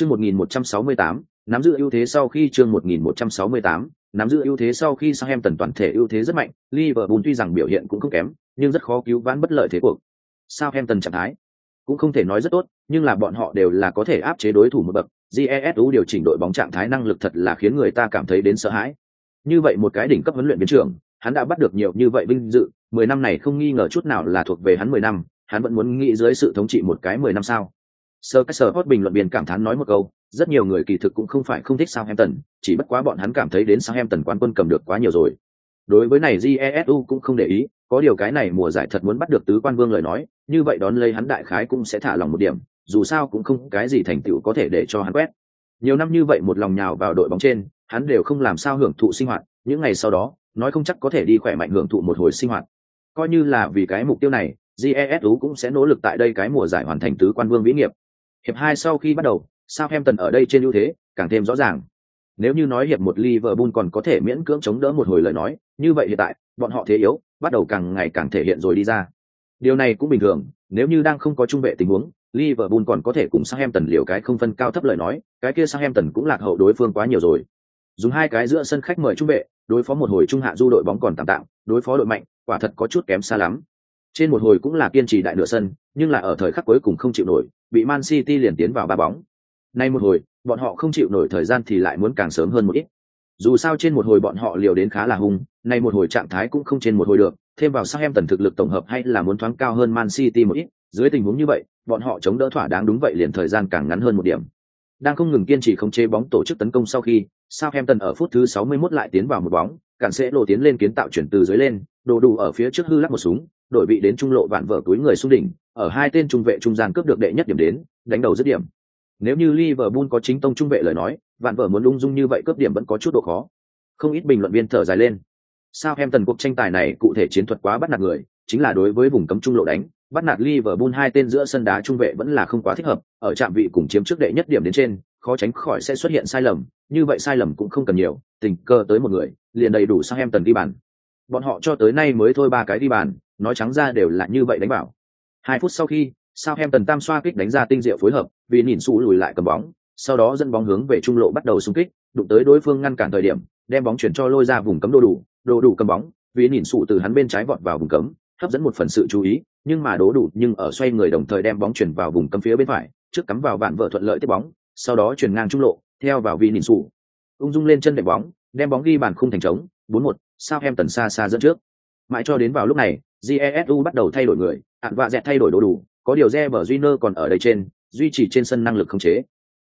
Chương 1168, nắm giữ ưu thế sau khi chương 1168, nắm giữ ưu thế sau khi Southampton toàn thể ưu thế rất mạnh, Liverpool tuy rằng biểu hiện cũng không kém, nhưng rất khó cứu vãn bất lợi thế cuộc. Southampton trạng thái cũng không thể nói rất tốt, nhưng là bọn họ đều là có thể áp chế đối thủ một bậc. GESU điều chỉnh đội bóng trạng thái năng lực thật là khiến người ta cảm thấy đến sợ hãi. Như vậy một cái đỉnh cấp huấn luyện viên trưởng, hắn đã bắt được nhiều như vậy vinh dự, mười năm này không nghi ngờ chút nào là thuộc về hắn mười năm, hắn vẫn muốn nghĩ dưới sự thống trị một cái mười năm sao. Sir Caesar Hot bình luận viên cảm thán nói một câu, rất nhiều người kỳ thực cũng không phải không thích Southampton, chỉ bất quá bọn hắn cảm thấy đến Southampton quán quân cầm được quá nhiều rồi. Đối với này Jesu cũng không để ý, có điều cái này mùa giải thật muốn bắt được tứ quan vương lời nói, như vậy đón lấy hắn đại khái cũng sẽ thả lòng một điểm, dù sao cũng không cái gì thành tựu có thể để cho hắn quét. Nhiều năm như vậy một lòng nhào vào đội bóng trên, hắn đều không làm sao hưởng thụ sinh hoạt, những ngày sau đó, nói không chắc có thể đi khỏe mạnh hưởng thụ một hồi sinh hoạt. Coi như là vì cái mục tiêu này, Jesu cũng sẽ nỗ lực tại đây cái mùa giải hoàn thành tứ quan vương vĩ nghiệp. Hiệp hai sau khi bắt đầu, Southampton ở đây trên ưu thế, càng thêm rõ ràng. Nếu như nói hiệp một Liverpool còn có thể miễn cưỡng chống đỡ một hồi lời nói, như vậy hiện tại, bọn họ thế yếu, bắt đầu càng ngày càng thể hiện rồi đi ra. Điều này cũng bình thường, nếu như đang không có trung vệ tình huống, Liverpool còn có thể cùng Southampton liều cái không phân cao thấp lời nói, cái kia Southampton cũng lạc hậu đối phương quá nhiều rồi. Dùng hai cái giữa sân khách mời trung vệ, đối phó một hồi trung hạ du đội bóng còn tạm tạm, đối phó đội mạnh, quả thật có chút kém xa lắm. Trên một hồi cũng là kiên trì đại nửa sân, nhưng là ở thời khắc cuối cùng không chịu nổi, bị Man City liền tiến vào ba bóng. Nay một hồi, bọn họ không chịu nổi thời gian thì lại muốn càng sớm hơn một ít. Dù sao trên một hồi bọn họ liều đến khá là hung, nay một hồi trạng thái cũng không trên một hồi được, thêm vào sang em tần thực lực tổng hợp hay là muốn thoáng cao hơn Man City một ít, dưới tình huống như vậy, bọn họ chống đỡ thỏa đáng đúng vậy liền thời gian càng ngắn hơn một điểm. Đang không ngừng kiên trì không chế bóng tổ chức tấn công sau khi, Southampton ở phút thứ 61 lại tiến vào một bóng, cản sẽ lộ tiến lên kiến tạo chuyển từ dưới lên, đồ đủ ở phía trước hư lắc một súng, đổi vị đến trung lộ vạn vợ túi người xuống đỉnh, ở hai tên trung vệ trung gian cướp được đệ nhất điểm đến, đánh đầu dứt điểm. Nếu như Liverpool có chính tông trung vệ lời nói, vạn vợ muốn lung dung như vậy cướp điểm vẫn có chút độ khó. Không ít bình luận viên thở dài lên. Southampton cuộc tranh tài này cụ thể chiến thuật quá bắt nạt người, chính là đối với vùng cấm trung lộ đánh, bắt nạt Liverpool hai tên giữa sân đá trung vệ vẫn là không quá thích hợp, ở trạm vị cùng chiếm trước đệ nhất điểm đến trên, khó tránh khỏi sẽ xuất hiện sai lầm, như vậy sai lầm cũng không cần nhiều, tình cơ tới một người, liền đầy đủ Southampton đi bàn. Bọn họ cho tới nay mới thôi ba cái đi bàn, nói trắng ra đều là như vậy đánh bảo. Hai phút sau khi, Southampton tam xoa kích đánh ra tinh diệu phối hợp, vì nhìn sụ lùi lại cầm bóng, sau đó dẫn bóng hướng về trung lộ bắt đầu xung kích, đụng tới đối phương ngăn cản thời điểm, đem bóng chuyển cho lôi ra vùng cấm đồ đủ, đồ đủ cầm bóng, vì nhìn sụ từ hắn bên trái vọt vào vùng cấm, hấp dẫn một phần sự chú ý, nhưng mà đố đủ nhưng ở xoay người đồng thời đem bóng chuyển vào vùng cấm phía bên phải, trước cắm vào bản vợ thuận lợi tiếp bóng, sau đó chuyển ngang trung lộ, theo vào vì nhìn sụ. Ung dung lên chân đệm bóng, đem bóng ghi bàn khung thành trống, 4-1, Southampton xa xa dẫn trước. Mãi cho đến vào lúc này, Jesu bắt đầu thay đổi người, ạn vạ dẹt thay đổi đồ đủ, có điều Reber Junior còn ở đây trên, duy trì trên sân năng lực khống chế.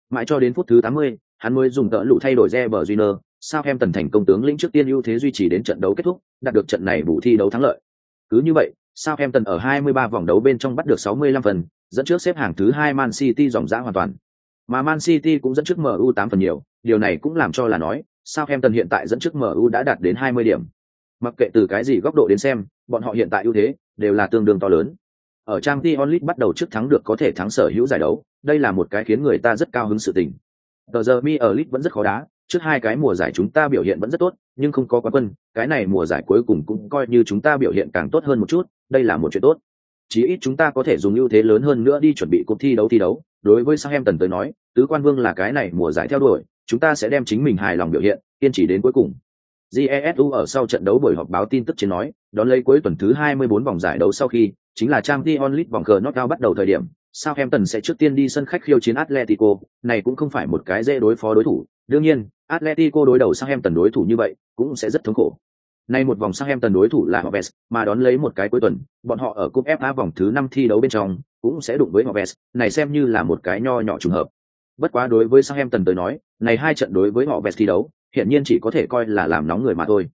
Mãi cho đến phút thứ 80, hắn mới dùng tợ lụ thay đổi Reber Júnior, Southampton thành công tướng lĩnh trước tiên ưu thế duy trì đến trận đấu kết thúc, đạt được trận này bù thi đấu thắng lợi. Cứ như vậy, Southampton ở 23 vòng đấu bên trong bắt được 65 phần, dẫn trước xếp hạng thứ 2 Man City dòng dã hoàn toàn. Mà Man City cũng dẫn trước MU 8 phần nhiều, điều này cũng làm cho là nói, Southampton hiện tại dẫn trước MU đã đạt đến 20 điểm. Mặc kệ từ cái gì góc độ đến xem, bọn họ hiện tại ưu thế đều là tương đương to lớn. Ở Champions League bắt đầu trước thắng được có thể thắng sở hữu giải đấu, đây là một cái khiến người ta rất cao hứng sự tình. Tờ giờ Mi ở League vẫn rất khó đá, trước hai cái mùa giải chúng ta biểu hiện vẫn rất tốt, nhưng không có quán quân, cái này mùa giải cuối cùng cũng coi như chúng ta biểu hiện càng tốt hơn một chút, đây là một chuyện tốt. Chí ít chúng ta có thể dùng ưu thế lớn hơn nữa đi chuẩn bị cuộc thi đấu thi đấu. Đối với Southampton tới nói, tứ quan vương là cái này mùa giải theo đuổi, chúng ta sẽ đem chính mình hài lòng biểu hiện, kiên trì đến cuối cùng. Jesu ở sau trận đấu buổi họp báo tin tức trên nói, đón lấy cuối tuần thứ 24 vòng giải đấu sau khi, chính là Champions League vòng cờ knockout bắt đầu thời điểm, Southampton sẽ trước tiên đi sân khách khiêu chiến Atletico, này cũng không phải một cái dễ đối phó đối thủ. Đương nhiên, Atletico đối đầu Southampton đối thủ như vậy, cũng sẽ rất thống khổ. Nay một vòng Southampton đối thủ là Hoves, mà đón lấy một cái cuối tuần, bọn họ ở cúp FA vòng thứ 5 thi đấu bên trong, cũng sẽ đụng với Hoves, này xem như là một cái nho nhỏ trùng hợp. Bất quá đối với Southampton tới nói, này hai trận đối với Hoves thi đấu, hiện nhiên chỉ có thể coi là làm nóng người mà thôi.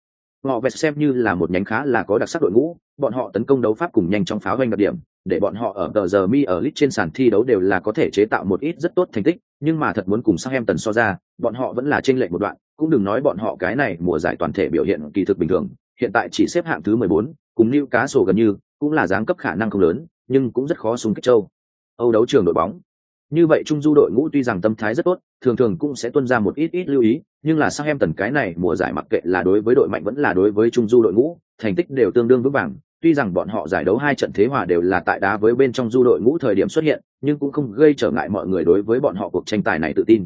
Họ Vẹt xem như là một nhánh khá là có đặc sắc đội ngũ, bọn họ tấn công đấu pháp cùng nhanh trong pháo doanh đặc điểm, để bọn họ ở tờ giờ mi ở lit trên sàn thi đấu đều là có thể chế tạo một ít rất tốt thành tích, nhưng mà thật muốn cùng Southampton so ra, bọn họ vẫn là trên lệch một đoạn, cũng đừng nói bọn họ cái này mùa giải toàn thể biểu hiện kỳ thực bình thường, hiện tại chỉ xếp hạng thứ 14, cùng Newcastle gần như, cũng là giáng cấp khả năng không lớn, nhưng cũng rất khó xuống kích châu. Âu đấu trường đội bóng. Như vậy trung du đội ngũ tuy rằng tâm thái rất tốt, thường thường cũng sẽ tuân ra một ít ít lưu ý, nhưng là sang em tần cái này mùa giải mặc kệ là đối với đội mạnh vẫn là đối với trung du đội ngũ, thành tích đều tương đương vững vàng, tuy rằng bọn họ giải đấu hai trận thế hòa đều là tại đá với bên trong du đội ngũ thời điểm xuất hiện nhưng cũng không gây trở ngại mọi người đối với bọn họ cuộc tranh tài này tự tin.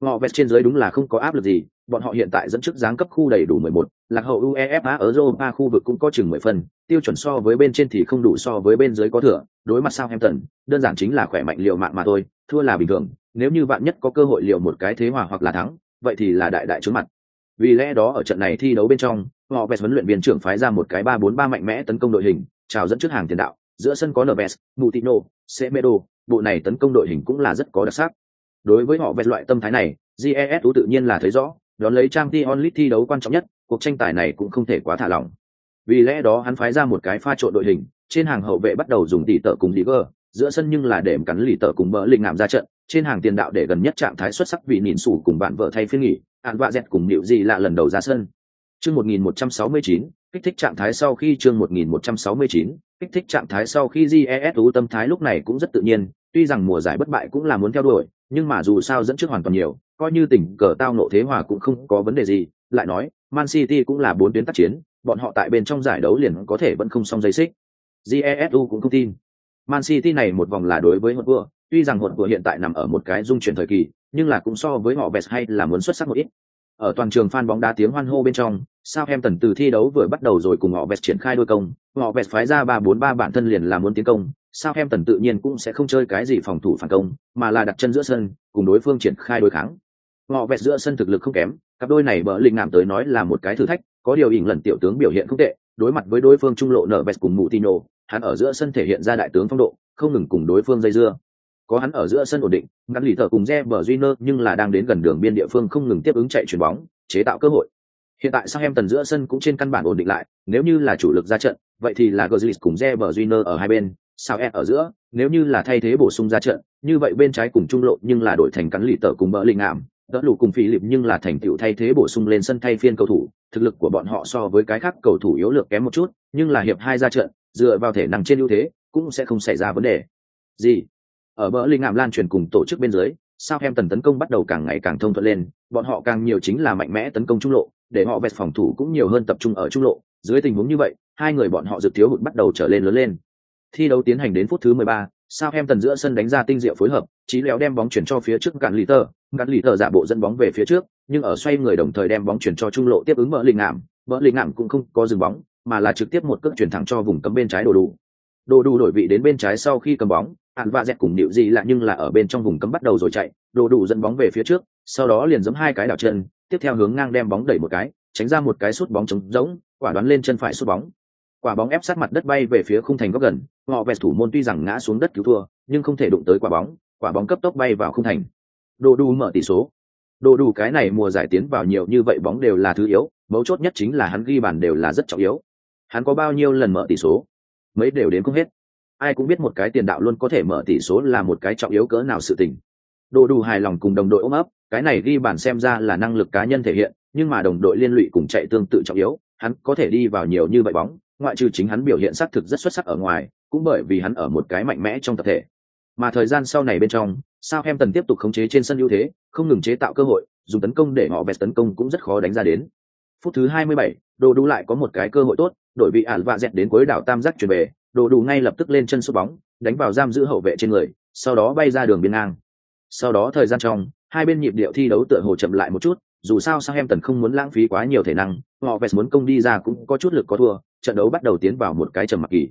Ngọ vest trên dưới đúng là không có áp lực gì bọn họ hiện tại dẫn trước giáng cấp khu đầy đủ 11, lạc hậu uefa ở europa khu vực cũng có chừng 10 phần tiêu chuẩn so với bên trên thì không đủ so với bên dưới có thừa. Đối mặt Southampton đơn giản chính là khỏe mạnh liều mạng mà thôi thua là bình thường nếu như bạn nhất có cơ hội liều một cái thế hòa hoặc là thắng vậy thì là đại đại trốn mặt vì lẽ đó ở trận này thi đấu bên trong họ vest huấn luyện viên trưởng phái ra một cái ba bốn ba mạnh mẽ tấn công đội hình chào dẫn trước hàng tiền đạo giữa sân có Neves, Mutino, Semedo, bộ này tấn công đội hình cũng là rất có đặc sắc. Đối với họ vẹt loại tâm thái này, GESU tự nhiên là thấy rõ, đón lấy trang Champions League thi đấu quan trọng nhất, cuộc tranh tài này cũng không thể quá thả lỏng. Vì lẽ đó hắn phái ra một cái pha trộn đội hình, trên hàng hậu vệ bắt đầu dùng tỷ tợ cùng Liger, giữa sân nhưng là để cắn lì tợ cùng bỡ linh ngạm ra trận, trên hàng tiền đạo để gần nhất trạng thái xuất sắc vì nhìn sủ cùng bạn vợ thay phiên nghỉ, ạn vạ dẹt cùng điệu gì lạ lần đầu ra sân. Chương 1169, kích thích trạng thái sau khi chương 1169, kích thích trạng thái sau khi jesu tâm thái lúc này cũng rất tự nhiên, tuy rằng mùa giải bất bại cũng là muốn theo đuổi, nhưng mà dù sao dẫn trước hoàn toàn nhiều, coi như tỉnh cờ tao nộ thế hòa cũng không có vấn đề gì, lại nói, Man City cũng là bốn tuyến tác chiến, bọn họ tại bên trong giải đấu liền có thể vẫn không xong dây xích. jesu cũng không tin. Man City này một vòng là đối với hột vừa, tuy rằng hột vừa hiện tại nằm ở một cái dung chuyển thời kỳ, nhưng là cũng so với họ Best hay là muốn xuất sắc một ít. Ở toàn trường fan bóng đá tiếng hoan hô bên trong, Southampton từ thi đấu vừa bắt đầu rồi cùng họ Best triển khai đôi công, họ Best phái ra 3-4-3 bản thân liền là muốn tiến công, Southampton tự nhiên cũng sẽ không chơi cái gì phòng thủ phản công, mà là đặt chân giữa sân, cùng đối phương triển khai đối kháng. Họ Best giữa sân thực lực không kém, cặp đôi này bỡ linh ngạm tới nói là một cái thử thách, có điều ỉn lần tiểu tướng biểu hiện không tệ, đối mặt với đối phương trung lộ nở Best cùng Moutinho, hắn ở giữa sân thể hiện ra đại tướng phong độ, không ngừng cùng đối phương dây dưa. Có hắn ở giữa sân ổn định, ngắn lì thở cùng Reber Júnior nhưng là đang đến gần đường biên địa phương không ngừng tiếp ứng chạy chuyền bóng, chế tạo cơ hội. Hiện tại sao em tần giữa sân cũng trên căn bản ổn định lại, nếu như là chủ lực ra trận, vậy thì là Götze cùng Reber Júnior ở hai bên, sao ở giữa, nếu như là thay thế bổ sung ra trận, như vậy bên trái cùng trung lộ nhưng là đổi thành cắn lì tở cùng bỡ linh ảm, đỡ lù cùng phí lịp nhưng là thành tựu thay thế bổ sung lên sân thay phiên cầu thủ, thực lực của bọn họ so với cái khác cầu thủ yếu lược kém một chút, nhưng là hiệp hai ra trận, dựa vào thể năng trên ưu thế, cũng sẽ không xảy ra vấn đề. Gì? Ở bỡ linh ngạm lan truyền cùng tổ chức bên dưới, sao em tần tấn công bắt đầu càng ngày càng thông thuận lên, bọn họ càng nhiều chính là mạnh mẽ tấn công trung lộ, để họ vẹt phòng thủ cũng nhiều hơn tập trung ở trung lộ dưới tình huống như vậy hai người bọn họ dự thiếu hụt bắt đầu trở lên lớn lên thi đấu tiến hành đến phút thứ 13, sao em tần giữa sân đánh ra tinh diệu phối hợp trí léo đem bóng chuyển cho phía trước gạn lì tờ gạn lì tờ giả bộ dẫn bóng về phía trước nhưng ở xoay người đồng thời đem bóng chuyển cho trung lộ tiếp ứng mỡ linh ngạm mỡ linh ngạm cũng không có dừng bóng mà là trực tiếp một cước chuyển thẳng cho vùng cấm bên trái đồ đủ đồ đủ đổi vị đến bên trái sau khi cầm bóng hạn vạ dẹt cùng điệu gì lạ nhưng là ở bên trong vùng cấm bắt đầu rồi chạy, đồ đủ dẫn bóng về phía trước, sau đó liền giấm hai cái đảo chân, tiếp theo hướng ngang đem bóng đẩy một cái, tránh ra một cái sút bóng trống rỗng, quả đoán lên chân phải sút bóng. Quả bóng ép sát mặt đất bay về phía khung thành góc gần, họ vẹt thủ môn tuy rằng ngã xuống đất cứu thua, nhưng không thể đụng tới quả bóng quả bóng cấp tốc bay vào khung thành. Đồ đủ mở tỷ số. Đồ đủ cái này mùa giải tiến vào nhiều như vậy bóng đều là thứ yếu, mấu chốt nhất chính là hắn ghi bàn đều là rất trọng yếu hắn có bao nhiêu lần mở tỷ số? Mấy đều đến không hết. Ai cũng biết một cái tiền đạo luôn có thể mở tỷ số là một cái trọng yếu cỡ nào sự tình. Đồ đủ hài lòng cùng đồng đội ôm ấp, cái này ghi bàn xem ra là năng lực cá nhân thể hiện, nhưng mà đồng đội liên lụy cùng chạy tương tự trọng yếu, hắn có thể đi vào nhiều như vậy bóng, ngoại trừ chính hắn biểu hiện xác thực rất xuất sắc ở ngoài, cũng bởi vì hắn ở một cái mạnh mẽ trong tập thể. Mà thời gian sau này bên trong sao em tần tiếp tục khống chế trên sân ưu thế, không ngừng chế tạo cơ hội dùng tấn công để họ vẹt tấn công cũng rất khó đánh ra đến phút thứ 27, đồ đủ lại có một cái cơ hội tốt đội vị ản vạ dẹt đến cuối đảo tam giác chuyển về. Đồ đủ ngay lập tức lên chân sút bóng đánh vào giam giữ hậu vệ trên người sau đó bay ra đường biên ngang. Sau đó thời gian trong hai bên nhịp điệu thi đấu tựa hồ chậm lại một chút dù sao sang em tần không muốn lãng phí quá nhiều thể năng họ vest muốn công đi ra cũng có chút lực có thua trận đấu bắt đầu tiến vào một cái trầm mặc kỳ.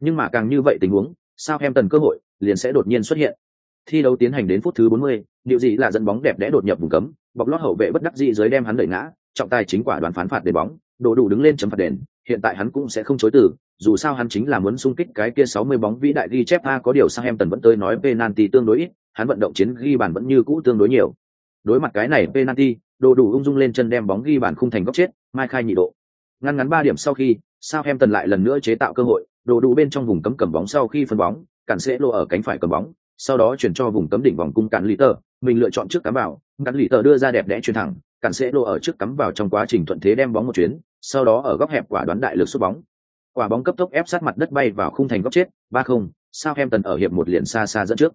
Nhưng mà càng như vậy tình huống sao em tần cơ hội liền sẽ đột nhiên xuất hiện. Thi đấu tiến hành đến phút thứ 40, điều gì là dẫn bóng đẹp đẽ đột nhập vùng cấm bọc lót hậu vệ bất đắc dĩ dưới đem hắn đẩy ngã trọng tài chính quả đoán phán phạt để bóng, đồ đủ đứng lên chấm phạt đền, hiện tại hắn cũng sẽ không chối từ, dù sao hắn chính là muốn xung kích cái kia 60 bóng vĩ đại ghi chép a có điều sang em tần vẫn tới nói penalty tương đối ít, hắn vận động chiến ghi bàn vẫn như cũ tương đối nhiều. Đối mặt cái này penalty, đồ đủ ung dung lên chân đem bóng ghi bàn khung thành góc chết, mai khai nhị độ. Ngăn ngắn ba điểm sau khi sao em tần lại lần nữa chế tạo cơ hội, đồ đủ bên trong vùng cấm cầm bóng sau khi phân bóng, cản sẽ lô ở cánh phải cầm bóng, sau đó chuyển cho vùng cấm đỉnh vòng cung cản lì tờ, mình lựa chọn trước cắm vào, cản lì tờ đưa ra đẹp đẽ chuyền thẳng cản sẽ đổ ở trước cắm vào trong quá trình thuận thế đem bóng một chuyến sau đó ở góc hẹp quả đoán đại lực xuất bóng quả bóng cấp tốc ép sát mặt đất bay vào khung thành góc chết ba không sao em tần ở hiệp một liền xa xa dẫn trước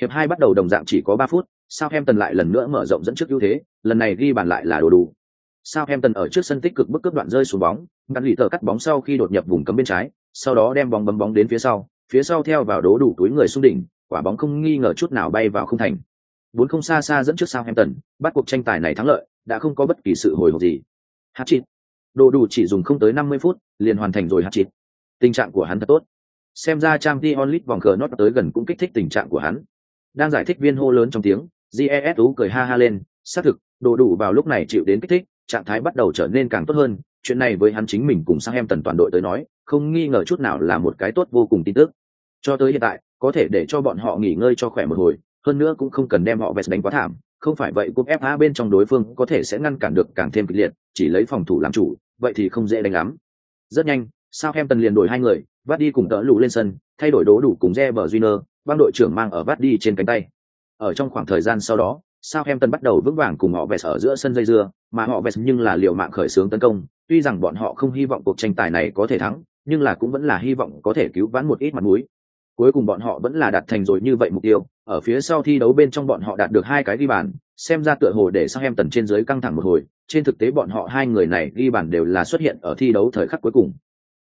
hiệp hai bắt đầu đồng dạng chỉ có ba phút Southampton lại lần nữa mở rộng dẫn trước ưu thế, lần này ghi bàn lại là đồ đủ. Southampton ở trước sân tích cực bức cướp đoạn rơi xuống bóng, ngăn lì tờ cắt bóng sau khi đột nhập vùng cấm bên trái, sau đó đem bóng bấm bóng đến phía sau, phía sau theo vào đố đủ túi người xuống đỉnh, quả bóng không nghi ngờ chút nào bay vào không thành. Bốn không xa xa dẫn trước Southampton, bắt cuộc tranh tài này thắng lợi, đã không có bất kỳ sự hồi hộp gì. hát chịt Đồ đủ chỉ dùng không tới 50 phút, liền hoàn thành rồi hát chịt Tình trạng của hắn thật tốt. Xem ra trang t onlit vòng cờ nót tới gần cũng kích thích tình trạng của hắn. Đang giải thích viên hô lớn trong tiếng, GESU cười ha ha lên, xác thực, đồ đủ vào lúc này chịu đến kích thích, trạng thái bắt đầu trở nên càng tốt hơn, chuyện này với hắn chính mình cùng sang em tần toàn đội tới nói, không nghi ngờ chút nào là một cái tốt vô cùng tin tức. Cho tới hiện tại, có thể để cho bọn họ nghỉ ngơi cho khỏe một hồi, hơn nữa cũng không cần đem họ vest đánh quá thảm, không phải vậy cúp FA bên trong đối phương có thể sẽ ngăn cản được càng thêm kịch liệt, chỉ lấy phòng thủ làm chủ, vậy thì không dễ đánh lắm. Rất nhanh, Southampton liền đổi hai người, vắt đi cùng tỡ lù lên sân, thay đổi đố đủ cùng Reber Júnior, băng đội trưởng mang ở vắt đi trên cánh tay. Ở trong khoảng thời gian sau đó, Southampton bắt đầu vững vàng cùng họ vẹt ở giữa sân dây dưa, mà họ vẹt nhưng là liều mạng khởi xướng tấn công, tuy rằng bọn họ không hy vọng cuộc tranh tài này có thể thắng, nhưng là cũng vẫn là hy vọng có thể cứu vãn một ít mặt mũi. Cuối cùng bọn họ vẫn là đạt thành rồi như vậy mục tiêu, ở phía sau thi đấu bên trong bọn họ đạt được hai cái ghi bàn, xem ra tựa hồ để sao em tần trên dưới căng thẳng một hồi, trên thực tế bọn họ hai người này ghi bàn đều là xuất hiện ở thi đấu thời khắc cuối cùng.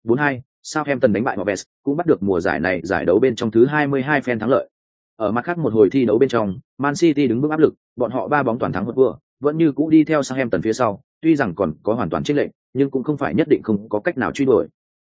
4-2, Southampton đánh bại Moves, cũng bắt được mùa giải này giải đấu bên trong thứ 22 phen thắng lợi. Ở mặt khác một hồi thi đấu bên trong, Man City đứng bước áp lực, bọn họ ba bóng toàn thắng hụt vừa, vẫn như cũ đi theo Southampton phía sau, tuy rằng còn có hoàn toàn chiến lệnh, nhưng cũng không phải nhất định không có cách nào truy đuổi.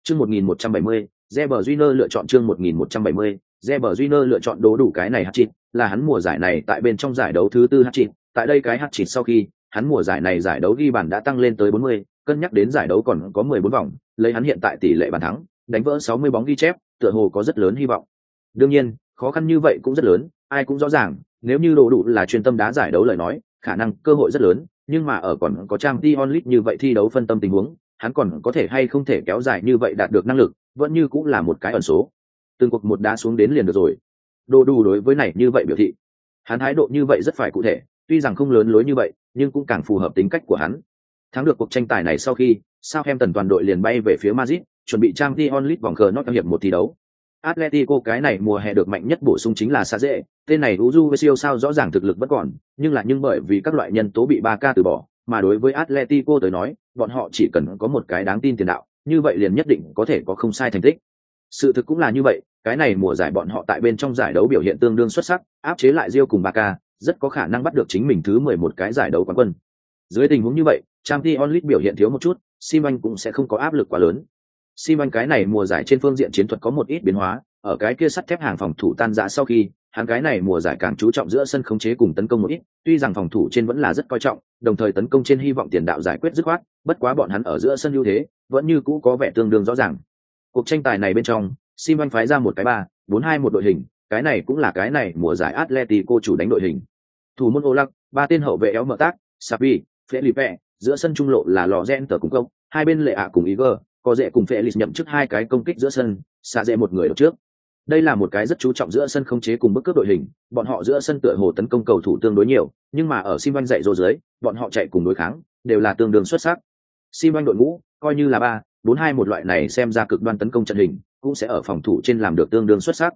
Chương 1170, Reber Júnior lựa chọn chương 1170, Reber Júnior lựa chọn đố đủ cái này hat-trick, là hắn mùa giải này tại bên trong giải đấu thứ tư hat-trick, tại đây cái hat-trick sau khi, hắn mùa giải này giải đấu ghi bàn đã tăng lên tới 40, cân nhắc đến giải đấu còn có 14 vòng, lấy hắn hiện tại tỷ lệ bàn thắng, đánh vỡ 60 bóng ghi chép, tựa hồ có rất lớn hy vọng. Đương nhiên, khó khăn như vậy cũng rất lớn, ai cũng rõ ràng, nếu như đồ đủ là chuyên tâm đá giải đấu lời nói, khả năng cơ hội rất lớn, nhưng mà ở còn có trang Dion Lee như vậy thi đấu phân tâm tình huống, hắn còn có thể hay không thể kéo dài như vậy đạt được năng lực, vẫn như cũng là một cái ẩn số. Từng cuộc một đá xuống đến liền được rồi. Đồ đủ đối với này như vậy biểu thị. Hắn thái độ như vậy rất phải cụ thể, tuy rằng không lớn lối như vậy, nhưng cũng càng phù hợp tính cách của hắn. Thắng được cuộc tranh tài này sau khi, sao em tần toàn đội liền bay về phía Madrid, chuẩn bị trang Dion Lit vòng cờ nốt hiệp một thi đấu. Atletico cái này mùa hè được mạnh nhất bổ sung chính là Sa dễ, tên này Uju siêu sao rõ ràng thực lực vẫn còn, nhưng là nhưng bởi vì các loại nhân tố bị Barca từ bỏ, mà đối với Atletico tới nói, bọn họ chỉ cần có một cái đáng tin tiền đạo, như vậy liền nhất định có thể có không sai thành tích. Sự thực cũng là như vậy, cái này mùa giải bọn họ tại bên trong giải đấu biểu hiện tương đương xuất sắc, áp chế lại Rio cùng Barca, rất có khả năng bắt được chính mình thứ 11 cái giải đấu quán quân. Dưới tình huống như vậy, Champions League biểu hiện thiếu một chút, Simon cũng sẽ không có áp lực quá lớn. Simon cái này mùa giải trên phương diện chiến thuật có một ít biến hóa, ở cái kia sắt thép hàng phòng thủ tan rã sau khi, hắn cái này mùa giải càng chú trọng giữa sân khống chế cùng tấn công một ít, tuy rằng phòng thủ trên vẫn là rất coi trọng, đồng thời tấn công trên hy vọng tiền đạo giải quyết dứt khoát, bất quá bọn hắn ở giữa sân ưu thế, vẫn như cũ có vẻ tương đương rõ ràng. Cuộc tranh tài này bên trong, Simon phái ra một cái ba, bốn hai một đội hình, cái này cũng là cái này mùa giải Atletico chủ đánh đội hình. Thủ môn Olak, ba tên hậu vệ éo mở tác, Sapi, Felipe, giữa sân trung lộ là lò gen tờ cùng công, hai bên lệ ạ cùng Iger, có dễ cùng Felix nhậm chức hai cái công kích giữa sân, xa dễ một người ở trước. Đây là một cái rất chú trọng giữa sân không chế cùng bức cướp đội hình, bọn họ giữa sân tựa hồ tấn công cầu thủ tương đối nhiều, nhưng mà ở Simon dạy dỗ dưới, bọn họ chạy cùng đối kháng, đều là tương đương xuất sắc. Simon đội ngũ, coi như là ba, bốn hai một loại này xem ra cực đoan tấn công trận hình, cũng sẽ ở phòng thủ trên làm được tương đương xuất sắc.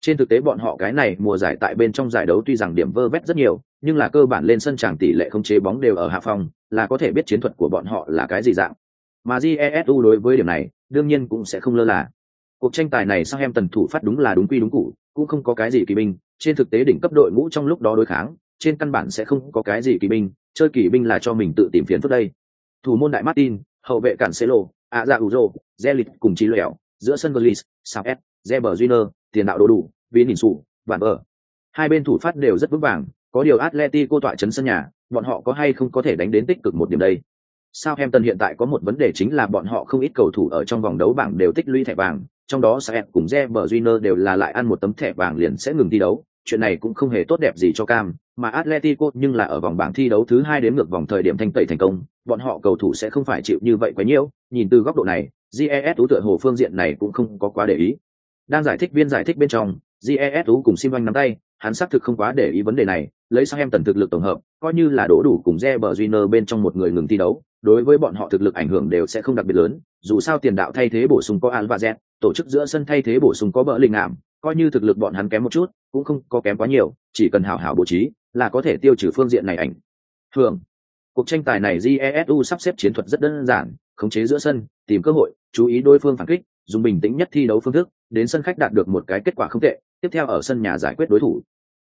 Trên thực tế bọn họ cái này mùa giải tại bên trong giải đấu tuy rằng điểm vơ vét rất nhiều, nhưng là cơ bản lên sân tràng tỷ lệ không chế bóng đều ở hạ phòng, là có thể biết chiến thuật của bọn họ là cái gì dạng. Mà Jesu đối với điểm này, đương nhiên cũng sẽ không lơ là. Cuộc tranh tài này sang em tần thủ phát đúng là đúng quy đúng củ, cũng không có cái gì kỳ binh, trên thực tế đỉnh cấp đội ngũ trong lúc đó đối kháng, trên căn bản sẽ không có cái gì kỳ binh, chơi kỳ binh là cho mình tự tìm phiền phức đây. Thủ môn đại Martin, hậu vệ cản Cancelo, Azauzo, Zelit cùng trí lẻo, giữa sân Gullis, Saez, Reber Junior tiền đạo đồ đủ, Vin Sụ, Vạn Bờ. Hai bên thủ phát đều rất vững vàng, có điều Atletico tọa chấn sân nhà, bọn họ có hay không có thể đánh đến tích cực một điểm đây. Southampton hiện tại có một vấn đề chính là bọn họ không ít cầu thủ ở trong vòng đấu bảng đều tích lũy thẻ vàng, trong đó Saet cùng Reber Junior đều là lại ăn một tấm thẻ vàng liền sẽ ngừng thi đấu, chuyện này cũng không hề tốt đẹp gì cho Cam, mà Atletico nhưng là ở vòng bảng thi đấu thứ hai đến ngược vòng thời điểm thanh tẩy thành công, bọn họ cầu thủ sẽ không phải chịu như vậy quá nhiều, nhìn từ góc độ này, GES tú tựa hồ phương diện này cũng không có quá để ý. Đang giải thích viên giải thích bên trong, GES tú cùng Sim nắm tay, hắn xác thực không quá để ý vấn đề này, lấy sang em tần thực lực tổng hợp, coi như là đổ đủ cùng Reber Júnior bên trong một người ngừng thi đấu, đối với bọn họ thực lực ảnh hưởng đều sẽ không đặc biệt lớn, dù sao tiền đạo thay thế bổ sung có Alvarez, tổ chức giữa sân thay thế bổ sung có bỡ linh ảm, coi như thực lực bọn hắn kém một chút, cũng không có kém quá nhiều, chỉ cần hảo hảo bố trí, là có thể tiêu trừ phương diện này ảnh. Thường, cuộc tranh tài này Jesu sắp xếp chiến thuật rất đơn giản, khống chế giữa sân, tìm cơ hội, chú ý đối phương phản kích, dùng bình tĩnh nhất thi đấu phương thức đến sân khách đạt được một cái kết quả không tệ tiếp theo ở sân nhà giải quyết đối thủ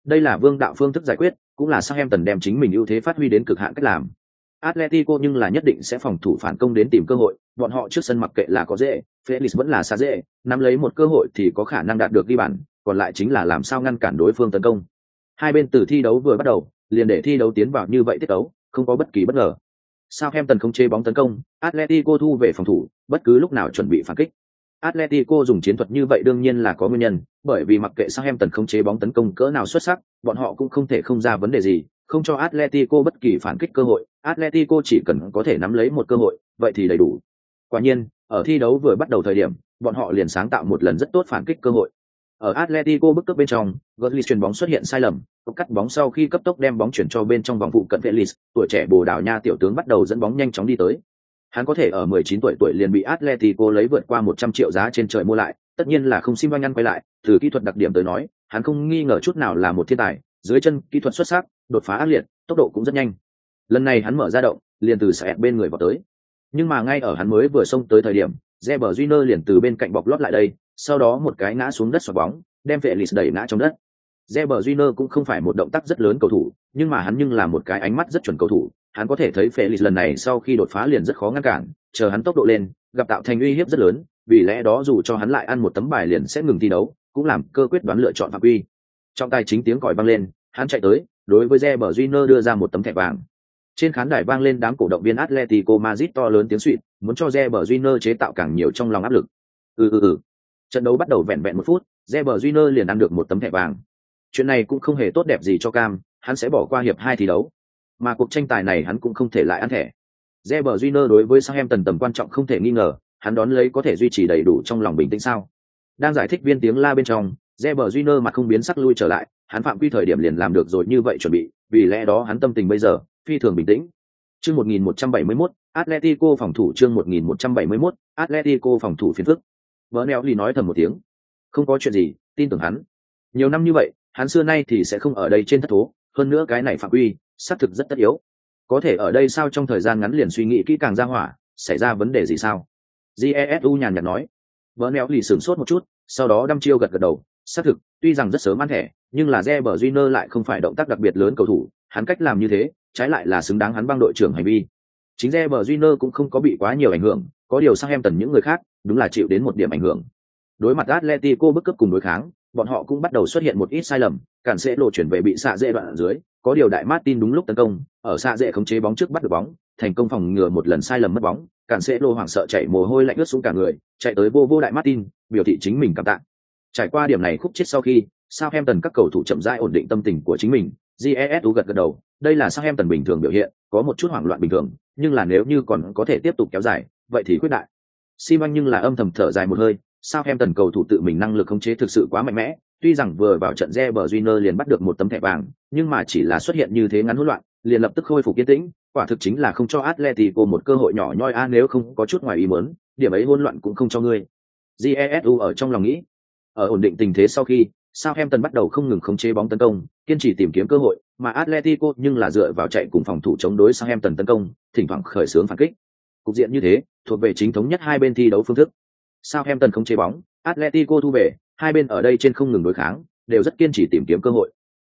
đây là vương đạo phương thức giải quyết cũng là sang em tần đem chính mình ưu thế phát huy đến cực hạn cách làm Atletico nhưng là nhất định sẽ phòng thủ phản công đến tìm cơ hội, bọn họ trước sân mặc kệ là có dễ, Felix vẫn là xa dễ, nắm lấy một cơ hội thì có khả năng đạt được ghi bàn, còn lại chính là làm sao ngăn cản đối phương tấn công. Hai bên từ thi đấu vừa bắt đầu, liền để thi đấu tiến vào như vậy tiết đấu, không có bất kỳ bất ngờ. Southampton không chế bóng tấn công, Atletico thu về phòng thủ, bất cứ lúc nào chuẩn bị phản kích. Atletico dùng chiến thuật như vậy đương nhiên là có nguyên nhân, bởi vì mặc kệ Southampton không chế bóng tấn công cỡ nào xuất sắc, bọn họ cũng không thể không ra vấn đề gì, không cho Atletico bất kỳ phản kích cơ hội, Atletico chỉ cần có thể nắm lấy một cơ hội, vậy thì đầy đủ. Quả nhiên, ở thi đấu vừa bắt đầu thời điểm, bọn họ liền sáng tạo một lần rất tốt phản kích cơ hội. Ở Atletico bức cấp bên trong, Götze chuyền bóng xuất hiện sai lầm, cắt bóng sau khi cấp tốc đem bóng chuyển cho bên trong vòng phụ cận Felix, tuổi trẻ Bồ Đào Nha tiểu tướng bắt đầu dẫn bóng nhanh chóng đi tới. Hắn có thể ở 19 tuổi tuổi liền bị Atletico lấy vượt qua 100 triệu giá trên trời mua lại, tất nhiên là không xin ngăn quay lại, từ kỹ thuật đặc điểm tới nói, hắn không nghi ngờ chút nào là một thiên tài, dưới chân kỹ thuật xuất sắc, đột phá ác liệt, tốc độ cũng rất nhanh. Lần này hắn mở ra động, liền từ sẹt bên người vào tới. Nhưng mà ngay ở hắn mới vừa xông tới thời điểm, Reber Júnior liền từ bên cạnh bọc lót lại đây, sau đó một cái ngã xuống đất xoạc bóng, đem vệ lịch đẩy ngã trong đất. Reber Júnior cũng không phải một động tác rất lớn cầu thủ, nhưng mà hắn nhưng là một cái ánh mắt rất chuẩn cầu thủ, hắn có thể thấy Felix lần này sau khi đột phá liền rất khó ngăn cản, chờ hắn tốc độ lên, gặp tạo thành uy hiếp rất lớn, vì lẽ đó dù cho hắn lại ăn một tấm bài liền sẽ ngừng thi đấu, cũng làm cơ quyết đoán lựa chọn phạm quy. Trong tay chính tiếng còi vang lên, hắn chạy tới, đối với Reber Júnior đưa ra một tấm thẻ vàng. Trên khán đài vang lên đám cổ động viên Atletico Madrid to lớn tiếng xuýt, muốn cho Reber Júnior chế tạo càng nhiều trong lòng áp lực. Ừ ừ ừ. Trận đấu bắt đầu vẹn vẹn một phút, Reber Júnior liền ăn được một tấm thẻ vàng. Chuyện này cũng không hề tốt đẹp gì cho Cam, hắn sẽ bỏ qua hiệp hai thi đấu. Mà cuộc tranh tài này hắn cũng không thể lại ăn thẻ. Reber Júnior đối với Southampton tầm quan trọng không thể nghi ngờ, hắn đón lấy có thể duy trì đầy đủ trong lòng bình tĩnh sao? Đang giải thích viên tiếng la bên trong, Reber Júnior mặt không biến sắc lui trở lại, hắn phạm quy thời điểm liền làm được rồi như vậy chuẩn bị, vì lẽ đó hắn tâm tình bây giờ phi thường bình tĩnh. Chương 1171, Atletico phòng thủ chương 1171, Atletico phòng thủ phiền phức. Bernelli nói thầm một tiếng. Không có chuyện gì, tin tưởng hắn. Nhiều năm như vậy, hắn xưa nay thì sẽ không ở đây trên thất thố, hơn nữa cái này phạm quy, xác thực rất tất yếu. Có thể ở đây sao trong thời gian ngắn liền suy nghĩ kỹ càng ra hỏa, xảy ra vấn đề gì sao? Jesu nhàn nhạt nói. Bernelli sửng sốt một chút, sau đó đăm chiêu gật gật đầu, xác thực, tuy rằng rất sớm ăn thẻ, nhưng là Reber Júnior lại không phải động tác đặc biệt lớn cầu thủ, hắn cách làm như thế, trái lại là xứng đáng hắn băng đội trưởng hành vi. Chính Reber Júnior cũng không có bị quá nhiều ảnh hưởng, có điều sang em tần những người khác, đúng là chịu đến một điểm ảnh hưởng. Đối mặt Atletico bức cấp cùng đối kháng, bọn họ cũng bắt đầu xuất hiện một ít sai lầm, cản sẽ lộ chuyển về bị xạ dễ đoạn ở dưới, có điều đại Martin đúng lúc tấn công, ở xa dễ khống chế bóng trước bắt được bóng, thành công phòng ngừa một lần sai lầm mất bóng, cản sẽ lô hoảng sợ chạy mồ hôi lạnh ướt xuống cả người, chạy tới vô vô đại Martin, biểu thị chính mình cảm tạ. Trải qua điểm này khúc chết sau khi, Southampton các cầu thủ chậm rãi ổn định tâm tình của chính mình, GESU gật gật đầu, đây là Southampton bình thường biểu hiện, có một chút hoảng loạn bình thường, nhưng là nếu như còn có thể tiếp tục kéo dài, vậy thì quyết đại. Simon nhưng là âm thầm thở dài một hơi, Southampton cầu thủ tự mình năng lực khống chế thực sự quá mạnh mẽ, tuy rằng vừa vào trận Reba Junior liền bắt được một tấm thẻ vàng, nhưng mà chỉ là xuất hiện như thế ngắn hỗn loạn, liền lập tức khôi phục kiên tĩnh, quả thực chính là không cho Atletico một cơ hội nhỏ nhoi a nếu không có chút ngoài ý muốn, điểm ấy hỗn loạn cũng không cho ngươi. Jesu ở trong lòng nghĩ. Ở ổn định tình thế sau khi, Southampton bắt đầu không ngừng khống chế bóng tấn công, kiên trì tìm kiếm cơ hội, mà Atletico nhưng là dựa vào chạy cùng phòng thủ chống đối Southampton tấn công, thỉnh thoảng khởi xướng phản kích. Cục diện như thế, thuộc về chính thống nhất hai bên thi đấu phương thức. Southampton không chế bóng, Atletico thu về, hai bên ở đây trên không ngừng đối kháng, đều rất kiên trì tìm kiếm cơ hội.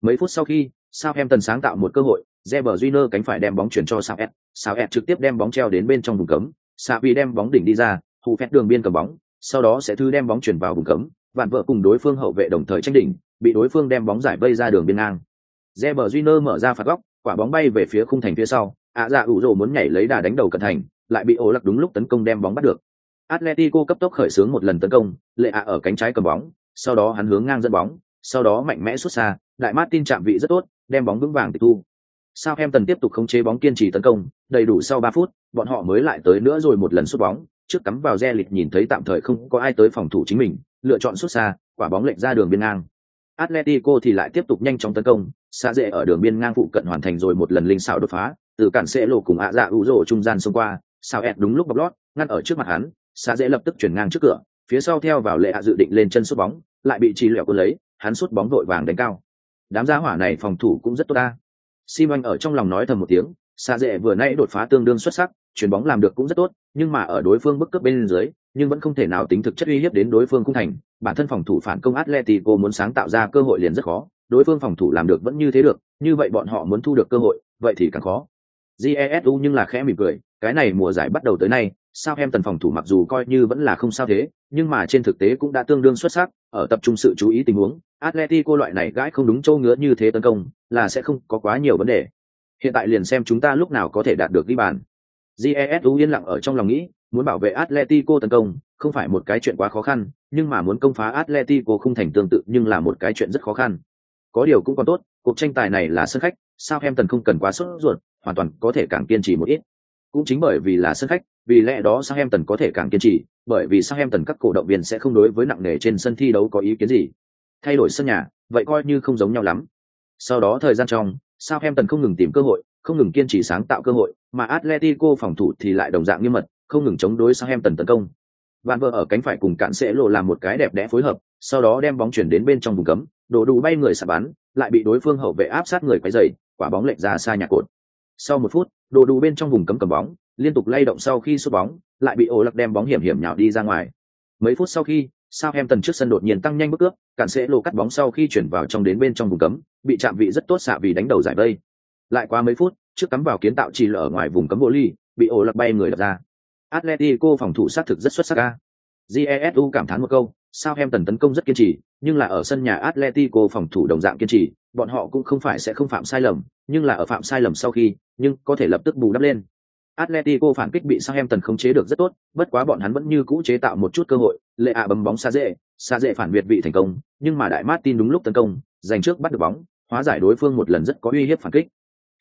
Mấy phút sau khi, Southampton sáng tạo một cơ hội, Reber Júnior cánh phải đem bóng chuyển cho Southend, Southend trực tiếp đem bóng treo đến bên trong vùng cấm, Savi đem bóng đỉnh đi ra, thủ phép đường biên cầm bóng, sau đó sẽ thư đem bóng chuyển vào vùng cấm, vạn vợ cùng đối phương hậu vệ đồng thời tranh đỉnh, bị đối phương đem bóng giải vây ra đường biên ngang. Reber Júnior mở ra phạt góc, quả bóng bay về phía khung thành phía sau, ạ dạ ủ rồ muốn nhảy lấy đà đánh đầu cận thành, lại bị ổ lặc đúng lúc tấn công đem bóng bắt được. Atletico cấp tốc khởi xướng một lần tấn công, lệ ạ ở cánh trái cầm bóng, sau đó hắn hướng ngang dẫn bóng, sau đó mạnh mẽ xuất xa, đại Martin chạm vị rất tốt, đem bóng vững vàng tịch thu. Southampton tiếp tục khống chế bóng kiên trì tấn công, đầy đủ sau 3 phút, bọn họ mới lại tới nữa rồi một lần sút bóng, trước cắm vào re lịch nhìn thấy tạm thời không có ai tới phòng thủ chính mình, lựa chọn xuất xa, quả bóng lệch ra đường biên ngang. Atletico thì lại tiếp tục nhanh chóng tấn công, xa dễ ở đường biên ngang phụ cận hoàn thành rồi một lần linh xảo đột phá, từ cản sẽ lộ cùng ạ dạ ủ rổ trung gian xông qua, sao ẹt đúng lúc bọc lót, ngăn ở trước mặt hắn, xa dễ lập tức chuyển ngang trước cửa, phía sau theo vào lệ hạ dự định lên chân sút bóng, lại bị trì lẹo quân lấy, hắn sút bóng vội vàng đánh cao. Đám giá hỏa này phòng thủ cũng rất tốt ta. Simon ở trong lòng nói thầm một tiếng, xa dễ vừa nay đột phá tương đương xuất sắc, chuyển bóng làm được cũng rất tốt, nhưng mà ở đối phương bức cướp bên dưới, nhưng vẫn không thể nào tính thực chất uy hiếp đến đối phương cung thành bản thân phòng thủ phản công atletico muốn sáng tạo ra cơ hội liền rất khó đối phương phòng thủ làm được vẫn như thế được như vậy bọn họ muốn thu được cơ hội vậy thì càng khó jesu nhưng là khẽ mỉm cười cái này mùa giải bắt đầu tới nay sao em tần phòng thủ mặc dù coi như vẫn là không sao thế, nhưng mà trên thực tế cũng đã tương đương xuất sắc, ở tập trung sự chú ý tình huống, atletico loại này gãi không đúng châu ngứa như thế tấn công, là sẽ không có quá nhiều vấn đề. Hiện tại liền xem chúng ta lúc nào có thể đạt được ghi bàn. Jesu yên lặng ở trong lòng nghĩ, muốn bảo vệ atletico tấn công, không phải một cái chuyện quá khó khăn, nhưng mà muốn công phá atletico không thành tương tự nhưng là một cái chuyện rất khó khăn. Có điều cũng còn tốt, cuộc tranh tài này là sân khách sao em tần không cần quá sốt ruột, hoàn toàn có thể càng kiên trì một ít. Cũng chính bởi vì là sân khách vì lẽ đó sao em tần có thể càng kiên trì bởi vì sao em tần các cổ động viên sẽ không đối với nặng nề trên sân thi đấu có ý kiến gì. Thay đổi sân nhà vậy coi như không giống nhau lắm. Sau đó thời gian trong sao em tần không ngừng tìm cơ hội không ngừng kiên trì sáng tạo cơ hội mà atletico phòng thủ thì lại đồng dạng nghiêm mật không ngừng chống đối sao em tần tấn công. Vạn vợ ở cánh phải cùng cạn sẽ lộ làm một cái đẹp đẽ phối hợp, sau đó đem bóng chuyển đến bên trong vùng cấm, đổ đủ bay người xả bắn, lại bị đối phương hậu vệ áp sát người quấy rầy, quả bóng lệch ra xa nhà cột. Sau một phút, đồ đủ bên trong vùng cấm cầm bóng, liên tục lay động sau khi sút bóng, lại bị ổ lặc đem bóng hiểm hiểm nhào đi ra ngoài. Mấy phút sau khi, Southampton trước sân đột nhiên tăng nhanh bước cướp, cản sẽ lộ cắt bóng sau khi chuyển vào trong đến bên trong vùng cấm, bị chạm vị rất tốt xạ vì đánh đầu giải vây. Lại qua mấy phút, trước cắm vào kiến tạo chỉ lở ở ngoài vùng cấm bộ ly, bị ổ lặc bay người đập ra. Atletico phòng thủ sát thực rất xuất sắc a. Jesu cảm thán một câu, sao em tần tấn công rất kiên trì, nhưng là ở sân nhà Atletico phòng thủ đồng dạng kiên trì, bọn họ cũng không phải sẽ không phạm sai lầm, nhưng là ở phạm sai lầm sau khi, nhưng có thể lập tức bù đắp lên. Atletico phản kích bị Southampton khống chế được rất tốt, bất quá bọn hắn vẫn như cũ chế tạo một chút cơ hội, lệ ạ bấm bóng xa dễ, xa dễ phản biệt vị thành công, nhưng mà đại Martin đúng lúc tấn công, giành trước bắt được bóng, hóa giải đối phương một lần rất có uy hiếp phản kích.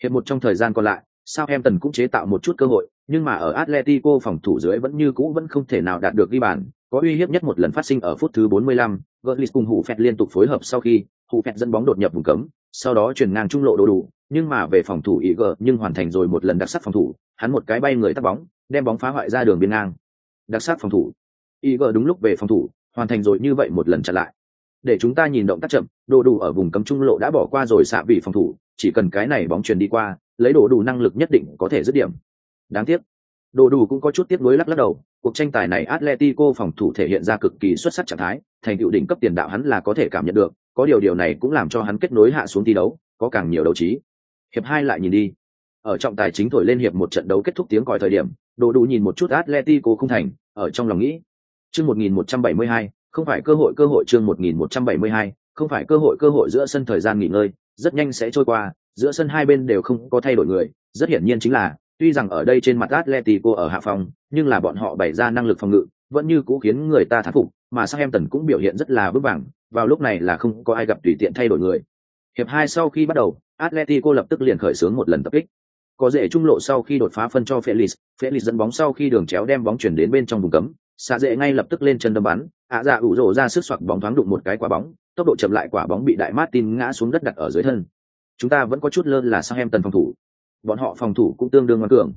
Hiệp một trong thời gian còn lại, Southampton cũng chế tạo một chút cơ hội, nhưng mà ở Atletico phòng thủ dưới vẫn như cũ vẫn không thể nào đạt được ghi bàn, có uy hiếp nhất một lần phát sinh ở phút thứ 45, Götze cùng Hủ Phẹt liên tục phối hợp sau khi, hù Phẹt dẫn bóng đột nhập vùng cấm, sau đó chuyển ngang trung lộ đồ đủ, nhưng mà về phòng thủ IG nhưng hoàn thành rồi một lần đặc sắc phòng thủ, hắn một cái bay người tắt bóng, đem bóng phá hoại ra đường biên ngang. Đặc sắc phòng thủ. IG đúng lúc về phòng thủ, hoàn thành rồi như vậy một lần chặn lại. Để chúng ta nhìn động tác chậm, đồ đủ ở vùng cấm trung lộ đã bỏ qua rồi xạ vị phòng thủ, chỉ cần cái này bóng truyền đi qua, lấy đồ đủ năng lực nhất định có thể dứt điểm. Đáng tiếc, đồ đủ cũng có chút tiếc nuối lắc lắc đầu, cuộc tranh tài này Atletico phòng thủ thể hiện ra cực kỳ xuất sắc trạng thái, thành tựu đỉnh cấp tiền đạo hắn là có thể cảm nhận được, có điều điều này cũng làm cho hắn kết nối hạ xuống thi đấu, có càng nhiều đấu trí. Hiệp hai lại nhìn đi. Ở trọng tài chính thổi lên hiệp một trận đấu kết thúc tiếng còi thời điểm, Đồ Đủ nhìn một chút Atletico không thành, ở trong lòng nghĩ. Chương 1172, không phải cơ hội cơ hội chương 1172, không phải cơ hội cơ hội giữa sân thời gian nghỉ ngơi, rất nhanh sẽ trôi qua, giữa sân hai bên đều không có thay đổi người, rất hiển nhiên chính là tuy rằng ở đây trên mặt Atletico ở hạ phòng, nhưng là bọn họ bày ra năng lực phòng ngự, vẫn như cũ khiến người ta thán phục, mà Southampton cũng biểu hiện rất là vững vàng, vào lúc này là không có ai gặp tùy tiện thay đổi người. Hiệp hai sau khi bắt đầu, Atletico lập tức liền khởi xướng một lần tập kích. Có rễ trung lộ sau khi đột phá phân cho Felix, Felix dẫn bóng sau khi đường chéo đem bóng chuyển đến bên trong vùng cấm, xạ dễ ngay lập tức lên chân đâm bắn, ạ dạ ủ rổ ra sức xoạc bóng thoáng đụng một cái quả bóng, tốc độ chậm lại quả bóng bị đại Martin ngã xuống đất đặt ở dưới thân. Chúng ta vẫn có chút lơ là Southampton phòng thủ. Bọn họ phòng thủ cũng tương đương ngoan cường.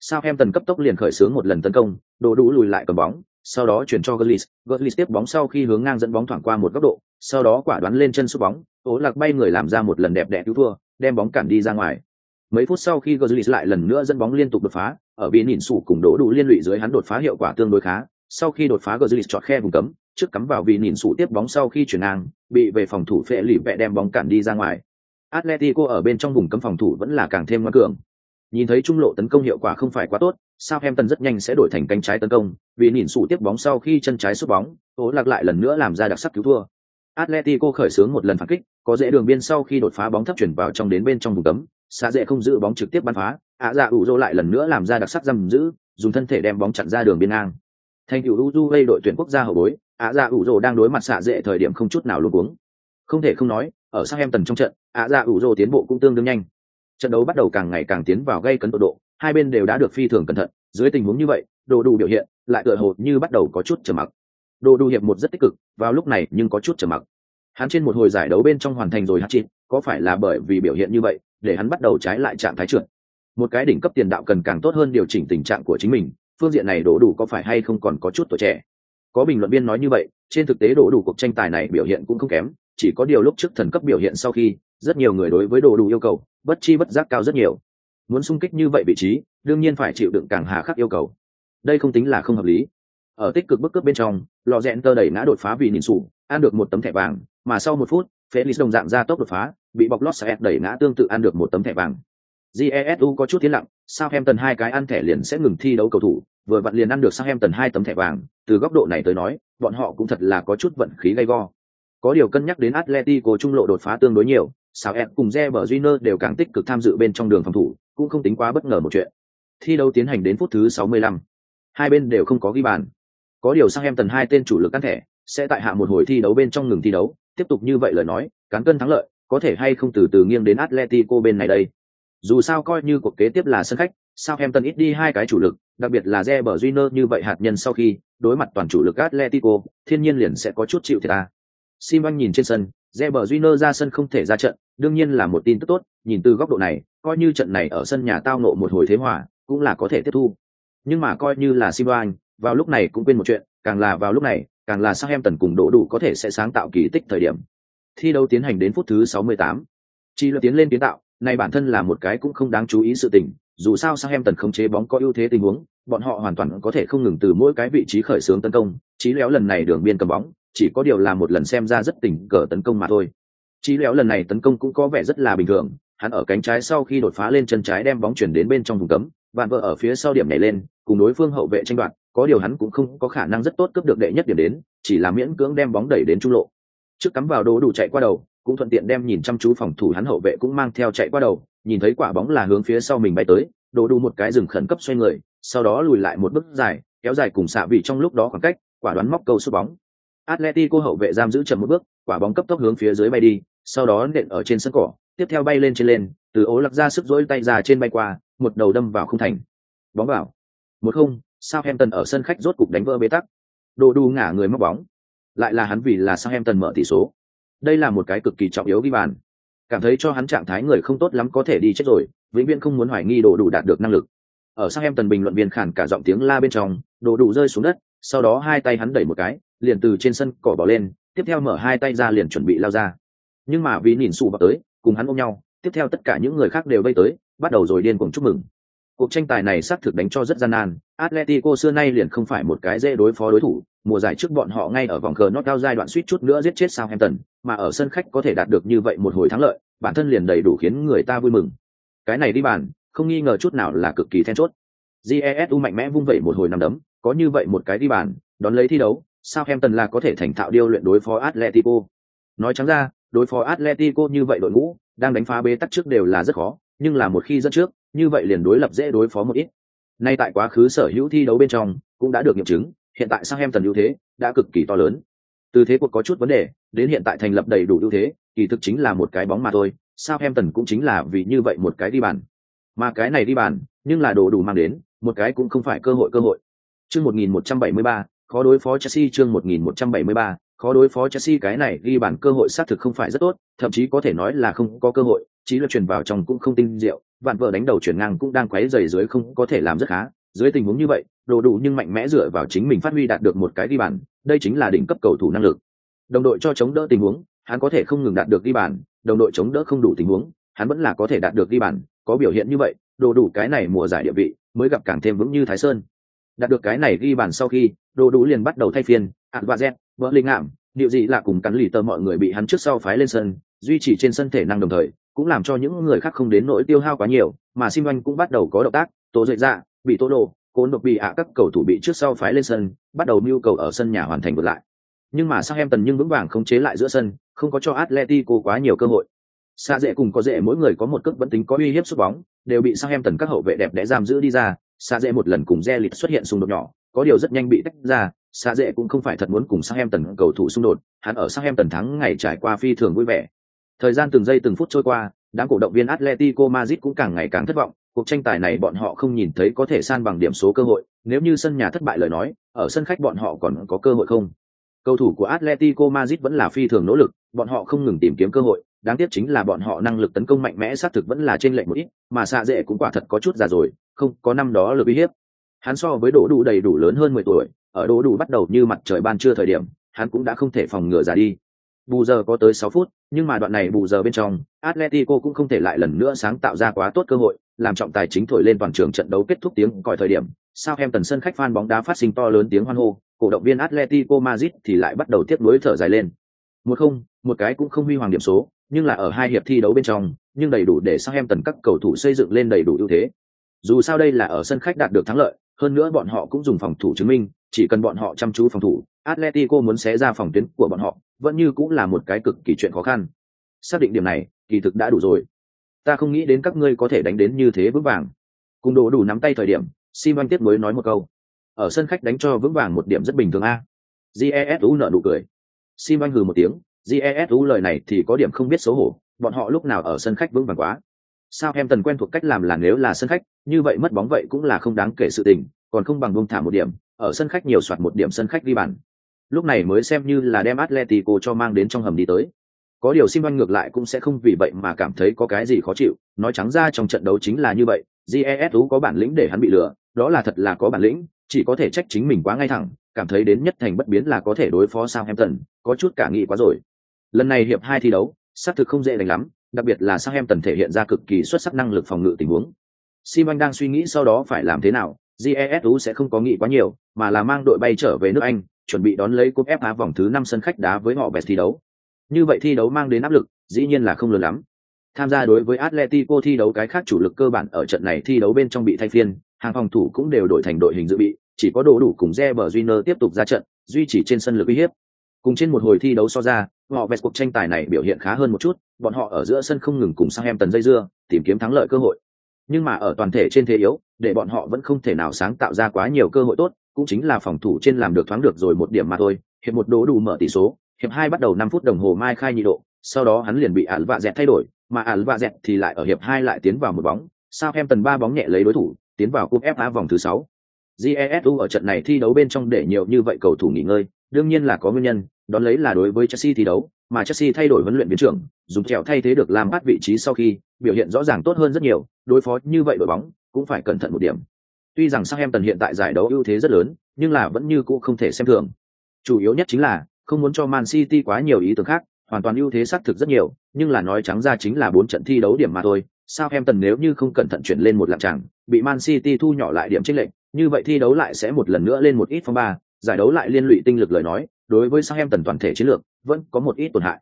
Southampton cấp tốc liền khởi xướng một lần tấn công, đồ đủ lùi lại cầm bóng, sau đó chuyển cho Gullis, Gullis tiếp bóng sau khi hướng ngang dẫn bóng thoảng qua một góc độ, sau đó quả đoán lên chân sút bóng, Tố Lạc bay người làm ra một lần đẹp đẽ cứu thua, đem bóng cản đi ra ngoài. Mấy phút sau khi Gullis lại lần nữa dẫn bóng liên tục đột phá, ở bên nhìn sủ cùng đổ đủ liên lụy dưới hắn đột phá hiệu quả tương đối khá, sau khi đột phá Gullis chọn khe vùng cấm, trước cắm vào vì nhìn sủ tiếp bóng sau khi chuyển ngang, bị về phòng thủ phệ lì vẹ đem bóng cản đi ra ngoài. Atletico ở bên trong vùng cấm phòng thủ vẫn là càng thêm ngoan cường. Nhìn thấy trung lộ tấn công hiệu quả không phải quá tốt, Southampton rất nhanh sẽ đổi thành cánh trái tấn công, vì nhìn sụ tiếp bóng sau khi chân trái sút bóng, Tố Lạc lại lần nữa làm ra đặc sắc cứu thua. Atletico khởi xướng một lần phản kích, có dễ đường biên sau khi đột phá bóng thấp chuyển vào trong đến bên trong vùng cấm, xa dễ không giữ bóng trực tiếp bắn phá, ạ dạ ủ rô lại lần nữa làm ra đặc sắc giam giữ, dùng thân thể đem bóng chặn ra đường biên ngang. Thành cựu Uruguay đội tuyển quốc gia hậu bối, ạ dạ ủ rô đang đối mặt xạ dễ thời điểm không chút nào luống cuống. Không thể không nói, ở Southampton trong trận, ạ dạ ủ rô tiến bộ cũng tương đương nhanh trận đấu bắt đầu càng ngày càng tiến vào gây cấn độ độ, hai bên đều đã được phi thường cẩn thận. Dưới tình huống như vậy, đồ đủ biểu hiện lại tựa hồ như bắt đầu có chút trầm mặc. Đồ đủ hiệp một rất tích cực, vào lúc này nhưng có chút trầm mặc. Hắn trên một hồi giải đấu bên trong hoàn thành rồi hát chịt có phải là bởi vì biểu hiện như vậy để hắn bắt đầu trái lại trạng thái trượt? Một cái đỉnh cấp tiền đạo cần càng tốt hơn điều chỉnh tình trạng của chính mình, phương diện này đổ đủ có phải hay không còn có chút tuổi trẻ? Có bình luận viên nói như vậy, trên thực tế đổ đủ cuộc tranh tài này biểu hiện cũng không kém, chỉ có điều lúc trước thần cấp biểu hiện sau khi, rất nhiều người đối với đồ đủ yêu cầu bất chi bất giác cao rất nhiều muốn sung kích như vậy vị trí đương nhiên phải chịu đựng càng hà khắc yêu cầu đây không tính là không hợp lý Ở tích cực bức cướp bên trong, lò rẽn tơ đẩy ngã đột phá vì nhìn sủ, ăn được một tấm thẻ vàng, mà sau một phút, Felix đồng dạng ra tốc đột phá, bị bọc lót sẽ đẩy ngã tương tự ăn được một tấm thẻ vàng. Jesu có chút tiến lặng, sao em tần hai cái ăn thẻ liền sẽ ngừng thi đấu cầu thủ, vừa vặn liền ăn được sang em tần hai tấm thẻ vàng, từ góc độ này tới nói, bọn họ cũng thật là có chút vận khí gay go. Có điều cân nhắc đến Atletico trung lộ đột phá tương đối nhiều, Sao em cùng Reber Junior đều càng tích cực tham dự bên trong đường phòng thủ, cũng không tính quá bất ngờ một chuyện. Thi đấu tiến hành đến phút thứ 65. Hai bên đều không có ghi bàn. Có điều Southampton hai tên chủ lực ăn thẻ, sẽ tại hạ một hồi thi đấu bên trong ngừng thi đấu, tiếp tục như vậy lời nói, cán cân thắng lợi, có thể hay không từ từ nghiêng đến Atletico bên này đây. Dù sao coi như cuộc kế tiếp là sân khách, Southampton ít đi hai cái chủ lực, đặc biệt là Reber Junior như vậy hạt nhân sau khi đối mặt toàn chủ lực Atletico, thiên nhiên liền sẽ có chút chịu thiệt ta. Simon nhìn trên sân, Reber Júnior ra sân không thể ra trận, đương nhiên là một tin tức tốt, nhìn từ góc độ này, coi như trận này ở sân nhà tao nộ một hồi thế hòa, cũng là có thể tiếp thu. Nhưng mà coi như là Simon, vào lúc này cũng quên một chuyện, càng là vào lúc này, càng là Southampton cùng đổ đủ có thể sẽ sáng tạo kỳ tích thời điểm. Thi đấu tiến hành đến phút thứ 68. Chi luật tiến lên kiến tạo, này bản thân là một cái cũng không đáng chú ý sự tình, dù sao Southampton khống chế bóng có ưu thế tình huống, bọn họ hoàn toàn có thể không ngừng từ mỗi cái vị trí khởi xướng tấn công, chí léo lần này đường biên cầm bóng, chỉ có điều là một lần xem ra rất tỉnh cờ tấn công mà thôi. Chí léo lần này tấn công cũng có vẻ rất là bình thường, hắn ở cánh trái sau khi đột phá lên chân trái đem bóng chuyển đến bên trong vùng cấm, vạn vợ ở phía sau điểm nhảy lên, cùng đối phương hậu vệ tranh đoạt, có điều hắn cũng không có khả năng rất tốt cướp được đệ nhất điểm đến, chỉ là miễn cưỡng đem bóng đẩy đến trung lộ. Trước cắm vào đồ đủ chạy qua đầu, cũng thuận tiện đem nhìn chăm chú phòng thủ hắn hậu vệ cũng mang theo chạy qua đầu, nhìn thấy quả bóng là hướng phía sau mình bay tới, đồ đủ một cái dừng khẩn cấp xoay người, sau đó lùi lại một bước dài, kéo dài cùng xạ vị trong lúc đó khoảng cách, quả đoán móc câu sút bóng. Atletico hậu vệ giam giữ chậm một bước, quả bóng cấp tốc hướng phía dưới bay đi, sau đó nện ở trên sân cỏ, tiếp theo bay lên trên lên, từ ố lặc ra sức dỗi tay ra trên bay qua, một đầu đâm vào không thành. Bóng vào. Một không, Southampton ở sân khách rốt cục đánh vỡ bế tắc. Đồ đù ngả người móc bóng. Lại là hắn vì là Southampton mở tỷ số. Đây là một cái cực kỳ trọng yếu ghi bàn. Cảm thấy cho hắn trạng thái người không tốt lắm có thể đi chết rồi, vĩnh viễn không muốn hoài nghi đồ đủ đạt được năng lực. Ở Southampton bình luận viên khản cả giọng tiếng la bên trong, đồ đủ rơi xuống đất, sau đó hai tay hắn đẩy một cái, liền từ trên sân cỏ bỏ lên, tiếp theo mở hai tay ra liền chuẩn bị lao ra. Nhưng mà vì nhìn xù vào tới, cùng hắn ôm nhau, tiếp theo tất cả những người khác đều vây tới, bắt đầu rồi điên cuồng chúc mừng. Cuộc tranh tài này xác thực đánh cho rất gian nan, Atletico xưa nay liền không phải một cái dễ đối phó đối thủ, mùa giải trước bọn họ ngay ở vòng cờ knockout giai đoạn suýt chút nữa giết chết Southampton, mà ở sân khách có thể đạt được như vậy một hồi thắng lợi, bản thân liền đầy đủ khiến người ta vui mừng. Cái này đi bàn, không nghi ngờ chút nào là cực kỳ then chốt. Jesu mạnh mẽ vung vẩy một hồi nằm đấm, có như vậy một cái đi bàn, đón lấy thi đấu, Southampton là có thể thành thạo điêu luyện đối phó Atletico. Nói trắng ra, đối phó Atletico như vậy đội ngũ, đang đánh phá bế tắc trước đều là rất khó, nhưng là một khi dẫn trước, như vậy liền đối lập dễ đối phó một ít. Nay tại quá khứ sở hữu thi đấu bên trong, cũng đã được nghiệm chứng, hiện tại Southampton ưu thế đã cực kỳ to lớn. Từ thế cuộc có chút vấn đề, đến hiện tại thành lập đầy đủ ưu thế, kỳ thực chính là một cái bóng mà thôi, Southampton cũng chính là vì như vậy một cái đi bàn. Mà cái này đi bàn, nhưng là đồ đủ mang đến, một cái cũng không phải cơ hội cơ hội. Chương 1173, khó đối phó Chelsea chương 1173, khó đối phó Chelsea cái này ghi bàn cơ hội xác thực không phải rất tốt, thậm chí có thể nói là không có cơ hội, chỉ là truyền vào trong cũng không tinh diệu, vạn vợ đánh đầu chuyển ngang cũng đang quấy rầy dưới không có thể làm rất khá. Dưới tình huống như vậy, đồ đủ nhưng mạnh mẽ dựa vào chính mình phát huy đạt được một cái ghi bàn, đây chính là đỉnh cấp cầu thủ năng lực. Đồng đội cho chống đỡ tình huống, hắn có thể không ngừng đạt được ghi bàn, đồng đội chống đỡ không đủ tình huống, hắn vẫn là có thể đạt được ghi bàn, có biểu hiện như vậy, đồ đủ cái này mùa giải địa vị mới gặp càng thêm vững như Thái Sơn. Đạt được cái này ghi bàn sau khi, đồ đủ liền bắt đầu thay phiên, ạn và Z, vỡ linh ngạm, điều gì là cùng cắn lì tờ mọi người bị hắn trước sau phái lên sân, duy trì trên sân thể năng đồng thời, cũng làm cho những người khác không đến nỗi tiêu hao quá nhiều, mà Sim oanh cũng bắt đầu có động tác, tổ dậy ra, bị tố đồ, cố đột bị ạ các cầu thủ bị trước sau phái lên sân, bắt đầu mưu cầu ở sân nhà hoàn thành vượt lại. Nhưng mà Southampton nhưng vững vàng không chế lại giữa sân, không có cho Atletico quá nhiều cơ hội. Xa dễ cùng có dễ mỗi người có một cước vẫn tính có uy hiếp sút bóng, đều bị Southampton các hậu vệ đẹp đẽ giam giữ đi ra, Xa dễ một lần cùng Zelit xuất hiện xung đột nhỏ, có điều rất nhanh bị tách ra, Xa dễ cũng không phải thật muốn cùng Sang Em Tần cầu thủ xung đột, hắn ở Sang Em Tần thắng ngày trải qua phi thường vui vẻ. Thời gian từng giây từng phút trôi qua, đám cổ động viên Atletico Madrid cũng càng ngày càng thất vọng, cuộc tranh tài này bọn họ không nhìn thấy có thể san bằng điểm số cơ hội, nếu như sân nhà thất bại lời nói, ở sân khách bọn họ còn có cơ hội không? Cầu thủ của Atletico Madrid vẫn là phi thường nỗ lực, bọn họ không ngừng tìm kiếm cơ hội, đáng tiếc chính là bọn họ năng lực tấn công mạnh mẽ xác thực vẫn là trên lệnh một ít, mà xạ dễ cũng quả thật có chút già rồi, không có năm đó lực uy hiếp. Hắn so với đỗ đủ đầy đủ lớn hơn mười tuổi, ở đỗ đủ bắt đầu như mặt trời ban trưa thời điểm, hắn cũng đã không thể phòng ngừa ra đi. Bù giờ có tới sáu phút, nhưng mà đoạn này bù giờ bên trong, Atletico cũng không thể lại lần nữa sáng tạo ra quá tốt cơ hội, làm trọng tài chính thổi lên toàn trường trận đấu kết thúc tiếng còi thời điểm, Sắc em tần sân khách fan bóng đá phát sinh to lớn tiếng hoan hô, cổ động viên Atletico Madrid thì lại bắt đầu tiếp nối thở dài lên. Một không, một cái cũng không huy hoàng điểm số, nhưng là ở hai hiệp thi đấu bên trong, nhưng đầy đủ để sắc em tần các cầu thủ xây dựng lên đầy đủ ưu thế. Dù sao đây là ở sân khách đạt được thắng lợi, hơn nữa bọn họ cũng dùng phòng thủ chứng minh, chỉ cần bọn họ chăm chú phòng thủ, Atletico muốn xé ra phòng tuyến của bọn họ, vẫn như cũng là một cái cực kỳ chuyện khó khăn. Xác định điểm này, kỳ thực đã đủ rồi. Ta không nghĩ đến các ngươi có thể đánh đến như thế vững vàng. Cùng đồ đủ nắm tay thời điểm, Simon tiếp mới nói một câu. Ở sân khách đánh cho vững vàng một điểm rất bình thường a. Jesu nở nụ cười. Simon hừ một tiếng, Jesu lời này thì có điểm không biết xấu hổ, bọn họ lúc nào ở sân khách vững vàng quá. Sao em tần quen thuộc cách làm là nếu là sân khách, như vậy mất bóng vậy cũng là không đáng kể sự tình, còn không bằng buông thả một điểm, ở sân khách nhiều soạt một điểm sân khách đi bàn. Lúc này mới xem như là đem Atletico cho mang đến trong hầm đi tới. Có điều Simon ngược lại cũng sẽ không vì vậy mà cảm thấy có cái gì khó chịu, nói trắng ra trong trận đấu chính là như vậy, Jesu có bản lĩnh để hắn bị lừa, đó là thật là có bản lĩnh, chỉ có thể trách chính mình quá ngay thẳng, cảm thấy đến nhất thành bất biến là có thể đối phó sao em tần có chút cả nghị quá rồi. Lần này hiệp hai thi đấu, xác thực không dễ đánh lắm, đặc biệt là sang em tần thể hiện ra cực kỳ xuất sắc năng lực phòng ngự tình huống. Simon đang suy nghĩ sau đó phải làm thế nào, Jesu sẽ không có nghĩ quá nhiều, mà là mang đội bay trở về nước Anh, chuẩn bị đón lấy cúp FA vòng thứ năm sân khách đá với họ bẹt thi đấu. Như vậy thi đấu mang đến áp lực, dĩ nhiên là không lớn lắm. Tham gia đối với Atletico thi đấu cái khác chủ lực cơ bản ở trận này thi đấu bên trong bị thay phiên, hàng phòng thủ cũng đều đổi thành đội hình dự bị, chỉ có đồ đủ cùng Reber Júnior tiếp tục ra trận, duy trì trên sân lực uy hiếp. Cùng trên một hồi thi đấu so ra, họ vẹt cuộc tranh tài này biểu hiện khá hơn một chút, bọn họ ở giữa sân không ngừng cùng sang em tần dây dưa, tìm kiếm thắng lợi cơ hội. Nhưng mà ở toàn thể trên thế yếu, để bọn họ vẫn không thể nào sáng tạo ra quá nhiều cơ hội tốt, cũng chính là phòng thủ trên làm được thoáng được rồi một điểm mà thôi. Hiệp một đố đủ mở tỷ số, hiệp hai bắt đầu năm phút đồng hồ mai khai nhị độ, sau đó hắn liền bị ả vạ dẹt thay đổi, mà ả vạ dẹt thì lại ở hiệp hai lại tiến vào một bóng, sao em tần ba bóng nhẹ lấy đối thủ, tiến vào cúp FA vòng thứ sáu. Jesu ở trận này thi đấu bên trong để nhiều như vậy cầu thủ nghỉ ngơi, đương nhiên là có nguyên nhân, đón lấy là đối với Chelsea thi đấu, mà Chelsea thay đổi huấn luyện viên trưởng, dùng trèo thay thế được làm bắt vị trí sau khi biểu hiện rõ ràng tốt hơn rất nhiều, đối phó như vậy đội bóng cũng phải cẩn thận một điểm. Tuy rằng Southampton hiện tại giải đấu ưu thế rất lớn, nhưng là vẫn như cũ không thể xem thường. Chủ yếu nhất chính là không muốn cho Man City quá nhiều ý tưởng khác, hoàn toàn ưu thế xác thực rất nhiều, nhưng là nói trắng ra chính là bốn trận thi đấu điểm mà thôi. Southampton nếu như không cẩn thận chuyển lên một lạng tràng, bị Man City thu nhỏ lại điểm chênh lệch, như vậy thi đấu lại sẽ một lần nữa lên một ít phong ba, giải đấu lại liên lụy tinh lực lời nói, đối với Southampton toàn thể chiến lược vẫn có một ít tổn hại.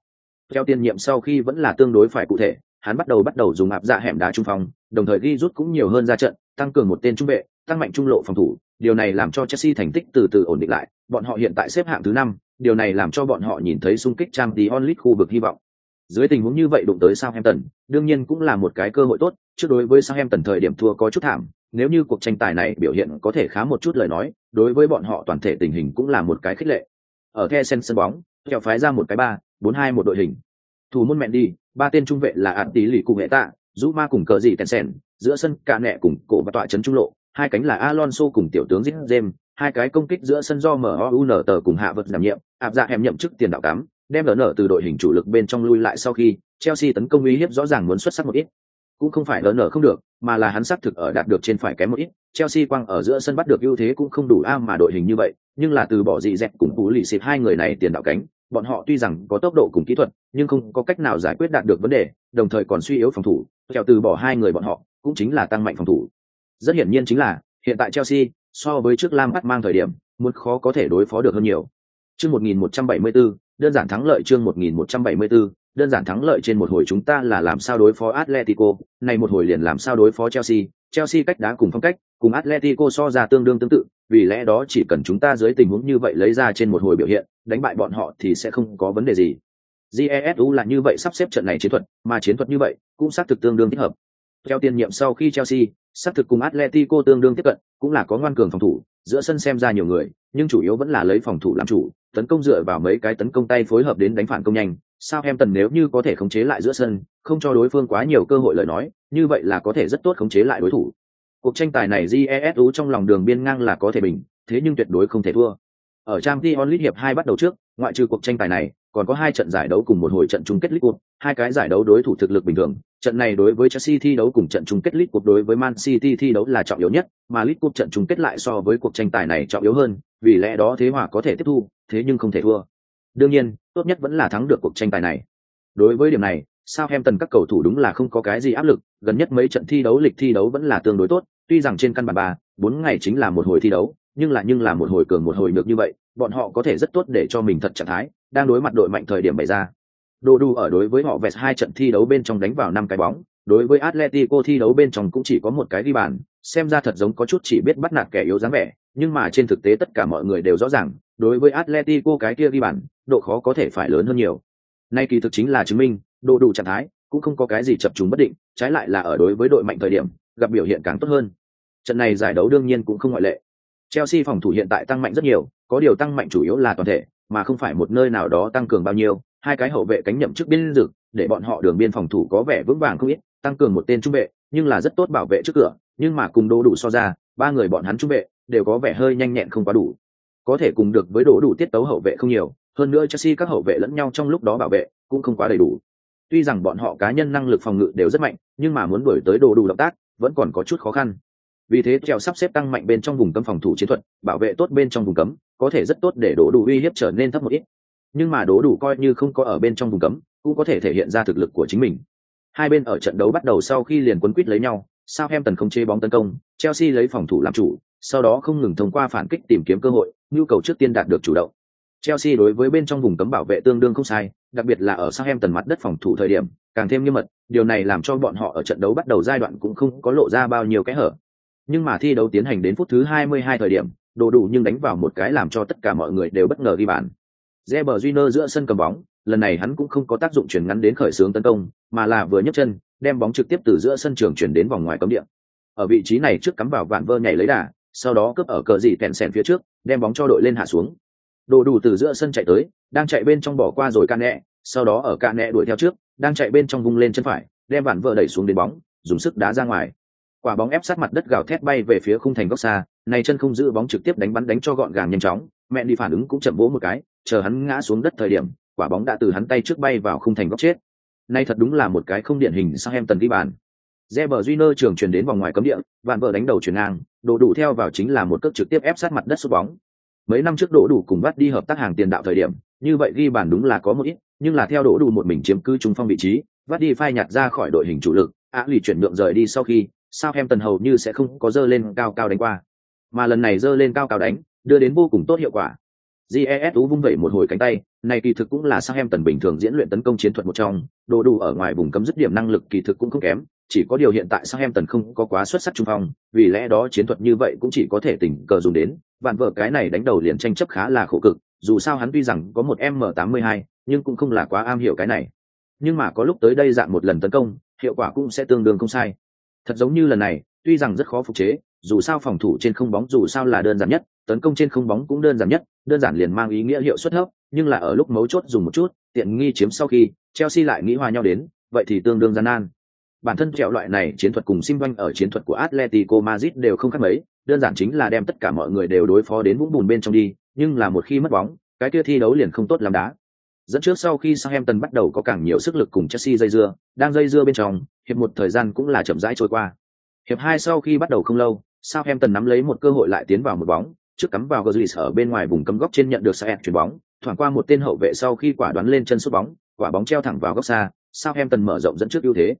Theo tiên nhiệm sau khi vẫn là tương đối phải cụ thể, hắn bắt đầu bắt đầu dùng áp dạ hẻm đá trung phong, đồng thời ghi rút cũng nhiều hơn ra trận, tăng cường một tên trung vệ, tăng mạnh trung lộ phòng thủ, điều này làm cho Chelsea thành tích từ từ ổn định lại, bọn họ hiện tại xếp hạng thứ năm, điều này làm cho bọn họ nhìn thấy xung kích trang tí onlit khu vực hy vọng. Dưới tình huống như vậy đụng tới Southampton, đương nhiên cũng là một cái cơ hội tốt, trước đối với Southampton thời điểm thua có chút thảm, nếu như cuộc tranh tài này biểu hiện có thể khá một chút lời nói, đối với bọn họ toàn thể tình hình cũng là một cái khích lệ. Ở The Sen sân bóng, kẹo phái ra một cái ba, bốn hai một đội hình. Thủ môn mẹn đi, ba tên trung vệ là ạn tí lì cùng hệ tạ, rũ ma cùng cờ gì tèn sèn giữa sân cả nẹ cùng cổ và tọa trấn trung lộ, hai cánh là Alonso cùng tiểu tướng Zin James, hai cái công kích giữa sân do MOUN tờ cùng hạ vật đảm nhiệm, áp dạ hẻm nhậm chức tiền đạo cắm, đem lỡ nở từ đội hình chủ lực bên trong lui lại sau khi Chelsea tấn công uy hiếp rõ ràng muốn xuất sắc một ít. Cũng không phải lỡ nở không được, mà là hắn xác thực ở đạt được trên phải kém một ít. Chelsea quang ở giữa sân bắt được ưu thế cũng không đủ a mà đội hình như vậy, nhưng là từ bỏ dị dẹt cùng cú lì xịt hai người này tiền đạo cánh, bọn họ tuy rằng có tốc độ cùng kỹ thuật, nhưng không có cách nào giải quyết đạt được vấn đề, đồng thời còn suy yếu phòng thủ. Theo từ bỏ hai người bọn họ, cũng chính là tăng mạnh phòng thủ. Rất hiển nhiên chính là hiện tại Chelsea so với trước Lam bắt mang thời điểm, muốn khó có thể đối phó được hơn nhiều. Chương 1174, đơn giản thắng lợi chương 1174, đơn giản thắng lợi trên một hồi chúng ta là làm sao đối phó Atletico, này một hồi liền làm sao đối phó Chelsea, Chelsea cách đá cùng phong cách, cùng Atletico so ra tương đương tương tự, vì lẽ đó chỉ cần chúng ta dưới tình huống như vậy lấy ra trên một hồi biểu hiện, đánh bại bọn họ thì sẽ không có vấn đề gì. GESU là như vậy sắp xếp trận này chiến thuật, mà chiến thuật như vậy cũng xác thực tương đương thích hợp. Theo tiền nhiệm sau khi Chelsea, xác thực cùng Atletico tương đương tiếp cận, cũng là có ngoan cường phòng thủ, giữa sân xem ra nhiều người, nhưng chủ yếu vẫn là lấy phòng thủ làm chủ, tấn công dựa vào mấy cái tấn công tay phối hợp đến đánh phản công nhanh. Sao em tần nếu như có thể khống chế lại giữa sân, không cho đối phương quá nhiều cơ hội lời nói, như vậy là có thể rất tốt khống chế lại đối thủ. Cuộc tranh tài này Jesu trong lòng đường biên ngang là có thể bình, thế nhưng tuyệt đối không thể thua. Ở Champions League hiệp hai bắt đầu trước, ngoại trừ cuộc tranh tài này, còn có hai trận giải đấu cùng một hồi trận chung kết League Cup, hai cái giải đấu đối thủ thực lực bình thường. Trận này đối với Chelsea thi đấu cùng trận chung kết League Cup đối với Man City thi đấu là trọng yếu nhất, mà League Cup trận chung kết lại so với cuộc tranh tài này trọng yếu hơn, vì lẽ đó thế hòa có thể tiếp thu, thế nhưng không thể thua. Đương nhiên, tốt nhất vẫn là thắng được cuộc tranh tài này. Đối với điểm này, Southampton các cầu thủ đúng là không có cái gì áp lực, gần nhất mấy trận thi đấu lịch thi đấu vẫn là tương đối tốt, tuy rằng trên căn bản ba bốn ngày chính là một hồi thi đấu nhưng là nhưng là một hồi cường một hồi được như vậy bọn họ có thể rất tốt để cho mình thật trạng thái đang đối mặt đội mạnh thời điểm bày ra. Đồ đủ ở đối với họ vẹt hai trận thi đấu bên trong đánh vào năm cái bóng, đối với atletico thi đấu bên trong cũng chỉ có một cái ghi bàn, xem ra thật giống có chút chỉ biết bắt nạt kẻ yếu dáng vẻ, nhưng mà trên thực tế tất cả mọi người đều rõ ràng, đối với atletico cái kia ghi bàn, độ khó có thể phải lớn hơn nhiều. Nay kỳ thực chính là chứng minh, đồ đủ trạng thái cũng không có cái gì chập trùng bất định, trái lại là ở đối với đội mạnh thời điểm, gặp biểu hiện càng tốt hơn. Trận này giải đấu đương nhiên cũng không ngoại lệ. Chelsea phòng thủ hiện tại tăng mạnh rất nhiều, có điều tăng mạnh chủ yếu là toàn thể mà không phải một nơi nào đó tăng cường bao nhiêu, hai cái hậu vệ cánh nhậm trước biên dực, để bọn họ đường biên phòng thủ có vẻ vững vàng không ít, tăng cường một tên trung vệ, nhưng là rất tốt bảo vệ trước cửa, nhưng mà cùng đỗ đủ so ra, ba người bọn hắn trung vệ đều có vẻ hơi nhanh nhẹn không quá đủ. Có thể cùng được với đỗ đủ tiết tấu hậu vệ không nhiều, hơn nữa chelsea các hậu vệ lẫn nhau trong lúc đó bảo vệ cũng không quá đầy đủ. Tuy rằng bọn họ cá nhân năng lực phòng ngự đều rất mạnh, nhưng mà muốn đuổi tới đồ đủ động tác vẫn còn có chút khó khăn vì thế treo sắp xếp tăng mạnh bên trong vùng cấm phòng thủ chiến thuật bảo vệ tốt bên trong vùng cấm có thể rất tốt để đổ đủ uy hiếp trở nên thấp một ít. Nhưng mà đổ đủ coi như không có ở bên trong vùng cấm cũng có thể thể hiện ra thực lực của chính mình. Hai bên ở trận đấu bắt đầu sau khi liền quấn quýt lấy nhau Southampton không chế bóng tấn công Chelsea lấy phòng thủ làm chủ sau đó không ngừng thông qua phản kích tìm kiếm cơ hội nhu cầu trước tiên đạt được chủ động. Chelsea đối với bên trong vùng cấm bảo vệ tương đương không sai, đặc biệt là ở Southampton mặt đất phòng thủ thời điểm, càng thêm nghiêm mật, điều này làm cho bọn họ ở trận đấu bắt đầu giai đoạn cũng không có lộ ra bao nhiêu cái hở. Nhưng mà thi đấu tiến hành đến phút thứ 22 thời điểm, đồ đủ nhưng đánh vào một cái làm cho tất cả mọi người đều bất ngờ ghi bàn. Reber Júnior giữa sân cầm bóng, lần này hắn cũng không có tác dụng chuyển ngắn đến khởi xướng tấn công, mà là vừa nhấc chân, đem bóng trực tiếp từ giữa sân trường chuyển đến vòng ngoài cấm địa. Ở vị trí này trước cắm vào vạn vơ nhảy lấy đà, sau đó cướp ở cờ dì kèn sèn phía trước, đem bóng cho đội lên hạ xuống. Đồ đủ từ giữa sân chạy tới, đang chạy bên trong bỏ qua rồi can nẹ, sau đó ở can nẹ đuổi theo trước, đang chạy bên trong vung lên chân phải, đem vạn vợ đẩy xuống đến bóng, dùng sức đá ra ngoài. Quả bóng ép sát mặt đất gào thét bay về phía khung thành góc xa, này chân không giữ bóng trực tiếp đánh bắn đánh cho gọn gàng nhanh chóng, mẹ đi phản ứng cũng chậm vỗ một cái, chờ hắn ngã xuống đất thời điểm, quả bóng đã từ hắn tay trước bay vào khung thành góc chết. Nay thật đúng là một cái không điển hình sang em tần ghi bàn. Reber Júnior trường truyền đến vòng ngoài cấm địa, vạn vợ đánh đầu chuyển ngang, đồ đủ theo vào chính là một cước trực tiếp ép sát mặt đất sút bóng. Mấy năm trước đổ đủ cùng bắt đi hợp tác hàng tiền đạo thời điểm, như vậy ghi bàn đúng là có một ít, nhưng là theo đổ đủ một mình chiếm cứ trung phong vị trí, vắt đi phai nhạt ra khỏi đội hình chủ lực, á lì chuyển nhượng rời đi sau khi, sao em tần hầu như sẽ không có dơ lên cao cao đánh qua. Mà lần này dơ lên cao cao đánh, đưa đến vô cùng tốt hiệu quả. GESU vung vẩy một hồi cánh tay, này kỳ thực cũng là sao em tần bình thường diễn luyện tấn công chiến thuật một trong, đồ đủ ở ngoài vùng cấm dứt điểm năng lực kỳ thực cũng không kém, chỉ có điều hiện tại sao em tần không có quá xuất sắc trung phong, vì lẽ đó chiến thuật như vậy cũng chỉ có thể tình cờ dùng đến, vạn vợ cái này đánh đầu liền tranh chấp khá là khổ cực, dù sao hắn tuy rằng có một M82, nhưng cũng không là quá am hiểu cái này. Nhưng mà có lúc tới đây dạng một lần tấn công, hiệu quả cũng sẽ tương đương không sai. Thật giống như lần này, tuy rằng rất khó phục chế, dù sao phòng thủ trên không bóng dù sao là đơn giản nhất, tấn công trên không bóng cũng đơn giản nhất, đơn giản liền mang ý nghĩa hiệu suất thấp, nhưng là ở lúc mấu chốt dùng một chút, tiện nghi chiếm sau khi, Chelsea lại nghĩ hòa nhau đến, vậy thì tương đương gian nan. Bản thân trẹo loại này chiến thuật cùng Simbank ở chiến thuật của Atletico Madrid đều không khác mấy, đơn giản chính là đem tất cả mọi người đều đối phó đến vũng bùn bên trong đi, nhưng là một khi mất bóng, cái kia thi đấu liền không tốt làm đá. Dẫn trước sau khi Southampton bắt đầu có càng nhiều sức lực cùng Chelsea dây dưa, đang dây dưa bên trong, hiệp một thời gian cũng là chậm rãi trôi qua. Hiệp hai sau khi bắt đầu không lâu, Southampton nắm lấy một cơ hội lại tiến vào một bóng, trước cắm vào Gazlis ở bên ngoài vùng cấm góc trên nhận được Saet chuyển bóng, thoảng qua một tên hậu vệ sau khi quả đoán lên chân sút bóng, quả bóng treo thẳng vào góc xa, Southampton mở rộng dẫn trước ưu thế.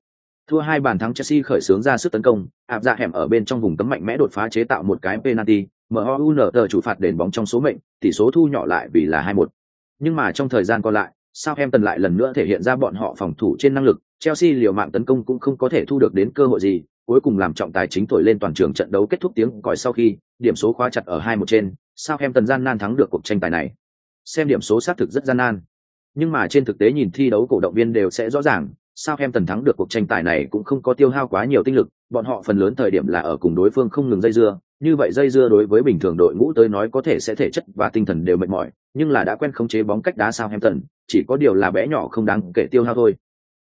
Thua hai bàn thắng Chelsea khởi xướng ra sức tấn công, áp ra hẻm ở bên trong vùng cấm mạnh mẽ đột phá chế tạo một cái penalty, MOUN tờ chủ phạt đền bóng trong số mệnh, tỷ số thu nhỏ lại vì là 2-1. Nhưng mà trong thời gian còn lại, Southampton lại lần nữa thể hiện ra bọn họ phòng thủ trên năng lực, Chelsea liều mạng tấn công cũng không có thể thu được đến cơ hội gì, cuối cùng làm trọng tài chính thổi lên toàn trường trận đấu kết thúc tiếng còi sau khi, điểm số khóa chặt ở 2-1 trên, Southampton gian nan thắng được cuộc tranh tài này. Xem điểm số xác thực rất gian nan, nhưng mà trên thực tế nhìn thi đấu cổ động viên đều sẽ rõ ràng, Southampton thắng được cuộc tranh tài này cũng không có tiêu hao quá nhiều tinh lực, bọn họ phần lớn thời điểm là ở cùng đối phương không ngừng dây dưa, như vậy dây dưa đối với bình thường đội ngũ tới nói có thể sẽ thể chất và tinh thần đều mệt mỏi, nhưng là đã quen khống chế bóng cách đá sao Southampton, chỉ có điều là bé nhỏ không đáng kể tiêu hao thôi.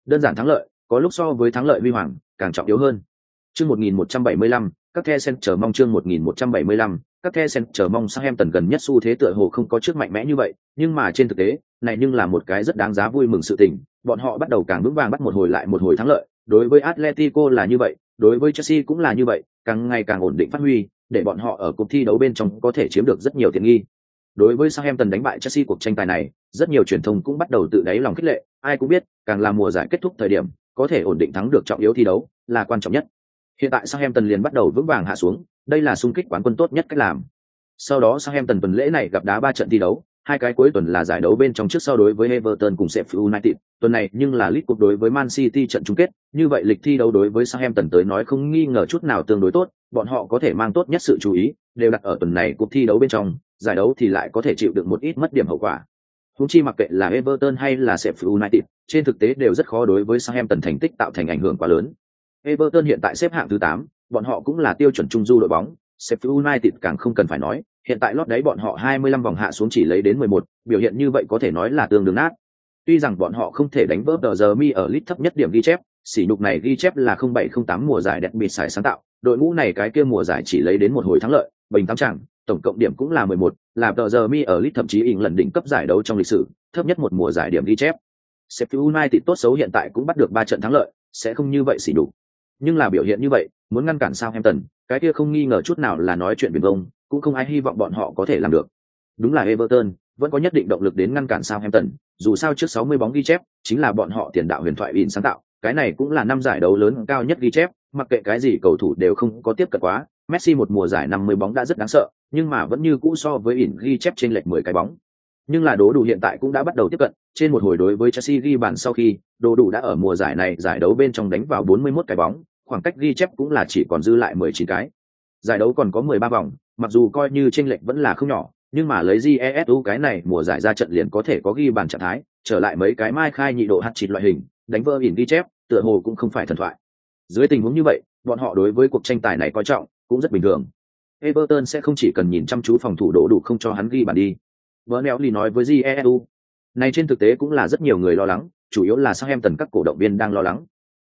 Đơn giản thắng lợi, có lúc so với thắng lợi vi hoàng, càng trọng yếu hơn. Chương 1175, các the sen chờ mong chương 1175, các the sen chờ mong sang em tần gần nhất xu thế tựa hồ không có trước mạnh mẽ như vậy, nhưng mà trên thực tế, này nhưng là một cái rất đáng giá vui mừng sự tình, bọn họ bắt đầu càng vững vàng bắt một hồi lại một hồi thắng lợi, đối với Atletico là như vậy, đối với Chelsea cũng là như vậy, càng ngày càng ổn định phát huy, để bọn họ ở cuộc thi đấu bên trong có thể chiếm được rất nhiều tiện nghi. Đối với Southampton đánh bại Chelsea cuộc tranh tài này, rất nhiều truyền thông cũng bắt đầu tự đáy lòng khích lệ, ai cũng biết, càng là mùa giải kết thúc thời điểm, có thể ổn định thắng được trọng yếu thi đấu là quan trọng nhất. Hiện tại Southampton liền bắt đầu vững vàng hạ xuống, đây là xung kích quán quân tốt nhất cách làm. Sau đó Southampton tuần lễ này gặp đá ba trận thi đấu, hai cái cuối tuần là giải đấu bên trong trước sau đối với Everton cùng Sheffield United, tuần này nhưng là League Cup đối với Man City trận chung kết, như vậy lịch thi đấu đối với Southampton tới nói không nghi ngờ chút nào tương đối tốt, bọn họ có thể mang tốt nhất sự chú ý, đều đặt ở tuần này cuộc thi đấu bên trong, giải đấu thì lại có thể chịu được một ít mất điểm hậu quả. Húng chi mặc kệ là Everton hay là Sheffield United, trên thực tế đều rất khó đối với Southampton thành tích tạo thành ảnh hưởng quá lớn. Everton hiện tại xếp hạng thứ 8, bọn họ cũng là tiêu chuẩn trung du đội bóng, Sheffield United càng không cần phải nói, hiện tại lót đáy bọn họ 25 vòng hạ xuống chỉ lấy đến 11, biểu hiện như vậy có thể nói là tương đương nát. Tuy rằng bọn họ không thể đánh vỡ tờ giờ mi ở lít thấp nhất điểm ghi chép, sỉ nhục này ghi chép là 0708 mùa giải đẹp biệt xài sáng tạo, đội ngũ này cái kia mùa giải chỉ lấy đến một hồi thắng lợi, bình tám chẳng, tổng cộng điểm cũng là 11, là tờ giờ mi ở lít thậm chí ỉn lần đỉnh cấp giải đấu trong lịch sử, thấp nhất một mùa giải điểm ghi chép. Sheffield United tốt xấu hiện tại cũng bắt được 3 trận thắng lợi, sẽ không như vậy xỉ nhục. Nhưng là biểu hiện như vậy, muốn ngăn cản Southampton, cái kia không nghi ngờ chút nào là nói chuyện viển vông, cũng không ai hy vọng bọn họ có thể làm được. Đúng là Everton, vẫn có nhất định động lực đến ngăn cản Southampton, dù sao trước 60 bóng ghi chép, chính là bọn họ tiền đạo huyền thoại in sáng tạo, cái này cũng là năm giải đấu lớn cao nhất ghi chép, mặc kệ cái gì cầu thủ đều không có tiếp cận quá, Messi một mùa giải 50 bóng đã rất đáng sợ, nhưng mà vẫn như cũ so với ỉn ghi chép trên lệch 10 cái bóng. Nhưng là đố đủ hiện tại cũng đã bắt đầu tiếp cận, trên một hồi đối với Chelsea ghi bàn sau khi, đố đủ đã ở mùa giải này giải đấu bên trong đánh vào 41 cái bóng, khoảng cách ghi chép cũng là chỉ còn dư lại 19 cái. Giải đấu còn có 13 vòng, mặc dù coi như tranh lệch vẫn là không nhỏ, nhưng mà lấy Jesu cái này mùa giải ra trận liền có thể có ghi bàn trạng thái, trở lại mấy cái mai khai nhị độ hạt chịt loại hình, đánh vỡ ỉn ghi chép, tựa hồ cũng không phải thần thoại. Dưới tình huống như vậy, bọn họ đối với cuộc tranh tài này coi trọng, cũng rất bình thường. Everton sẽ không chỉ cần nhìn chăm chú phòng thủ đổ đủ không cho hắn ghi bàn đi. Bernelli nói với Jesu. Này trên thực tế cũng là rất nhiều người lo lắng, chủ yếu là các em tần các cổ động viên đang lo lắng.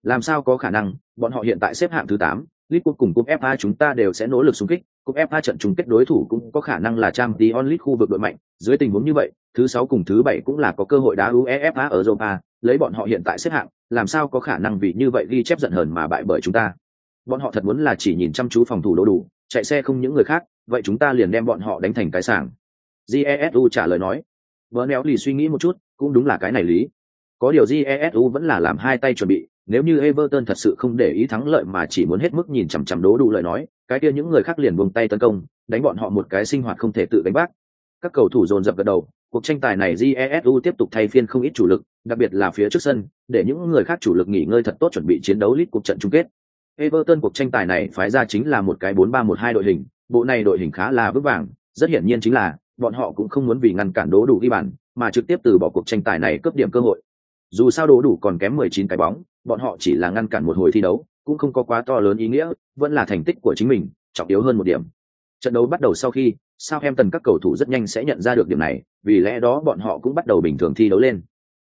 Làm sao có khả năng, bọn họ hiện tại xếp hạng thứ 8, League cùng cúp FA chúng ta đều sẽ nỗ lực xung kích, cúp FA trận chung kết đối thủ cũng có khả năng là Champions League khu vực đội mạnh, dưới tình huống như vậy, thứ 6 cùng thứ 7 cũng là có cơ hội đá UEFA ở Europa, lấy bọn họ hiện tại xếp hạng, làm sao có khả năng vì như vậy ghi chép giận hờn mà bại bởi chúng ta. Bọn họ thật muốn là chỉ nhìn chăm chú phòng thủ đỗ đủ, chạy xe không những người khác, vậy chúng ta liền đem bọn họ đánh thành cái sảng. Jesu trả lời nói. Bernel lì suy nghĩ một chút, cũng đúng là cái này lý. Có điều Jesu vẫn là làm hai tay chuẩn bị, nếu như Everton thật sự không để ý thắng lợi mà chỉ muốn hết mức nhìn chằm chằm đố đủ lời nói, cái kia những người khác liền buông tay tấn công, đánh bọn họ một cái sinh hoạt không thể tự đánh bác. Các cầu thủ dồn dập gật đầu, cuộc tranh tài này Jesu tiếp tục thay phiên không ít chủ lực, đặc biệt là phía trước sân, để những người khác chủ lực nghỉ ngơi thật tốt chuẩn bị chiến đấu lít cuộc trận chung kết. Everton cuộc tranh tài này phái ra chính là một cái 4-3-1-2 đội hình, bộ này đội hình khá là vững vàng, rất hiển nhiên chính là bọn họ cũng không muốn vì ngăn cản đố đủ ghi bàn, mà trực tiếp từ bỏ cuộc tranh tài này cướp điểm cơ hội. Dù sao đố đủ còn kém 19 cái bóng, bọn họ chỉ là ngăn cản một hồi thi đấu, cũng không có quá to lớn ý nghĩa, vẫn là thành tích của chính mình, trọng yếu hơn một điểm. Trận đấu bắt đầu sau khi, Southampton các cầu thủ rất nhanh sẽ nhận ra được điểm này, vì lẽ đó bọn họ cũng bắt đầu bình thường thi đấu lên.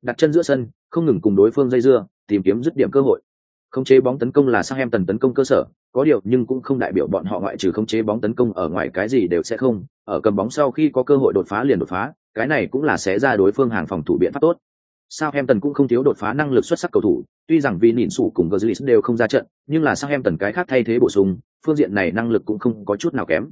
Đặt chân giữa sân, không ngừng cùng đối phương dây dưa, tìm kiếm dứt điểm cơ hội. Khống chế bóng tấn công là Southampton tấn công cơ sở, có điều nhưng cũng không đại biểu bọn họ ngoại trừ khống chế bóng tấn công ở ngoài cái gì đều sẽ không, ở cầm bóng sau khi có cơ hội đột phá liền đột phá, cái này cũng là sẽ ra đối phương hàng phòng thủ biện pháp tốt. Southampton cũng không thiếu đột phá năng lực xuất sắc cầu thủ, tuy rằng vì nỉn sủ cùng Götze đều không ra trận, nhưng là Southampton cái khác thay thế bổ sung, phương diện này năng lực cũng không có chút nào kém.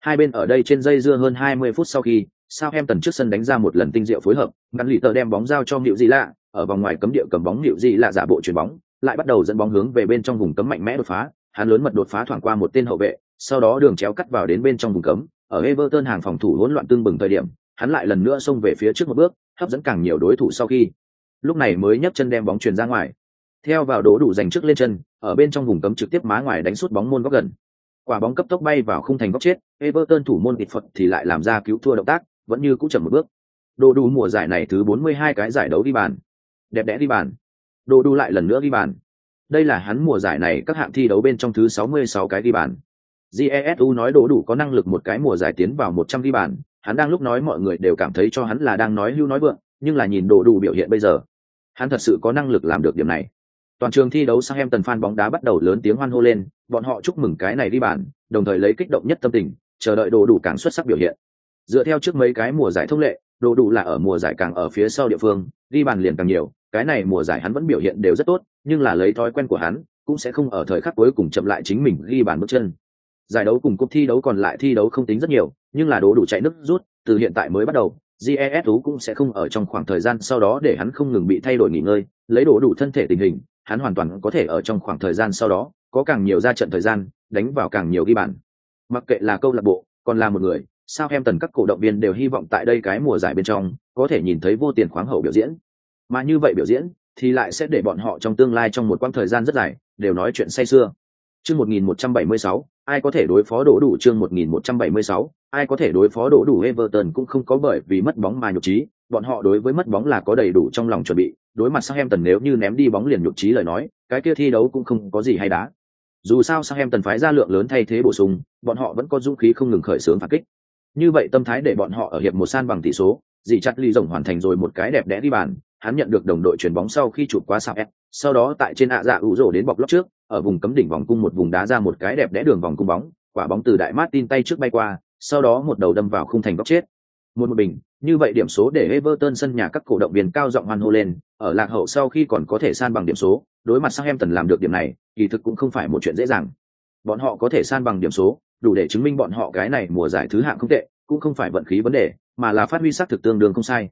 Hai bên ở đây trên dây dưa hơn 20 phút sau khi, Southampton trước sân đánh ra một lần tinh diệu phối hợp, ngắn lì tờ đem bóng giao cho Miệu Dị Lạ, ở vòng ngoài cấm địa cầm bóng Miệu Dị Lạ giả bộ chuyển bóng, lại bắt đầu dẫn bóng hướng về bên trong vùng cấm mạnh mẽ đột phá, hắn lớn mật đột phá thoảng qua một tên hậu vệ, sau đó đường chéo cắt vào đến bên trong vùng cấm, ở Everton hàng phòng thủ hỗn loạn tương bừng thời điểm, hắn lại lần nữa xông về phía trước một bước, hấp dẫn càng nhiều đối thủ sau khi lúc này mới nhấc chân đem bóng truyền ra ngoài. Theo vào đố đủ giành trước lên chân, ở bên trong vùng cấm trực tiếp má ngoài đánh suốt bóng môn góc gần. Quả bóng cấp tốc bay vào khung thành góc chết, everton thủ môn kịch phật thì lại làm ra cứu thua động tác, vẫn như cũ chậm một bước. Đồ đủ mùa giải này thứ 42 cái giải đấu đi bàn. Đẹp đẽ đi bàn. Đồ đủ lại lần nữa đi bàn. Đây là hắn mùa giải này các hạng thi đấu bên trong thứ 66 cái đi bàn. Jesu nói đồ đủ có năng lực một cái mùa giải tiến vào 100 đi bàn. Hắn đang lúc nói mọi người đều cảm thấy cho hắn là đang nói hưu nói vượng, nhưng là nhìn đồ đủ biểu hiện bây giờ hắn thật sự có năng lực làm được điểm này. Toàn trường thi đấu sang em tần fan bóng đá bắt đầu lớn tiếng hoan hô lên, bọn họ chúc mừng cái này đi bàn, đồng thời lấy kích động nhất tâm tình, chờ đợi đồ đủ càng xuất sắc biểu hiện. Dựa theo trước mấy cái mùa giải thông lệ, đồ đủ là ở mùa giải càng ở phía sau địa phương, đi bàn liền càng nhiều, cái này mùa giải hắn vẫn biểu hiện đều rất tốt, nhưng là lấy thói quen của hắn, cũng sẽ không ở thời khắc cuối cùng chậm lại chính mình ghi bàn bước chân. Giải đấu cùng cúp thi đấu còn lại thi đấu không tính rất nhiều, nhưng là đồ đủ chạy nước rút, từ hiện tại mới bắt đầu jesu cũng sẽ không ở trong khoảng thời gian sau đó để hắn không ngừng bị thay đổi nghỉ ngơi lấy đủ đủ thân thể tình hình hắn hoàn toàn có thể ở trong khoảng thời gian sau đó có càng nhiều ra trận thời gian, đánh vào càng nhiều ghi bàn. Mặc kệ là câu lạc bộ, còn là một người, sao em tần các cổ động viên đều hy vọng tại đây cái mùa giải bên trong có thể nhìn thấy vô tiền khoáng hậu biểu diễn. Mà như vậy biểu diễn thì lại sẽ để bọn họ trong tương lai trong một quãng thời gian rất dài đều nói chuyện say sưa. Chương 1176, ai có thể đối phó đổ đủ chương 1176, ai có thể đối phó đổ đủ Everton cũng không có bởi vì mất bóng mà nhục trí, bọn họ đối với mất bóng là có đầy đủ trong lòng chuẩn bị, đối mặt Southampton nếu như ném đi bóng liền nhục trí lời nói, cái kia thi đấu cũng không có gì hay đá. Dù sao Southampton phái ra lượng lớn thay thế bổ sung, bọn họ vẫn có dũng khí không ngừng khởi xướng phản kích. Như vậy tâm thái để bọn họ ở hiệp một san bằng tỷ số, dì chặt ly rồng hoàn thành rồi một cái đẹp đẽ đi bàn, hắn nhận được đồng đội chuyển bóng sau khi chụp qua sao sau đó tại trên ạ dạ ủ rổ đến bọc lót trước, ở vùng cấm đỉnh vòng cung một vùng đá ra một cái đẹp đẽ đường vòng cung bóng, quả bóng từ đại Martin tay trước bay qua, sau đó một đầu đâm vào khung thành góc chết. Một một bình, như vậy điểm số để Everton sân nhà các cổ động viên cao giọng hoan hô lên, ở lạc hậu sau khi còn có thể san bằng điểm số, đối mặt Southampton làm được điểm này, kỳ thực cũng không phải một chuyện dễ dàng. Bọn họ có thể san bằng điểm số, đủ để chứng minh bọn họ cái này mùa giải thứ hạng không tệ, cũng không phải vận khí vấn đề, mà là phát huy sắc thực tương đương không sai.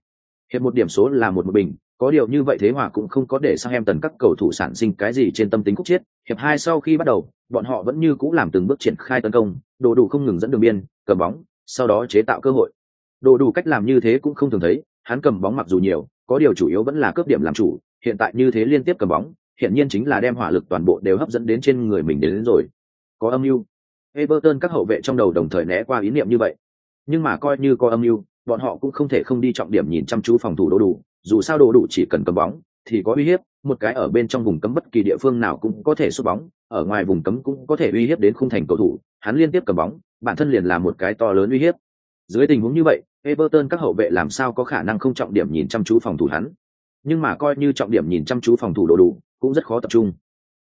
Hiệp một điểm số là một một bình, có điều như vậy thế hòa cũng không có để sang em tần các cầu thủ sản sinh cái gì trên tâm tính khúc chiết. Hiệp hai sau khi bắt đầu, bọn họ vẫn như cũ làm từng bước triển khai tấn công, đồ đủ không ngừng dẫn đường biên, cầm bóng, sau đó chế tạo cơ hội. Đồ đủ cách làm như thế cũng không thường thấy, hắn cầm bóng mặc dù nhiều, có điều chủ yếu vẫn là cướp điểm làm chủ, hiện tại như thế liên tiếp cầm bóng, hiện nhiên chính là đem hỏa lực toàn bộ đều hấp dẫn đến trên người mình đến, đến rồi. Có âm mưu. Everton các hậu vệ trong đầu đồng thời né qua ý niệm như vậy. Nhưng mà coi như có âm mưu, bọn họ cũng không thể không đi trọng điểm nhìn chăm chú phòng thủ đồ đủ, dù sao đồ đủ chỉ cần cầm bóng thì có uy hiếp, một cái ở bên trong vùng cấm bất kỳ địa phương nào cũng có thể sút bóng, ở ngoài vùng cấm cũng có thể uy hiếp đến khung thành cầu thủ, hắn liên tiếp cầm bóng, bản thân liền là một cái to lớn uy hiếp. Dưới tình huống như vậy, Everton các hậu vệ làm sao có khả năng không trọng điểm nhìn chăm chú phòng thủ hắn. Nhưng mà coi như trọng điểm nhìn chăm chú phòng thủ đồ đủ, cũng rất khó tập trung.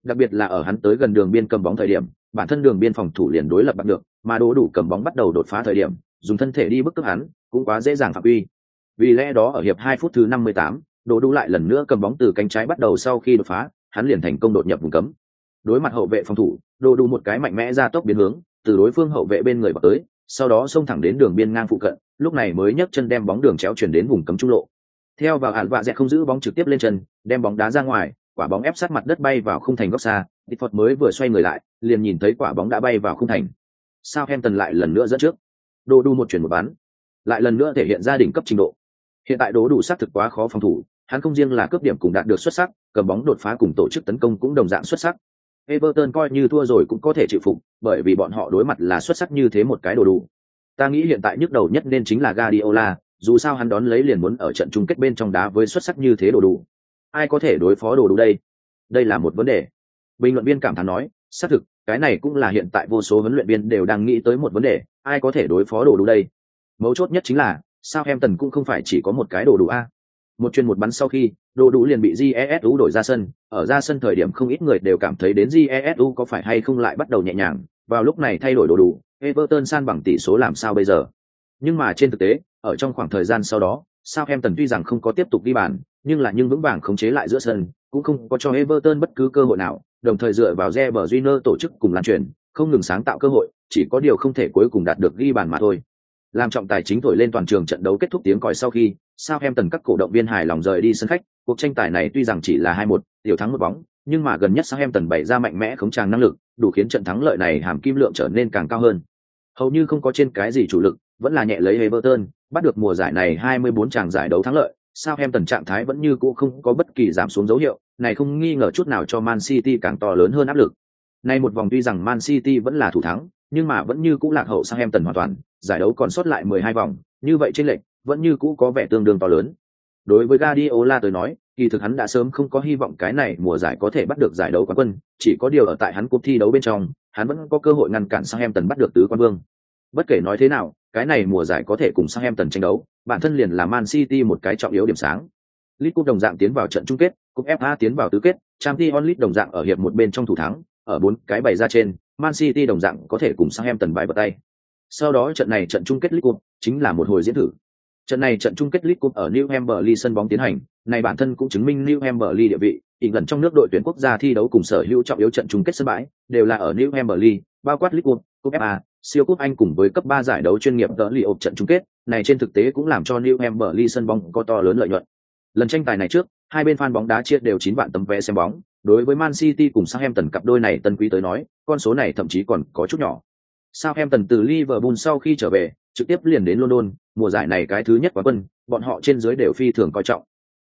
Đặc biệt là ở hắn tới gần đường biên cầm bóng thời điểm, bản thân đường biên phòng thủ liền đối lập bắt được, mà đồ đủ cầm bóng bắt đầu đột phá thời điểm, dùng thân thể đi bức cướp hắn, cũng quá dễ dàng phạm uy. Vì lẽ đó ở hiệp hai phút thứ 58, Đồ Đủ lại lần nữa cầm bóng từ cánh trái bắt đầu sau khi đột phá, hắn liền thành công đột nhập vùng cấm. Đối mặt hậu vệ phòng thủ, Đồ Đủ một cái mạnh mẽ ra tốc biến hướng, từ đối phương hậu vệ bên người vào tới, sau đó xông thẳng đến đường biên ngang phụ cận, lúc này mới nhấc chân đem bóng đường chéo chuyển đến vùng cấm trung lộ. Theo vào hạn vạ dẹt không giữ bóng trực tiếp lên chân, đem bóng đá ra ngoài, quả bóng ép sát mặt đất bay vào khung thành góc xa, Pickford mới vừa xoay người lại, liền nhìn thấy quả bóng đã bay vào khung thành. Sao em tần lại lần nữa dẫn trước. Đồ Đu một chuyển một bán, lại lần nữa thể hiện gia đình cấp trình độ. Hiện tại đố đủ xác thực quá khó phòng thủ, hắn không riêng là cướp điểm cùng đạt được xuất sắc, cầm bóng đột phá cùng tổ chức tấn công cũng đồng dạng xuất sắc. Everton coi như thua rồi cũng có thể chịu phục, bởi vì bọn họ đối mặt là xuất sắc như thế một cái đồ đủ. Ta nghĩ hiện tại nhức đầu nhất nên chính là Guardiola, dù sao hắn đón lấy liền muốn ở trận chung kết bên trong đá với xuất sắc như thế đồ đủ. Ai có thể đối phó đồ đủ đây? Đây là một vấn đề. Bình luận viên cảm thán nói, xác thực, cái này cũng là hiện tại vô số huấn luyện viên đều đang nghĩ tới một vấn đề, ai có thể đối phó đồ đủ đây? Mấu chốt nhất chính là, sao em tần cũng không phải chỉ có một cái đồ đủ a một chuyên một bắn sau khi đồ đủ liền bị jesu đổi ra sân. Ở ra sân thời điểm không ít người đều cảm thấy đến jesu có phải hay không lại bắt đầu nhẹ nhàng. Vào lúc này thay đổi đồ đủ, everton san bằng tỷ số làm sao bây giờ? Nhưng mà trên thực tế, ở trong khoảng thời gian sau đó sao em tần tuy rằng không có tiếp tục đi bàn, nhưng là nhưng vững vàng khống chế lại giữa sân, cũng không có cho everton bất cứ cơ hội nào, đồng thời dựa vào Reber Júnior tổ chức cùng lan truyền, không ngừng sáng tạo cơ hội, chỉ có điều không thể cuối cùng đạt được ghi bàn mà thôi. Làm trọng tài chính thổi lên toàn trường trận đấu kết thúc tiếng còi sau khi sao em tần các cổ động viên hài lòng rời đi sân khách? Cuộc tranh tài này tuy rằng chỉ là hai một tiểu thắng một bóng nhưng mà gần nhất sao em tần bày ra mạnh mẽ khống tràng năng lực đủ khiến trận thắng lợi này hàm kim lượng trở nên càng cao hơn. Hầu như không có trên cái gì chủ lực vẫn là nhẹ lấy Everton bắt được mùa giải này 24 tràng giải đấu thắng lợi. Sao em tần trạng thái vẫn như cũ không có bất kỳ giảm xuống dấu hiệu này không nghi ngờ chút nào cho Man City càng to lớn hơn áp lực. Nay một vòng tuy rằng Man City vẫn là thủ thắng nhưng mà vẫn như cũ lạc hậu sang em tần hoàn toàn giải đấu còn sót lại 12 vòng, như vậy trên lệch vẫn như cũ có vẻ tương đương to lớn. Đối với Guardiola tôi nói, kỳ thực hắn đã sớm không có hy vọng cái này mùa giải có thể bắt được giải đấu quán quân, chỉ có điều ở tại hắn cuộc thi đấu bên trong, hắn vẫn có cơ hội ngăn cản Southampton bắt được tứ quan vương. Bất kể nói thế nào, cái này mùa giải có thể cùng Southampton tranh đấu, bản thân liền là Man City một cái trọng yếu điểm sáng. League Cup đồng dạng tiến vào trận chung kết, Cup FA tiến vào tứ kết, Champions League đồng dạng ở hiệp một bên trong thủ thắng, ở bốn cái bày ra trên, Man City đồng dạng có thể cùng Southampton bại vào tay. Sau đó trận này trận chung kết League Cup chính là một hồi diễn thử. Trận này trận chung kết League Cup ở New Hampshire sân bóng tiến hành, này bản thân cũng chứng minh New Hampshire địa vị, England trong nước đội tuyển quốc gia thi đấu cùng sở hữu trọng yếu trận chung kết sân bãi, đều là ở New Hampshire, bao quát League Cup, Cup FA, siêu cúp Anh cùng với cấp ba giải đấu chuyên nghiệp đỡ lì ộp trận chung kết, này trên thực tế cũng làm cho New Hampshire sân bóng có to lớn lợi nhuận. Lần tranh tài này trước, hai bên fan bóng đá chia đều chín vạn tấm vé xem bóng, Đối với Man City cùng Southampton cặp đôi này tân quý tới nói, con số này thậm chí còn có chút nhỏ. Southampton từ Liverpool sau khi trở về, trực tiếp liền đến London, mùa giải này cái thứ nhất quá quân, bọn họ trên dưới đều phi thường coi trọng.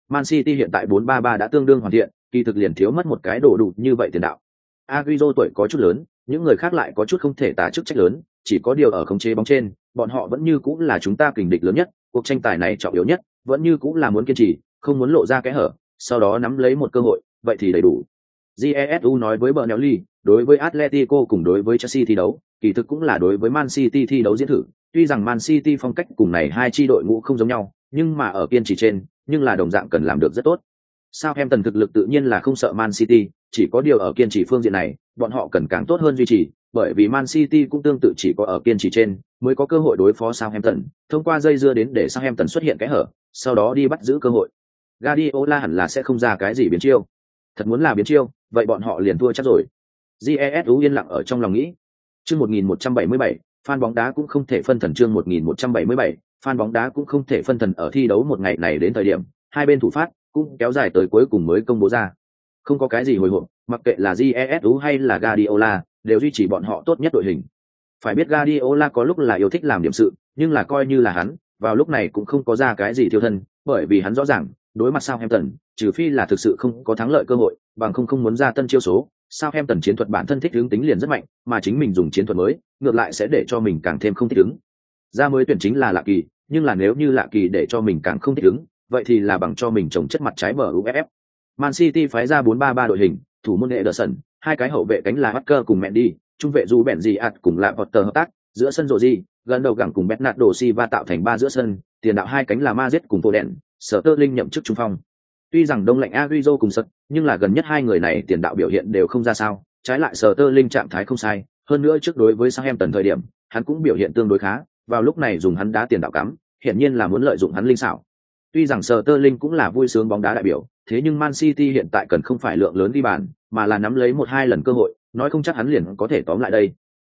Man City hiện tại 4-3-3 đã tương đương hoàn thiện, kỳ thực liền thiếu mất một cái đồ đủ như vậy tiền đạo. Agüero tuổi có chút lớn, những người khác lại có chút không thể tả chức trách lớn, chỉ có điều ở khống chế bóng trên, bọn họ vẫn như cũng là chúng ta kình địch lớn nhất, cuộc tranh tài này trọng yếu nhất, vẫn như cũng là muốn kiên trì, không muốn lộ ra cái hở, sau đó nắm lấy một cơ hội, vậy thì đầy đủ. Jesu nói với bờ Bernelli, đối với Atletico cùng đối với Chelsea thi đấu, kỳ thực cũng là đối với Man City thi đấu diễn thử. Tuy rằng Man City phong cách cùng này hai chi đội ngũ không giống nhau, nhưng mà ở kiên trì trên, nhưng là đồng dạng cần làm được rất tốt. Southampton thực lực tự nhiên là không sợ Man City, chỉ có điều ở kiên trì phương diện này, bọn họ cần càng tốt hơn duy trì, bởi vì Man City cũng tương tự chỉ có ở kiên trì trên, mới có cơ hội đối phó Southampton, thông qua dây dưa đến để Southampton xuất hiện cái hở, sau đó đi bắt giữ cơ hội. Guardiola hẳn là sẽ không ra cái gì biến chiêu. Thật muốn là biến chiêu, vậy bọn họ liền thua chắc rồi. Jesu yên lặng ở trong lòng nghĩ. Chương 1177, fan bóng đá cũng không thể phân thần chương 1177, fan bóng đá cũng không thể phân thần ở thi đấu một ngày này đến thời điểm, hai bên thủ phát cũng kéo dài tới cuối cùng mới công bố ra. Không có cái gì hồi hộp, mặc kệ là Jesu hay là Guardiola, đều duy trì bọn họ tốt nhất đội hình. Phải biết Guardiola có lúc là yêu thích làm điểm sự, nhưng là coi như là hắn, vào lúc này cũng không có ra cái gì thiêu thân, bởi vì hắn rõ ràng, đối mặt Southampton, trừ phi là thực sự không có thắng lợi cơ hội, bằng không không muốn ra tân chiêu số, sao em tần chiến thuật bản thân thích hướng tính liền rất mạnh, mà chính mình dùng chiến thuật mới, ngược lại sẽ để cho mình càng thêm không thích ứng. Ra mới tuyển chính là lạ kỳ, nhưng là nếu như lạ kỳ để cho mình càng không thích ứng, vậy thì là bằng cho mình trồng chất mặt trái bờ UFF. Man City phái ra 4-3-3 đội hình, thủ môn Ederson, hai cái hậu vệ cánh là Walker cùng Mendy, trung vệ dù bẹn gì ạt cùng lại Potter hợp tác, giữa sân rộ gì, gần đầu gẳng cùng Bernardo Silva tạo thành ba giữa sân, tiền đạo hai cánh là Madrid cùng Foden, Sở Tơ Linh nhậm chức trung phong. Tuy rằng đông lạnh Agüero cùng sật, nhưng là gần nhất hai người này tiền đạo biểu hiện đều không ra sao, trái lại Sở Tơ Linh trạng thái không sai, hơn nữa trước đối với Southampton thời điểm, hắn cũng biểu hiện tương đối khá, vào lúc này dùng hắn đá tiền đạo cắm, hiển nhiên là muốn lợi dụng hắn linh xảo. Tuy rằng Sở Tơ Linh cũng là vui sướng bóng đá đại biểu, thế nhưng Man City hiện tại cần không phải lượng lớn đi bàn, mà là nắm lấy một hai lần cơ hội, nói không chắc hắn liền có thể tóm lại đây.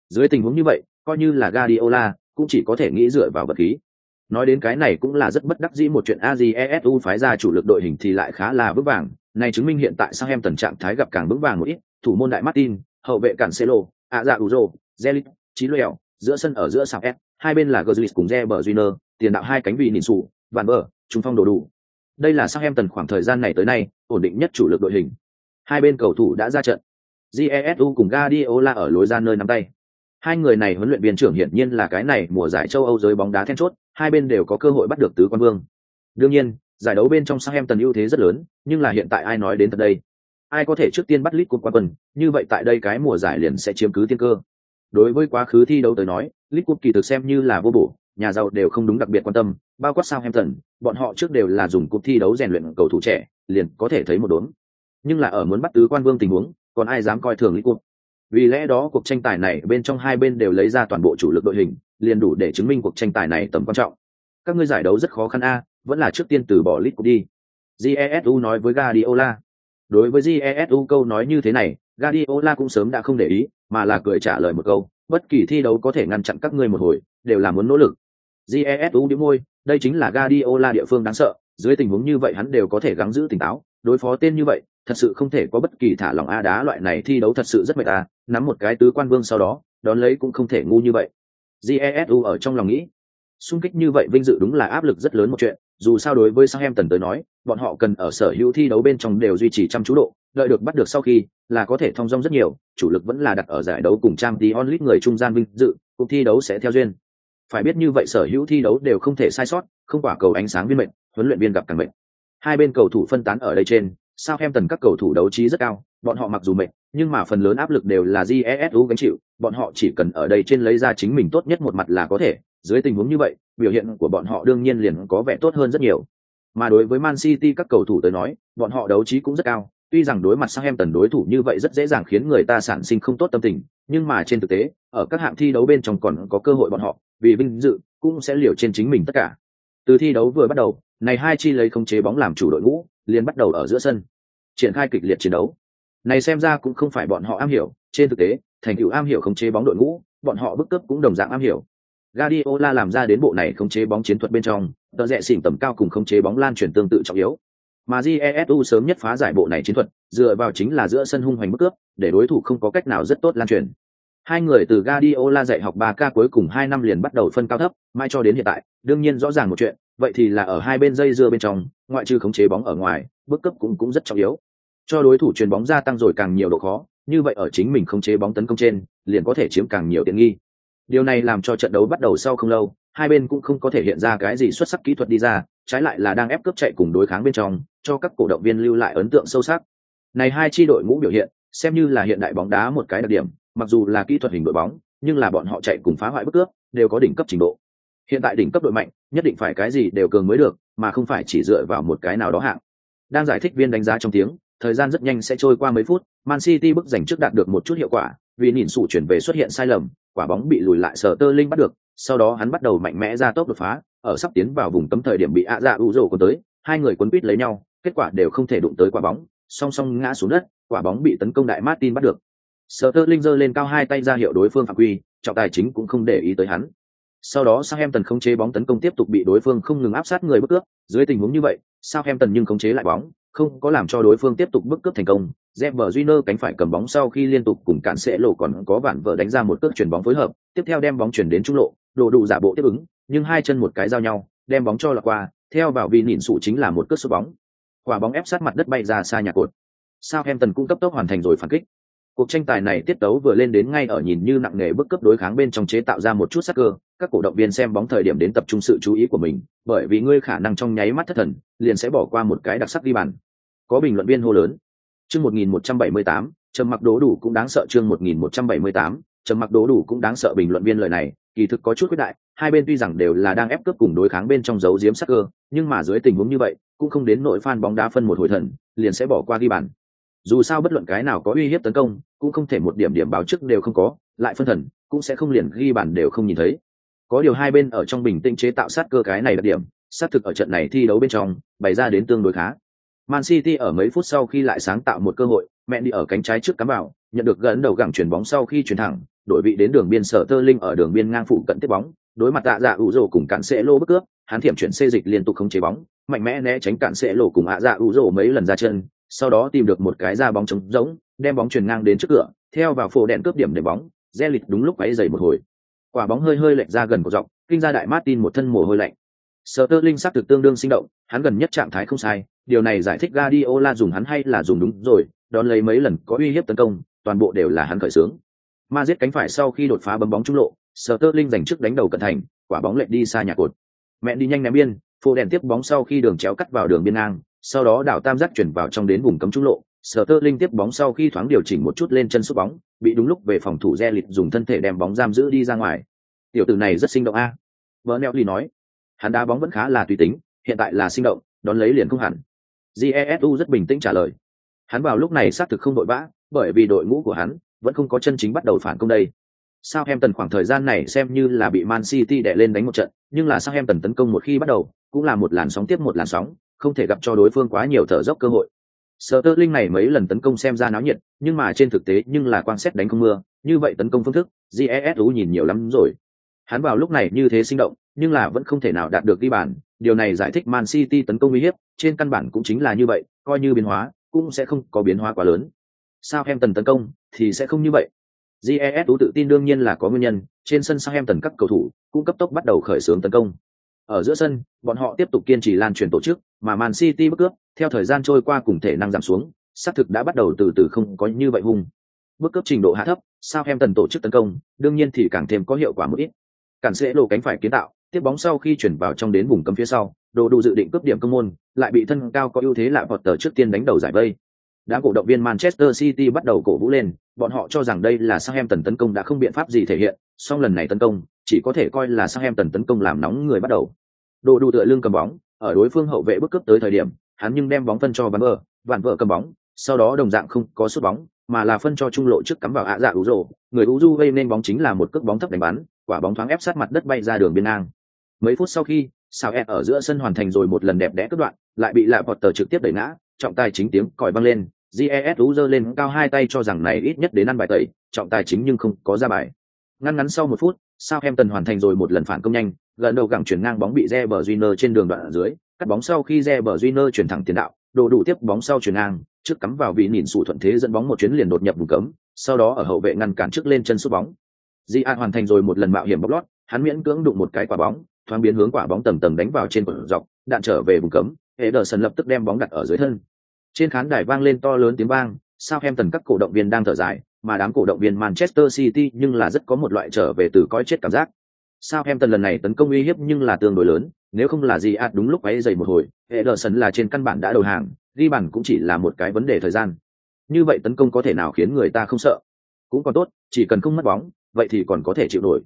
Dưới tình huống như vậy, coi như là Guardiola, cũng chỉ có thể nghĩ dựa vào vật khí. Nói đến cái này cũng là rất bất đắc dĩ một chuyện AJESU phái ra chủ lực đội hình thì lại khá là vững vàng, này chứng minh hiện tại sang em tần trạng thái gặp càng vững vàng một ít, thủ môn đại Martin, hậu vệ Cancelo, ạ dạ Uzo, Zelit, Chí Lèo, giữa sân ở giữa sạp S, hai bên là Gerrits cùng Reber Junior, tiền đạo hai cánh vị nịn sụ, Van Bờ, trung phong đồ đủ. Đây là sang em tần khoảng thời gian này tới nay, ổn định nhất chủ lực đội hình. Hai bên cầu thủ đã ra trận. Jesu cùng Guardiola ở lối ra nơi nắm tay. Hai người này huấn luyện viên trưởng hiển nhiên là cái này mùa giải châu Âu giới bóng đá then chốt, hai bên đều có cơ hội bắt được tứ quan vương. Đương nhiên, giải đấu bên trong Southampton ưu thế rất lớn, nhưng là hiện tại ai nói đến tận đây? Ai có thể trước tiên bắt League Cup quan quân, như vậy tại đây cái mùa giải liền sẽ chiếm cứ tiên cơ. Đối với quá khứ thi đấu tới nói, League Cup kỳ thực xem như là vô bổ, nhà giàu đều không đúng đặc biệt quan tâm, bao quát Southampton, bọn họ trước đều là dùng cuộc thi đấu rèn luyện cầu thủ trẻ, liền có thể thấy một đốn. Nhưng là ở muốn bắt tứ quan vương tình huống, còn ai dám coi thường League Cup? Vì lẽ đó cuộc tranh tài này bên trong hai bên đều lấy ra toàn bộ chủ lực đội hình, liền đủ để chứng minh cuộc tranh tài này tầm quan trọng. Các ngươi giải đấu rất khó khăn a, vẫn là trước tiên từ bỏ lit đi. Jesu nói với Guardiola. Đối với Jesu câu nói như thế này, Guardiola cũng sớm đã không để ý, mà là cười trả lời một câu, bất kỳ thi đấu có thể ngăn chặn các ngươi một hồi, đều là muốn nỗ lực. Jesu nhíu môi, đây chính là Guardiola địa phương đáng sợ, dưới tình huống như vậy hắn đều có thể gắng giữ tỉnh táo, đối phó tên như vậy, thật sự không thể có bất kỳ thả lỏng a đá loại này thi đấu thật sự rất mệt à, nắm một cái tứ quan vương sau đó, đón lấy cũng không thể ngu như vậy. Jesu ở trong lòng nghĩ, xung kích như vậy vinh dự đúng là áp lực rất lớn một chuyện, dù sao đối với Southampton tới nói, bọn họ cần ở sở hữu thi đấu bên trong đều duy trì chăm chú độ, đợi được bắt được sau khi, là có thể thông dong rất nhiều, chủ lực vẫn là đặt ở giải đấu cùng trang tí onlit người trung gian vinh dự, cuộc thi đấu sẽ theo duyên. Phải biết như vậy sở hữu thi đấu đều không thể sai sót, không quả cầu ánh sáng viên mệnh, huấn luyện viên gặp càng mệnh. Hai bên cầu thủ phân tán ở đây trên, Southampton các cầu thủ đấu trí rất cao, bọn họ mặc dù mệt, nhưng mà phần lớn áp lực đều là GESU gánh chịu, bọn họ chỉ cần ở đây trên lấy ra chính mình tốt nhất một mặt là có thể, dưới tình huống như vậy, biểu hiện của bọn họ đương nhiên liền có vẻ tốt hơn rất nhiều. Mà đối với Man City các cầu thủ tới nói, bọn họ đấu trí cũng rất cao, tuy rằng đối mặt sang em tần đối thủ như vậy rất dễ dàng khiến người ta sản sinh không tốt tâm tình, nhưng mà trên thực tế, ở các hạng thi đấu bên trong còn có cơ hội bọn họ, vì vinh dự cũng sẽ liều trên chính mình tất cả. Từ thi đấu vừa bắt đầu, này hai chi lấy không chế bóng làm chủ đội ngũ, liền bắt đầu ở giữa sân, triển khai kịch liệt chiến đấu. Này xem ra cũng không phải bọn họ am hiểu, trên thực tế, thành tựu am hiểu không chế bóng đội ngũ, bọn họ bức cấp cũng đồng dạng am hiểu. Guardiola làm ra đến bộ này không chế bóng chiến thuật bên trong, tờ rẽ xỉn tầm cao cùng không chế bóng lan truyền tương tự trọng yếu. Mà Jesu sớm nhất phá giải bộ này chiến thuật, dựa vào chính là giữa sân hung hoành bức cướp, để đối thủ không có cách nào rất tốt lan truyền. Hai người từ Guardiola dạy học 3K cuối cùng 2 năm liền bắt đầu phân cao thấp, mai cho đến hiện tại, đương nhiên rõ ràng một chuyện, vậy thì là ở hai bên dây dưa bên trong, ngoại trừ khống chế bóng ở ngoài, bức cấp cũng cũng rất trọng yếu. Cho đối thủ truyền bóng gia tăng rồi càng nhiều độ khó, như vậy ở chính mình không chế bóng tấn công trên, liền có thể chiếm càng nhiều tiện nghi. Điều này làm cho trận đấu bắt đầu sau không lâu, hai bên cũng không có thể hiện ra cái gì xuất sắc kỹ thuật đi ra, trái lại là đang ép cướp chạy cùng đối kháng bên trong, cho các cổ động viên lưu lại ấn tượng sâu sắc. Này hai chi đội ngũ biểu hiện, xem như là hiện đại bóng đá một cái đặc điểm, mặc dù là kỹ thuật hình đội bóng, nhưng là bọn họ chạy cùng phá hoại bức cướp, đều có đỉnh cấp trình độ. Hiện tại đỉnh cấp đội mạnh, nhất định phải cái gì đều cường mới được, mà không phải chỉ dựa vào một cái nào đó hạng. Đang giải thích viên đánh giá trong tiếng, thời gian rất nhanh sẽ trôi qua mấy phút, Man City bức giành trước đạt được một chút hiệu quả, vì nhìn sụ chuyển về xuất hiện sai lầm, quả bóng bị lùi lại sở tơ linh bắt được, sau đó hắn bắt đầu mạnh mẽ ra tốc đột phá, ở sắp tiến vào vùng cấm thời điểm bị ạ dạ u rồ của tới, hai người quấn quýt lấy nhau, kết quả đều không thể đụng tới quả bóng, song song ngã xuống đất, quả bóng bị tấn công đại Martin bắt được. Sở tơ linh giơ lên cao hai tay ra hiệu đối phương phạm quy, trọng tài chính cũng không để ý tới hắn. Sau đó Southampton không chế bóng tấn công tiếp tục bị đối phương không ngừng áp sát người bước cướp, dưới tình huống như vậy, Southampton nhưng không chế lại bóng, không có làm cho đối phương tiếp tục bức cướp thành công. Reber Júnior cánh phải cầm bóng sau khi liên tục cùng cản sẽ lộ còn có vạn vợ đánh ra một cước chuyển bóng phối hợp, tiếp theo đem bóng chuyển đến trung lộ, đồ đủ giả bộ tiếp ứng, nhưng hai chân một cái giao nhau, đem bóng cho lọt qua, theo vào vì nhìn sụ chính là một cước sút bóng. Quả bóng ép sát mặt đất bay ra xa nhà cột. Southampton cũng cấp tốc hoàn thành rồi phản kích. Cuộc tranh tài này tiết tấu vừa lên đến ngay ở nhìn như nặng nề bước cấp đối kháng bên trong chế tạo ra một chút sắc cơ, các cổ động viên xem bóng thời điểm đến tập trung sự chú ý của mình, bởi vì ngươi khả năng trong nháy mắt thất thần, liền sẽ bỏ qua một cái đặc sắc đi bàn. Có bình luận viên hô lớn. Chương 1178, trầm mặc đố đủ cũng đáng sợ chương 1178, trầm mặc đố đủ cũng đáng sợ bình luận viên lời này, kỳ thực có chút quyết đại, hai bên tuy rằng đều là đang ép cướp cùng đối kháng bên trong dấu diếm sắc cơ, nhưng mà dưới tình huống như vậy, cũng không đến nội fan bóng đá phân một hồi thần, liền sẽ bỏ qua ghi bàn. Dù sao bất luận cái nào có uy hiếp tấn công, cũng không thể một điểm điểm báo trước đều không có, lại phân thần, cũng sẽ không liền ghi bàn đều không nhìn thấy. Có điều hai bên ở trong bình tĩnh chế tạo sát cơ cái này đặc điểm, sát thực ở trận này thi đấu bên trong, bày ra đến tương đối khá. Man City ở mấy phút sau khi lại sáng tạo một cơ hội, mẹ đi ở cánh trái trước cắm vào, nhận được gần đầu gẳng chuyển bóng sau khi chuyển thẳng, đổi vị đến đường biên sở tơ linh ở đường biên ngang phụ cận tiếp bóng, đối mặt tạ dạ ủ rồ cùng cản sẽ lô bất cướp, hắn thiểm chuyển xê dịch liên tục không chế bóng, mạnh mẽ né tránh cản sẽ lô cùng ạ dạ ủ rồ mấy lần ra chân, sau đó tìm được một cái ra bóng trống rỗng, đem bóng chuyển ngang đến trước cửa, theo vào phổ đèn cướp điểm để bóng, Zelit đúng lúc ấy giày một hồi. Quả bóng hơi hơi lệch ra gần cổ dọc, kinh ra đại Martin một thân mồ hôi lạnh. Sterling sắc thực tương đương sinh động, hắn gần nhất trạng thái không sai, điều này giải thích Guardiola dùng hắn hay là dùng đúng rồi, đón lấy mấy lần có uy hiếp tấn công, toàn bộ đều là hắn khởi xướng. Ma giết cánh phải sau khi đột phá bấm bóng trung lộ, Sterling giành trước đánh đầu cận thành, quả bóng lệch đi xa nhà cột. Mẹ đi nhanh ném biên, phô đèn tiếp bóng sau khi đường chéo cắt vào đường biên ngang, sau đó đảo tam giác chuyển vào trong đến vùng cấm trung lộ, Sterling tiếp bóng sau khi thoáng điều chỉnh một chút lên chân sút bóng, bị đúng lúc về phòng thủ Zelit dùng thân thể đem bóng giam giữ đi ra ngoài. Tiểu tử này rất sinh động a. Bernelli nói. Hắn đá bóng vẫn khá là tùy tính, hiện tại là sinh động, đón lấy liền không hẳn. Jesu rất bình tĩnh trả lời. Hắn vào lúc này xác thực không đội vã, bởi vì đội ngũ của hắn vẫn không có chân chính bắt đầu phản công đây. Sao Southampton khoảng thời gian này xem như là bị Man City đè lên đánh một trận, nhưng là Southampton tấn công một khi bắt đầu, cũng là một làn sóng tiếp một làn sóng, không thể gặp cho đối phương quá nhiều thở dốc cơ hội. Sterling này mấy lần tấn công xem ra náo nhiệt, nhưng mà trên thực tế nhưng là quan xét đánh không mưa, như vậy tấn công phương thức, GESU nhìn nhiều lắm rồi. Hắn vào lúc này như thế sinh động, nhưng là vẫn không thể nào đạt được ghi bàn, điều này giải thích Man City tấn công uy hiếp, trên căn bản cũng chính là như vậy, coi như biến hóa, cũng sẽ không có biến hóa quá lớn. Southampton tấn công thì sẽ không như vậy. GES tự tin đương nhiên là có nguyên nhân, trên sân Southampton các cầu thủ cũng cấp tốc bắt đầu khởi xướng tấn công. Ở giữa sân, bọn họ tiếp tục kiên trì lan truyền tổ chức, mà Man City bước cướp, theo thời gian trôi qua cùng thể năng giảm xuống, xác thực đã bắt đầu từ từ không có như vậy hung. Bước cướp trình độ hạ thấp, Southampton tổ chức tấn công, đương nhiên thì càng thêm có hiệu quả một ít. Cản sẽ lộ cánh phải kiến tạo, tiếp bóng sau khi chuyển vào trong đến vùng cấm phía sau, đồ đủ dự định cướp điểm công môn, lại bị thân cao có ưu thế lạ vọt tờ trước tiên đánh đầu giải vây. Đám cổ động viên Manchester City bắt đầu cổ vũ lên, bọn họ cho rằng đây là Southampton tấn công đã không biện pháp gì thể hiện, song lần này tấn công, chỉ có thể coi là Southampton tấn công làm nóng người bắt đầu. Đồ đủ tựa lưng cầm bóng, ở đối phương hậu vệ bước cướp tới thời điểm, hắn nhưng đem bóng phân cho Van Vợ, Van Vợ cầm bóng, sau đó đồng dạng không có sút bóng, mà là phân cho trung lộ trước cắm vào ạ dạ Uzo, người Uzo gây nên bóng chính là một cước bóng thấp đánh bắn, quả bóng thoáng ép sát mặt đất bay ra đường biên ngang. Mấy phút sau khi, sao e ở giữa sân hoàn thành rồi một lần đẹp đẽ cất đoạn, lại bị lại Potter trực tiếp đẩy ngã, trọng tài chính tiếng còi vang lên, Jesu giơ lên cao hai tay cho rằng này ít nhất đến ăn bài tẩy, trọng tài chính nhưng không có ra bài. Ngăn ngắn sau một phút, Southampton hoàn thành rồi một lần phản công nhanh, gần đầu gẳng chuyển ngang bóng bị Reber Júnior trên đường đoạn ở dưới, cắt bóng sau khi Reber Júnior chuyển thẳng tiền đạo, đồ đủ tiếp bóng sau chuyển ngang trước cắm vào vị nhìn sủ thuận thế dẫn bóng một chuyến liền đột nhập vùng cấm sau đó ở hậu vệ ngăn cản trước lên chân sút bóng di an hoàn thành rồi một lần mạo hiểm bóc lót hắn miễn cưỡng đụng một cái quả bóng thoáng biến hướng quả bóng tầng tầng đánh vào trên quần dọc, đạn trở về vùng cấm hệ lập tức đem bóng đặt ở dưới thân. Trên khán đài vang lên to lớn tiếng vang, Southampton tần các cổ động viên đang thở dài, mà đám cổ động viên manchester city nhưng là rất có một loại trở về từ coi chết cảm giác. Southampton tần lần này tấn công uy hiếp nhưng là tương đối lớn, nếu không là gì ạt đúng lúc ấy dày một hồi hệ là trên căn bản đã đầu hàng, ghi bàn cũng chỉ là một cái vấn đề thời gian. Như vậy tấn công có thể nào khiến người ta không sợ? Cũng còn tốt, chỉ cần không mất bóng, vậy thì còn có thể chịu nổi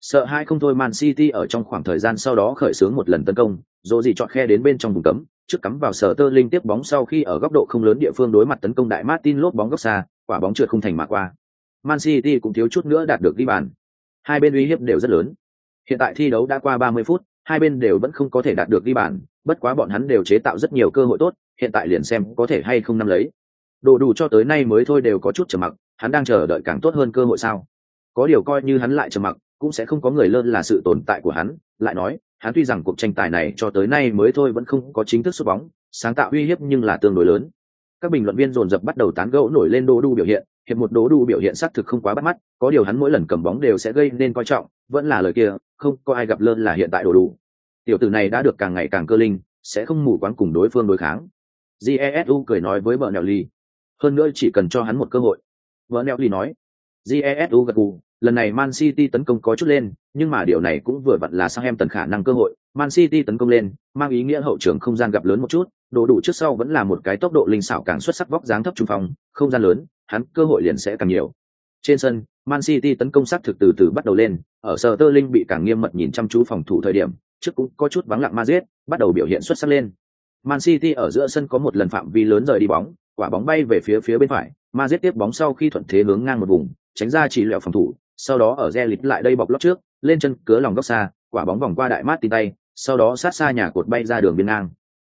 sợ hai không thôi man city ở trong khoảng thời gian sau đó khởi xướng một lần tấn công, dỗ gì chọn khe đến bên trong vùng cấm, trước cắm vào sở tơ linh tiếp bóng sau khi ở góc độ không lớn địa phương đối mặt tấn công đại martin lốp bóng góc xa, quả bóng trượt không thành mà qua. Man city cũng thiếu chút nữa đạt được ghi bàn. Hai bên uy hiếp đều rất lớn. Hiện tại thi đấu đã qua 30 phút, hai bên đều vẫn không có thể đạt được ghi bàn, bất quá bọn hắn đều chế tạo rất nhiều cơ hội tốt, hiện tại liền xem có thể hay không nắm lấy. Đồ đủ cho tới nay mới thôi đều có chút trầm mặc, hắn đang chờ đợi càng tốt hơn cơ hội sao? Có điều coi như hắn lại trầm mặc cũng sẽ không có người lớn là sự tồn tại của hắn. Lại nói, hắn tuy rằng cuộc tranh tài này cho tới nay mới thôi vẫn không có chính thức sút bóng, sáng tạo uy hiếp nhưng là tương đối lớn. Các bình luận viên dồn dập bắt đầu tán gẫu nổi lên đố đu biểu hiện, hiệp một đố đu biểu hiện xác thực không quá bắt mắt, có điều hắn mỗi lần cầm bóng đều sẽ gây nên coi trọng, vẫn là lời kia, không có ai gặp lơn là hiện tại đồ đủ tiểu tử này đã được càng ngày càng cơ linh, sẽ không mù quáng cùng đối phương đối kháng. Jesu cười nói với vợ nẹo ly hơn nữa chỉ cần cho hắn một cơ hội. Vợ nẹo ly nói. Jesu gật gù lần này man city tấn công có chút lên nhưng mà điều này cũng vừa vặn là sang em tần khả năng cơ hội man city tấn công lên mang ý nghĩa hậu trường không gian gặp lớn một chút đồ đủ trước sau vẫn là một cái tốc độ linh xảo càng xuất sắc vóc dáng thấp trung phòng không gian lớn hắn cơ hội liền sẽ càng nhiều trên sân man city tấn công sát thực từ từ bắt đầu lên ở sở tơ linh bị càng nghiêm mật nhìn chăm chú phòng thủ thời điểm trước cũng có chút vắng lặng Madrid, bắt đầu biểu hiện xuất sắc lên. Man City ở giữa sân có một lần phạm vi lớn rời đi bóng, quả bóng bay về phía phía bên phải, Madrid tiếp bóng sau khi thuận thế hướng ngang một vùng, tránh ra chỉ lẹo phòng thủ, sau đó ở re lịch lại đây bọc lót trước, lên chân cứa lòng góc xa, quả bóng vòng qua đại mát tin tay, sau đó sát xa nhà cột bay ra đường biên ngang.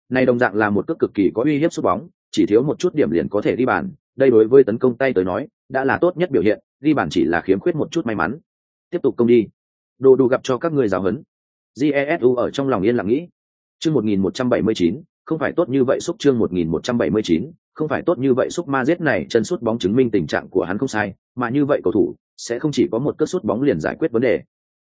Này đồng dạng là một cước cực kỳ có uy hiếp sút bóng, chỉ thiếu một chút điểm liền có thể đi bàn, đây đối với tấn công tay tới nói, đã là tốt nhất biểu hiện, đi bàn chỉ là khiếm khuyết một chút may mắn. Tiếp tục công đi. Đồ đủ gặp cho các người giáo huấn jesu ở trong lòng yên lặng nghĩ chương 1179, không phải tốt như vậy xúc chương 1179, không phải tốt như vậy xúc ma giết này chân sút bóng chứng minh tình trạng của hắn không sai mà như vậy cầu thủ sẽ không chỉ có một cất sút bóng liền giải quyết vấn đề.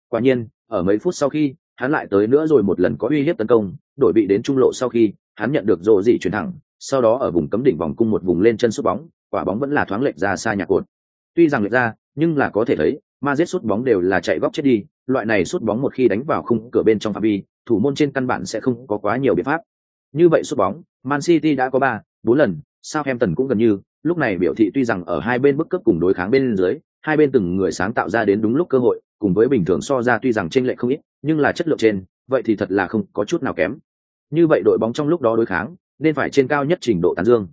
Quả nhiên, ở mấy phút sau khi, hắn lại tới nữa rồi một lần có uy hiếp tấn công, đổi bị đến trung lộ sau khi, hắn nhận được rồ dị chuyển thẳng, sau đó ở vùng cấm đỉnh vòng cung một vùng lên chân sút bóng, quả bóng vẫn là thoáng lệch ra xa nhà cột. Tuy rằng lệch ra, nhưng là có thể thấy, ma giết sút bóng đều là chạy góc chết đi, loại này sút bóng một khi đánh vào khung cửa bên trong phạm vi, thủ môn trên căn bản sẽ không có quá nhiều biện pháp. Như vậy sút bóng, man city đã có ba, bốn lần, Southampton cũng gần như, lúc này biểu thị tuy rằng ở hai bên bức cấp cùng đối kháng bên dưới hai bên từng người sáng tạo ra đến đúng lúc cơ hội cùng với bình thường so ra tuy rằng trên lệ không ít nhưng là chất lượng trên vậy thì thật là không có chút nào kém như vậy đội bóng trong lúc đó đối kháng nên phải trên cao nhất trình độ tán dương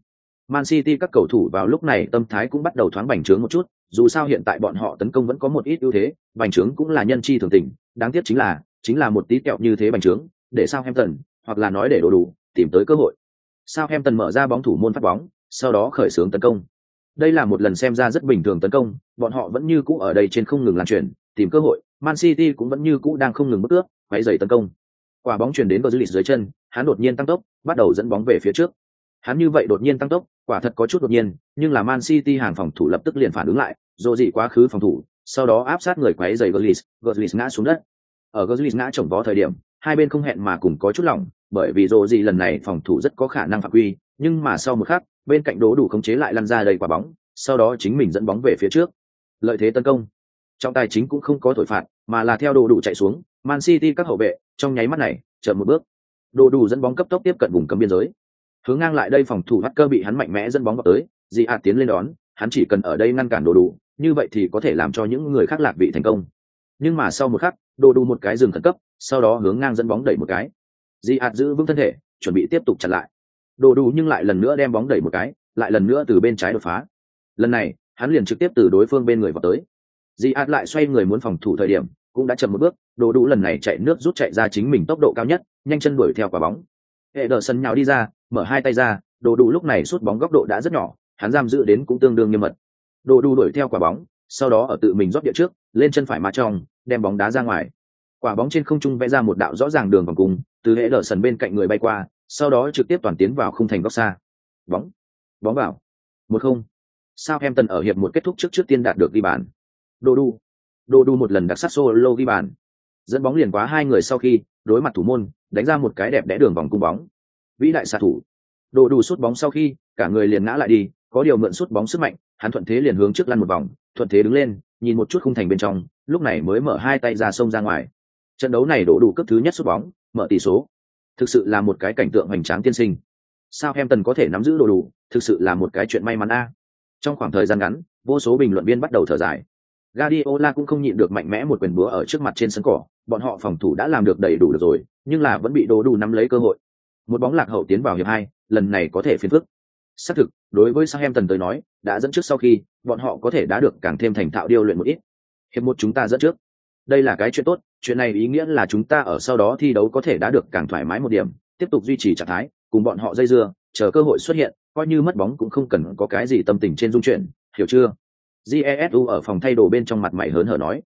Man City các cầu thủ vào lúc này tâm thái cũng bắt đầu thoáng bành trướng một chút, dù sao hiện tại bọn họ tấn công vẫn có một ít ưu thế, bành trướng cũng là nhân chi thường tình, đáng tiếc chính là, chính là một tí kẹo như thế bành trướng, để sao Hampton, hoặc là nói để đồ đủ, tìm tới cơ hội. Sao Hampton mở ra bóng thủ môn phát bóng, sau đó khởi xướng tấn công. Đây là một lần xem ra rất bình thường tấn công, bọn họ vẫn như cũ ở đây trên không ngừng lan truyền, tìm cơ hội, Man City cũng vẫn như cũ đang không ngừng bước ước, quấy giày tấn công. Quả bóng truyền đến vào dưới chân, hắn đột nhiên tăng tốc, bắt đầu dẫn bóng về phía trước. Hắn như vậy đột nhiên tăng tốc, quả thật có chút đột nhiên, nhưng là Man City hàng phòng thủ lập tức liền phản ứng lại, dồ dị quá khứ phòng thủ, sau đó áp sát người quấy giày Gullis, Gullis ngã xuống đất. Ở Gullis ngã chồng vó thời điểm, hai bên không hẹn mà cùng có chút lỏng, bởi vì dồ dị lần này phòng thủ rất có khả năng phạm quy, nhưng mà sau một khắc, bên cạnh đố đủ khống chế lại lăn ra đầy quả bóng, sau đó chính mình dẫn bóng về phía trước. Lợi thế tấn công. trọng tài chính cũng không có thổi phạt, mà là theo đồ đủ chạy xuống, Man City các hậu vệ, trong nháy mắt này, chậm một bước. Đồ đủ dẫn bóng cấp tốc tiếp cận vùng cấm biên giới hướng ngang lại đây phòng thủ cơ bị hắn mạnh mẽ dẫn bóng vào tới dị hạt tiến lên đón hắn chỉ cần ở đây ngăn cản đồ đủ như vậy thì có thể làm cho những người khác lạc vị thành công nhưng mà sau một khắc đồ đủ một cái dừng khẩn cấp sau đó hướng ngang dẫn bóng đẩy một cái dị hạt giữ vững thân thể chuẩn bị tiếp tục chặn lại đồ đủ nhưng lại lần nữa đem bóng đẩy một cái, lại lần nữa từ bên trái đột phá. Lần này, hắn liền trực tiếp từ đối phương bên người vào tới. Di ạt lại xoay người muốn phòng thủ thời điểm, cũng đã chậm một bước, đồ đủ lần này chạy nước rút chạy ra chính mình tốc độ cao nhất, nhanh chân đuổi theo quả bóng. Hệ đờ sân nhào đi ra, mở hai tay ra, đồ đủ lúc này sút bóng góc độ đã rất nhỏ, hắn giam giữ đến cũng tương đương nghiêm mật. Đồ đủ đuổi theo quả bóng, sau đó ở tự mình rót địa trước, lên chân phải mà trong, đem bóng đá ra ngoài. Quả bóng trên không trung vẽ ra một đạo rõ ràng đường vòng cung từ hệ đờ sân bên cạnh người bay qua sau đó trực tiếp toàn tiến vào khung thành góc xa. Bóng, bóng vào. Một không. Southampton ở hiệp một kết thúc trước trước tiên đạt được ghi bàn. Đồ đu. Đồ đu một lần đặc sắc solo ghi bàn. Dẫn bóng liền quá hai người sau khi đối mặt thủ môn, đánh ra một cái đẹp đẽ đường vòng cung bóng. Vĩ đại xạ thủ. Đồ đu sút bóng sau khi, cả người liền ngã lại đi, có điều mượn sút bóng sức mạnh, hắn thuận thế liền hướng trước lăn một vòng, thuận thế đứng lên, nhìn một chút khung thành bên trong, lúc này mới mở hai tay ra sông ra ngoài. Trận đấu này đổ đủ cấp thứ nhất sút bóng, mở tỷ số. Thực sự là một cái cảnh tượng hoành tráng tiên sinh. Sao em tần có thể nắm giữ đồ đủ, thực sự là một cái chuyện may mắn a. Trong khoảng thời gian ngắn, vô số bình luận viên bắt đầu thở dài. Guardiola cũng không nhịn được mạnh mẽ một quyền búa ở trước mặt trên sân cỏ, bọn họ phòng thủ đã làm được đầy đủ được rồi, nhưng là vẫn bị đồ đủ nắm lấy cơ hội. Một bóng lạc hậu tiến vào hiệp hai, lần này có thể phiền phức. Xác thực, đối với Southampton tới nói, đã dẫn trước sau khi, bọn họ có thể đã được càng thêm thành thạo điêu luyện một ít. Hiệp một chúng ta dẫn trước. Đây là cái chuyện tốt, chuyện này ý nghĩa là chúng ta ở sau đó thi đấu có thể đã được càng thoải mái một điểm, tiếp tục duy trì trạng thái, cùng bọn họ dây dưa, chờ cơ hội xuất hiện, coi như mất bóng cũng không cần có cái gì tâm tình trên dung chuyện, hiểu chưa? Jesu ở phòng thay đồ bên trong mặt mày hớn hở nói.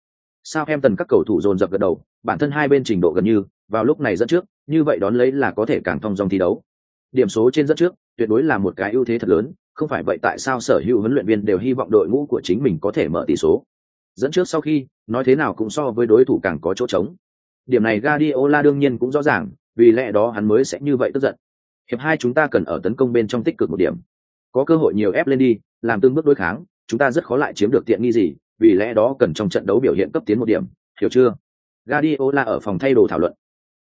Sao em tần các cầu thủ dồn dập gật đầu, bản thân hai bên trình độ gần như, vào lúc này dẫn trước, như vậy đón lấy là có thể càng thông dong thi đấu. Điểm số trên dẫn trước, tuyệt đối là một cái ưu thế thật lớn, không phải vậy tại sao sở hữu huấn luyện viên đều hy vọng đội ngũ của chính mình có thể mở tỷ số. Dẫn trước sau khi, nói thế nào cũng so với đối thủ càng có chỗ trống. Điểm này Guardiola đương nhiên cũng rõ ràng, vì lẽ đó hắn mới sẽ như vậy tức giận. Hiệp hai chúng ta cần ở tấn công bên trong tích cực một điểm. Có cơ hội nhiều ép lên đi, làm tương bước đối kháng, chúng ta rất khó lại chiếm được tiện nghi gì, vì lẽ đó cần trong trận đấu biểu hiện cấp tiến một điểm, hiểu chưa? Guardiola ở phòng thay đồ thảo luận.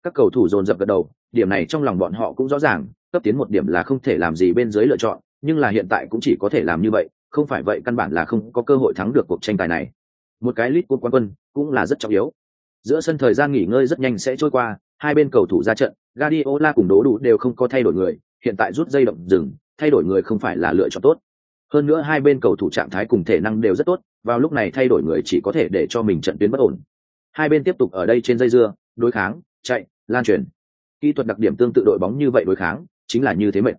Các cầu thủ dồn dập gật đầu, điểm này trong lòng bọn họ cũng rõ ràng, cấp tiến một điểm là không thể làm gì bên dưới lựa chọn, nhưng là hiện tại cũng chỉ có thể làm như vậy, không phải vậy căn bản là không có cơ hội thắng được cuộc tranh tài này. Một cái lít quân quan quân cũng là rất trọng yếu. Giữa sân thời gian nghỉ ngơi rất nhanh sẽ trôi qua, hai bên cầu thủ ra trận, Guardiola cùng đố Đủ đều không có thay đổi người, hiện tại rút dây động dừng, thay đổi người không phải là lựa chọn tốt. Hơn nữa hai bên cầu thủ trạng thái cùng thể năng đều rất tốt, vào lúc này thay đổi người chỉ có thể để cho mình trận tuyến bất ổn. Hai bên tiếp tục ở đây trên dây dưa, đối kháng, chạy, lan truyền. Kỹ thuật đặc điểm tương tự đội bóng như vậy đối kháng, chính là như thế mệnh.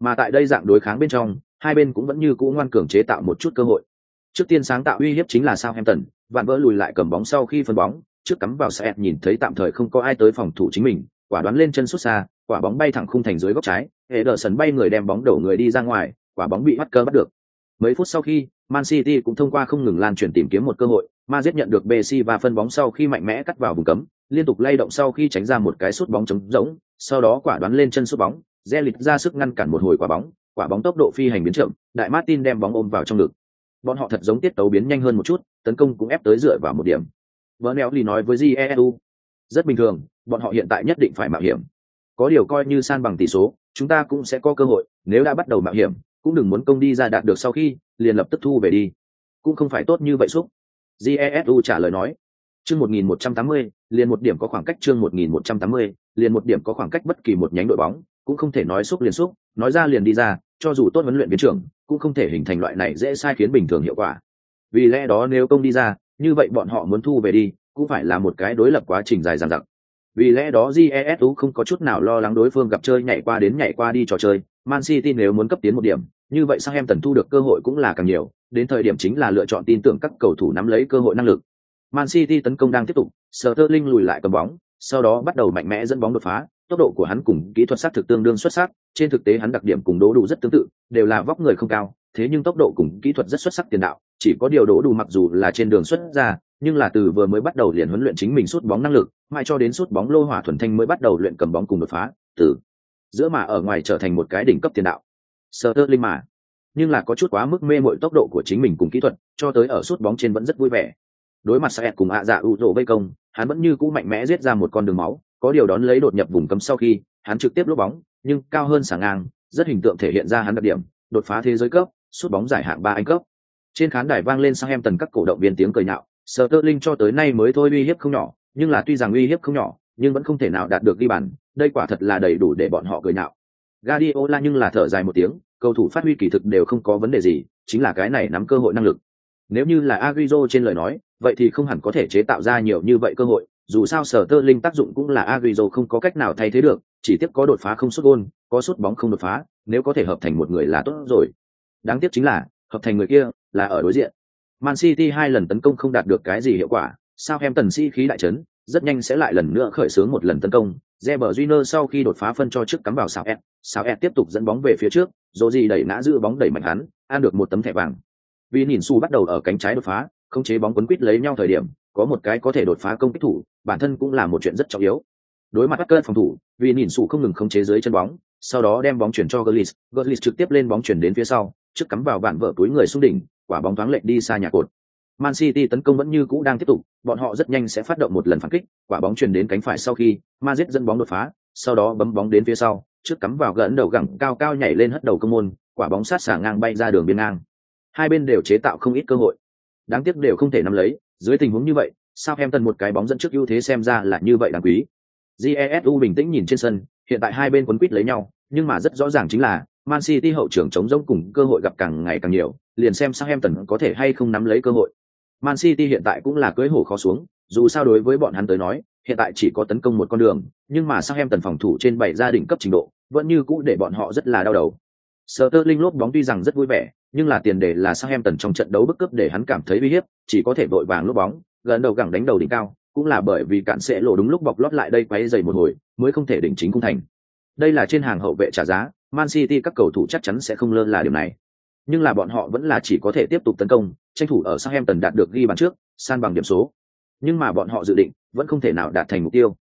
Mà tại đây dạng đối kháng bên trong, hai bên cũng vẫn như cũ ngoan cường chế tạo một chút cơ hội. Trước tiên sáng tạo uy hiếp chính là Southampton, vạn vỡ lùi lại cầm bóng sau khi phân bóng, trước cắm vào sẽ nhìn thấy tạm thời không có ai tới phòng thủ chính mình, quả đoán lên chân xuất xa, quả bóng bay thẳng khung thành dưới góc trái, Ederson bay người đem bóng đổ người đi ra ngoài, quả bóng bị bắt cơ bắt được. Mấy phút sau khi, Man City cũng thông qua không ngừng lan truyền tìm kiếm một cơ hội, Madrid nhận được BC và phân bóng sau khi mạnh mẽ cắt vào vùng cấm, liên tục lay động sau khi tránh ra một cái sút bóng trống rỗng, sau đó quả đoán lên chân sút bóng, Zelit ra sức ngăn cản một hồi quả bóng, quả bóng tốc độ phi hành biến chậm, Đại Martin đem bóng ôm vào trong ngực. Bọn họ thật giống tiết tấu biến nhanh hơn một chút, tấn công cũng ép tới dựa vào một điểm. Bernelli nói với Jesu, rất bình thường, bọn họ hiện tại nhất định phải mạo hiểm. Có điều coi như san bằng tỷ số, chúng ta cũng sẽ có cơ hội, nếu đã bắt đầu mạo hiểm, cũng đừng muốn công đi ra đạt được sau khi, liền lập tức thu về đi. Cũng không phải tốt như vậy xúc. Jesu trả lời nói, chương 1180, liền một điểm có khoảng cách chương 1180, liền một điểm có khoảng cách bất kỳ một nhánh đội bóng, cũng không thể nói xúc liền xúc, nói ra liền đi ra, cho dù tốt huấn luyện viên trưởng, cũng không thể hình thành loại này dễ sai khiến bình thường hiệu quả. Vì lẽ đó nếu công đi ra, như vậy bọn họ muốn thu về đi, cũng phải là một cái đối lập quá trình dài dằng dặc. Vì lẽ đó GESU không có chút nào lo lắng đối phương gặp chơi nhảy qua đến nhảy qua đi trò chơi, Man City nếu muốn cấp tiến một điểm, như vậy sang em tần thu được cơ hội cũng là càng nhiều, đến thời điểm chính là lựa chọn tin tưởng các cầu thủ nắm lấy cơ hội năng lực. Man City tấn công đang tiếp tục, Sterling lùi lại cầm bóng, sau đó bắt đầu mạnh mẽ dẫn bóng đột phá, tốc độ của hắn cùng kỹ thuật sát thực tương đương xuất sắc, trên thực tế hắn đặc điểm cùng Đỗ Đủ rất tương tự, đều là vóc người không cao, thế nhưng tốc độ cùng kỹ thuật rất xuất sắc tiền đạo, chỉ có điều Đỗ Đủ mặc dù là trên đường xuất ra, nhưng là từ vừa mới bắt đầu liền huấn luyện chính mình sút bóng năng lực, mãi cho đến sút bóng lô hỏa thuần thanh mới bắt đầu luyện cầm bóng cùng đột phá, từ giữa mà ở ngoài trở thành một cái đỉnh cấp tiền đạo. Sterling mà, nhưng là có chút quá mức mê mội tốc độ của chính mình cùng kỹ thuật, cho tới ở sút bóng trên vẫn rất vui vẻ. Đối mặt Saet cùng ạ dạ ủ rồ vây công, hắn vẫn như cũ mạnh mẽ giết ra một con đường máu, có điều đón lấy đột nhập vùng cấm sau khi, hắn trực tiếp lốp bóng, nhưng cao hơn sàng ngang, rất hình tượng thể hiện ra hắn đặc điểm, đột phá thế giới cấp, sút bóng giải hạng ba anh cấp. Trên khán đài vang lên sang em tần các cổ động viên tiếng cười nhạo, sờ tơ linh cho tới nay mới thôi uy hiếp không nhỏ, nhưng là tuy rằng uy hiếp không nhỏ, nhưng vẫn không thể nào đạt được ghi bàn, đây quả thật là đầy đủ để bọn họ cười nhạo. Guardiola nhưng là thở dài một tiếng, cầu thủ phát huy kỳ thực đều không có vấn đề gì, chính là cái này nắm cơ hội năng lực. Nếu như là Agüero trên lời nói, vậy thì không hẳn có thể chế tạo ra nhiều như vậy cơ hội, dù sao sở tơ linh tác dụng cũng là Agüero không có cách nào thay thế được, chỉ tiếc có đột phá không xuất gôn, có sút bóng không đột phá, nếu có thể hợp thành một người là tốt rồi. Đáng tiếc chính là, hợp thành người kia là ở đối diện. Man City hai lần tấn công không đạt được cái gì hiệu quả, Southampton si khí đại chấn, rất nhanh sẽ lại lần nữa khởi xướng một lần tấn công, Reber Júnior sau khi đột phá phân cho trước cắm vào Sào S, Sào S tiếp tục dẫn bóng về phía trước, rồi gì đẩy nã giữ bóng đẩy mạnh hắn, ăn được một tấm thẻ vàng. Vì nhìn su bắt đầu ở cánh trái đột phá, không chế bóng quấn quýt lấy nhau thời điểm, có một cái có thể đột phá công kích thủ, bản thân cũng là một chuyện rất trọng yếu. Đối mặt cơn phòng thủ, vì nhìn sụ không ngừng khống chế dưới chân bóng, sau đó đem bóng chuyển cho Gullis, Gullis trực tiếp lên bóng chuyển đến phía sau, trước cắm vào bạn vợ túi người xuống đỉnh, quả bóng thoáng lệch đi xa nhà cột. Man City tấn công vẫn như cũ đang tiếp tục, bọn họ rất nhanh sẽ phát động một lần phản kích, quả bóng chuyển đến cánh phải sau khi Madrid dẫn bóng đột phá, sau đó bấm bóng đến phía sau, trước cắm vào gần đầu gẳng cao cao nhảy lên hất đầu công môn, quả bóng sát xả ngang bay ra đường biên ngang. Hai bên đều chế tạo không ít cơ hội, đáng tiếc đều không thể nắm lấy, dưới tình huống như vậy, Southampton một cái bóng dẫn trước ưu thế xem ra là như vậy đáng quý. Jesu bình tĩnh nhìn trên sân, hiện tại hai bên quấn quýt lấy nhau, nhưng mà rất rõ ràng chính là Man City hậu trưởng chống rỗng cùng cơ hội gặp càng ngày càng nhiều, liền xem Southampton có thể hay không nắm lấy cơ hội. Man City hiện tại cũng là cưới hổ khó xuống, dù sao đối với bọn hắn tới nói, hiện tại chỉ có tấn công một con đường, nhưng mà Southampton phòng thủ trên bảy gia đình cấp trình độ, vẫn như cũ để bọn họ rất là đau đầu. Sterling lốp bóng tuy rằng rất vui vẻ, nhưng là tiền đề là Southampton trong trận đấu bức cướp để hắn cảm thấy uy hiếp, chỉ có thể vội vàng lốp bóng, gần đầu gẳng đánh đầu đỉnh cao, cũng là bởi vì cản sẽ lộ đúng lúc bọc lót lại đây quấy giày một hồi, mới không thể đỉnh chính cung thành. Đây là trên hàng hậu vệ trả giá, Man City các cầu thủ chắc chắn sẽ không lơ là điều này. Nhưng là bọn họ vẫn là chỉ có thể tiếp tục tấn công, tranh thủ ở Southampton đạt được ghi bàn trước, san bằng điểm số. Nhưng mà bọn họ dự định vẫn không thể nào đạt thành mục tiêu.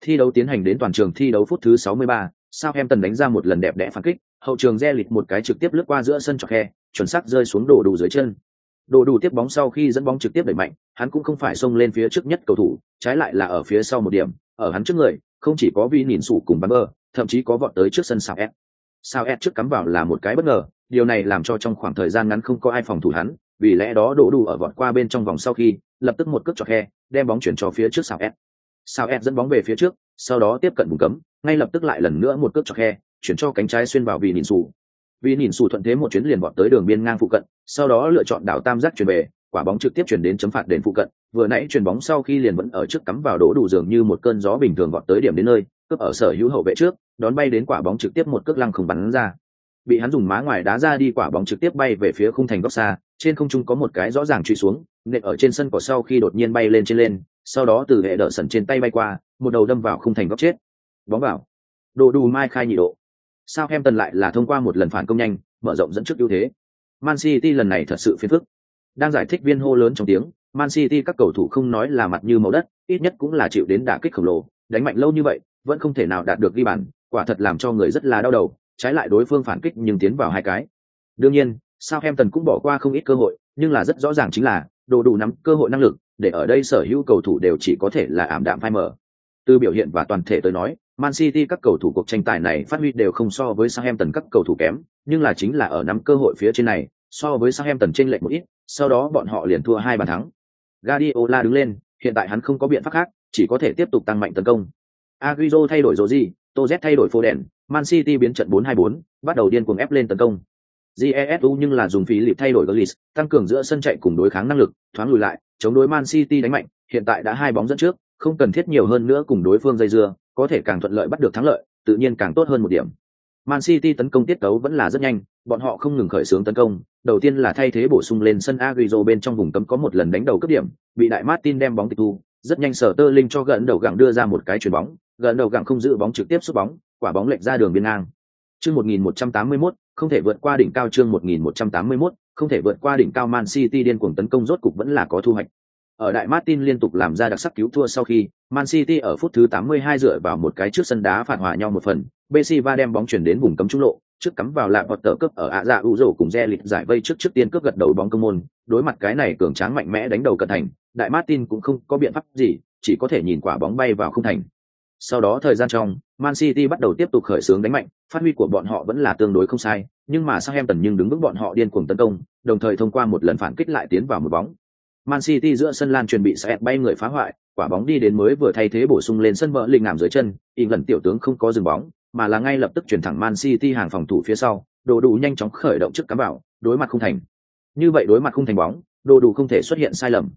Thi đấu tiến hành đến toàn trường thi đấu phút thứ 63, Southampton đánh ra một lần đẹp đẽ phản kích, hậu trường Zelit một cái trực tiếp lướt qua giữa sân trọc khe, chuẩn xác rơi xuống đổ đủ dưới chân. đổ đủ tiếp bóng sau khi dẫn bóng trực tiếp đẩy mạnh, hắn cũng không phải xông lên phía trước nhất cầu thủ, trái lại là ở phía sau một điểm, ở hắn trước người, không chỉ có Vi nhìn sủ cùng bắn bơ, thậm chí có vọt tới trước sân Sao ép Sao ép trước cắm vào là một cái bất ngờ, điều này làm cho trong khoảng thời gian ngắn không có ai phòng thủ hắn, vì lẽ đó đổ đủ ở vọt qua bên trong vòng sau khi, lập tức một cước cho khe, đem bóng chuyển cho phía trước Sao ép Sao ép dẫn bóng về phía trước, sau đó tiếp cận vùng cấm, ngay lập tức lại lần nữa một cước cho khe, chuyển cho cánh trái xuyên vào vì nhìn xù Vì nhìn xù thuận thế một chuyến liền vọt tới đường biên ngang phụ cận, sau đó lựa chọn đảo tam giác chuyển về, quả bóng trực tiếp chuyển đến chấm phạt đền phụ cận, vừa nãy chuyển bóng sau khi liền vẫn ở trước cắm vào đổ đủ dường như một cơn gió bình thường vọt tới điểm đến nơi, cướp ở sở hữu hậu vệ trước, đón bay đến quả bóng trực tiếp một cước lăng không bắn ra. Bị hắn dùng má ngoài đá ra đi quả bóng trực tiếp bay về phía khung thành góc xa, trên không trung có một cái rõ ràng truy xuống, nện ở trên sân cỏ sau khi đột nhiên bay lên trên lên, sau đó từ hệ đỡ sẩn trên tay bay qua, một đầu đâm vào khung thành góc chết. Bóng vào. Đồ đủ mai khai nhị độ. Sao em tần lại là thông qua một lần phản công nhanh, mở rộng dẫn trước ưu thế. Man City lần này thật sự phiền phức. Đang giải thích viên hô lớn trong tiếng, Man City các cầu thủ không nói là mặt như màu đất, ít nhất cũng là chịu đến đả kích khổng lồ, đánh mạnh lâu như vậy, vẫn không thể nào đạt được ghi bàn, quả thật làm cho người rất là đau đầu, trái lại đối phương phản kích nhưng tiến vào hai cái. Đương nhiên, Southampton cũng bỏ qua không ít cơ hội, nhưng là rất rõ ràng chính là, đồ đủ nắm cơ hội năng lực, để ở đây sở hữu cầu thủ đều chỉ có thể là ảm đạm phai mờ. Từ biểu hiện và toàn thể tới nói, Man City các cầu thủ cuộc tranh tài này phát huy đều không so với Southampton các cầu thủ kém, nhưng là chính là ở nắm cơ hội phía trên này, so với Southampton trên lệch một ít, sau đó bọn họ liền thua hai bàn thắng. Guardiola đứng lên, hiện tại hắn không có biện pháp khác, chỉ có thể tiếp tục tăng mạnh tấn công. Agüero thay đổi Rodri, Toz thay đổi Foden, Man City biến trận 4-2-4, bắt đầu điên cuồng ép lên tấn công. Jesu nhưng là dùng phí lịp thay đổi Gullis, tăng cường giữa sân chạy cùng đối kháng năng lực, thoáng lùi lại, chống đối Man City đánh mạnh, hiện tại đã hai bóng dẫn trước, không cần thiết nhiều hơn nữa cùng đối phương dây dưa, có thể càng thuận lợi bắt được thắng lợi, tự nhiên càng tốt hơn một điểm. Man City tấn công tiết tấu vẫn là rất nhanh, bọn họ không ngừng khởi xướng tấn công, đầu tiên là thay thế bổ sung lên sân Agüero bên trong vùng cấm có một lần đánh đầu cấp điểm, bị đại Martin đem bóng tịch thu, rất nhanh sở tơ linh cho gần đầu gặng đưa ra một cái chuyền bóng, gần đầu gặng không giữ bóng trực tiếp sút bóng, quả bóng lệch ra đường biên ngang. Chương 1181, không thể vượt qua đỉnh cao chương 1181, không thể vượt qua đỉnh cao Man City điên cuồng tấn công rốt cục vẫn là có thu hoạch. Ở đại Martin liên tục làm ra đặc sắc cứu thua sau khi, Man City ở phút thứ 82 dựa vào một cái trước sân đá phản hòa nhau một phần, Bessiva đem bóng chuyển đến vùng cấm trung lộ, trước cắm vào lại vọt tờ cướp ở ạ dạ u rổ cùng re lịch giải vây trước trước tiên cướp gật đầu bóng cơ môn, đối mặt cái này cường tráng mạnh mẽ đánh đầu cận thành, đại Martin cũng không có biện pháp gì, chỉ có thể nhìn quả bóng bay vào không thành. Sau đó thời gian trong, Man City bắt đầu tiếp tục khởi xướng đánh mạnh, phát huy của bọn họ vẫn là tương đối không sai, nhưng mà Southampton nhưng đứng vững bọn họ điên cuồng tấn công, đồng thời thông qua một lần phản kích lại tiến vào một bóng. Man City giữa sân lan truyền bị Saet bay người phá hoại, quả bóng đi đến mới vừa thay thế bổ sung lên sân bờ linh ngảm dưới chân, England tiểu tướng không có dừng bóng, mà là ngay lập tức chuyển thẳng Man City hàng phòng thủ phía sau, đồ đủ nhanh chóng khởi động trước cắm bảo, đối mặt không thành. Như vậy đối mặt không thành bóng, đồ đủ không thể xuất hiện sai lầm.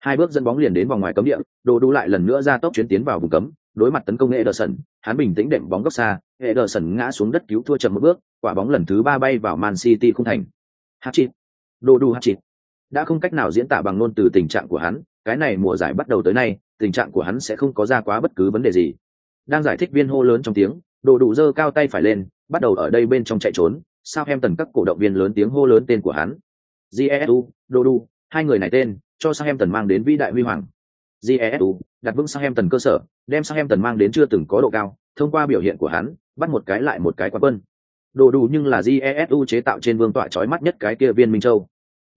Hai bước dẫn bóng liền đến vòng ngoài cấm địa, đồ đủ lại lần nữa ra tốc chuyến tiến vào vùng cấm, đối mặt tấn công Ederson, hắn bình tĩnh đệm bóng góc xa, Ederson ngã xuống đất cứu thua chậm một bước, quả bóng lần thứ ba bay vào Man City không thành. Hat-trick. Đồ đủ hat-trick đã không cách nào diễn tả bằng ngôn từ tình trạng của hắn cái này mùa giải bắt đầu tới nay tình trạng của hắn sẽ không có ra quá bất cứ vấn đề gì Đang giải thích viên hô lớn trong tiếng, đồ đủ dơ cao tay phải lên, bắt đầu ở đây bên trong chạy trốn, sao em tần các cổ động viên lớn tiếng hô lớn tên của hắn. Jesu, đồ đủ, hai người này tên, cho sang em tần mang đến vĩ đại huy hoàng. Jesu, đặt vững sang em tần cơ sở, đem sang em tần mang đến chưa từng có độ cao, thông qua biểu hiện của hắn, bắt một cái lại một cái quá quân. Đồ đủ nhưng là Jesu chế tạo trên vương tọa chói mắt nhất cái kia viên Minh Châu.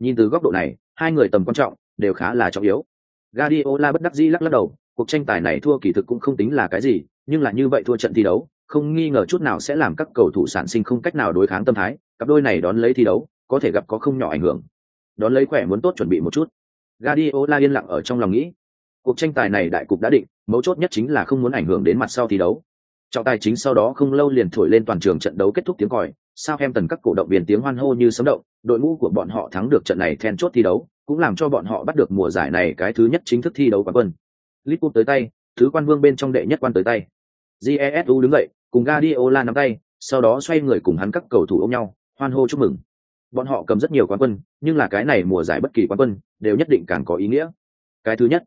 Nhìn từ góc độ này, hai người tầm quan trọng đều khá là trọng yếu. Guardiola bất đắc dĩ lắc lắc đầu, cuộc tranh tài này thua kỳ thực cũng không tính là cái gì, nhưng là như vậy thua trận thi đấu, không nghi ngờ chút nào sẽ làm các cầu thủ sản sinh không cách nào đối kháng tâm thái, cặp đôi này đón lấy thi đấu, có thể gặp có không nhỏ ảnh hưởng. Đón lấy khỏe muốn tốt chuẩn bị một chút. Guardiola yên lặng ở trong lòng nghĩ, cuộc tranh tài này đại cục đã định, mấu chốt nhất chính là không muốn ảnh hưởng đến mặt sau thi đấu. Trọng tài chính sau đó không lâu liền thổi lên toàn trường trận đấu kết thúc tiếng còi, sao em tần các cổ động viên tiếng hoan hô như sấm động, đội ngũ của bọn họ thắng được trận này then chốt thi đấu, cũng làm cho bọn họ bắt được mùa giải này cái thứ nhất chính thức thi đấu quán quân. Liverpool tới tay, thứ quan vương bên trong đệ nhất quan tới tay. Jesu đứng dậy, cùng Guardiola nắm tay, sau đó xoay người cùng hắn các cầu thủ ôm nhau, hoan hô chúc mừng. Bọn họ cầm rất nhiều quán quân, nhưng là cái này mùa giải bất kỳ quán quân đều nhất định càng có ý nghĩa. Cái thứ nhất,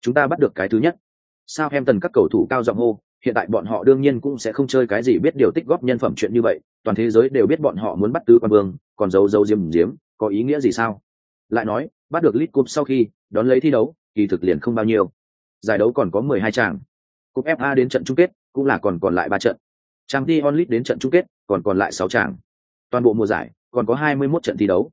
chúng ta bắt được cái thứ nhất. Sao em tần các cầu thủ cao giọng hô, hiện tại bọn họ đương nhiên cũng sẽ không chơi cái gì biết điều tích góp nhân phẩm chuyện như vậy, toàn thế giới đều biết bọn họ muốn bắt tứ quan vương, còn giấu giấu diếm diếm, có ý nghĩa gì sao? Lại nói, bắt được lit Cup sau khi đón lấy thi đấu, kỳ thực liền không bao nhiêu. Giải đấu còn có mười hai tràng. Cúp FA đến trận chung kết, cũng là còn còn lại ba trận. trang Champions onlit đến trận chung kết, còn còn lại sáu tràng. Toàn bộ mùa giải, còn có hai mươi 21 trận thi đấu.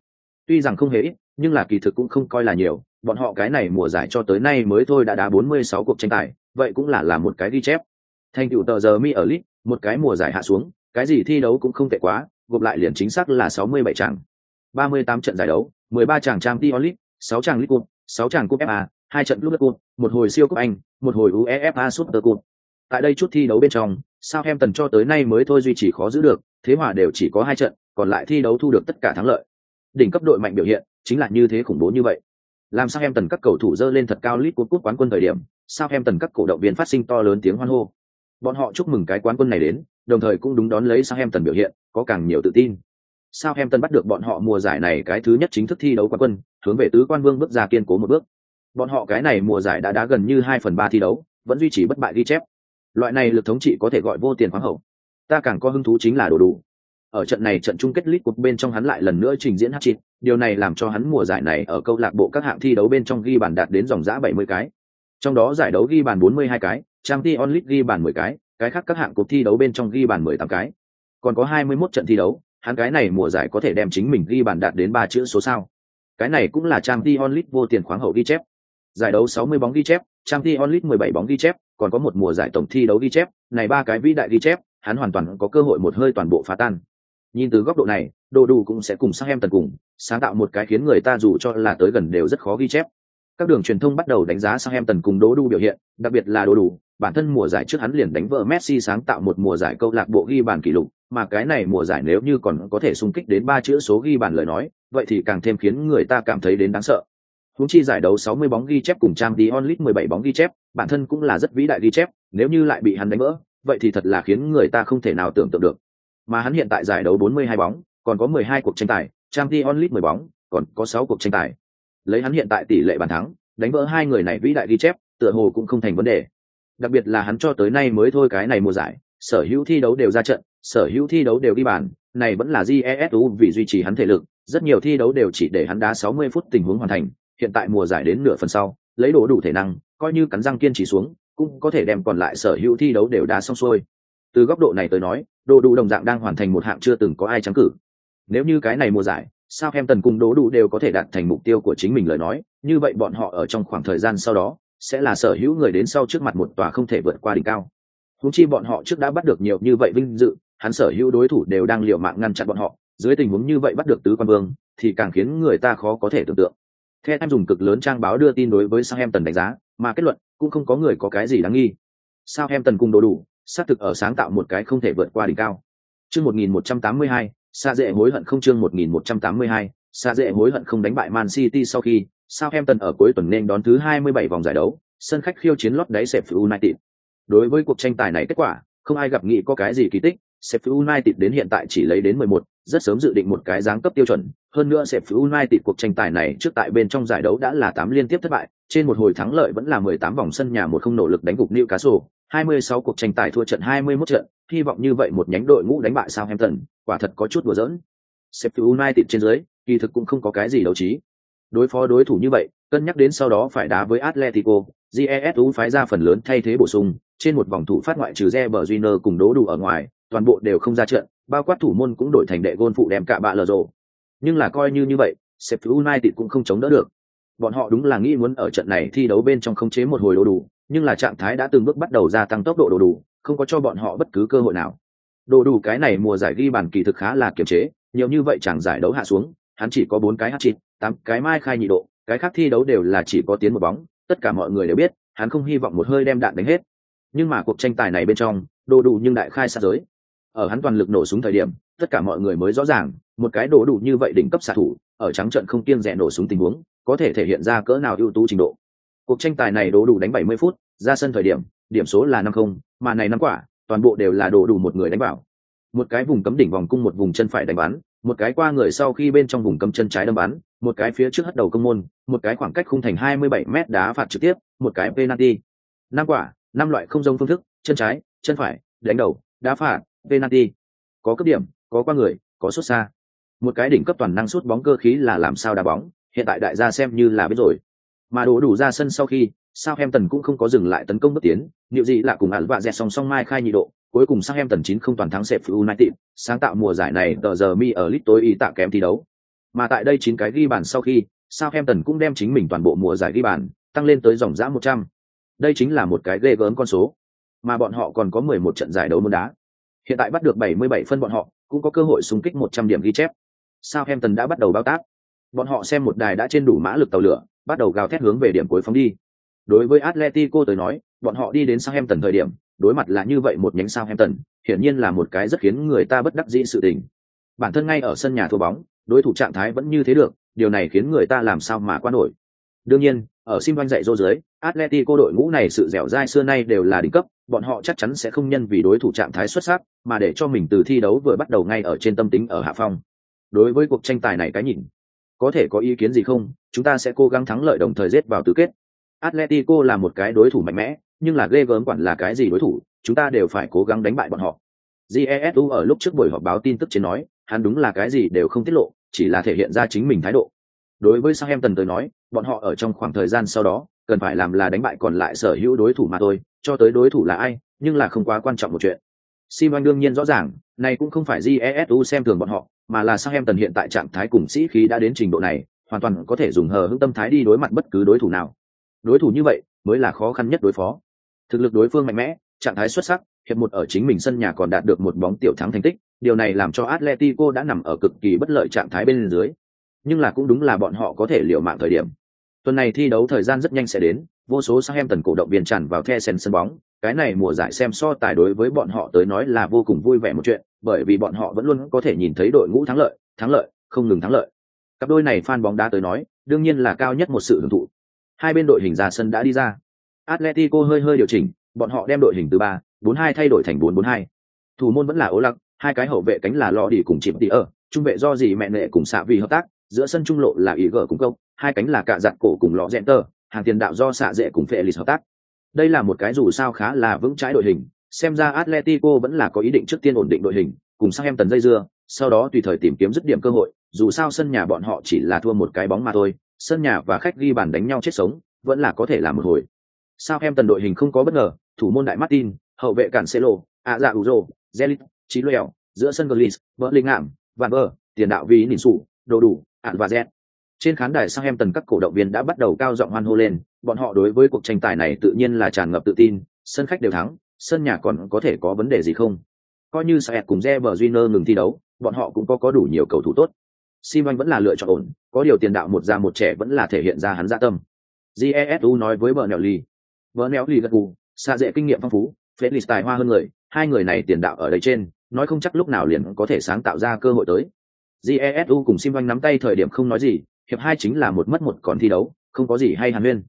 Tuy rằng không hề ít, nhưng là kỳ thực cũng không coi là nhiều, bọn họ cái này mùa giải cho tới nay mới thôi đã đá 46 cuộc tranh tài, vậy cũng là là một cái ghi chép. Thành tựu tờ giờ mi ở lit, một cái mùa giải hạ xuống, cái gì thi đấu cũng không tệ quá, gộp lại liền chính xác là 67 trận. 38 trận giải đấu, 13 trận Champions League, 6 trận League Cup, 6 trận Cup FA, hai trận Club Cup, một hồi siêu cúp Anh, một hồi UEFA Super Cup. Tại đây chút thi đấu bên trong, Southampton cho tới nay mới thôi duy trì khó giữ được, thế hòa đều chỉ có hai trận, còn lại thi đấu thu được tất cả thắng lợi. Đỉnh cấp đội mạnh biểu hiện, chính là như thế khủng bố như vậy. Làm Southampton các cầu thủ dơ lên thật cao lít của cúp quán quân thời điểm, Southampton các cổ động viên phát sinh to lớn tiếng hoan hô. Bọn họ chúc mừng cái quán quân này đến, đồng thời cũng đúng đón lấy Southampton biểu hiện, có càng nhiều tự tin. Southampton bắt được bọn họ mùa giải này cái thứ nhất chính thức thi đấu quán quân, hướng về tứ quan vương bước ra kiên cố một bước. Bọn họ cái này mùa giải đã đá gần như hai phần ba thi đấu, vẫn duy trì bất bại ghi chép. Loại này lực thống trị có thể gọi vô tiền khoáng hậu. Ta càng có hứng thú chính là đồ đủ. Ở trận này trận chung kết lít cuộc bên trong hắn lại lần nữa trình diễn hat-trick, điều này làm cho hắn mùa giải này ở câu lạc bộ các hạng thi đấu bên trong ghi bàn đạt đến dòng giã 70 cái. Trong đó giải đấu ghi bàn 42 cái, Trang Champions onlit ghi bàn 10 cái, cái khác các hạng cuộc thi đấu bên trong ghi bàn 18 cái. Còn có 21 trận thi đấu, hắn cái này mùa giải có thể đem chính mình ghi bàn đạt đến ba chữ số sao. Cái này cũng là Trang Champions onlit vô tiền khoáng hậu ghi chép. Giải đấu 60 bóng ghi chép, trang Champions mười 17 bóng ghi chép, còn có một mùa giải tổng thi đấu ghi chép, này ba cái vĩ đại ghi chép, hắn hoàn toàn có cơ hội một hơi toàn bộ phá tan. Nhìn từ góc độ này, Đồ Đủ cũng sẽ cùng sang em tần cùng, sáng tạo một cái khiến người ta dù cho là tới gần đều rất khó ghi chép. Các đường truyền thông bắt đầu đánh giá sang em tần cùng đố đu biểu hiện, đặc biệt là Đồ Đủ, bản thân mùa giải trước hắn liền đánh vỡ Messi sáng tạo một mùa giải câu lạc bộ ghi bàn kỷ lục, mà cái này mùa giải nếu như còn có thể xung kích đến ba chữ số ghi bàn lời nói, vậy thì càng thêm khiến người ta cảm thấy đến đáng sợ. Huống chi giải đấu 60 bóng ghi chép cùng Champions League 17 bóng ghi chép, bản thân cũng là rất vĩ đại ghi chép, nếu như lại bị hắn đánh vỡ, vậy thì thật là khiến người ta không thể nào tưởng tượng được. Mà hắn hiện tại giải đấu 42 bóng, còn có 12 cuộc tranh tài, Champions League 10 bóng, còn có 6 cuộc tranh tài. Lấy hắn hiện tại tỷ lệ bàn thắng, đánh vỡ hai người này vĩ đại ghi chép, tựa hồ cũng không thành vấn đề. Đặc biệt là hắn cho tới nay mới thôi cái này mùa giải, sở hữu thi đấu đều ra trận, sở hữu thi đấu đều đi bàn, này vẫn là GESU vì duy trì hắn thể lực, rất nhiều thi đấu đều chỉ để hắn đá 60 phút tình huống hoàn thành, hiện tại mùa giải đến nửa phần sau, lấy đủ đủ thể năng, coi như cắn răng kiên trì xuống, cũng có thể đem còn lại sở hữu thi đấu đều đá xong xuôi. Từ góc độ này tới nói, đồ đủ đồng dạng đang hoàn thành một hạng chưa từng có ai trắng cử. Nếu như cái này mùa giải, sao em tần cùng đố đủ đều có thể đạt thành mục tiêu của chính mình lời nói, như vậy bọn họ ở trong khoảng thời gian sau đó, sẽ là sở hữu người đến sau trước mặt một tòa không thể vượt qua đỉnh cao. Húng chi bọn họ trước đã bắt được nhiều như vậy vinh dự, hắn sở hữu đối thủ đều đang liều mạng ngăn chặn bọn họ, dưới tình huống như vậy bắt được tứ quan vương, thì càng khiến người ta khó có thể tưởng tượng. Theo em dùng cực lớn trang báo đưa tin đối với Southampton đánh giá, mà kết luận cũng không có người có cái gì đáng nghi. Southampton cùng đồ đủ, xác thực ở sáng tạo một cái không thể vượt qua đỉnh cao. Chương 1182, xa dễ hối hận không chương 1182, xa dễ hối hận không đánh bại Man City sau khi Southampton ở cuối tuần nên đón thứ 27 vòng giải đấu, sân khách khiêu chiến lót đáy Sheffield United. Đối với cuộc tranh tài này kết quả, không ai gặp nghĩ có cái gì kỳ tích, Sheffield United đến hiện tại chỉ lấy đến 11, rất sớm dự định một cái dáng cấp tiêu chuẩn. Hơn nữa Sheffield United cuộc tranh tài này trước tại bên trong giải đấu đã là 8 liên tiếp thất bại, trên một hồi thắng lợi vẫn là 18 vòng sân nhà một không nỗ lực đánh gục Newcastle, 26 cuộc tranh tài thua trận 21 trận, hy vọng như vậy một nhánh đội ngũ đánh bại Southampton, quả thật có chút đùa giỡn. Sheffield United trên dưới, kỳ thực cũng không có cái gì đấu trí. Đối phó đối thủ như vậy, cân nhắc đến sau đó phải đá với Atletico, GESU phái ra phần lớn thay thế bổ sung, trên một vòng thủ phát ngoại trừ Reber Junior cùng đố đủ ở ngoài, toàn bộ đều không ra trận, bao quát thủ môn cũng đổi thành đệ gôn phụ đem cả bạ lờ rồ. Nhưng là coi như như vậy, Sheffield United cũng không chống đỡ được. Bọn họ đúng là nghĩ muốn ở trận này thi đấu bên trong khống chế một hồi đồ đủ, nhưng là trạng thái đã từng bước bắt đầu gia tăng tốc độ đồ đủ, không có cho bọn họ bất cứ cơ hội nào. Đồ đủ cái này mùa giải ghi bàn kỳ thực khá là kiềm chế, nhiều như vậy chẳng giải đấu hạ xuống, hắn chỉ có bốn cái hat trick, tám cái mai khai nhị độ, cái khác thi đấu đều là chỉ có tiến một bóng, tất cả mọi người đều biết, hắn không hy vọng một hơi đem đạn đánh hết. Nhưng mà cuộc tranh tài này bên trong, đồ đủ nhưng đại khai xa giới. Ở hắn toàn lực nổ súng thời điểm, tất cả mọi người mới rõ ràng, một cái đồ đủ như vậy đỉnh cấp xạ thủ, ở trắng trận không kiêng dè nổ súng tình huống, có thể thể hiện ra cỡ nào ưu tú trình độ. Cuộc tranh tài này đồ đủ đánh 70 phút, ra sân thời điểm, điểm số là 5-0, mà này năm quả, toàn bộ đều là đồ đủ một người đánh bảo. Một cái vùng cấm đỉnh vòng cung một vùng chân phải đánh bắn, một cái qua người sau khi bên trong vùng cấm chân trái đâm bắn, một cái phía trước hất đầu công môn, một cái khoảng cách khung thành 27 mét đá phạt trực tiếp, một cái penalty. Năm quả, năm loại không giống phương thức, chân trái, chân phải, đánh đầu, đá phạt, penalty. Có cấp điểm, có qua người, có xuất xa. Một cái đỉnh cấp toàn năng sút bóng cơ khí là làm sao đá bóng, hiện tại đại gia xem như là biết rồi. Mà đổ đủ ra sân sau khi, Southampton cũng không có dừng lại tấn công bước tiến, liệu gì là cùng ả vạ dẹt song song mai khai nhị độ, cuối cùng Southampton 9 không toàn thắng Sheffield United, sáng tạo mùa giải này tờ giờ mi ở lit tối ý tạ kém thi đấu. Mà tại đây 9 cái ghi bàn sau khi, Southampton cũng đem chính mình toàn bộ mùa giải ghi bàn, tăng lên tới dòng dã 100. Đây chính là một cái ghê gớm con số. Mà bọn họ còn có 11 trận giải đấu môn đá. Hiện tại bắt được 77 phân bọn họ, cũng có cơ hội xung kích 100 điểm ghi chép. Southampton đã bắt đầu bao tác. Bọn họ xem một đài đã trên đủ mã lực tàu lửa, bắt đầu gào thét hướng về điểm cuối phóng đi. Đối với Atletico tới nói, bọn họ đi đến Southampton thời điểm, đối mặt là như vậy một nhánh sao Hampton, hiển nhiên là một cái rất khiến người ta bất đắc dĩ sự tình. Bản thân ngay ở sân nhà thua bóng, đối thủ trạng thái vẫn như thế được, điều này khiến người ta làm sao mà qua nổi. Đương nhiên, ở sim doanh dạy dỗ dưới, Atletico đội ngũ này sự dẻo dai xưa nay đều là đỉnh cấp, bọn họ chắc chắn sẽ không nhân vì đối thủ trạng thái xuất sắc, mà để cho mình từ thi đấu vừa bắt đầu ngay ở trên tâm tính ở hạ phong. Đối với cuộc tranh tài này cái nhìn, có thể có ý kiến gì không? Chúng ta sẽ cố gắng thắng lợi đồng thời giết vào tứ kết. Atletico là một cái đối thủ mạnh mẽ, nhưng là ghê gớm quản là cái gì đối thủ, chúng ta đều phải cố gắng đánh bại bọn họ. Jesu ở lúc trước buổi họp báo tin tức trên nói, hắn đúng là cái gì đều không tiết lộ, chỉ là thể hiện ra chính mình thái độ. Đối với sang em tần tới nói, bọn họ ở trong khoảng thời gian sau đó, cần phải làm là đánh bại còn lại sở hữu đối thủ mà thôi, cho tới đối thủ là ai, nhưng là không quá quan trọng một chuyện. Simon đương nhiên rõ ràng, này cũng không phải Jesu xem thường bọn họ, mà là sang em tần hiện tại trạng thái cùng sĩ khí đã đến trình độ này, hoàn toàn có thể dùng hờ hững tâm thái đi đối mặt bất cứ đối thủ nào. Đối thủ như vậy mới là khó khăn nhất đối phó. Thực lực đối phương mạnh mẽ, trạng thái xuất sắc, hiệp một ở chính mình sân nhà còn đạt được một bóng tiểu thắng thành tích, điều này làm cho Atletico đã nằm ở cực kỳ bất lợi trạng thái bên dưới. Nhưng là cũng đúng là bọn họ có thể liều mạng thời điểm. Tuần này thi đấu thời gian rất nhanh sẽ đến, vô số Southampton cổ động viên tràn vào The Sen sân bóng, cái này mùa giải xem so tài đối với bọn họ tới nói là vô cùng vui vẻ một chuyện, bởi vì bọn họ vẫn luôn có thể nhìn thấy đội ngũ thắng lợi, thắng lợi, không ngừng thắng lợi. Cặp đôi này fan bóng đá tới nói, đương nhiên là cao nhất một sự hưởng thụ. Hai bên đội hình ra sân đã đi ra. Atletico hơi hơi điều chỉnh, bọn họ đem đội hình từ ba, bốn hai thay đổi thành bốn bốn hai. Thủ môn vẫn là Ố Lặc, hai cái hậu vệ cánh là Lọ Đi cùng chìm tỉ ở, trung vệ do gì mẹ nệ cùng xạ vì hợp tác, giữa sân trung lộ là ý gở cùng công, hai cánh là cả giặt cổ cùng Lọ Dẹn tờ, hàng tiền đạo do xạ dệ cùng Felix hợp tác. Đây là một cái dù sao khá là vững trái đội hình, xem ra Atletico vẫn là có ý định trước tiên ổn định đội hình, cùng sang em tần dây dưa, sau đó tùy thời tìm kiếm dứt điểm cơ hội, dù sao sân nhà bọn họ chỉ là thua một cái bóng mà thôi, sân nhà và khách ghi bàn đánh nhau chết sống, vẫn là có thể làm một hồi. Sao em tần đội hình không có bất ngờ, thủ môn đại Martin, hậu vệ cản Celo, ạ dạ Uzo, Zelit, Chí Lèo, giữa sân Gullis, vợ Linh ảm và Bơ, tiền đạo vì nỉn sủ, đồ đủ, ạn và Z. Trên khán đài sang em tần các cổ động viên đã bắt đầu cao giọng hoan hô lên, bọn họ đối với cuộc tranh tài này tự nhiên là tràn ngập tự tin, sân khách đều thắng, sân nhà còn có thể có vấn đề gì không? Coi như Saet cùng Reber Júnior ngừng thi đấu, bọn họ cũng có có đủ nhiều cầu thủ tốt. Simon vẫn là lựa chọn ổn, có điều tiền đạo một già một trẻ vẫn là thể hiện ra hắn dạ tâm. Jesu nói với Bernelli. Bernelli gật gù, xa dễ kinh nghiệm phong phú, Felix tài hoa hơn người, hai người này tiền đạo ở đây trên, nói không chắc lúc nào liền có thể sáng tạo ra cơ hội tới. Jesu cùng Simon nắm tay thời điểm không nói gì, hiệp hai chính là một mất một còn thi đấu, không có gì hay hàn huyên.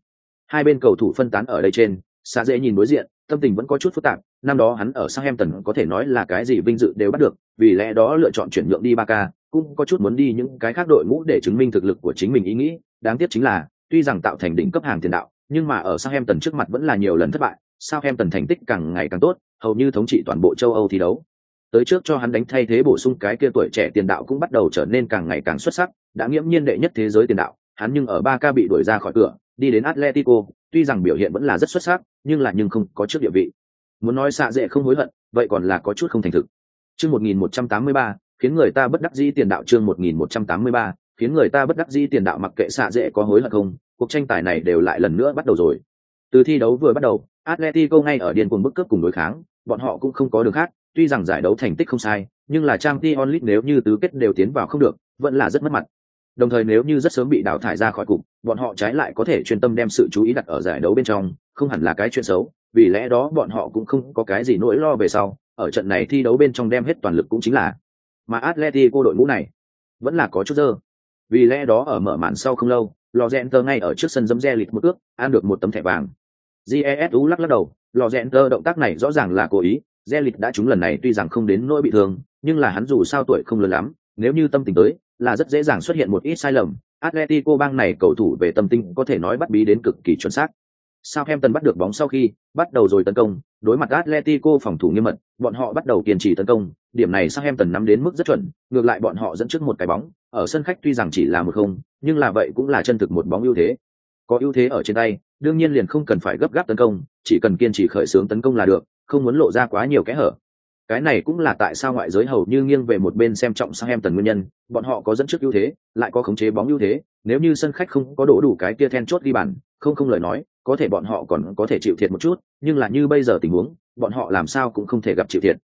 Hai bên cầu thủ phân tán ở đây trên, xa dễ nhìn đối diện, tâm tình vẫn có chút phức tạp, năm đó hắn ở Southampton có thể nói là cái gì vinh dự đều bắt được, vì lẽ đó lựa chọn chuyển nhượng đi ba ca, cũng có chút muốn đi những cái khác đội ngũ để chứng minh thực lực của chính mình ý nghĩ, đáng tiếc chính là, tuy rằng tạo thành đỉnh cấp hàng tiền đạo, nhưng mà ở Southampton trước mặt vẫn là nhiều lần thất bại, Southampton thành tích càng ngày càng tốt, hầu như thống trị toàn bộ châu Âu thi đấu. Tới trước cho hắn đánh thay thế bổ sung cái kia tuổi trẻ tiền đạo cũng bắt đầu trở nên càng ngày càng xuất sắc, đã nghiễm nhiên đệ nhất thế giới tiền đạo, hắn nhưng ở Barca bị đuổi ra khỏi cửa, đi đến Atletico, tuy rằng biểu hiện vẫn là rất xuất sắc, nhưng là nhưng không có trước địa vị. Muốn nói xạ dễ không hối hận, vậy còn là có chút không thành thực. Chương 1183, khiến người ta bất đắc dĩ tiền đạo chương 1183, khiến người ta bất đắc dĩ tiền đạo mặc kệ xạ dễ có hối hận không, cuộc tranh tài này đều lại lần nữa bắt đầu rồi. Từ thi đấu vừa bắt đầu, Atletico ngay ở điên cuồng bức cướp cùng đối kháng, bọn họ cũng không có đường khác, tuy rằng giải đấu thành tích không sai, nhưng là Champions League nếu như tứ kết đều tiến vào không được, vẫn là rất mất mặt. Đồng thời nếu như rất sớm bị đào thải ra khỏi cục, bọn họ trái lại có thể chuyên tâm đem sự chú ý đặt ở giải đấu bên trong, không hẳn là cái chuyện xấu, vì lẽ đó bọn họ cũng không có cái gì nỗi lo về sau, ở trận này thi đấu bên trong đem hết toàn lực cũng chính là. Mà Atletico đội ngũ này vẫn là có chút dơ. Vì lẽ đó ở mở màn sau không lâu, lò rẽn tơ ngay ở trước sân dấm re lịt một ước ăn được một tấm thẻ vàng. Jesu lắc lắc đầu lò rẽn tơ động tác này rõ ràng là cố ý re lịt đã trúng lần này tuy rằng không đến nỗi bị thương nhưng là hắn dù sao tuổi không lớn lắm nếu như tâm tình tới là rất dễ dàng xuất hiện một ít sai lầm. Atletico bang này cầu thủ về tâm tinh có thể nói bắt bí đến cực kỳ chuẩn xác. Southampton bắt được bóng sau khi bắt đầu rồi tấn công, đối mặt Atletico phòng thủ nghiêm mật, bọn họ bắt đầu kiên trì tấn công, điểm này Southampton nắm đến mức rất chuẩn, ngược lại bọn họ dẫn trước một cái bóng, ở sân khách tuy rằng chỉ là một không, nhưng là vậy cũng là chân thực một bóng ưu thế. Có ưu thế ở trên tay, đương nhiên liền không cần phải gấp gáp tấn công, chỉ cần kiên trì khởi xướng tấn công là được, không muốn lộ ra quá nhiều kẽ hở. Cái này cũng là tại sao ngoại giới hầu như nghiêng về một bên xem trọng sang em tần nguyên nhân, bọn họ có dẫn trước ưu thế, lại có khống chế bóng ưu thế, nếu như sân khách không có đổ đủ cái kia then chốt ghi bàn, không không lời nói, có thể bọn họ còn có thể chịu thiệt một chút nhưng là như bây giờ tình huống bọn họ làm sao cũng không thể gặp chịu thiệt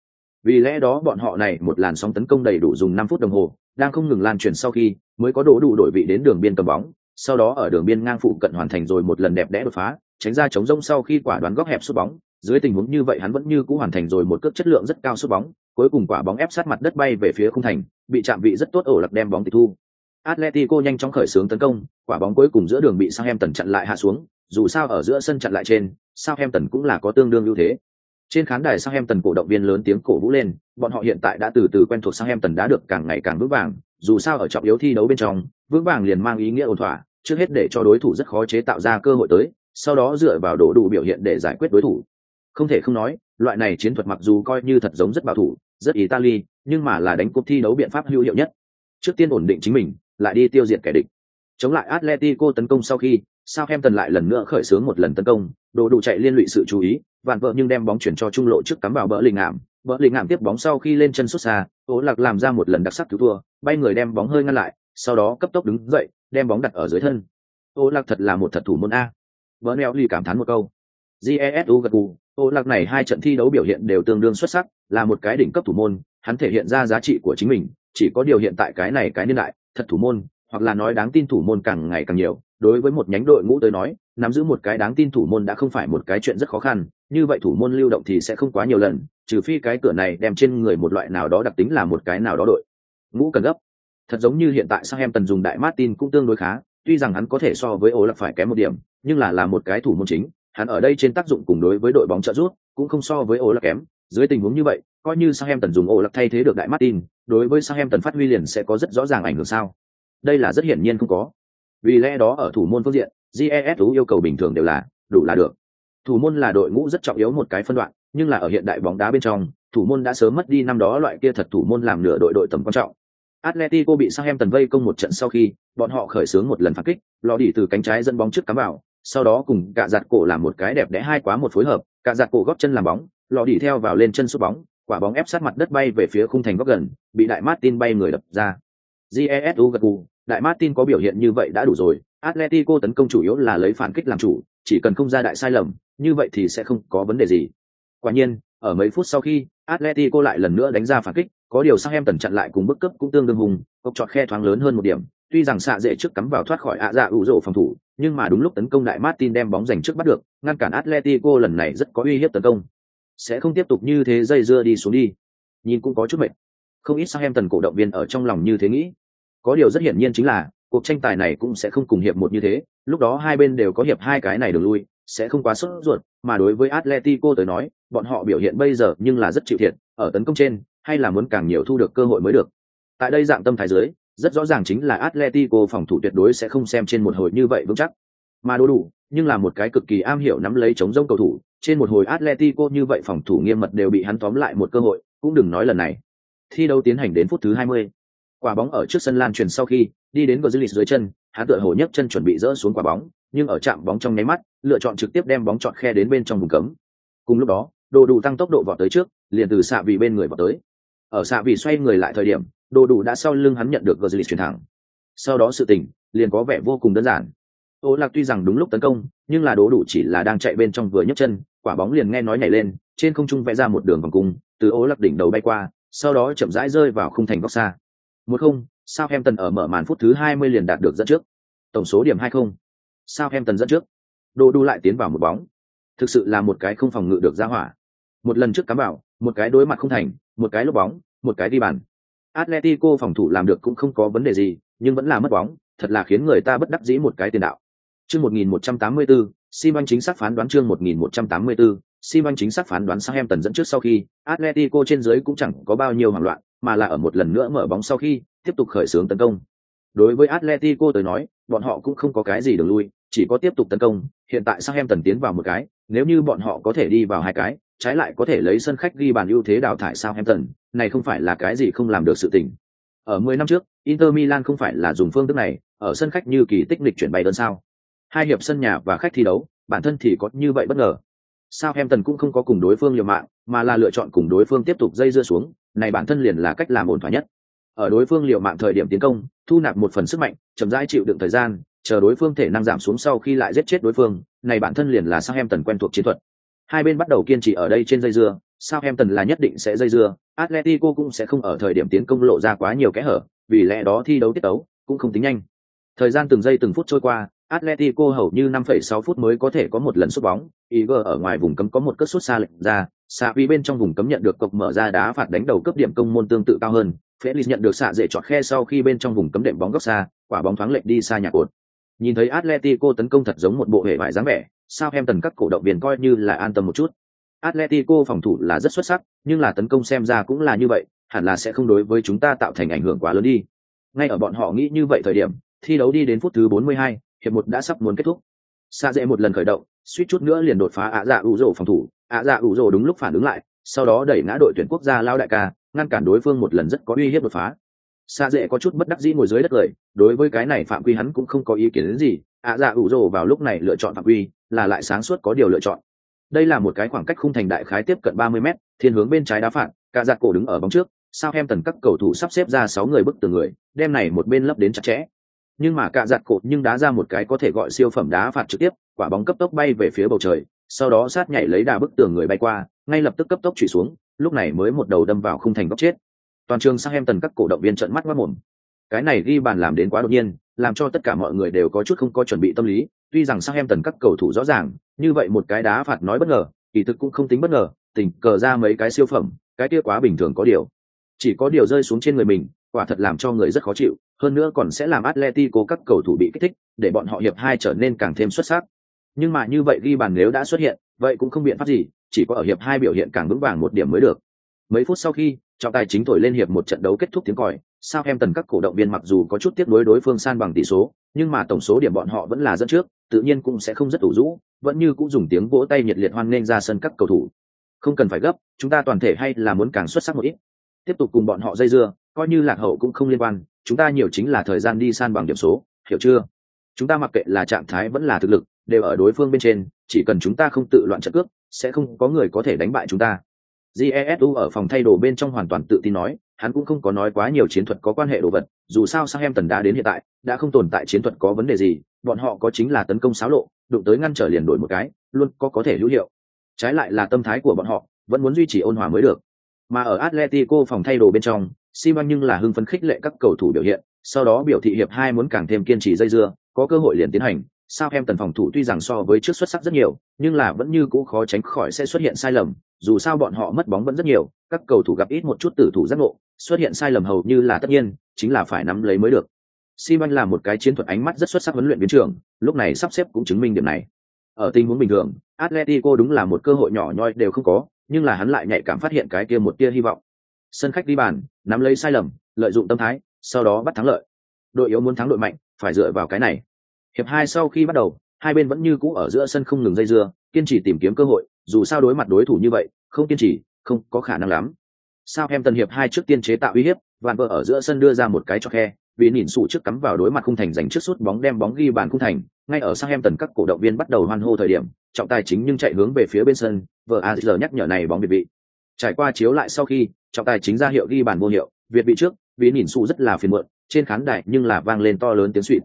vì lẽ đó bọn họ này một làn sóng tấn công đầy đủ dùng năm phút đồng hồ đang không ngừng lan truyền sau khi mới có đổ đủ đổi vị đến đường biên cầm bóng sau đó ở đường biên ngang phụ cận hoàn thành rồi một lần đẹp đẽ đột phá tránh ra chống rông sau khi quả đoán góc hẹp sút bóng dưới tình huống như vậy hắn vẫn như cũ hoàn thành rồi một cước chất lượng rất cao sút bóng cuối cùng quả bóng ép sát mặt đất bay về phía khung thành bị chạm vị rất tốt ổ lặc đem bóng tịch thu Atletico nhanh chóng khởi xướng tấn công, quả bóng cuối cùng giữa đường bị Southampton chặn lại hạ xuống, dù sao ở giữa sân chặn lại trên, Southampton cũng là có tương đương ưu thế. Trên khán đài sang em tần cổ động viên lớn tiếng cổ vũ lên, bọn họ hiện tại đã từ từ quen thuộc sang em tần đã được càng ngày càng vững vàng, dù sao ở trọng yếu thi đấu bên trong, vững vàng liền mang ý nghĩa ổn thỏa, trước hết để cho đối thủ rất khó chế tạo ra cơ hội tới, sau đó dựa vào độ đủ biểu hiện để giải quyết đối thủ. Không thể không nói, loại này chiến thuật mặc dù coi như thật giống rất bảo thủ, rất Italy, nhưng mà là đánh cuộc thi đấu biện pháp hữu hiệu nhất. Trước tiên ổn định chính mình, lại đi tiêu diệt kẻ địch. Chống lại Atletico tấn công sau khi, Southampton lại lần nữa khởi xướng một lần tấn công, đồ đủ chạy liên lụy sự chú ý, vạn vợ nhưng đem bóng chuyển cho trung lộ trước cắm vào bỡ lình ảm. Bỡ lình ảm tiếp bóng sau khi lên chân xuất xa, ố Lạc làm ra một lần đặc sắc cứu thua, bay người đem bóng hơi ngăn lại, sau đó cấp tốc đứng dậy, đem bóng đặt ở dưới thân. ố Lạc thật là một thật thủ môn a. Bỡ neo ly cảm thán một câu. Jesu gật gù, ố Lạc này hai trận thi đấu biểu hiện đều tương đương xuất sắc, là một cái đỉnh cấp thủ môn, hắn thể hiện ra giá trị của chính mình, chỉ có điều hiện tại cái này cái niên đại, thật thủ môn, hoặc là nói đáng tin thủ môn càng ngày càng nhiều, đối với một nhánh đội ngũ tới nói nắm giữ một cái đáng tin thủ môn đã không phải một cái chuyện rất khó khăn, như vậy thủ môn lưu động thì sẽ không quá nhiều lần, trừ phi cái cửa này đem trên người một loại nào đó đặc tính là một cái nào đó đội. Ngũ cần gấp. Thật giống như hiện tại sang em tần dùng đại martin cũng tương đối khá, tuy rằng hắn có thể so với ô là phải kém một điểm, nhưng là là một cái thủ môn chính, hắn ở đây trên tác dụng cùng đối với đội bóng trợ giúp cũng không so với ô là kém. Dưới tình huống như vậy, coi như sang em tần dùng ô lạc thay thế được đại martin, đối với sang em tần phát huy liền sẽ có rất rõ ràng ảnh hưởng sao. Đây là rất hiển nhiên không có. Vì lẽ đó ở thủ môn phương diện jesu yêu cầu bình thường đều là đủ là được thủ môn là đội ngũ rất trọng yếu một cái phân đoạn nhưng là ở hiện đại bóng đá bên trong thủ môn đã sớm mất đi năm đó loại kia thật thủ môn làm nửa đội đội tầm quan trọng Atletico bị Southampton vây công một trận sau khi, bọn họ khởi xướng một lần phản kích, lò đi từ cánh trái dẫn bóng trước cắm vào, sau đó cùng cả giặt cổ làm một cái đẹp đẽ hai quá một phối hợp, cả giặt cổ góp chân làm bóng, lò đi theo vào lên chân sút bóng, quả bóng ép sát mặt đất bay về phía khung thành góc gần, bị đại Martin bay người đập ra. Jesu gật gù, đại Martin có biểu hiện như vậy đã đủ rồi, Atletico tấn công chủ yếu là lấy phản kích làm chủ, chỉ cần không ra đại sai lầm, như vậy thì sẽ không có vấn đề gì. Quả nhiên, ở mấy phút sau khi, Atletico lại lần nữa đánh ra phản kích, có điều sang em tần chặn lại cùng bức cấp cũng tương đương hùng, cốc chọt khe thoáng lớn hơn một điểm, tuy rằng xạ dễ trước cắm vào thoát khỏi ạ dạ ủ rộ phòng thủ, nhưng mà đúng lúc tấn công đại Martin đem bóng giành trước bắt được, ngăn cản Atletico lần này rất có uy hiếp tấn công. Sẽ không tiếp tục như thế dây dưa đi xuống đi. Nhìn cũng có chút mệt. Không ít sang em tần cổ động viên ở trong lòng như thế nghĩ có điều rất hiển nhiên chính là cuộc tranh tài này cũng sẽ không cùng hiệp một như thế lúc đó hai bên đều có hiệp hai cái này đường lui sẽ không quá sốt ruột mà đối với atletico tới nói bọn họ biểu hiện bây giờ nhưng là rất chịu thiệt ở tấn công trên hay là muốn càng nhiều thu được cơ hội mới được tại đây dạng tâm thái dưới rất rõ ràng chính là atletico phòng thủ tuyệt đối sẽ không xem trên một hồi như vậy vững chắc mà đô đủ nhưng là một cái cực kỳ am hiểu nắm lấy chống rông cầu thủ trên một hồi Atletico như vậy phòng thủ nghiêm mật đều bị hắn tóm lại một cơ hội, cũng đừng nói lần này. Thi đấu tiến hành đến phút thứ 20. Quả bóng ở trước sân lan truyền sau khi đi đến Götze dưới chân, hắn tựa hồ nhấc chân chuẩn bị dỡ xuống quả bóng, nhưng ở chạm bóng trong nháy mắt, lựa chọn trực tiếp đem bóng chọn khe đến bên trong vùng cấm. Cùng lúc đó, Đồ đủ tăng tốc độ vọt tới trước, liền từ xạ vị bên người vọt tới. Ở xạ vị xoay người lại thời điểm, Đồ đủ đã sau lưng hắn nhận được Götze chuyển thẳng. Sau đó sự tình liền có vẻ vô cùng đơn giản. Ô Lạc tuy rằng đúng lúc tấn công, nhưng là Đồ đủ chỉ là đang chạy bên trong vừa nhấc chân, quả bóng liền nghe nói nhảy lên, trên không trung vẽ ra một đường vòng cung, từ Ô Lạc đỉnh đầu bay qua, sau đó chậm rãi rơi vào khung thành góc xa. Một không, Southampton ở mở màn phút thứ 20 liền đạt được dẫn trước. Tổng số điểm 2-0. Southampton dẫn trước. Đồ đu lại tiến vào một bóng. Thực sự là một cái không phòng ngự được ra hỏa. Một lần trước cắm bảo, một cái đối mặt không thành, một cái lốp bóng, một cái đi bàn. Atletico phòng thủ làm được cũng không có vấn đề gì, nhưng vẫn là mất bóng, thật là khiến người ta bất đắc dĩ một cái tiền đạo. Chương 1184, Simon chính xác phán đoán chương 1184, Simon chính xác phán đoán Southampton dẫn trước sau khi, Atletico trên dưới cũng chẳng có bao nhiêu hoảng loạn, mà là ở một lần nữa mở bóng sau khi, tiếp tục khởi xướng tấn công. Đối với Atletico tới nói, bọn họ cũng không có cái gì đường lui, chỉ có tiếp tục tấn công. Hiện tại Southampton tiến vào một cái, nếu như bọn họ có thể đi vào hai cái, trái lại có thể lấy sân khách ghi bàn ưu thế đào thải Southampton, này không phải là cái gì không làm được sự tình. Ở 10 năm trước, Inter Milan không phải là dùng phương thức này, ở sân khách như kỳ tích lịch chuyển bay đơn sao? Hai hiệp sân nhà và khách thi đấu, bản thân thì có như vậy bất ngờ. Southampton cũng không có cùng đối phương liều mạng, mà là lựa chọn cùng đối phương tiếp tục dây dưa xuống, này bản thân liền là cách làm ổn thỏa nhất. Ở đối phương liều mạng thời điểm tiến công, thu nạp một phần sức mạnh, chậm rãi chịu đựng thời gian, chờ đối phương thể năng giảm xuống sau khi lại giết chết đối phương, này bản thân liền là Southampton quen thuộc chiến thuật. Hai bên bắt đầu kiên trì ở đây trên dây dưa, Southampton là nhất định sẽ dây dưa, Atletico cũng sẽ không ở thời điểm tiến công lộ ra quá nhiều kẽ hở, vì lẽ đó thi đấu tiết tấu cũng không tính nhanh. Thời gian từng giây từng phút trôi qua, Atletico hầu như 5,6 phút mới có thể có một lần sút bóng, Iger ở ngoài vùng cấm có một cất sút xa lệch ra, Xạ bên trong vùng cấm nhận được cộc mở ra đá phạt đánh đầu cấp điểm công môn tương tự cao hơn, Felix nhận được xạ dễ chọt khe sau khi bên trong vùng cấm đệm bóng góc xa, quả bóng thoáng lệch đi xa nhà cột. Nhìn thấy Atletico tấn công thật giống một bộ hệ vải dáng vẻ, sao em tần các cổ động viên coi như là an tâm một chút. Atletico phòng thủ là rất xuất sắc, nhưng là tấn công xem ra cũng là như vậy, hẳn là sẽ không đối với chúng ta tạo thành ảnh hưởng quá lớn đi. Ngay ở bọn họ nghĩ như vậy thời điểm, thi đấu đi đến phút thứ 42, hiệp một đã sắp muốn kết thúc. xa dễ một lần khởi động, suýt chút nữa liền đột phá ạ dạ ủ rổ phòng thủ, ạ dạ ủ rồ đúng lúc phản ứng lại, sau đó đẩy ngã đội tuyển quốc gia lao đại ca, ngăn cản đối phương một lần rất có uy hiếp đột phá. Sa dễ có chút bất đắc dĩ ngồi dưới đất cười, đối với cái này phạm quy hắn cũng không có ý kiến gì, ạ dạ ủ rồ vào lúc này lựa chọn phạm quy, là lại sáng suốt có điều lựa chọn. Đây là một cái khoảng cách khung thành đại khái tiếp cận 30 mét, thiên hướng bên trái đá phạt, cả giặt cổ đứng ở bóng trước, sao em tần các cầu thủ sắp xếp ra 6 người bức từ người, đem này một bên lấp đến chặt chẽ. Nhưng mà cả giặt cổ nhưng đá ra một cái có thể gọi siêu phẩm đá phạt trực tiếp, quả bóng cấp tốc bay về phía bầu trời, sau đó sát nhảy lấy đà bức tường người bay qua, ngay lập tức cấp tốc chủy xuống, lúc này mới một đầu đâm vào khung thành góc chết. Toàn trường sang em tần các cổ động viên trợn mắt quát mồm. Cái này ghi bàn làm đến quá đột nhiên, làm cho tất cả mọi người đều có chút không có chuẩn bị tâm lý, tuy rằng sang em tần các cầu thủ rõ ràng, như vậy một cái đá phạt nói bất ngờ, kỳ thực cũng không tính bất ngờ, tình cờ ra mấy cái siêu phẩm, cái kia quá bình thường có điều. Chỉ có điều rơi xuống trên người mình, quả thật làm cho người rất khó chịu, hơn nữa còn sẽ làm Atletico các cầu thủ bị kích thích, để bọn họ hiệp hai trở nên càng thêm xuất sắc. Nhưng mà như vậy ghi bàn nếu đã xuất hiện, vậy cũng không biện pháp gì, chỉ có ở hiệp hai biểu hiện càng vững vàng một điểm mới được. Mấy phút sau khi, trọng tài chính thổi lên hiệp một trận đấu kết thúc tiếng còi, sao em tần các cổ động viên mặc dù có chút tiếc nuối đối phương san bằng tỷ số, nhưng mà tổng số điểm bọn họ vẫn là dẫn trước, tự nhiên cũng sẽ không rất ủ rũ, vẫn như cũng dùng tiếng vỗ tay nhiệt liệt hoan nghênh ra sân các cầu thủ. Không cần phải gấp, chúng ta toàn thể hay là muốn càng xuất sắc một ít. Tiếp tục cùng bọn họ dây dưa, coi như lạc hậu cũng không liên quan, chúng ta nhiều chính là thời gian đi san bằng điểm số, hiểu chưa? Chúng ta mặc kệ là trạng thái vẫn là thực lực, đều ở đối phương bên trên, chỉ cần chúng ta không tự loạn trận cước, sẽ không có người có thể đánh bại chúng ta. Jesu ở phòng thay đồ bên trong hoàn toàn tự tin nói, hắn cũng không có nói quá nhiều chiến thuật có quan hệ đồ vật, dù sao sang em tần đã đến hiện tại, đã không tồn tại chiến thuật có vấn đề gì, bọn họ có chính là tấn công xáo lộ, đụng tới ngăn trở liền đổi một cái, luôn có có thể hữu hiệu. Trái lại là tâm thái của bọn họ, vẫn muốn duy trì ôn hòa mới được. Mà ở Atletico phòng thay đồ bên trong, Simon nhưng là hưng phấn khích lệ các cầu thủ biểu hiện, sau đó biểu thị hiệp hai muốn càng thêm kiên trì dây dưa, có cơ hội liền tiến hành. Sao em tần phòng thủ tuy rằng so với trước xuất sắc rất nhiều, nhưng là vẫn như cũ khó tránh khỏi sẽ xuất hiện sai lầm. Dù sao bọn họ mất bóng vẫn rất nhiều, các cầu thủ gặp ít một chút tử thủ giác ngộ, xuất hiện sai lầm hầu như là tất nhiên, chính là phải nắm lấy mới được. Simon là một cái chiến thuật ánh mắt rất xuất sắc huấn luyện viên trưởng, lúc này sắp xếp cũng chứng minh điểm này. Ở tình huống bình thường, Atletico đúng là một cơ hội nhỏ nhoi đều không có, nhưng là hắn lại nhạy cảm phát hiện cái kia một tia hy vọng. Sân khách đi bàn, nắm lấy sai lầm, lợi dụng tâm thái, sau đó bắt thắng lợi. Đội yếu muốn thắng đội mạnh, phải dựa vào cái này. Hiệp hai sau khi bắt đầu, hai bên vẫn như cũ ở giữa sân không ngừng dây dưa, kiên trì tìm kiếm cơ hội, dù sao đối mặt đối thủ như vậy, không kiên trì, không có khả năng lắm. Sao em tần hiệp hai trước tiên chế tạo uy hiếp, vạn vợ ở giữa sân đưa ra một cái cho khe, vì nhìn sụ trước cắm vào đối mặt khung thành giành trước suốt bóng đem bóng ghi bàn khung thành, ngay ở sang em tần các cổ động viên bắt đầu hoan hô thời điểm, trọng tài chính nhưng chạy hướng về phía bên sân, vợ giờ nhắc nhở này bóng biệt vị. Trải qua chiếu lại sau khi, trọng tài chính ra hiệu ghi bàn vô hiệu, việt vị trước, vì nhìn xù rất là phiền muộn, trên khán đài nhưng là vang lên to lớn tiếng suỵt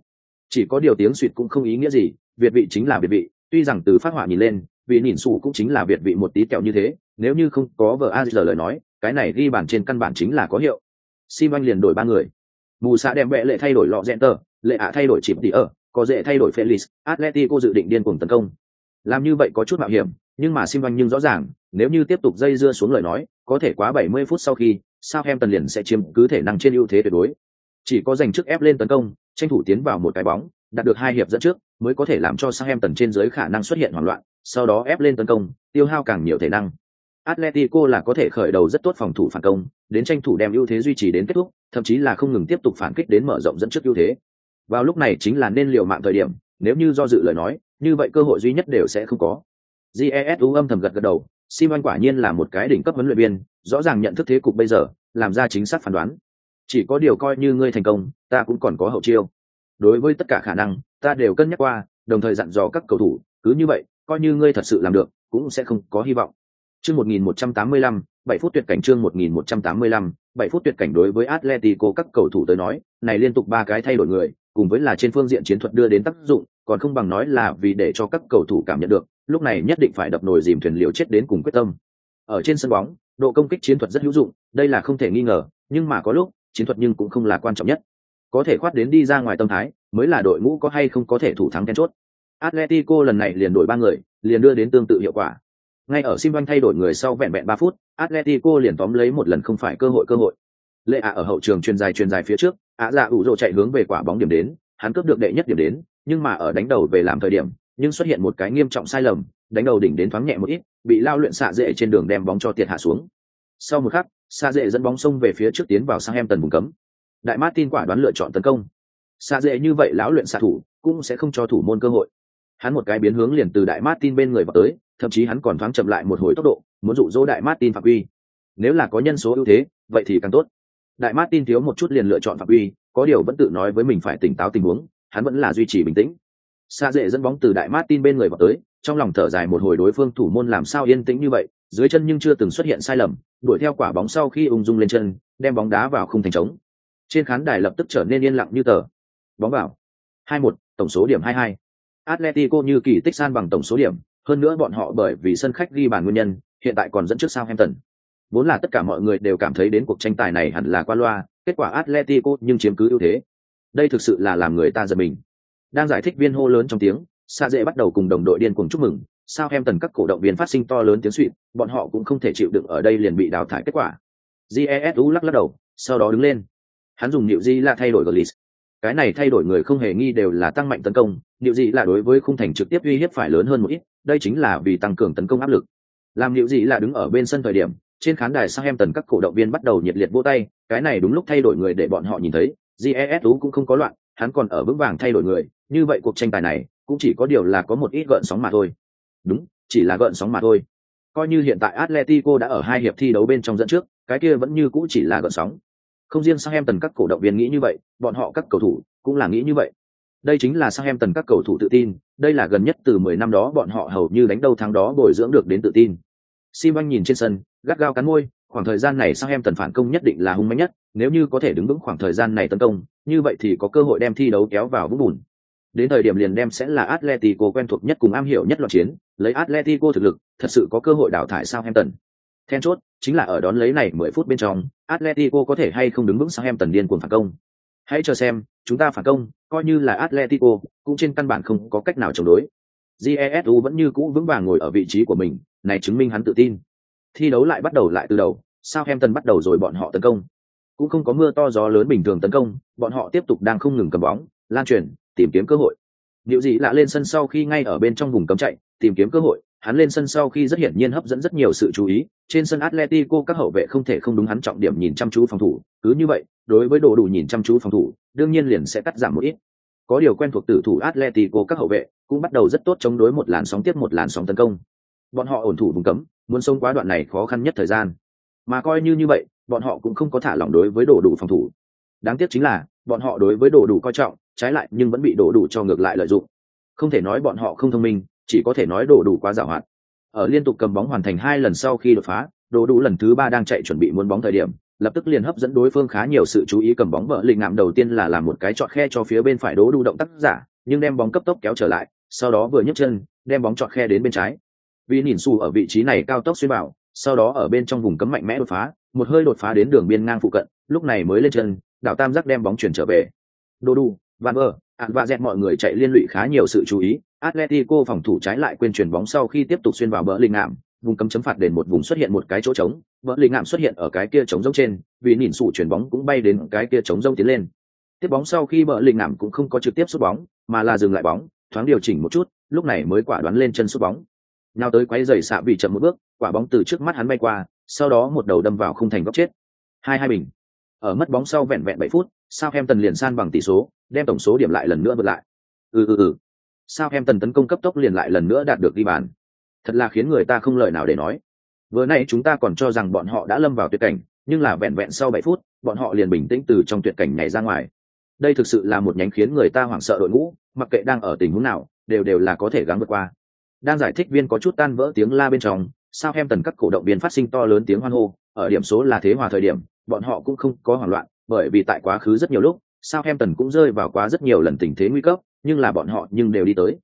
Chỉ có điều tiếng suỵt cũng không ý nghĩa gì, việt vị chính là việt vị, tuy rằng từ phát họa nhìn lên, vì nhìn xù cũng chính là việt vị một tí kẹo như thế, nếu như không có vợ giờ lời nói, cái này ghi bàn trên căn bản chính là có hiệu. Sim anh liền đổi ba người. Mù xạ đem vẽ lệ thay đổi lọ rẽn tờ lệ ạ thay đổi chịp tỉ ở có dễ thay đổi felix atletico dự định điên cuồng tấn công. Làm như vậy có chút mạo hiểm nhưng mà sim nhưng rõ ràng nếu như tiếp tục dây dưa xuống lời nói có thể quá 70 phút sau khi sao em tần liền sẽ chiếm cứ thể năng trên ưu thế tuyệt đối chỉ có giành trước ép lên tấn công tranh thủ tiến vào một cái bóng đạt được hai hiệp dẫn trước mới có thể làm cho sang em tần trên dưới khả năng xuất hiện hoảng loạn sau đó ép lên tấn công tiêu hao càng nhiều thể năng Atletico là có thể khởi đầu rất tốt phòng thủ phản công, đến tranh thủ đem ưu thế duy trì đến kết thúc, thậm chí là không ngừng tiếp tục phản kích đến mở rộng dẫn trước ưu thế. Vào lúc này chính là nên liều mạng thời điểm, nếu như do dự lời nói, như vậy cơ hội duy nhất đều sẽ không có. GESU âm thầm gật gật đầu, Simon quả nhiên là một cái đỉnh cấp huấn luyện viên, rõ ràng nhận thức thế cục bây giờ, làm ra chính xác phán đoán. Chỉ có điều coi như ngươi thành công, ta cũng còn có hậu chiêu. Đối với tất cả khả năng, ta đều cân nhắc qua, đồng thời dặn dò các cầu thủ, cứ như vậy, coi như ngươi thật sự làm được, cũng sẽ không có hy vọng. Chương 1185, 7 phút tuyệt cảnh chương 1185, 7 phút tuyệt cảnh đối với Atletico các cầu thủ tới nói, này liên tục ba cái thay đổi người, cùng với là trên phương diện chiến thuật đưa đến tác dụng, còn không bằng nói là vì để cho các cầu thủ cảm nhận được, lúc này nhất định phải đập nồi dìm thuyền liều chết đến cùng quyết tâm. Ở trên sân bóng, độ công kích chiến thuật rất hữu dụng, đây là không thể nghi ngờ, nhưng mà có lúc, chiến thuật nhưng cũng không là quan trọng nhất. Có thể khoát đến đi ra ngoài tâm thái, mới là đội ngũ có hay không có thể thủ thắng then chốt. Atletico lần này liền đổi ba người, liền đưa đến tương tự hiệu quả. Ngay ở Simban thay đổi người sau vẹn vẹn ba phút, Atletico liền tóm lấy một lần không phải cơ hội cơ hội. Lệ ạ ở hậu trường truyền dài truyền dài phía trước, ạ dạ ủ rồ chạy hướng về quả bóng điểm đến, hắn cướp được đệ nhất điểm đến, nhưng mà ở đánh đầu về làm thời điểm, nhưng xuất hiện một cái nghiêm trọng sai lầm, đánh đầu đỉnh đến thoáng nhẹ một ít, bị lao luyện xạ dễ trên đường đem bóng cho tiệt hạ xuống. Sau một khắc, xạ dễ dẫn bóng xông về phía trước tiến vào sang em tần vùng cấm. Đại Martin quả đoán lựa chọn tấn công. Xạ dễ như vậy lão luyện xạ thủ cũng sẽ không cho thủ môn cơ hội. Hắn một cái biến hướng liền từ Đại Martin bên người vào tới, thậm chí hắn còn thoáng chậm lại một hồi tốc độ, muốn dụ dỗ Đại Martin phạm quy. Nếu là có nhân số ưu thế, vậy thì càng tốt. Đại Martin thiếu một chút liền lựa chọn phạm quy, có điều vẫn tự nói với mình phải tỉnh táo tình huống, hắn vẫn là duy trì bình tĩnh. Sa dễ dẫn bóng từ Đại Martin bên người vào tới, trong lòng thở dài một hồi đối phương thủ môn làm sao yên tĩnh như vậy, dưới chân nhưng chưa từng xuất hiện sai lầm, đuổi theo quả bóng sau khi ung dung lên chân, đem bóng đá vào khung thành trống. Trên khán đài lập tức trở nên yên lặng như tờ. Bóng vào. 2-1, tổng số điểm 22. Atletico như kỳ tích san bằng tổng số điểm, hơn nữa bọn họ bởi vì sân khách ghi bàn nguyên nhân, hiện tại còn dẫn trước Southampton. Vốn là tất cả mọi người đều cảm thấy đến cuộc tranh tài này hẳn là qua loa, kết quả Atletico nhưng chiếm cứ ưu thế. Đây thực sự là làm người ta giật mình. Đang giải thích viên hô lớn trong tiếng, xa dễ bắt đầu cùng đồng đội điên cuồng chúc mừng, Sao em tần các cổ động viên phát sinh to lớn tiếng xuýt, bọn họ cũng không thể chịu đựng ở đây liền bị đào thải kết quả. Jesu lắc lắc đầu, sau đó đứng lên. Hắn dùng Niệu Di là thay đổi Glis. Cái này thay đổi người không hề nghi đều là tăng mạnh tấn công, Niệu Di là đối với khung thành trực tiếp uy hiếp phải lớn hơn một ít, đây chính là vì tăng cường tấn công áp lực. Làm Niệu Di là đứng ở bên sân thời điểm, trên khán đài sao em tần các cổ động viên bắt đầu nhiệt liệt vỗ tay, cái này đúng lúc thay đổi người để bọn họ nhìn thấy, Jesu cũng không có loạn, hắn còn ở vững vàng thay đổi người, như vậy cuộc tranh tài này cũng chỉ có điều là có một ít gợn sóng mà thôi. Đúng, chỉ là gợn sóng mà thôi. Coi như hiện tại Atletico đã ở hai hiệp thi đấu bên trong dẫn trước, cái kia vẫn như cũ chỉ là gợn sóng. Không riêng Southampton các cổ động viên nghĩ như vậy, bọn họ các cầu thủ cũng là nghĩ như vậy. Đây chính là Southampton các cầu thủ tự tin, đây là gần nhất từ 10 năm đó bọn họ hầu như đánh đâu thắng đó bồi dưỡng được đến tự tin. Simon nhìn trên sân, gắt gao cắn môi, khoảng thời gian này sang em tần phản công nhất định là hung mạnh nhất, nếu như có thể đứng vững khoảng thời gian này tấn công, như vậy thì có cơ hội đem thi đấu kéo vào vũng bùn. Đến thời điểm liền đem sẽ là Atletico quen thuộc nhất cùng am hiểu nhất loạt chiến, lấy Atletico thực lực, thật sự có cơ hội đào thải Southampton. Then chốt chính là ở đón lấy này 10 phút bên trong, Atletico có thể hay không đứng vững Southampton điên cuồng phản công. Hãy chờ xem, chúng ta phản công, coi như là Atletico, cũng trên căn bản không có cách nào chống đối. Jesu vẫn như cũ vững vàng ngồi ở vị trí của mình, này chứng minh hắn tự tin. Thi đấu lại bắt đầu lại từ đầu, Southampton bắt đầu rồi bọn họ tấn công. Cũng không có mưa to gió lớn bình thường tấn công, bọn họ tiếp tục đang không ngừng cầm bóng, lan truyền, tìm kiếm cơ hội. Diệu dị lạ lên sân sau khi ngay ở bên trong vùng cấm chạy, tìm kiếm cơ hội, hắn lên sân sau khi rất hiển nhiên hấp dẫn rất nhiều sự chú ý, trên sân Atletico các hậu vệ không thể không đúng hắn trọng điểm nhìn chăm chú phòng thủ, cứ như vậy, đối với đồ đủ nhìn chăm chú phòng thủ, đương nhiên liền sẽ cắt giảm một ít. Có điều quen thuộc tử thủ Atletico các hậu vệ cũng bắt đầu rất tốt chống đối một làn sóng tiếp một làn sóng tấn công. bọn họ ổn thủ vùng cấm muốn sống quá đoạn này khó khăn nhất thời gian mà coi như như vậy bọn họ cũng không có thả lỏng đối với đồ đủ phòng thủ đáng tiếc chính là bọn họ đối với đồ đủ coi trọng trái lại nhưng vẫn bị đổ đủ cho ngược lại lợi dụng. Không thể nói bọn họ không thông minh, chỉ có thể nói đổ đủ quá giảo hoạt. Ở liên tục cầm bóng hoàn thành hai lần sau khi đột phá, đổ đủ lần thứ ba đang chạy chuẩn bị muốn bóng thời điểm, lập tức liền hấp dẫn đối phương khá nhiều sự chú ý cầm bóng vợ lịnh ngạm đầu tiên là làm một cái chọn khe cho phía bên phải đố đủ động tác giả, nhưng đem bóng cấp tốc kéo trở lại, sau đó vừa nhấc chân, đem bóng chọn khe đến bên trái. Vì nhìn xù ở vị trí này cao tốc xuyên bảo sau đó ở bên trong vùng cấm mạnh mẽ đột phá, một hơi đột phá đến đường biên ngang phụ cận, lúc này mới lên chân, đảo tam giác đem bóng chuyển trở về. Đô đu van vơ ạn và dẹt mọi người chạy liên lụy khá nhiều sự chú ý. Atletico phòng thủ trái lại quên chuyển bóng sau khi tiếp tục xuyên vào bờ linh ngạm. Vùng cấm chấm phạt đền một vùng xuất hiện một cái chỗ trống. Bờ linh ngạm xuất hiện ở cái kia trống rỗng trên, vì nhìn sụ chuyển bóng cũng bay đến cái kia trống rỗng tiến lên. Tiếp bóng sau khi bờ linh ngạm cũng không có trực tiếp sút bóng, mà là dừng lại bóng, thoáng điều chỉnh một chút, lúc này mới quả đoán lên chân sút bóng. Nào tới quấy giày xạ vì chậm một bước, quả bóng từ trước mắt hắn bay qua, sau đó một đầu đâm vào khung thành góc chết. Hai hai bình ở mất bóng sau vẹn vẹn bảy phút sao em tần liền san bằng tỷ số, đem tổng số điểm lại lần nữa vượt lại. Ừ ừ ừ. Sao em tần tấn công cấp tốc liền lại lần nữa đạt được ghi bàn. Thật là khiến người ta không lời nào để nói. Vừa nãy chúng ta còn cho rằng bọn họ đã lâm vào tuyệt cảnh, nhưng là vẹn vẹn sau bảy phút, bọn họ liền bình tĩnh từ trong tuyệt cảnh này ra ngoài. Đây thực sự là một nhánh khiến người ta hoảng sợ đội ngũ, mặc kệ đang ở tình huống nào, đều đều là có thể gắng vượt qua. Đang giải thích viên có chút tan vỡ tiếng la bên trong sao em tần các cổ động viên phát sinh to lớn tiếng hoan hô, ở điểm số là thế hòa thời điểm bọn họ cũng không có hoảng loạn, bởi vì tại quá khứ rất nhiều lúc, sao em tần cũng rơi vào quá rất nhiều lần tình thế nguy cấp, nhưng là bọn họ nhưng đều đi tới.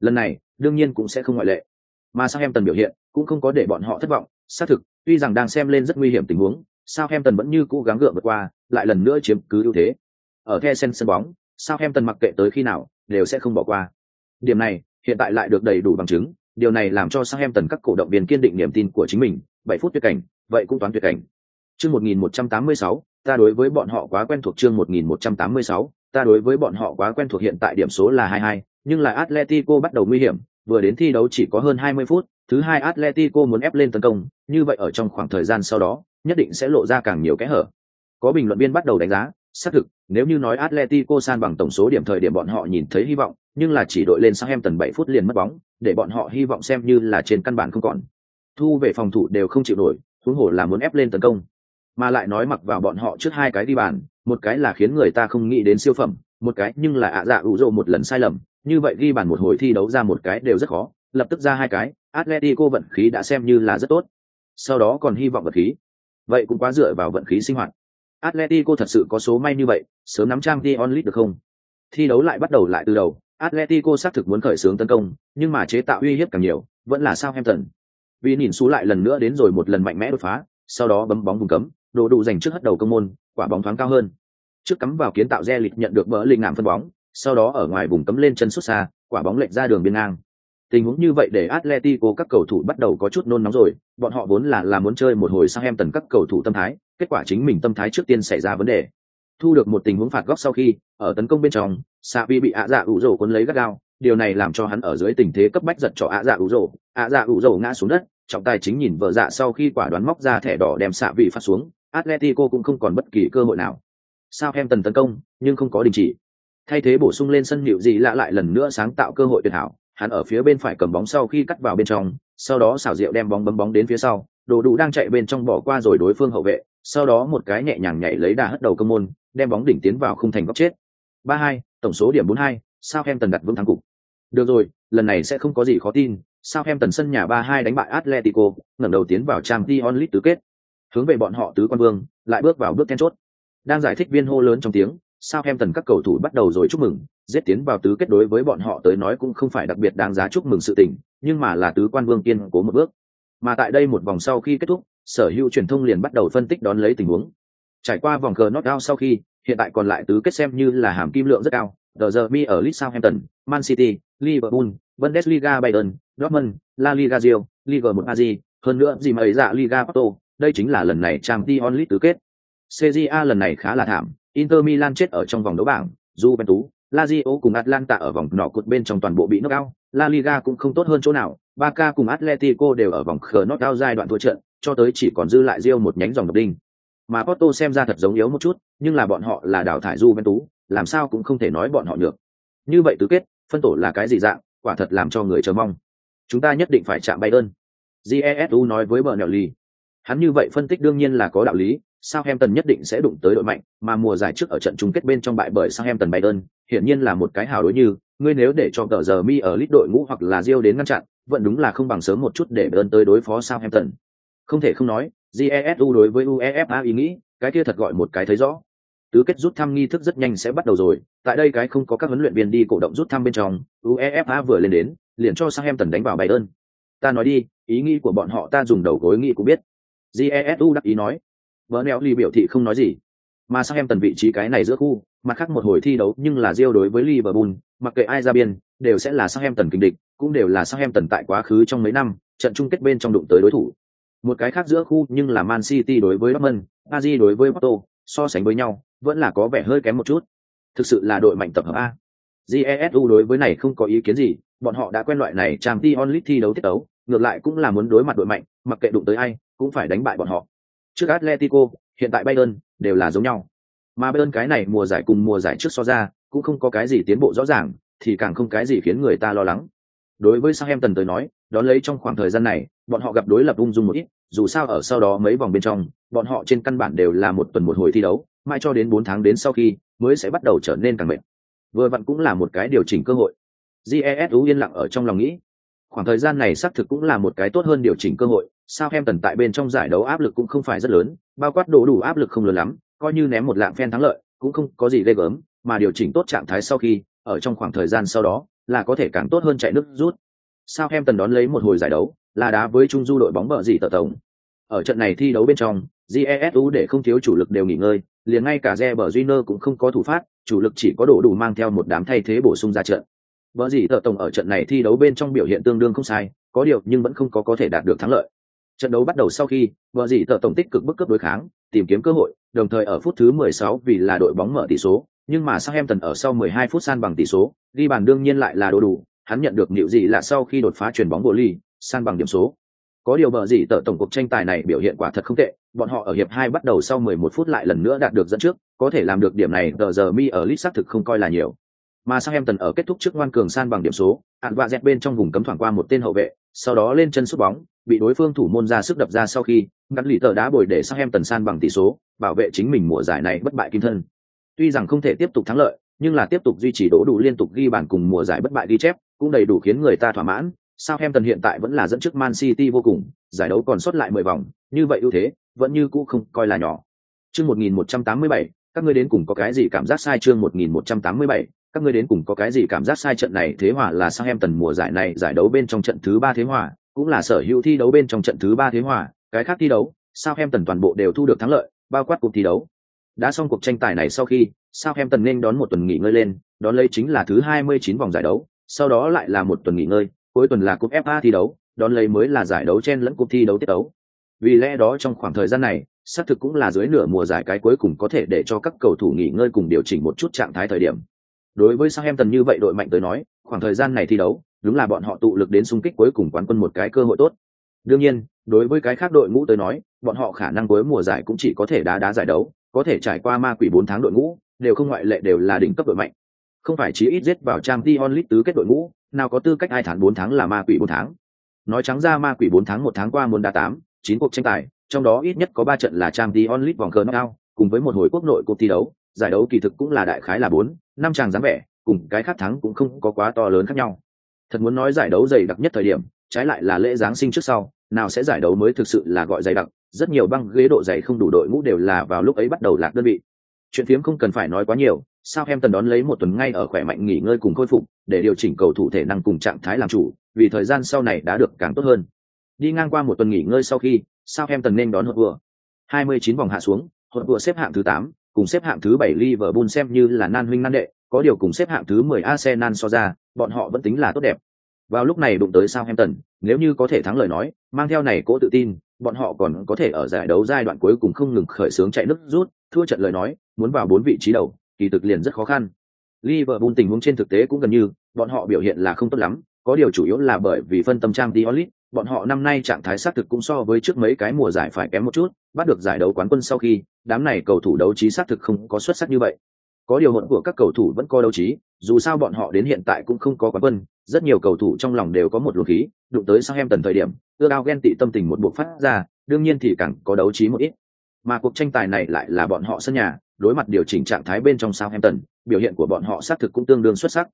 Lần này, đương nhiên cũng sẽ không ngoại lệ. Mà sao em tần biểu hiện cũng không có để bọn họ thất vọng, xác thực, tuy rằng đang xem lên rất nguy hiểm tình huống, sao em tần vẫn như cố gắng gượng vượt qua, lại lần nữa chiếm cứ ưu thế. Ở the sen sân bóng, sao em tần mặc kệ tới khi nào, đều sẽ không bỏ qua. Điểm này, hiện tại lại được đầy đủ bằng chứng, điều này làm cho Southampton em tần các cổ động viên kiên định niềm tin của chính mình. Bảy phút tuyệt cảnh, vậy cũng toán tuyệt cảnh chương một nghìn một trăm tám mươi sáu ta đối với bọn họ quá quen thuộc chương một nghìn một trăm tám mươi sáu ta đối với bọn họ quá quen thuộc hiện tại điểm số là hai hai nhưng là atletico bắt đầu nguy hiểm vừa đến thi đấu chỉ có hơn 20 phút, thứ hai Atletico muốn ép lên tấn công, như vậy ở trong khoảng thời gian sau đó, nhất định sẽ lộ ra càng nhiều kẽ hở. Có bình luận viên bắt đầu đánh giá, xác thực, nếu như nói Atletico san bằng tổng số điểm thời điểm bọn họ nhìn thấy hy vọng, nhưng là chỉ đội lên sang em tần 7 phút liền mất bóng, để bọn họ hy vọng xem như là trên căn bản không còn. Thu về phòng thủ đều không chịu nổi, huống hồ là muốn ép lên tấn công. Mà lại nói mặc vào bọn họ trước hai cái đi bàn, một cái là khiến người ta không nghĩ đến siêu phẩm, một cái nhưng là ạ dạ ủ rộ một lần sai lầm, như vậy ghi bàn một hồi thi đấu ra một cái đều rất khó, lập tức ra hai cái, Atletico vận khí đã xem như là rất tốt. Sau đó còn hy vọng vận khí. Vậy cũng quá dựa vào vận khí sinh hoạt. Atletico thật sự có số may như vậy, sớm nắm trang Dion League được không? Thi đấu lại bắt đầu lại từ đầu, Atletico xác thực muốn khởi xướng tấn công, nhưng mà chế tạo uy hiếp càng nhiều, vẫn là Southampton. Vì nhìn xú lại lần nữa đến rồi một lần mạnh mẽ đột phá, sau đó bấm bóng vùng cấm, đồ đủ dành trước hất đầu công môn, quả bóng thoáng cao hơn. Trước cắm vào kiến tạo re lịch nhận được bỡ linh ngạm phân bóng, sau đó ở ngoài vùng cấm lên chân xuất xa, quả bóng lệch ra đường biên ngang. Tình huống như vậy để Atletico các cầu thủ bắt đầu có chút nôn nóng rồi, bọn họ vốn là là muốn chơi một hồi sang em tần các cầu thủ tâm thái, kết quả chính mình tâm thái trước tiên xảy ra vấn đề. Thu được một tình huống phạt góc sau khi, ở tấn công bên trong, vi bị ạ dạ ủ rổ cuốn lấy gắt gao, điều này làm cho hắn ở dưới tình thế cấp bách giật cho ạ dạ ủ rổ, ạ dạ ủ rổ ngã xuống đất, trọng tài chính nhìn vợ dạ sau khi quả đoán móc ra thẻ đỏ đem xạ vị phát xuống, Atletico cũng không còn bất kỳ cơ hội nào. Sao em tần tấn công, nhưng không có đình chỉ. Thay thế bổ sung lên sân hiệu gì lạ lại lần nữa sáng tạo cơ hội tuyệt hảo hắn ở phía bên phải cầm bóng sau khi cắt vào bên trong sau đó xảo diệu đem bóng bấm bóng đến phía sau đồ đủ đang chạy bên trong bỏ qua rồi đối phương hậu vệ sau đó một cái nhẹ nhàng nhảy lấy đà hất đầu cơ môn đem bóng đỉnh tiến vào khung thành góc chết. Ba hai tổng số điểm bốn hai sao em tần đặt vững thắng cục. Được rồi lần này sẽ không có gì khó tin sao em tần sân nhà ba hai đánh bại atletico ngẩng đầu tiến vào trang League tứ kết hướng về bọn họ tứ quan vương lại bước vào bước then chốt đang giải thích viên hô lớn trong tiếng sao em tần các cầu thủ bắt đầu rồi chúc mừng, giết tiến vào tứ kết đối với bọn họ tới nói cũng không phải đặc biệt đáng giá chúc mừng sự tình, nhưng mà là tứ quan vương kiên cố một bước. Mà tại đây một vòng sau khi kết thúc, sở hữu truyền thông liền bắt đầu phân tích đón lấy tình huống. Trải qua vòng cờ knockout sau khi, hiện tại còn lại tứ kết xem như là hàm kim lượng rất cao. The Derby ở Leeds Southampton, Man City, Liverpool, Bundesliga Bayern, Dortmund, La Liga Real, Liga 1 Aji, hơn nữa gì mà ấy dạ Liga Porto, đây chính là lần này Trang Dion League tứ kết. CJA lần này khá là thảm, Inter Milan chết ở trong vòng đấu bảng, Juventus, Lazio cùng Atlanta ở vòng nọ cột bên trong toàn bộ bị knock out, La Liga cũng không tốt hơn chỗ nào, Barca cùng Atletico đều ở vòng khờ knock out giai đoạn thua trận, cho tới chỉ còn dư lại Real một nhánh dòng độc đinh. Mà Porto xem ra thật giống yếu một chút, nhưng là bọn họ là đào thải Juventus, làm sao cũng không thể nói bọn họ nhược. Như vậy tứ kết, phân tổ là cái gì dạng, quả thật làm cho người chờ mong. Chúng ta nhất định phải chạm Bayern. jesu nói với bờ nẹo ly hắn như vậy phân tích đương nhiên là có đạo lý Southampton nhất định sẽ đụng tới đội mạnh, mà mùa giải trước ở trận chung kết bên trong bại bởi Southampton Bayern, hiển nhiên là một cái hào đối như, ngươi nếu để cho tờ giờ mi ở lít đội ngũ hoặc là Rio đến ngăn chặn, vẫn đúng là không bằng sớm một chút để Bayern tới đối phó Southampton. Không thể không nói, GESU đối với UEFA ý nghĩ, cái kia thật gọi một cái thấy rõ. Tứ kết rút thăm nghi thức rất nhanh sẽ bắt đầu rồi, tại đây cái không có các huấn luyện viên đi cổ động rút thăm bên trong, UEFA vừa lên đến, liền cho Southampton đánh vào Bayern. Ta nói đi, ý nghĩ của bọn họ ta dùng đầu gối nghĩ cũng biết. GESU đắc ý nói. Vỡ neo ly biểu thị không nói gì. Mà sang em tần vị trí cái này giữa khu, mặt khác một hồi thi đấu nhưng là riêu đối với Liverpool, mặc kệ ai ra biên, đều sẽ là sang em tần kình địch, cũng đều là sang em tần tại quá khứ trong mấy năm, trận chung kết bên trong đụng tới đối thủ. Một cái khác giữa khu nhưng là Man City đối với Dortmund, aji đối với Porto, so sánh với nhau, vẫn là có vẻ hơi kém một chút. Thực sự là đội mạnh tập hợp a. GESU đối với này không có ý kiến gì, bọn họ đã quen loại này trang Champions League thi đấu tiết đấu, ngược lại cũng là muốn đối mặt đội mạnh, mặc kệ đụng tới ai, cũng phải đánh bại bọn họ. Trước Atletico, hiện tại Bayern đều là giống nhau. Mà Bayern cái này mùa giải cùng mùa giải trước so ra, cũng không có cái gì tiến bộ rõ ràng, thì càng không cái gì khiến người ta lo lắng. Đối với Southampton tới nói, đón lấy trong khoảng thời gian này, bọn họ gặp đối lập ung dung một ít, dù sao ở sau đó mấy vòng bên trong, bọn họ trên căn bản đều là một tuần một hồi thi đấu, mai cho đến bốn tháng đến sau khi mới sẽ bắt đầu trở nên càng mệt. Vừa vặn cũng là một cái điều chỉnh cơ hội. GESU yên lặng ở trong lòng nghĩ, khoảng thời gian này xác thực cũng là một cái tốt hơn điều chỉnh cơ hội sao em tần tại bên trong giải đấu áp lực cũng không phải rất lớn, bao quát đủ đủ áp lực không lớn lắm, coi như ném một lạng phen thắng lợi, cũng không có gì ghê gớm, mà điều chỉnh tốt trạng thái sau khi, ở trong khoảng thời gian sau đó, là có thể càng tốt hơn chạy nước rút. Sao em tần đón lấy một hồi giải đấu, là đá với trung du đội bóng bờ gì tờ tổng. Ở trận này thi đấu bên trong, GESU để không thiếu chủ lực đều nghỉ ngơi, liền ngay cả Reber Júnior cũng không có thủ phát, chủ lực chỉ có đổ đủ mang theo một đám thay thế bổ sung ra trận. Bờ gì tờ tổng ở trận này thi đấu bên trong biểu hiện tương đương không sai, có điều nhưng vẫn không có có thể đạt được thắng lợi. Trận đấu bắt đầu sau khi, bờ gì tờ tổng tích cực bức cướp đối kháng, tìm kiếm cơ hội, đồng thời ở phút thứ 16 vì là đội bóng mở tỷ số, nhưng mà Southampton ở sau 12 phút san bằng tỷ số, ghi bàn đương nhiên lại là đồ đủ, hắn nhận được nhịu gì là sau khi đột phá chuyển bóng bộ ly, san bằng điểm số. Có điều bờ gì tờ tổng cuộc tranh tài này biểu hiện quả thật không tệ, bọn họ ở hiệp 2 bắt đầu sau 11 phút lại lần nữa đạt được dẫn trước, có thể làm được điểm này tờ giờ mi ở list xác thực không coi là nhiều. Mà Southampton ở kết thúc trước ngoan cường san bằng điểm số, hạn vạ dẹt bên trong vùng cấm thoảng qua một tên hậu vệ, sau đó lên chân sút bóng, bị đối phương thủ môn ra sức đập ra sau khi, ngắt lì tờ đá bồi để Southampton san bằng tỷ số, bảo vệ chính mình mùa giải này bất bại kim thân. Tuy rằng không thể tiếp tục thắng lợi, nhưng là tiếp tục duy trì đỗ đủ liên tục ghi bàn cùng mùa giải bất bại ghi chép, cũng đầy đủ khiến người ta thỏa mãn. Southampton hiện tại vẫn là dẫn trước Man City vô cùng, giải đấu còn sót lại 10 vòng, như vậy ưu thế vẫn như cũ không coi là nhỏ. Chương 1187, các ngươi đến cùng có cái gì cảm giác sai chương 1187, các ngươi đến cùng có cái gì cảm giác sai trận này thế hòa là Southampton mùa giải này giải đấu bên trong trận thứ ba thế hòa, cũng là sở hữu thi đấu bên trong trận thứ ba thế hòa, cái khác thi đấu, sao Hemtần toàn bộ đều thu được thắng lợi, bao quát cuộc thi đấu. Đã xong cuộc tranh tài này sau khi, sao Hemtần nên đón một tuần nghỉ ngơi lên, đón lấy chính là thứ 29 vòng giải đấu, sau đó lại là một tuần nghỉ ngơi, cuối tuần là cúp FA thi đấu, đón lấy mới là giải đấu chen lẫn cúp thi đấu tiếp đấu. Vì lẽ đó trong khoảng thời gian này, xác thực cũng là dưới nửa mùa giải cái cuối cùng có thể để cho các cầu thủ nghỉ ngơi cùng điều chỉnh một chút trạng thái thời điểm. Đối với Southampton như vậy đội mạnh tới nói, khoảng thời gian này thi đấu, đúng là bọn họ tụ lực đến xung kích cuối cùng quán quân một cái cơ hội tốt. Đương nhiên, đối với cái khác đội ngũ tới nói, bọn họ khả năng cuối mùa giải cũng chỉ có thể đá đá giải đấu, có thể trải qua ma quỷ bốn tháng đội ngũ, đều không ngoại lệ đều là đỉnh cấp đội mạnh. Không phải chí ít giết vào trang Champions League tứ kết đội ngũ, nào có tư cách ai tháng bốn tháng là ma quỷ bốn tháng. Nói trắng ra ma quỷ bốn tháng một tháng qua muốn đá tám, chín cuộc tranh tài, trong đó ít nhất có ba trận là trang Champions League vòng cờ cao, cùng với một hồi quốc nội cuộc thi đấu, giải đấu kỳ thực cũng là đại khái là bốn, năm chàng dáng vẻ, cùng cái khác thắng cũng không có quá to lớn khác nhau. Thật muốn nói giải đấu dày đặc nhất thời điểm, trái lại là lễ giáng sinh trước sau, nào sẽ giải đấu mới thực sự là gọi dày đặc, rất nhiều băng ghế độ dày không đủ đội ngũ đều là vào lúc ấy bắt đầu lạc đơn vị. Chuyện phiếm không cần phải nói quá nhiều, sao em tần đón lấy một tuần ngay ở khỏe mạnh nghỉ ngơi cùng khôi phục, để điều chỉnh cầu thủ thể năng cùng trạng thái làm chủ, vì thời gian sau này đã được càng tốt hơn. Đi ngang qua một tuần nghỉ ngơi sau khi, sao em tần nên đón hột vừa. 29 vòng hạ xuống, hột vừa xếp hạng thứ 8, cùng xếp hạng thứ 7 Liverpool xem như là nan huynh nan đệ, có điều cùng xếp hạng thứ 10 Arsenal so ra, bọn họ vẫn tính là tốt đẹp. Vào lúc này đụng tới Southampton, nếu như có thể thắng lời nói, mang theo này cố tự tin, bọn họ còn có thể ở giải đấu giai đoạn cuối cùng không ngừng khởi sướng chạy nước rút, thua trận lời nói, muốn vào bốn vị trí đầu, kỳ thực liền rất khó khăn. Liverpool tình huống trên thực tế cũng gần như, bọn họ biểu hiện là không tốt lắm, có điều chủ yếu là bởi vì phân tâm trang Diolit, bọn họ năm nay trạng thái xác thực cũng so với trước mấy cái mùa giải phải kém một chút, bắt được giải đấu quán quân sau khi, đám này cầu thủ đấu trí xác thực không có xuất sắc như vậy. Có điều hỗn của các cầu thủ vẫn có đấu trí, dù sao bọn họ đến hiện tại cũng không có quán quân, rất nhiều cầu thủ trong lòng đều có một luồng khí, đụng tới Southampton thời điểm, ưa ao ghen tị tâm tình một buộc phát ra, đương nhiên thì càng có đấu trí một ít. Mà cuộc tranh tài này lại là bọn họ sân nhà, đối mặt điều chỉnh trạng thái bên trong Southampton, biểu hiện của bọn họ xác thực cũng tương đương xuất sắc.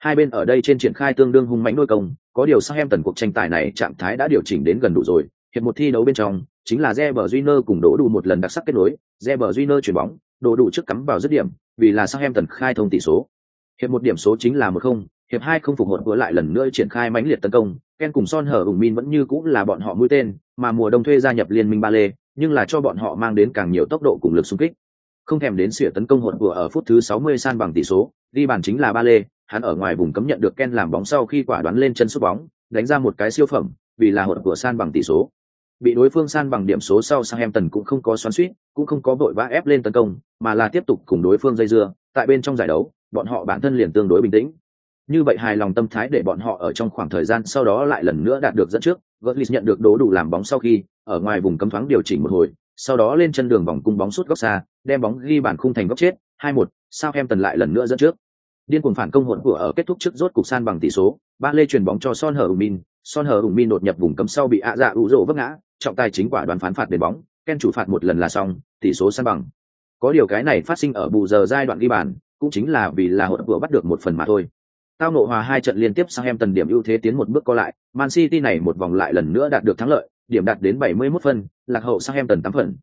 Hai bên ở đây trên triển khai tương đương hung mãnh đôi công, có điều Southampton cuộc tranh tài này trạng thái đã điều chỉnh đến gần đủ rồi, hiệp một thi đấu bên trong, chính là Reber Júnior cùng đổ đủ một lần đặc sắc kết nối, Reber Júnior chuyển bóng, đổ đủ trước cắm vào dứt điểm, vì là Southampton khai thông tỷ số. Hiệp một điểm số chính là một không, hiệp hai không phục hồi vừa lại lần nữa triển khai mãnh liệt tấn công, Ken cùng Son hở ủng min vẫn như cũng là bọn họ mũi tên, mà mùa đông thuê gia nhập liên minh ba lê, nhưng là cho bọn họ mang đến càng nhiều tốc độ cùng lực xung kích. Không thèm đến sửa tấn công hột vừa ở phút thứ 60 san bằng tỷ số, đi bàn chính là ba lê, hắn ở ngoài vùng cấm nhận được Ken làm bóng sau khi quả đoán lên chân sút bóng, đánh ra một cái siêu phẩm, vì là hụt của san bằng tỷ số. Bị đối phương san bằng điểm số sau Southampton cũng không có xoắn xuýt, cũng không có vội vã ép lên tấn công, mà là tiếp tục cùng đối phương dây dưa, tại bên trong giải đấu, bọn họ bản thân liền tương đối bình tĩnh. Như vậy hài lòng tâm thái để bọn họ ở trong khoảng thời gian sau đó lại lần nữa đạt được dẫn trước, Götze nhận được đố đủ làm bóng sau khi, ở ngoài vùng cấm thoáng điều chỉnh một hồi, sau đó lên chân đường vòng cung bóng sút góc xa, đem bóng ghi bàn khung thành góc chết, 2-1, Southampton lại lần nữa dẫn trước. Điên cuồng phản công hỗn của ở kết thúc trước rốt cục san bằng tỷ số, ba lê chuyển bóng cho Son Hở Min, Son Hở Min đột nhập vùng cấm sau bị ạ dạ ủ rộ vấp ngã, trọng tài chính quả đoán phán phạt đền bóng, Ken chủ phạt một lần là xong, tỷ số san bằng. Có điều cái này phát sinh ở bù giờ giai đoạn ghi bàn, cũng chính là vì là hỗn vừa bắt được một phần mà thôi. Tao nộ hòa hai trận liên tiếp sang em tần điểm ưu thế tiến một bước co lại, Man City này một vòng lại lần nữa đạt được thắng lợi, điểm đạt đến 71 phân, lạc hậu sang em tần 8 phần.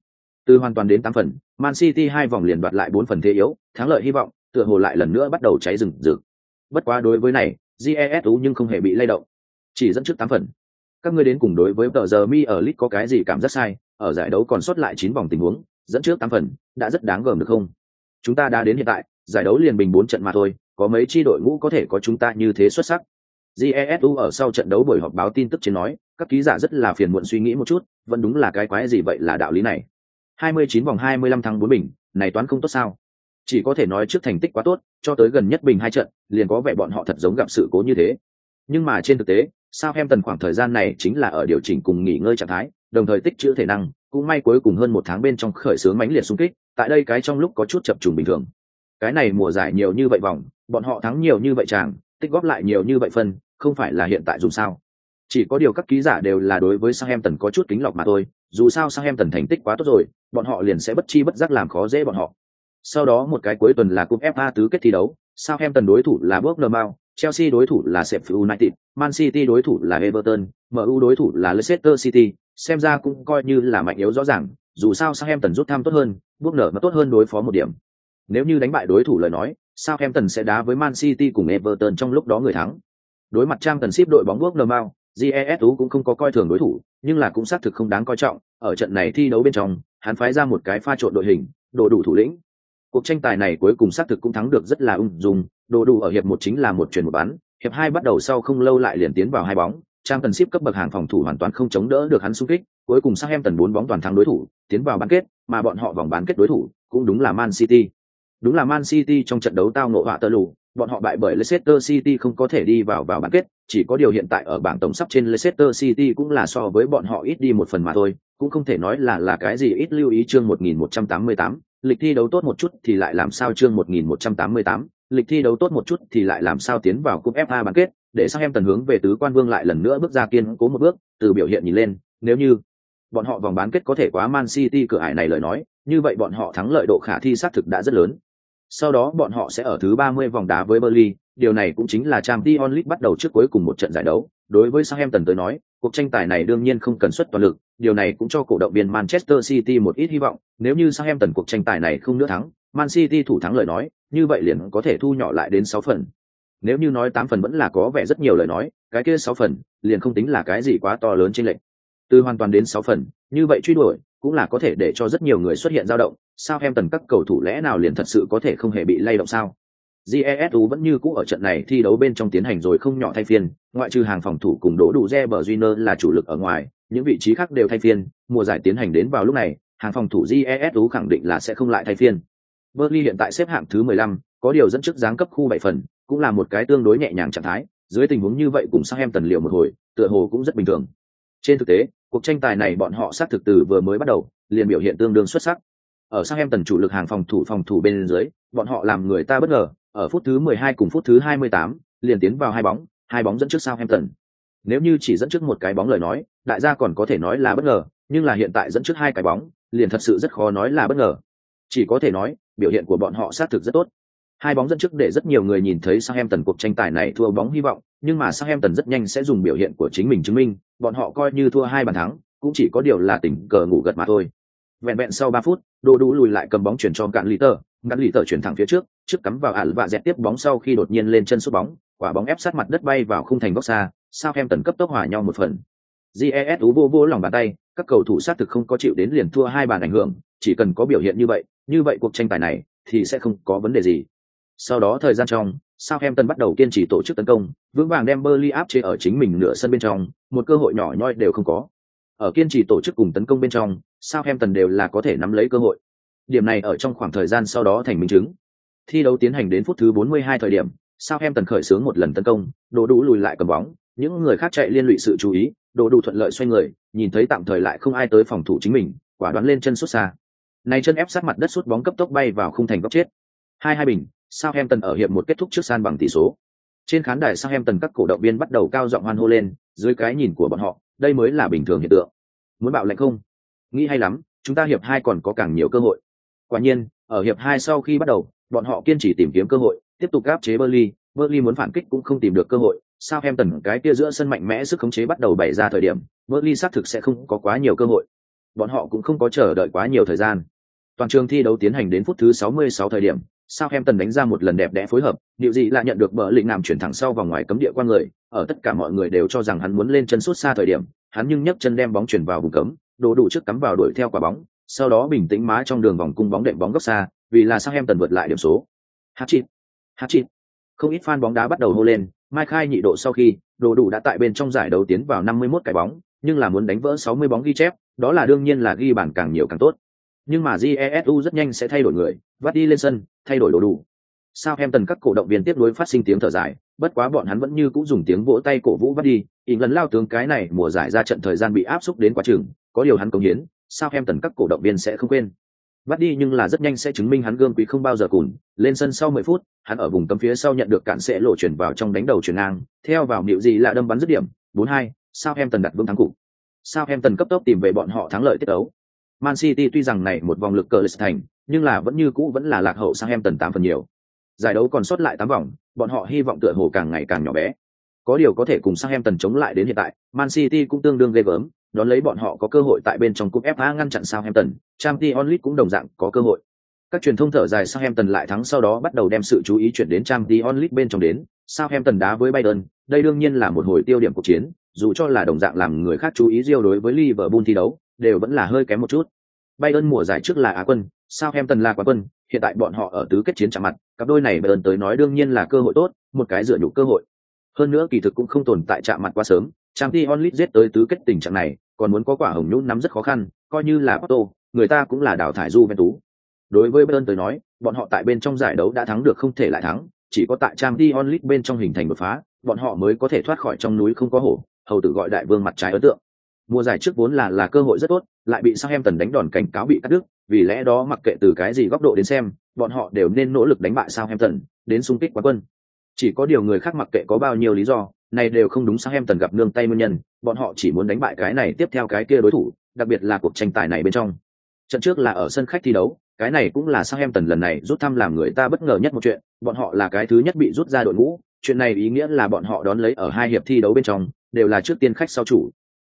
Từ hoàn toàn đến 8 phần, Man City hai vòng liền đoạt lại 4 phần thế yếu, thắng lợi hy vọng, tựa hồ lại lần nữa bắt đầu cháy rừng rực. Bất quá đối với này, GESU nhưng không hề bị lay động, chỉ dẫn trước 8 phần. Các ngươi đến cùng đối với tờ giờ mi ở League có cái gì cảm giác sai, ở giải đấu còn sót lại 9 vòng tình huống, dẫn trước 8 phần, đã rất đáng gờm được không? Chúng ta đã đến hiện tại, giải đấu liền bình 4 trận mà thôi, có mấy chi đội ngũ có thể có chúng ta như thế xuất sắc. Jesu ở sau trận đấu buổi họp báo tin tức trên nói, các ký giả rất là phiền muộn suy nghĩ một chút, vẫn đúng là cái quái gì vậy là đạo lý này. 29 vòng 25 thắng 4 bình, này toán không tốt sao? Chỉ có thể nói trước thành tích quá tốt, cho tới gần nhất bình hai trận, liền có vẻ bọn họ thật giống gặp sự cố như thế. Nhưng mà trên thực tế, Sang Em Tần khoảng thời gian này chính là ở điều chỉnh cùng nghỉ ngơi trạng thái, đồng thời tích trữ thể năng, cũng may cuối cùng hơn một tháng bên trong khởi sướng mãnh liệt xung kích, tại đây cái trong lúc có chút chập trùng bình thường. Cái này mùa giải nhiều như vậy vòng, bọn họ thắng nhiều như vậy chàng, tích góp lại nhiều như vậy phân, không phải là hiện tại dùng sao? Chỉ có điều các ký giả đều là đối với Sang Em Tần có chút kính lọc mà thôi, dù sao Sang Em Tần thành tích quá tốt rồi, bọn họ liền sẽ bất chi bất giác làm khó dễ bọn họ. Sau đó một cái cuối tuần là cúp FA tứ kết thi đấu, Southampton đối thủ là Bournemouth, Chelsea đối thủ là Sheffield United, Man City đối thủ là Everton, MU đối thủ là Leicester City, xem ra cũng coi như là mạnh yếu rõ ràng, dù sao Southampton rút thăm tốt hơn, Bournemouth tốt hơn đối phó một điểm. Nếu như đánh bại đối thủ lời nói, Southampton sẽ đá với Man City cùng Everton trong lúc đó người thắng. Đối mặt trang tần ship đội bóng Bournemouth, GESU cũng không có coi thường đối thủ, nhưng là cũng xác thực không đáng coi trọng, ở trận này thi đấu bên trong, hắn phái ra một cái pha trộn đội hình, đồ đủ thủ lĩnh. Cuộc tranh tài này cuối cùng xác thực cũng thắng được rất là ung dung, đồ đủ ở hiệp một chính là một chuyển một bán, hiệp hai bắt đầu sau không lâu lại liền tiến vào hai bóng, trang tần ship cấp bậc hàng phòng thủ hoàn toàn không chống đỡ được hắn xung kích, cuối cùng sang em tần bốn bóng toàn thắng đối thủ, tiến vào bán kết, mà bọn họ vòng bán kết đối thủ cũng đúng là Man City. Đúng là Man City trong trận đấu tao ngộ họa tơ lù, bọn họ bại bởi Leicester City không có thể đi vào vào bán kết, chỉ có điều hiện tại ở bảng tổng sắp trên Leicester City cũng là so với bọn họ ít đi một phần mà thôi, cũng không thể nói là là cái gì ít lưu ý chương 1188, lịch thi đấu tốt một chút thì lại làm sao chương 1188, lịch thi đấu tốt một chút thì lại làm sao tiến vào cúp FA bán kết, để sang em tần hướng về tứ quan vương lại lần nữa bước ra kiên cố một bước, từ biểu hiện nhìn lên, nếu như bọn họ vòng bán kết có thể quá Man City cửa ải này lời nói, như vậy bọn họ thắng lợi độ khả thi xác thực đã rất lớn. Sau đó bọn họ sẽ ở thứ 30 vòng đá với Burnley, điều này cũng chính là Champions League bắt đầu trước cuối cùng một trận giải đấu. Đối với Southampton tới nói, cuộc tranh tài này đương nhiên không cần xuất toàn lực, điều này cũng cho cổ động viên Manchester City một ít hy vọng, nếu như Southampton cuộc tranh tài này không nữa thắng, Man City thủ thắng lời nói, như vậy liền có thể thu nhỏ lại đến 6 phần. Nếu như nói 8 phần vẫn là có vẻ rất nhiều lời nói, cái kia 6 phần, liền không tính là cái gì quá to lớn trên lệnh. Từ hoàn toàn đến 6 phần, như vậy truy đuổi, cũng là có thể để cho rất nhiều người xuất hiện dao động, sao em tần các cầu thủ lẽ nào liền thật sự có thể không hề bị lay động sao? Jesu vẫn như cũ ở trận này thi đấu bên trong tiến hành rồi không nhỏ thay phiên, ngoại trừ hàng phòng thủ cùng đổ đủ rẽ bờ Junior là chủ lực ở ngoài, những vị trí khác đều thay phiên, mùa giải tiến hành đến vào lúc này, hàng phòng thủ Jesu khẳng định là sẽ không lại thay phiên. Burnley hiện tại xếp hạng thứ 15, có điều dẫn trước giáng cấp khu 7 phần, cũng là một cái tương đối nhẹ nhàng trạng thái, dưới tình huống như vậy cùng sang em tần liệu một hồi, tựa hồ cũng rất bình thường. Trên thực tế, cuộc tranh tài này bọn họ sát thực từ vừa mới bắt đầu, liền biểu hiện tương đương xuất sắc. Ở sang em tần chủ lực hàng phòng thủ phòng thủ bên dưới, bọn họ làm người ta bất ngờ, ở phút thứ 12 cùng phút thứ 28, liền tiến vào hai bóng, hai bóng dẫn trước Southampton. Nếu như chỉ dẫn trước một cái bóng lời nói, đại gia còn có thể nói là bất ngờ, nhưng là hiện tại dẫn trước hai cái bóng, liền thật sự rất khó nói là bất ngờ. Chỉ có thể nói, biểu hiện của bọn họ xác thực rất tốt. Hai bóng dẫn trước để rất nhiều người nhìn thấy Southampton cuộc tranh tài này thua bóng hy vọng, nhưng mà Southampton rất nhanh sẽ dùng biểu hiện của chính mình chứng minh, bọn họ coi như thua hai bàn thắng, cũng chỉ có điều là tỉnh cờ ngủ gật mà thôi. Vẹn vẹn sau ba phút, Đồ Đủ lùi lại cầm bóng chuyển cho cạn lì Tở, cạn lì Tở chuyển thẳng phía trước, trước cắm vào ản và dẹt tiếp bóng sau khi đột nhiên lên chân sút bóng, quả bóng ép sát mặt đất bay vào khung thành góc xa, Southampton cấp tốc hòa nhau một phần. GES vô vô lòng bàn tay, các cầu thủ sát thực không có chịu đến liền thua hai bàn ảnh hưởng, chỉ cần có biểu hiện như vậy, như vậy cuộc tranh tài này thì sẽ không có vấn đề gì. Sau đó thời gian trong, Southampton bắt đầu kiên trì tổ chức tấn công, vững vàng đem Burnley áp chế ở chính mình nửa sân bên trong, một cơ hội nhỏ nhoi đều không có. Ở kiên trì tổ chức cùng tấn công bên trong, Southampton đều là có thể nắm lấy cơ hội. Điểm này ở trong khoảng thời gian sau đó thành minh chứng. Thi đấu tiến hành đến phút thứ 42 thời điểm, Southampton khởi xướng một lần tấn công, đồ đủ lùi lại cầm bóng, những người khác chạy liên lụy sự chú ý, đồ đủ thuận lợi xoay người, nhìn thấy tạm thời lại không ai tới phòng thủ chính mình, quả đoán lên chân sút xa. Này chân ép sát mặt đất sút bóng cấp tốc bay vào khung thành góc chết. Hai hai bình, Southampton ở hiệp một kết thúc trước san bằng tỷ số. Trên khán đài Southampton các cổ động viên bắt đầu cao giọng hoan hô lên, dưới cái nhìn của bọn họ, đây mới là bình thường hiện tượng. Muốn bạo lệnh không? Nghĩ hay lắm, chúng ta hiệp hai còn có càng nhiều cơ hội. Quả nhiên, ở hiệp hai sau khi bắt đầu, bọn họ kiên trì tìm kiếm cơ hội, tiếp tục áp chế Burnley, Burnley muốn phản kích cũng không tìm được cơ hội. Southampton cái kia giữa sân mạnh mẽ sức khống chế bắt đầu bày ra thời điểm, Burnley xác thực sẽ không có quá nhiều cơ hội. Bọn họ cũng không có chờ đợi quá nhiều thời gian. Toàn trường thi đấu tiến hành đến phút thứ 66 thời điểm, Southampton đánh ra một lần đẹp đẽ phối hợp, điều gì là nhận được bờ lĩnh nằm chuyển thẳng sau vòng ngoài cấm địa qua người, ở tất cả mọi người đều cho rằng hắn muốn lên chân suốt xa thời điểm, hắn nhưng nhấc chân đem bóng chuyển vào vùng cấm, đổ đủ trước cắm vào đuổi theo quả bóng, sau đó bình tĩnh má trong đường vòng cung bóng đệm bóng góc xa, vì là sao em tần vượt lại điểm số. Hát chịt, hát chịt. Không ít fan bóng đá bắt đầu hô lên, Mai Khai nhị độ sau khi, đồ đủ đã tại bên trong giải đấu tiến vào 51 cái bóng, nhưng là muốn đánh vỡ 60 bóng ghi chép, đó là đương nhiên là ghi bàn càng nhiều càng tốt nhưng mà jesu rất nhanh sẽ thay đổi người vắt đi lên sân thay đổi đồ đủ sao em tần các cổ động viên tiếp nối phát sinh tiếng thở dài bất quá bọn hắn vẫn như cũng dùng tiếng vỗ tay cổ vũ vắt đi ý lần lao tướng cái này mùa giải ra trận thời gian bị áp xúc đến quá trường, có điều hắn công hiến sao em tần các cổ động viên sẽ không quên bắt đi nhưng là rất nhanh sẽ chứng minh hắn gương quý không bao giờ cùn. Lên sân sau 10 phút hắn ở vùng cấm phía sau nhận được cản sẽ lộ chuyển vào trong đánh đầu chuyển ngang. Theo vào nịu gì là đâm bắn dứt điểm 4-2, sao em tần đặt vững thắng cụ sao em tần cấp tốc tìm về bọn họ thắng lợi tiết đấu Man City tuy rằng này một vòng lực cờ lịch thành, nhưng là vẫn như cũ vẫn là lạc hậu sang em tần tám phần nhiều. Giải đấu còn sót lại tám vòng, bọn họ hy vọng tựa hồ càng ngày càng nhỏ bé. Có điều có thể cùng sang em tần chống lại đến hiện tại, Man City cũng tương đương ghê gớm, đón lấy bọn họ có cơ hội tại bên trong cúp FA ngăn chặn Southampton, Champions League cũng đồng dạng có cơ hội. Các truyền thông thở dài Southampton lại thắng sau đó bắt đầu đem sự chú ý chuyển đến Champions League bên trong đến, Southampton đá với Bayern, đây đương nhiên là một hồi tiêu điểm cuộc chiến, dù cho là đồng dạng làm người khác chú ý riêu đối với Liverpool thi đấu, đều vẫn là hơi kém một chút. Bayern mùa giải trước là Á quân, Southampton là quán quân, hiện tại bọn họ ở tứ kết chiến chạm mặt, cặp đôi này Bayern tới nói đương nhiên là cơ hội tốt, một cái dựa nhục cơ hội. Hơn nữa kỳ thực cũng không tồn tại chạm mặt quá sớm, Champions League giết tới tứ kết tình trạng này, còn muốn có quả hồng nhũ nắm rất khó khăn, coi như là Porto, người ta cũng là đào thải Juventus. Đối với Bayern tới nói, bọn họ tại bên trong giải đấu đã thắng được không thể lại thắng, chỉ có tại Champions League bên trong hình thành đột phá, bọn họ mới có thể thoát khỏi trong núi không có hổ, hầu tử gọi đại vương mặt trái ấn tượng. Mùa giải trước vốn là là cơ hội rất tốt, lại bị Southampton đánh đòn cảnh cáo bị cắt đứt, vì lẽ đó mặc kệ từ cái gì góc độ đến xem, bọn họ đều nên nỗ lực đánh bại Southampton, đến xung kích quán quân. Chỉ có điều người khác mặc kệ có bao nhiêu lý do, này đều không đúng sang em tần gặp nương tay nguyên nhân, bọn họ chỉ muốn đánh bại cái này tiếp theo cái kia đối thủ, đặc biệt là cuộc tranh tài này bên trong. Trận trước là ở sân khách thi đấu, cái này cũng là sang em tần lần này rút thăm làm người ta bất ngờ nhất một chuyện, bọn họ là cái thứ nhất bị rút ra đội ngũ, chuyện này ý nghĩa là bọn họ đón lấy ở hai hiệp thi đấu bên trong, đều là trước tiên khách sau chủ.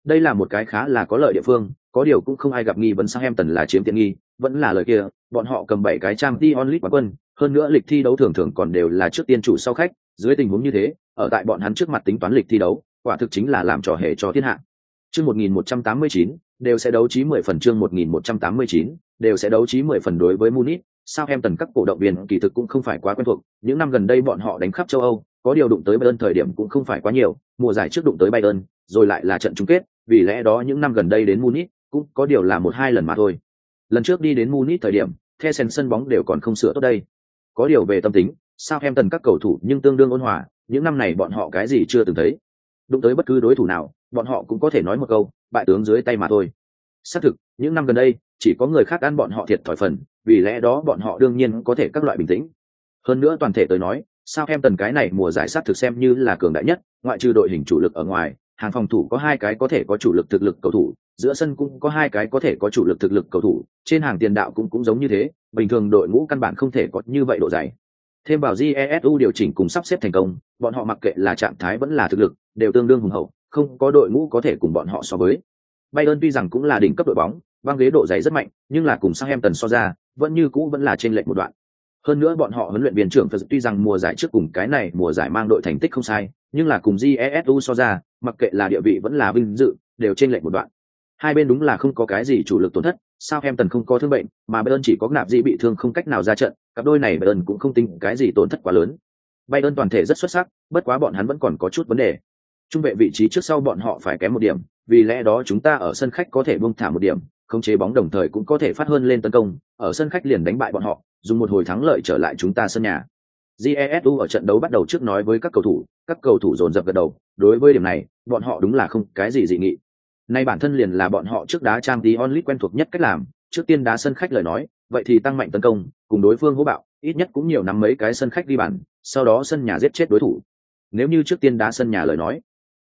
Đây là một cái khá là có lợi địa phương, có điều cũng không ai gặp nghi vấn sang em tần là chiếm tiện nghi, vẫn là lời kia, bọn họ cầm bảy cái trang t onlit quán quân, hơn nữa lịch thi đấu thường thường còn đều là trước tiên chủ sau khách, dưới tình huống như thế, ở tại bọn hắn trước mặt tính toán lịch thi đấu, quả thực chính là làm trò hề cho thiên hạ. Chương 1189, đều sẽ đấu trí 10 phần chương 1189, đều sẽ đấu trí 10 phần đối với Munich, sao em tần các cổ động viên kỳ thực cũng không phải quá quen thuộc, những năm gần đây bọn họ đánh khắp châu Âu, có điều đụng tới Bayern thời điểm cũng không phải quá nhiều, mùa giải trước đụng tới Bayern, rồi lại là trận chung kết, vì lẽ đó những năm gần đây đến Munich, cũng có điều là một hai lần mà thôi. Lần trước đi đến Munich thời điểm, The sân bóng đều còn không sửa tốt đây. Có điều về tâm tính, sao em tần các cầu thủ nhưng tương đương ôn hòa, những năm này bọn họ cái gì chưa từng thấy. Đụng tới bất cứ đối thủ nào, bọn họ cũng có thể nói một câu, bại tướng dưới tay mà thôi. Xác thực, những năm gần đây, chỉ có người khác ăn bọn họ thiệt thòi phần, vì lẽ đó bọn họ đương nhiên có thể các loại bình tĩnh. Hơn nữa toàn thể tới nói, sao em tần cái này mùa giải sát thực xem như là cường đại nhất, ngoại trừ đội hình chủ lực ở ngoài, hàng phòng thủ có hai cái có thể có chủ lực thực lực cầu thủ, giữa sân cũng có hai cái có thể có chủ lực thực lực cầu thủ, trên hàng tiền đạo cũng cũng giống như thế, bình thường đội ngũ căn bản không thể có như vậy độ dày. Thêm vào Jesu điều chỉnh cùng sắp xếp thành công, bọn họ mặc kệ là trạng thái vẫn là thực lực, đều tương đương hùng hậu, không có đội ngũ có thể cùng bọn họ so với. Bayern tuy rằng cũng là đỉnh cấp đội bóng, băng ghế độ dày rất mạnh, nhưng là cùng Southampton so ra, vẫn như cũ vẫn là trên lệnh một đoạn. Hơn nữa bọn họ huấn luyện viên trưởng Phật tuy rằng mùa giải trước cùng cái này mùa giải mang đội thành tích không sai, nhưng là cùng Jesu so ra, mặc kệ là địa vị vẫn là vinh dự, đều trên lệnh một đoạn. Hai bên đúng là không có cái gì chủ lực tổn thất, sao em tần không có thương bệnh, mà Bayern chỉ có nạp gì bị thương không cách nào ra trận, cặp đôi này Bayern cũng không tính cái gì tổn thất quá lớn. Bayern toàn thể rất xuất sắc, bất quá bọn hắn vẫn còn có chút vấn đề. Trung vệ vị trí trước sau bọn họ phải kém một điểm, vì lẽ đó chúng ta ở sân khách có thể buông thả một điểm, khống chế bóng đồng thời cũng có thể phát hơn lên tấn công, ở sân khách liền đánh bại bọn họ, dùng một hồi thắng lợi trở lại chúng ta sân nhà. Jesu ở trận đấu bắt đầu trước nói với các cầu thủ, các cầu thủ dồn dập gật đầu, đối với điểm này, bọn họ đúng là không cái gì dị nghị. Nay bản thân liền là bọn họ trước đá trang tí onlit quen thuộc nhất cách làm, trước tiên đá sân khách lời nói, vậy thì tăng mạnh tấn công, cùng đối phương hô bạo, ít nhất cũng nhiều nắm mấy cái sân khách đi bàn, sau đó sân nhà giết chết đối thủ. Nếu như trước tiên đá sân nhà lời nói,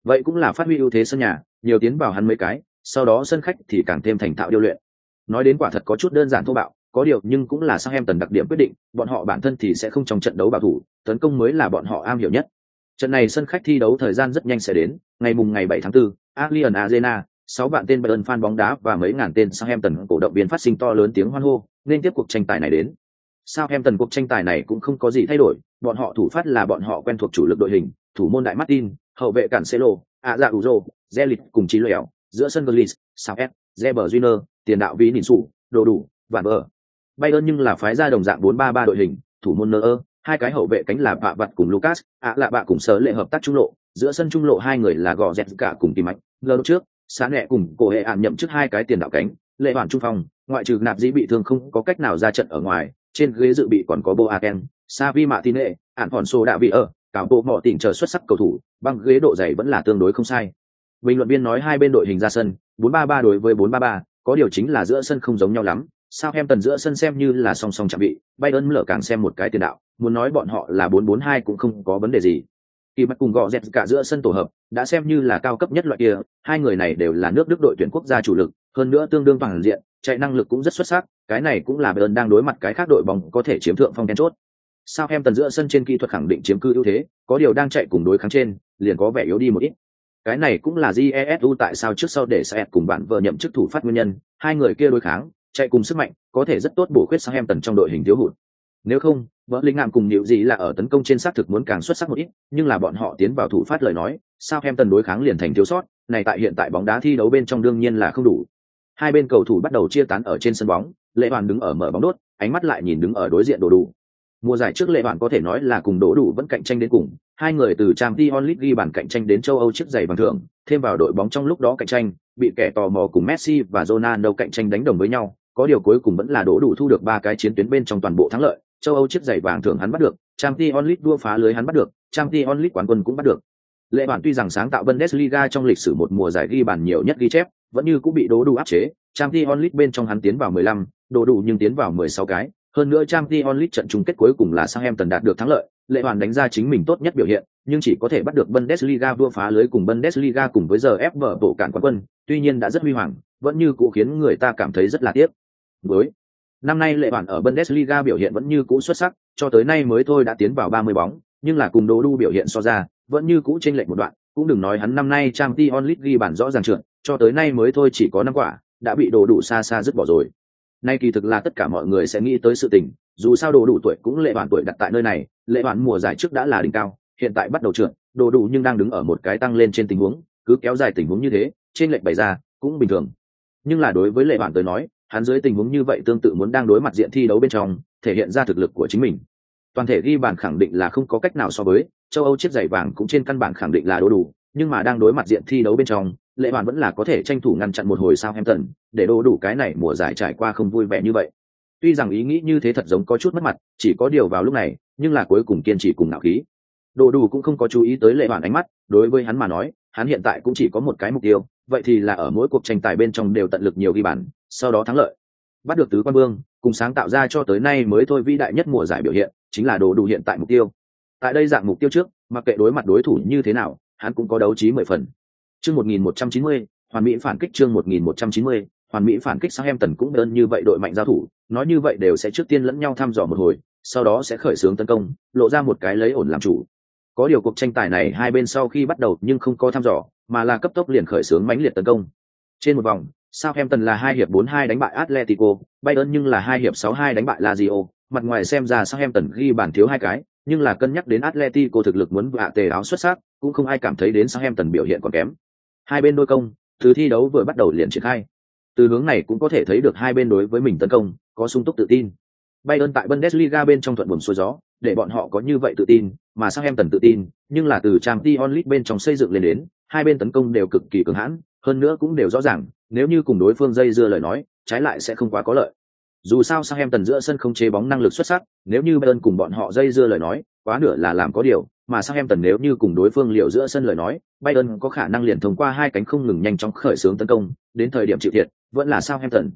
vậy cũng là phát huy ưu thế sân nhà, nhiều tiến vào hắn mấy cái, sau đó sân khách thì càng thêm thành thạo điều luyện. Nói đến quả thật có chút đơn giản thô bạo, có điều nhưng cũng là sang em tần đặc điểm quyết định, bọn họ bản thân thì sẽ không trong trận đấu bảo thủ, tấn công mới là bọn họ am hiểu nhất. Trận này sân khách thi đấu thời gian rất nhanh sẽ đến, ngày mùng ngày 7 tháng 4, Allianz Arena, sáu vạn tên Bayern fan bóng đá và mấy ngàn tên Southampton cổ động viên phát sinh to lớn tiếng hoan hô, nên tiếp cuộc tranh tài này đến. Southampton cuộc tranh tài này cũng không có gì thay đổi, bọn họ thủ phát là bọn họ quen thuộc chủ lực đội hình, thủ môn đại Martin, hậu vệ cản Celo, Azaruzo, Zelit cùng Chí Lẻo, giữa sân Gullis, Southend, Zeber Júnior, tiền đạo Vĩ Nịnh Sụ, Đồ Đủ, Vạn Bờ. Bayern nhưng là phái ra đồng dạng 4-3-3 đội hình, thủ môn Neuer, hai cái hậu vệ cánh là Bạ Vặt cùng Lucas, ạ là bạ cùng sớ lệ hợp tác trung lộ, giữa sân trung lộ hai người là gò dẹt cả cùng tìm mạnh, lơ trước, xã nhẹ cùng cổ hệ ạn nhậm trước hai cái tiền đạo cánh, lệ hoàn trung phong, ngoại trừ nạp dĩ bị thương không có cách nào ra trận ở ngoài, trên ghế dự bị còn có Boaken, Savi nệ ạn hòn số đạ vị ở, cả bộ mỏ tỉnh chờ xuất sắc cầu thủ, băng ghế độ dày vẫn là tương đối không sai. Bình luận viên nói hai bên đội hình ra sân, 4-3-3 đối với 4-3-3, có điều chính là giữa sân không giống nhau lắm, sao em tần giữa sân xem như là song song chạm vị, Bayern lở càng xem một cái tiền đạo, muốn nói bọn họ là 4-4-2 cũng không có vấn đề gì. Kỳ mặt cùng gọ dẹt cả giữa sân tổ hợp, đã xem như là cao cấp nhất loại kia, hai người này đều là nước Đức đội tuyển quốc gia chủ lực, hơn nữa tương đương toàn diện, chạy năng lực cũng rất xuất sắc, cái này cũng là Bayern đang đối mặt cái khác đội bóng có thể chiếm thượng phong then chốt. Sao em tần giữa sân trên kỹ thuật khẳng định chiếm cư ưu thế, có điều đang chạy cùng đối kháng trên, liền có vẻ yếu đi một ít. Cái này cũng là Jesu tại sao trước sau để Saet cùng bạn vợ nhậm chức thủ phát nguyên nhân, hai người kia đối kháng, chạy cùng sức mạnh, có thể rất tốt bổ khuyết sang em tần trong đội hình thiếu hụt. Nếu không, vợ linh ngạm cùng nịu gì là ở tấn công trên xác thực muốn càng xuất sắc một ít, nhưng là bọn họ tiến vào thủ phát lời nói, sao em tần đối kháng liền thành thiếu sót, này tại hiện tại bóng đá thi đấu bên trong đương nhiên là không đủ. Hai bên cầu thủ bắt đầu chia tán ở trên sân bóng, Lệ Hoàn đứng ở mở bóng đốt, ánh mắt lại nhìn đứng ở đối diện đồ đủ. Mùa giải trước Lệ Hoàn có thể nói là cùng đổ đủ vẫn cạnh tranh đến cùng, hai người từ Champions League ghi bàn cạnh tranh đến châu Âu chiếc giày bằng thưởng, thêm vào đội bóng trong lúc đó cạnh tranh, bị kẻ tò mò cùng Messi và Ronaldo cạnh tranh đánh đồng với nhau, có điều cuối cùng vẫn là đổ đủ thu được ba cái chiến tuyến bên trong toàn bộ thắng lợi, châu Âu chiếc giày vàng thưởng hắn bắt được, Champions League đua phá lưới hắn bắt được, Champions League quán quân cũng bắt được. Lệ bản tuy rằng sáng tạo Bundesliga trong lịch sử một mùa giải ghi bàn nhiều nhất ghi chép, vẫn như cũng bị đố đủ áp chế, Champions League bên trong hắn tiến vào 15, đố đủ nhưng tiến vào 16 cái, hơn nữa Champions League trận chung kết cuối cùng là Southampton đạt được thắng lợi, Lệ Hoàn đánh ra chính mình tốt nhất biểu hiện, nhưng chỉ có thể bắt được Bundesliga đua phá lưới cùng Bundesliga cùng với giờ FV bộ cản quán quân, tuy nhiên đã rất huy hoàng, vẫn như cũ khiến người ta cảm thấy rất là tiếc. Với năm nay Lệ bản ở Bundesliga biểu hiện vẫn như cũ xuất sắc, cho tới nay mới thôi đã tiến vào 30 bóng, nhưng là cùng Đỗ Đu biểu hiện so ra, vẫn như cũ chênh lệch một đoạn, cũng đừng nói hắn năm nay Champions League ghi bản rõ ràng trượt, cho tới nay mới thôi chỉ có năm quả, đã bị Đồ đủ xa xa dứt bỏ rồi. Nay kỳ thực là tất cả mọi người sẽ nghĩ tới sự tình, dù sao Đồ đủ tuổi cũng lệ bản tuổi đặt tại nơi này, lệ bản mùa giải trước đã là đỉnh cao, hiện tại bắt đầu trượt, Đồ đủ nhưng đang đứng ở một cái tăng lên trên tình huống, cứ kéo dài tình huống như thế, trên lệch bày ra, cũng bình thường. Nhưng là đối với lệ bản tới nói, hắn dưới tình huống như vậy tương tự muốn đang đối mặt diện thi đấu bên trong, thể hiện ra thực lực của chính mình. Toàn thể ghi bàn khẳng định là không có cách nào so với, châu Âu chiếc giày vàng cũng trên căn bản khẳng định là đồ đủ, nhưng mà đang đối mặt diện thi đấu bên trong, lệ hoàn vẫn là có thể tranh thủ ngăn chặn một hồi sao em tần, để đồ đủ cái này mùa giải trải qua không vui vẻ như vậy. Tuy rằng ý nghĩ như thế thật giống có chút mất mặt, chỉ có điều vào lúc này, nhưng là cuối cùng kiên trì cùng nạo khí. Đồ đủ cũng không có chú ý tới lệ hoàn ánh mắt, đối với hắn mà nói, hắn hiện tại cũng chỉ có một cái mục tiêu, vậy thì là ở mỗi cuộc tranh tài bên trong đều tận lực nhiều ghi bàn, sau đó thắng lợi. Bắt được tứ quan vương, cùng sáng tạo ra cho tới nay mới thôi vĩ đại nhất mùa giải biểu hiện chính là đồ đủ hiện tại mục tiêu. Tại đây dạng mục tiêu trước mặc kệ đối mặt đối thủ như thế nào hắn cũng có đấu trí mười phần. Chương một nghìn một trăm chín mươi hoàn mỹ phản kích chương một nghìn một trăm chín mươi hoàn mỹ phản kích sang em tần cũng đơn như vậy đội mạnh giao thủ nói như vậy đều sẽ trước tiên lẫn nhau thăm dò một hồi sau đó sẽ khởi xướng tấn công lộ ra một cái lấy ổn làm chủ. Có điều cuộc tranh tài này hai bên sau khi bắt đầu nhưng không có thăm dò mà là cấp tốc liền khởi xướng mãnh liệt tấn công. Trên một vòng Southampton là hai hiệp 4-2 đánh bại Atletico, Bayern nhưng là hai hiệp 6-2 đánh bại Lazio, mặt ngoài xem ra Southampton ghi bàn thiếu hai cái, nhưng là cân nhắc đến Atletico thực lực muốn vạ tề áo xuất sắc, cũng không ai cảm thấy đến Southampton biểu hiện còn kém. Hai bên đôi công, từ thi đấu vừa bắt đầu liền triển khai. Từ hướng này cũng có thể thấy được hai bên đối với mình tấn công có sung túc tự tin. Bayern tại Bundesliga bên trong thuận buồm xuôi gió, để bọn họ có như vậy tự tin, mà Southampton tự tin, nhưng là từ Champions League bên trong xây dựng lên đến, hai bên tấn công đều cực kỳ cường hãn, hơn nữa cũng đều rõ ràng, nếu như cùng đối phương dây dưa lời nói, trái lại sẽ không quá có lợi. Dù sao Southampton giữa sân không chế bóng năng lực xuất sắc, nếu như Bayern cùng bọn họ dây dưa lời nói, quá nửa là làm có điều, mà Southampton nếu như cùng đối phương liệu giữa sân lời nói, Bayern có khả năng liền thông qua hai cánh không ngừng nhanh chóng khởi xướng tấn công, đến thời điểm chịu thiệt, vẫn là Southampton.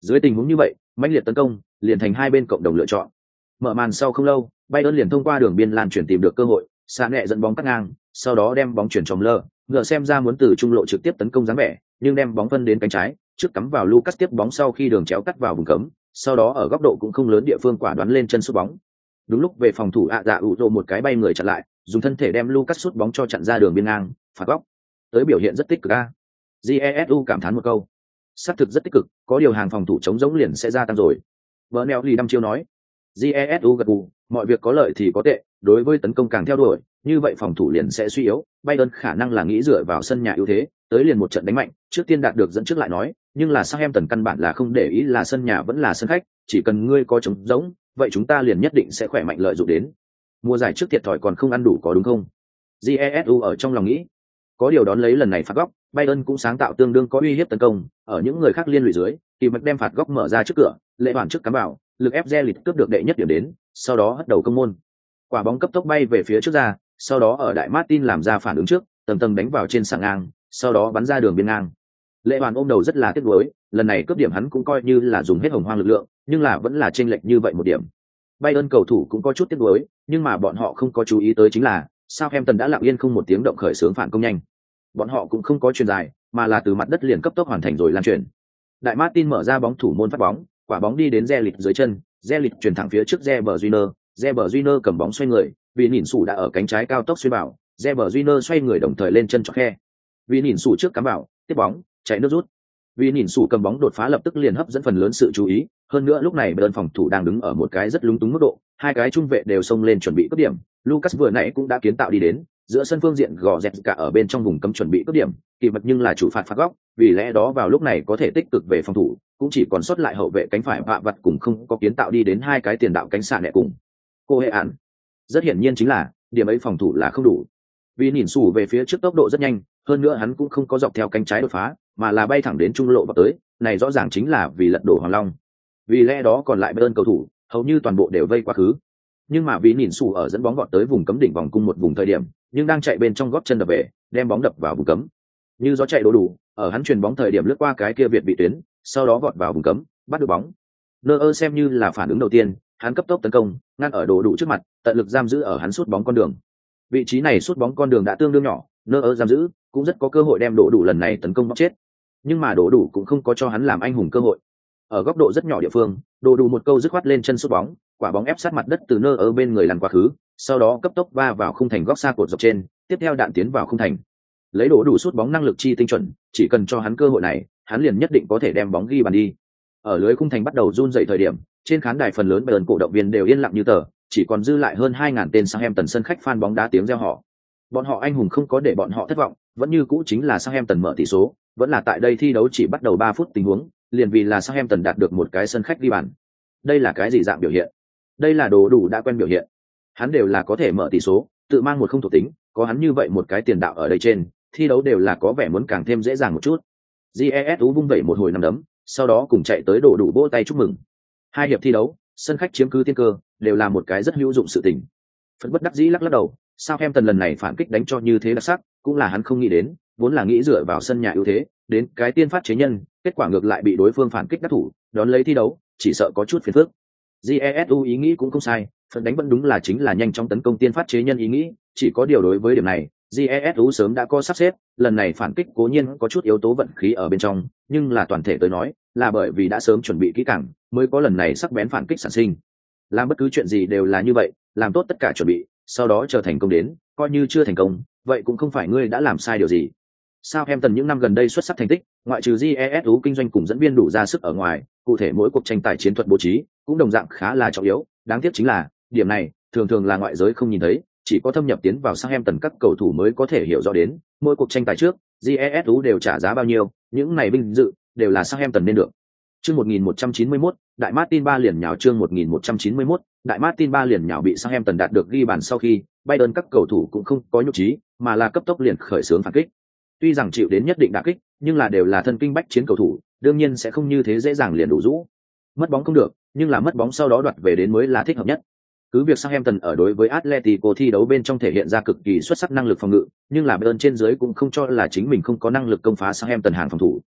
Dưới tình huống như vậy, mãnh liệt tấn công, liền thành hai bên cộng đồng lựa chọn. Mở màn sau không lâu, Bayern liền thông qua đường biên lan chuyển tìm được cơ hội, xa nhẹ dẫn bóng cắt ngang, sau đó đem bóng chuyển trồng lơ, ngựa xem ra muốn từ trung lộ trực tiếp tấn công dáng vẻ, nhưng đem bóng phân đến cánh trái, trước cắm vào Lucas tiếp bóng sau khi đường chéo cắt vào vùng cấm, sau đó ở góc độ cũng không lớn địa phương quả đoán lên chân sút bóng. Đúng lúc về phòng thủ ạ dạ ủ rồ một cái bay người chặn lại, dùng thân thể đem Lucas sút bóng cho chặn ra đường biên ngang, phạt góc. Tới biểu hiện rất tích cực a. Jesu cảm thán một câu. Sát thực rất tích cực, có điều hàng phòng thủ chống giống liền sẽ gia tăng rồi. Bernel lì đăm chiêu nói. Jesu gật gù, mọi việc có lợi thì có tệ, đối với tấn công càng theo đuổi, như vậy phòng thủ liền sẽ suy yếu, Bayern khả năng là nghĩ dựa vào sân nhà ưu thế, tới liền một trận đánh mạnh, trước tiên đạt được dẫn trước lại nói, nhưng là sang em tần căn bản là không để ý là sân nhà vẫn là sân khách, chỉ cần ngươi có chống giống, vậy chúng ta liền nhất định sẽ khỏe mạnh lợi dụng đến. Mùa giải trước thiệt thòi còn không ăn đủ có đúng không? Jesu ở trong lòng nghĩ. Có điều đón lấy lần này phạt góc, Bayern cũng sáng tạo tương đương có uy hiếp tấn công, ở những người khác liên lụy dưới, thì mật đem phạt góc mở ra trước cửa, lệ bản trước cắm vào, lực ép Zelit cướp được đệ nhất điểm đến, sau đó hất đầu công môn. Quả bóng cấp tốc bay về phía trước ra, sau đó ở đại Martin làm ra phản ứng trước, tầm tầm đánh vào trên sảng ngang, sau đó bắn ra đường biên ngang. Lệ Hoàn ôm đầu rất là tiếc nuối, lần này cướp điểm hắn cũng coi như là dùng hết hồng hoang lực lượng, nhưng là vẫn là chênh lệch như vậy một điểm. Bayern cầu thủ cũng có chút tiếc nuối, nhưng mà bọn họ không có chú ý tới chính là, Southampton đã lặng yên không một tiếng động khởi xướng phản công nhanh. Bọn họ cũng không có truyền dài, mà là từ mặt đất liền cấp tốc hoàn thành rồi lan truyền. Đại Martin mở ra bóng thủ môn phát bóng, quả bóng đi đến Zelit dưới chân, Zelit chuyển thẳng phía trước Reber Júnior, bờ Júnior cầm bóng xoay người, vì nhìn sủ đã ở cánh trái cao tốc xuyên bảo, Reber Júnior xoay người đồng thời lên chân cho khe. Vì nhìn sủ trước cắm vào, tiếp bóng, chạy nước rút. Vì nhìn sủ cầm bóng đột phá lập tức liền hấp dẫn phần lớn sự chú ý, hơn nữa lúc này bên phòng thủ đang đứng ở một cái rất lúng túng mức độ, hai cái trung vệ đều xông lên chuẩn bị cướp điểm, Lucas vừa nãy cũng đã kiến tạo đi đến, giữa sân phương diện gò dẹt cả ở bên trong vùng cấm chuẩn bị cướp điểm, kỳ mật nhưng là chủ phạt phạt góc, vì lẽ đó vào lúc này có thể tích cực về phòng thủ, cũng chỉ còn sót lại hậu vệ cánh phải vạ vật cùng không có kiến tạo đi đến hai cái tiền đạo cánh xạ nẹ cùng. Cô hệ án. Rất hiển nhiên chính là, điểm ấy phòng thủ là không đủ. Vì nhìn sủ về phía trước tốc độ rất nhanh, hơn nữa hắn cũng không có dọc theo cánh trái đột phá, mà là bay thẳng đến trung lộ vào tới, này rõ ràng chính là vì lật đổ Hoàng Long. Vì lẽ đó còn lại bên cầu thủ, hầu như toàn bộ đều vây quá khứ. Nhưng mà vì nhìn sủ ở dẫn bóng gọn tới vùng cấm đỉnh vòng cung một vùng thời điểm, nhưng đang chạy bên trong gót chân đập về, đem bóng đập vào vùng cấm. Như gió chạy đổ đủ, ở hắn truyền bóng thời điểm lướt qua cái kia việt bị tuyến, sau đó vọt vào vùng cấm, bắt được bóng. Nơ ơ xem như là phản ứng đầu tiên, hắn cấp tốc tấn công, ngăn ở đồ đủ trước mặt, tận lực giam giữ ở hắn sút bóng con đường. Vị trí này sút bóng con đường đã tương đương nhỏ, nơ ơ giam giữ, cũng rất có cơ hội đem đổ đủ lần này tấn công bóc chết. Nhưng mà đổ đủ cũng không có cho hắn làm anh hùng cơ hội. Ở góc độ rất nhỏ địa phương, đổ đủ một câu dứt khoát lên chân sút bóng, quả bóng ép sát mặt đất từ nơ ở bên người lăn quá khứ, sau đó cấp tốc va vào khung thành góc xa cột dọc trên, tiếp theo đạn tiến vào khung thành. Lấy đổ đủ sút bóng năng lực chi tinh chuẩn, chỉ cần cho hắn cơ hội này, hắn liền nhất định có thể đem bóng ghi bàn đi. Ở lưới khung thành bắt đầu run dậy thời điểm, trên khán đài phần lớn bờn cổ động viên đều yên lặng như tờ, chỉ còn dư lại hơn 2000 tên sang em tần sân khách fan bóng đá tiếng reo họ. Bọn họ anh hùng không có để bọn họ thất vọng, vẫn như cũ chính là sang em tần mở tỷ số, vẫn là tại đây thi đấu chỉ bắt đầu 3 phút tình huống, liền vì là sang em tần đạt được một cái sân khách đi bàn. Đây là cái gì dạng biểu hiện? Đây là đồ đủ đã quen biểu hiện. Hắn đều là có thể mở tỷ số, tự mang một không thuộc tính, có hắn như vậy một cái tiền đạo ở đây trên, thi đấu đều là có vẻ muốn càng thêm dễ dàng một chút. Jesu vung vẩy một hồi năm đấm, sau đó cùng chạy tới đổ đủ vỗ tay chúc mừng. Hai hiệp thi đấu, sân khách chiếm cứ tiên cơ, đều là một cái rất hữu dụng sự tình. Phấn bất đắc dĩ lắc lắc đầu, sao em tần lần này phản kích đánh cho như thế đặc sắc, cũng là hắn không nghĩ đến, vốn là nghĩ dựa vào sân nhà ưu thế, đến cái tiên phát chế nhân, kết quả ngược lại bị đối phương phản kích đắc thủ, đón lấy thi đấu, chỉ sợ có chút phiền phức jesu ý nghĩ cũng không sai phần đánh vẫn đúng là chính là nhanh chóng tấn công tiên phát chế nhân ý nghĩ chỉ có điều đối với điểm này jesu sớm đã có sắp xếp lần này phản kích cố nhiên có chút yếu tố vận khí ở bên trong nhưng là toàn thể tới nói là bởi vì đã sớm chuẩn bị kỹ càng mới có lần này sắc bén phản kích sản sinh làm bất cứ chuyện gì đều là như vậy, làm tốt tất cả chuẩn bị, sau đó chờ thành công đến, coi như chưa thành công, vậy cũng không phải ngươi đã làm sai điều gì. Sao em tần những năm gần đây xuất sắc thành tích, ngoại trừ jesu kinh doanh cùng dẫn viên đủ ra sức ở ngoài, cụ thể mỗi cuộc tranh tài chiến thuật bố trí cũng đồng dạng khá là trọng yếu, đáng tiếc chính là, điểm này, thường thường là ngoại giới không nhìn thấy, chỉ có thâm nhập tiến vào sang em tần các cầu thủ mới có thể hiểu rõ đến, mỗi cuộc tranh tài trước jesu đều trả giá bao nhiêu, những này vinh dự đều là sang em tần nên được chương 1191, đại martin ba liền nhào chương 1191, đại martin ba liền nhào bị Southampton đạt được ghi bàn sau khi Bayern các cầu thủ cũng không có nhục trí mà là cấp tốc liền khởi xướng phản kích. Tuy rằng chịu đến nhất định đả kích nhưng là đều là thân kinh bách chiến cầu thủ đương nhiên sẽ không như thế dễ dàng liền đủ rũ. Mất bóng không được nhưng là mất bóng sau đó đoạt về đến mới là thích hợp nhất. Cứ việc Southampton ở đối với Atletico thi đấu bên trong thể hiện ra cực kỳ xuất sắc năng lực phòng ngự, nhưng là Bayern trên dưới cũng không cho là chính mình không có năng lực công phá Southampton hàng phòng thủ.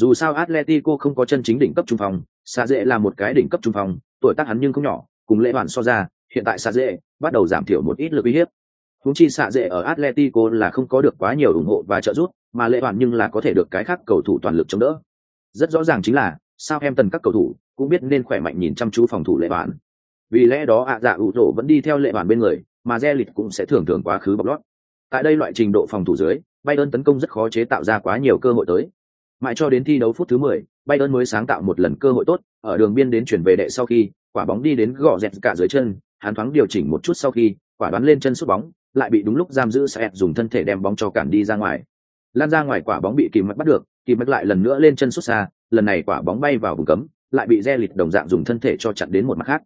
Dù sao Atletico không có chân chính đỉnh cấp trung phòng, Sa Dệ là một cái đỉnh cấp trung phòng, tuổi tác hắn nhưng không nhỏ, cùng lễ bản so ra, hiện tại Sa Dệ bắt đầu giảm thiểu một ít lực uy hiếp. Huống chi Sa Dệ ở Atletico là không có được quá nhiều ủng hộ và trợ giúp, mà lễ bản nhưng là có thể được cái khác cầu thủ toàn lực chống đỡ. Rất rõ ràng chính là, sao em tần các cầu thủ cũng biết nên khỏe mạnh nhìn chăm chú phòng thủ lễ bản vì lẽ đó ạ dạ ủ rổ vẫn đi theo lệ bản bên người mà Zelit cũng sẽ thường thường quá khứ bọc lót tại đây loại trình độ phòng thủ dưới bayern tấn công rất khó chế tạo ra quá nhiều cơ hội tới mãi cho đến thi đấu phút thứ 10, bayern mới sáng tạo một lần cơ hội tốt ở đường biên đến chuyển về đệ sau khi quả bóng đi đến gõ dẹt cả dưới chân hắn thoáng điều chỉnh một chút sau khi quả đoán lên chân sút bóng lại bị đúng lúc giam giữ sẽ dùng thân thể đem bóng cho cản đi ra ngoài. Lan ra ngoài quả bóng bị kìm mắt bắt được kìm mắt lại lần nữa lên chân sút xa lần này quả bóng bay vào vùng cấm lại bị re lịch đồng dạng dùng thân thể cho chặn đến một mặt khác.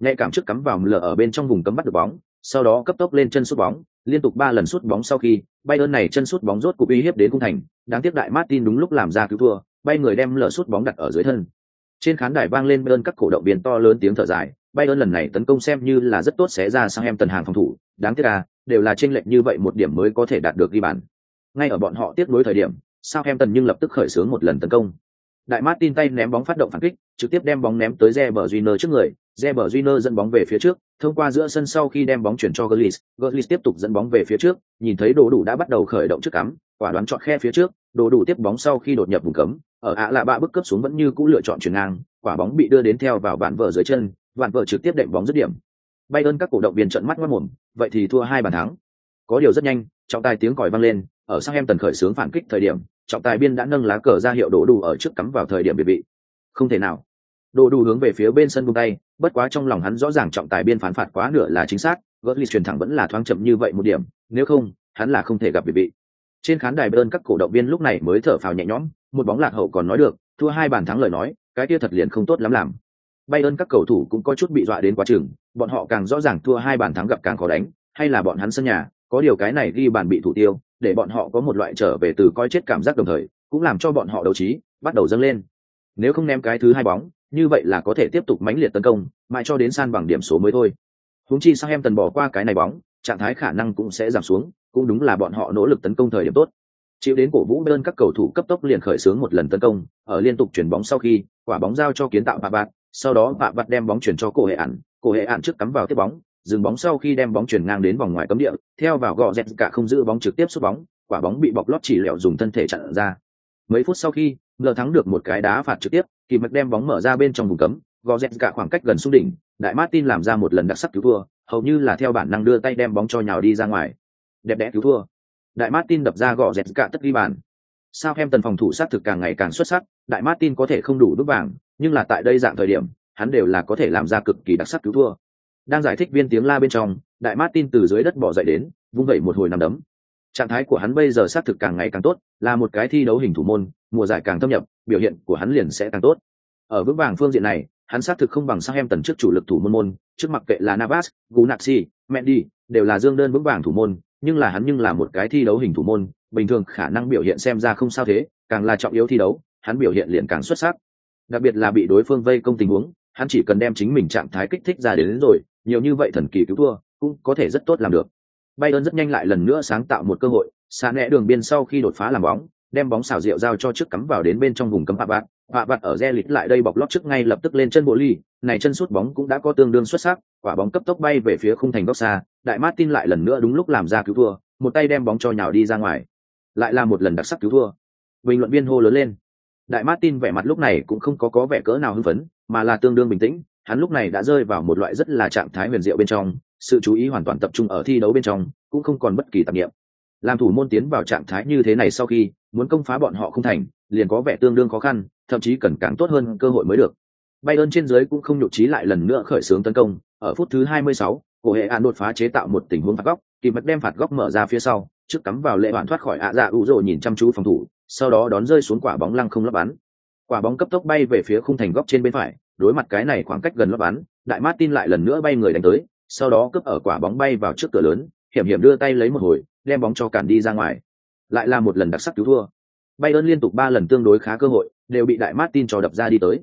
Nhạy cảm trước cắm vào lở ở bên trong vùng cấm bắt được bóng sau đó cấp tốc lên chân sút bóng liên tục ba lần sút bóng sau khi bay ơn này chân sút bóng rốt cục uy hiếp đến cung thành. Đáng tiếc đại martin đúng lúc làm ra cứu thua, bay người đem lở sút bóng đặt ở dưới thân. Trên khán đài vang lên bay các cổ động viên to lớn tiếng thở dài bay ơn lần này tấn công xem như là rất tốt sẽ ra sang em tần hàng phòng thủ. Đáng tiếc à đều là chênh lệch như vậy một điểm mới có thể đạt được ghi bàn. Ngay ở bọn họ tiếp nối thời điểm sao em tần nhưng lập tức khởi xướng một lần tấn công. Đại martin tay ném bóng phát động phản kích, trực tiếp đem bóng ném tới Reber Júnior trước người Reber Júnior dẫn bóng về phía trước, thông qua giữa sân sau khi đem bóng chuyển cho Gullis, Gullis tiếp tục dẫn bóng về phía trước, nhìn thấy đồ đủ đã bắt đầu khởi động trước cắm, quả đoán chọn khe phía trước, đồ đủ tiếp bóng sau khi đột nhập vùng cấm, ở ạ là bạ bức cấp xuống vẫn như cũ lựa chọn chuyển ngang, quả bóng bị đưa đến theo vào bản vợ dưới chân, bản vợ trực tiếp đệm bóng dứt điểm. Bayern các cổ động viên trợn mắt ngoắt mồm, vậy thì thua hai bàn thắng. Có điều rất nhanh, trọng tài tiếng còi vang lên, ở sang em tần khởi sướng phản kích thời điểm, trọng tài biên đã nâng lá cờ ra hiệu đồ đủ ở trước cắm vào thời điểm bị bị. Không thể nào đồ đủ hướng về phía bên sân buông tay bất quá trong lòng hắn rõ ràng trọng tài biên phán phạt quá nửa là chính xác gỡ lì truyền thẳng vẫn là thoáng chậm như vậy một điểm, nếu không, hắn là không thể gặp bị bị trên khán đài bơn các cổ động viên lúc này mới thở phào nhẹ nhõm, một bóng lạc hậu còn nói được, thua hai bàn thắng lời nói, cái kia thật liền không tốt lắm làm. Bay ơn các cầu thủ cũng có chút bị dọa đến quá chừng, bọn họ càng rõ ràng thua hai bàn thắng gặp càng khó đánh, hay là bọn hắn sân nhà, có điều cái này ghi bàn bị thủ tiêu, để bọn họ có một loại trở về từ coi chết cảm giác đồng thời, cũng làm cho bọn họ đấu trí, bắt đầu dâng lên. Nếu không ném cái thứ hai bóng như vậy là có thể tiếp tục mãnh liệt tấn công mãi cho đến san bằng điểm số mới thôi. Húng chi sang em tần bỏ qua cái này bóng trạng thái khả năng cũng sẽ giảm xuống cũng đúng là bọn họ nỗ lực tấn công thời điểm tốt. Chịu đến cổ vũ đơn các cầu thủ cấp tốc liền khởi xướng một lần tấn công ở liên tục chuyển bóng sau khi quả bóng giao cho kiến tạo bạ bạt sau đó bạ bạt đem bóng chuyển cho cổ hệ ản, cổ hệ ản trước cắm vào tiếp bóng dừng bóng sau khi đem bóng chuyển ngang đến vòng ngoài cấm địa theo vào gò dẹt cả không giữ bóng trực tiếp sút bóng quả bóng bị bọc lót chỉ lẹo dùng thân thể chặn ra. Mấy phút sau khi ngờ thắng được một cái đá phạt trực tiếp kỳ mạch đem bóng mở ra bên trong vùng cấm gò dẹt cả khoảng cách gần xuống đỉnh, đại martin làm ra một lần đặc sắc cứu thua, hầu như là theo bản năng đưa tay đem bóng cho nhào đi ra ngoài. Đẹp đẽ cứu thua. Đại martin đập ra gò dẹt cả tất ghi bàn. Sao em tần phòng thủ sát thực càng ngày càng xuất sắc, đại martin có thể không đủ đúc vàng, nhưng là tại đây dạng thời điểm, hắn đều là có thể làm ra cực kỳ đặc sắc cứu thua. Đang giải thích viên tiếng la bên trong, đại martin từ dưới đất bỏ dậy đến, vung vẩy một hồi nằm đấm trạng thái của hắn bây giờ xác thực càng ngày càng tốt là một cái thi đấu hình thủ môn mùa giải càng thâm nhập biểu hiện của hắn liền sẽ càng tốt. Ở vững vàng phương diện này hắn xác thực không bằng sang em tần trước chủ lực thủ môn môn trước mặc kệ là navas gunaxi mendy đều là dương đơn vững vàng thủ môn nhưng là hắn nhưng là một cái thi đấu hình thủ môn bình thường khả năng biểu hiện xem ra không sao thế càng là trọng yếu thi đấu hắn biểu hiện liền càng xuất sắc. Đặc biệt là bị đối phương vây công tình huống hắn chỉ cần đem chính mình trạng thái kích thích ra đến, đến rồi nhiều như vậy thần kỳ cứu thua cũng có thể rất tốt làm được. Bayern rất nhanh lại lần nữa sáng tạo một cơ hội, xa nẹ đường biên sau khi đột phá làm bóng, đem bóng xảo diệu giao cho trước cắm vào đến bên trong vùng cấm Pavard. Pavard ở ở Zelit lại đây bọc lót trước ngay lập tức lên chân bộ ly, này chân sút bóng cũng đã có tương đương xuất sắc, quả bóng cấp tốc bay về phía khung thành góc xa, đại Martin lại lần nữa đúng lúc làm ra cứu thua, một tay đem bóng cho nhào đi ra ngoài. Lại là một lần đặc sắc cứu thua. Bình luận viên hô lớn lên. Đại Martin vẻ mặt lúc này cũng không có có vẻ cỡ nào hưng phấn, mà là tương đương bình tĩnh, hắn lúc này đã rơi vào một loại rất là trạng thái huyền diệu bên trong, sự chú ý hoàn toàn tập trung ở thi đấu bên trong, cũng không còn bất kỳ tạp niệm. Làm thủ môn tiến vào trạng thái như thế này sau khi, muốn công phá bọn họ không thành, liền có vẻ tương đương khó khăn, thậm chí cần càng tốt hơn cơ hội mới được. Bayern trên dưới cũng không nhục trí lại lần nữa khởi xướng tấn công, ở phút thứ 26, cổ hệ án đột phá chế tạo một tình huống phạt góc, kỳ mật đem phạt góc mở ra phía sau, trước cắm vào lệ hoàn thoát khỏi ạ dạ ủ rồ nhìn chăm chú phòng thủ, sau đó đón rơi xuống quả bóng lăng không lấp bắn. Quả bóng cấp tốc bay về phía khung thành góc trên bên phải, đối mặt cái này khoảng cách gần lấp bắn, đại Martin lại lần nữa bay người đánh tới, sau đó cướp ở quả bóng bay vào trước cửa lớn, hiểm hiểm đưa tay lấy một hồi, đem bóng cho cản đi ra ngoài. Lại là một lần đặc sắc cứu thua. Bayern liên tục ba lần tương đối khá cơ hội, đều bị đại Martin cho đập ra đi tới.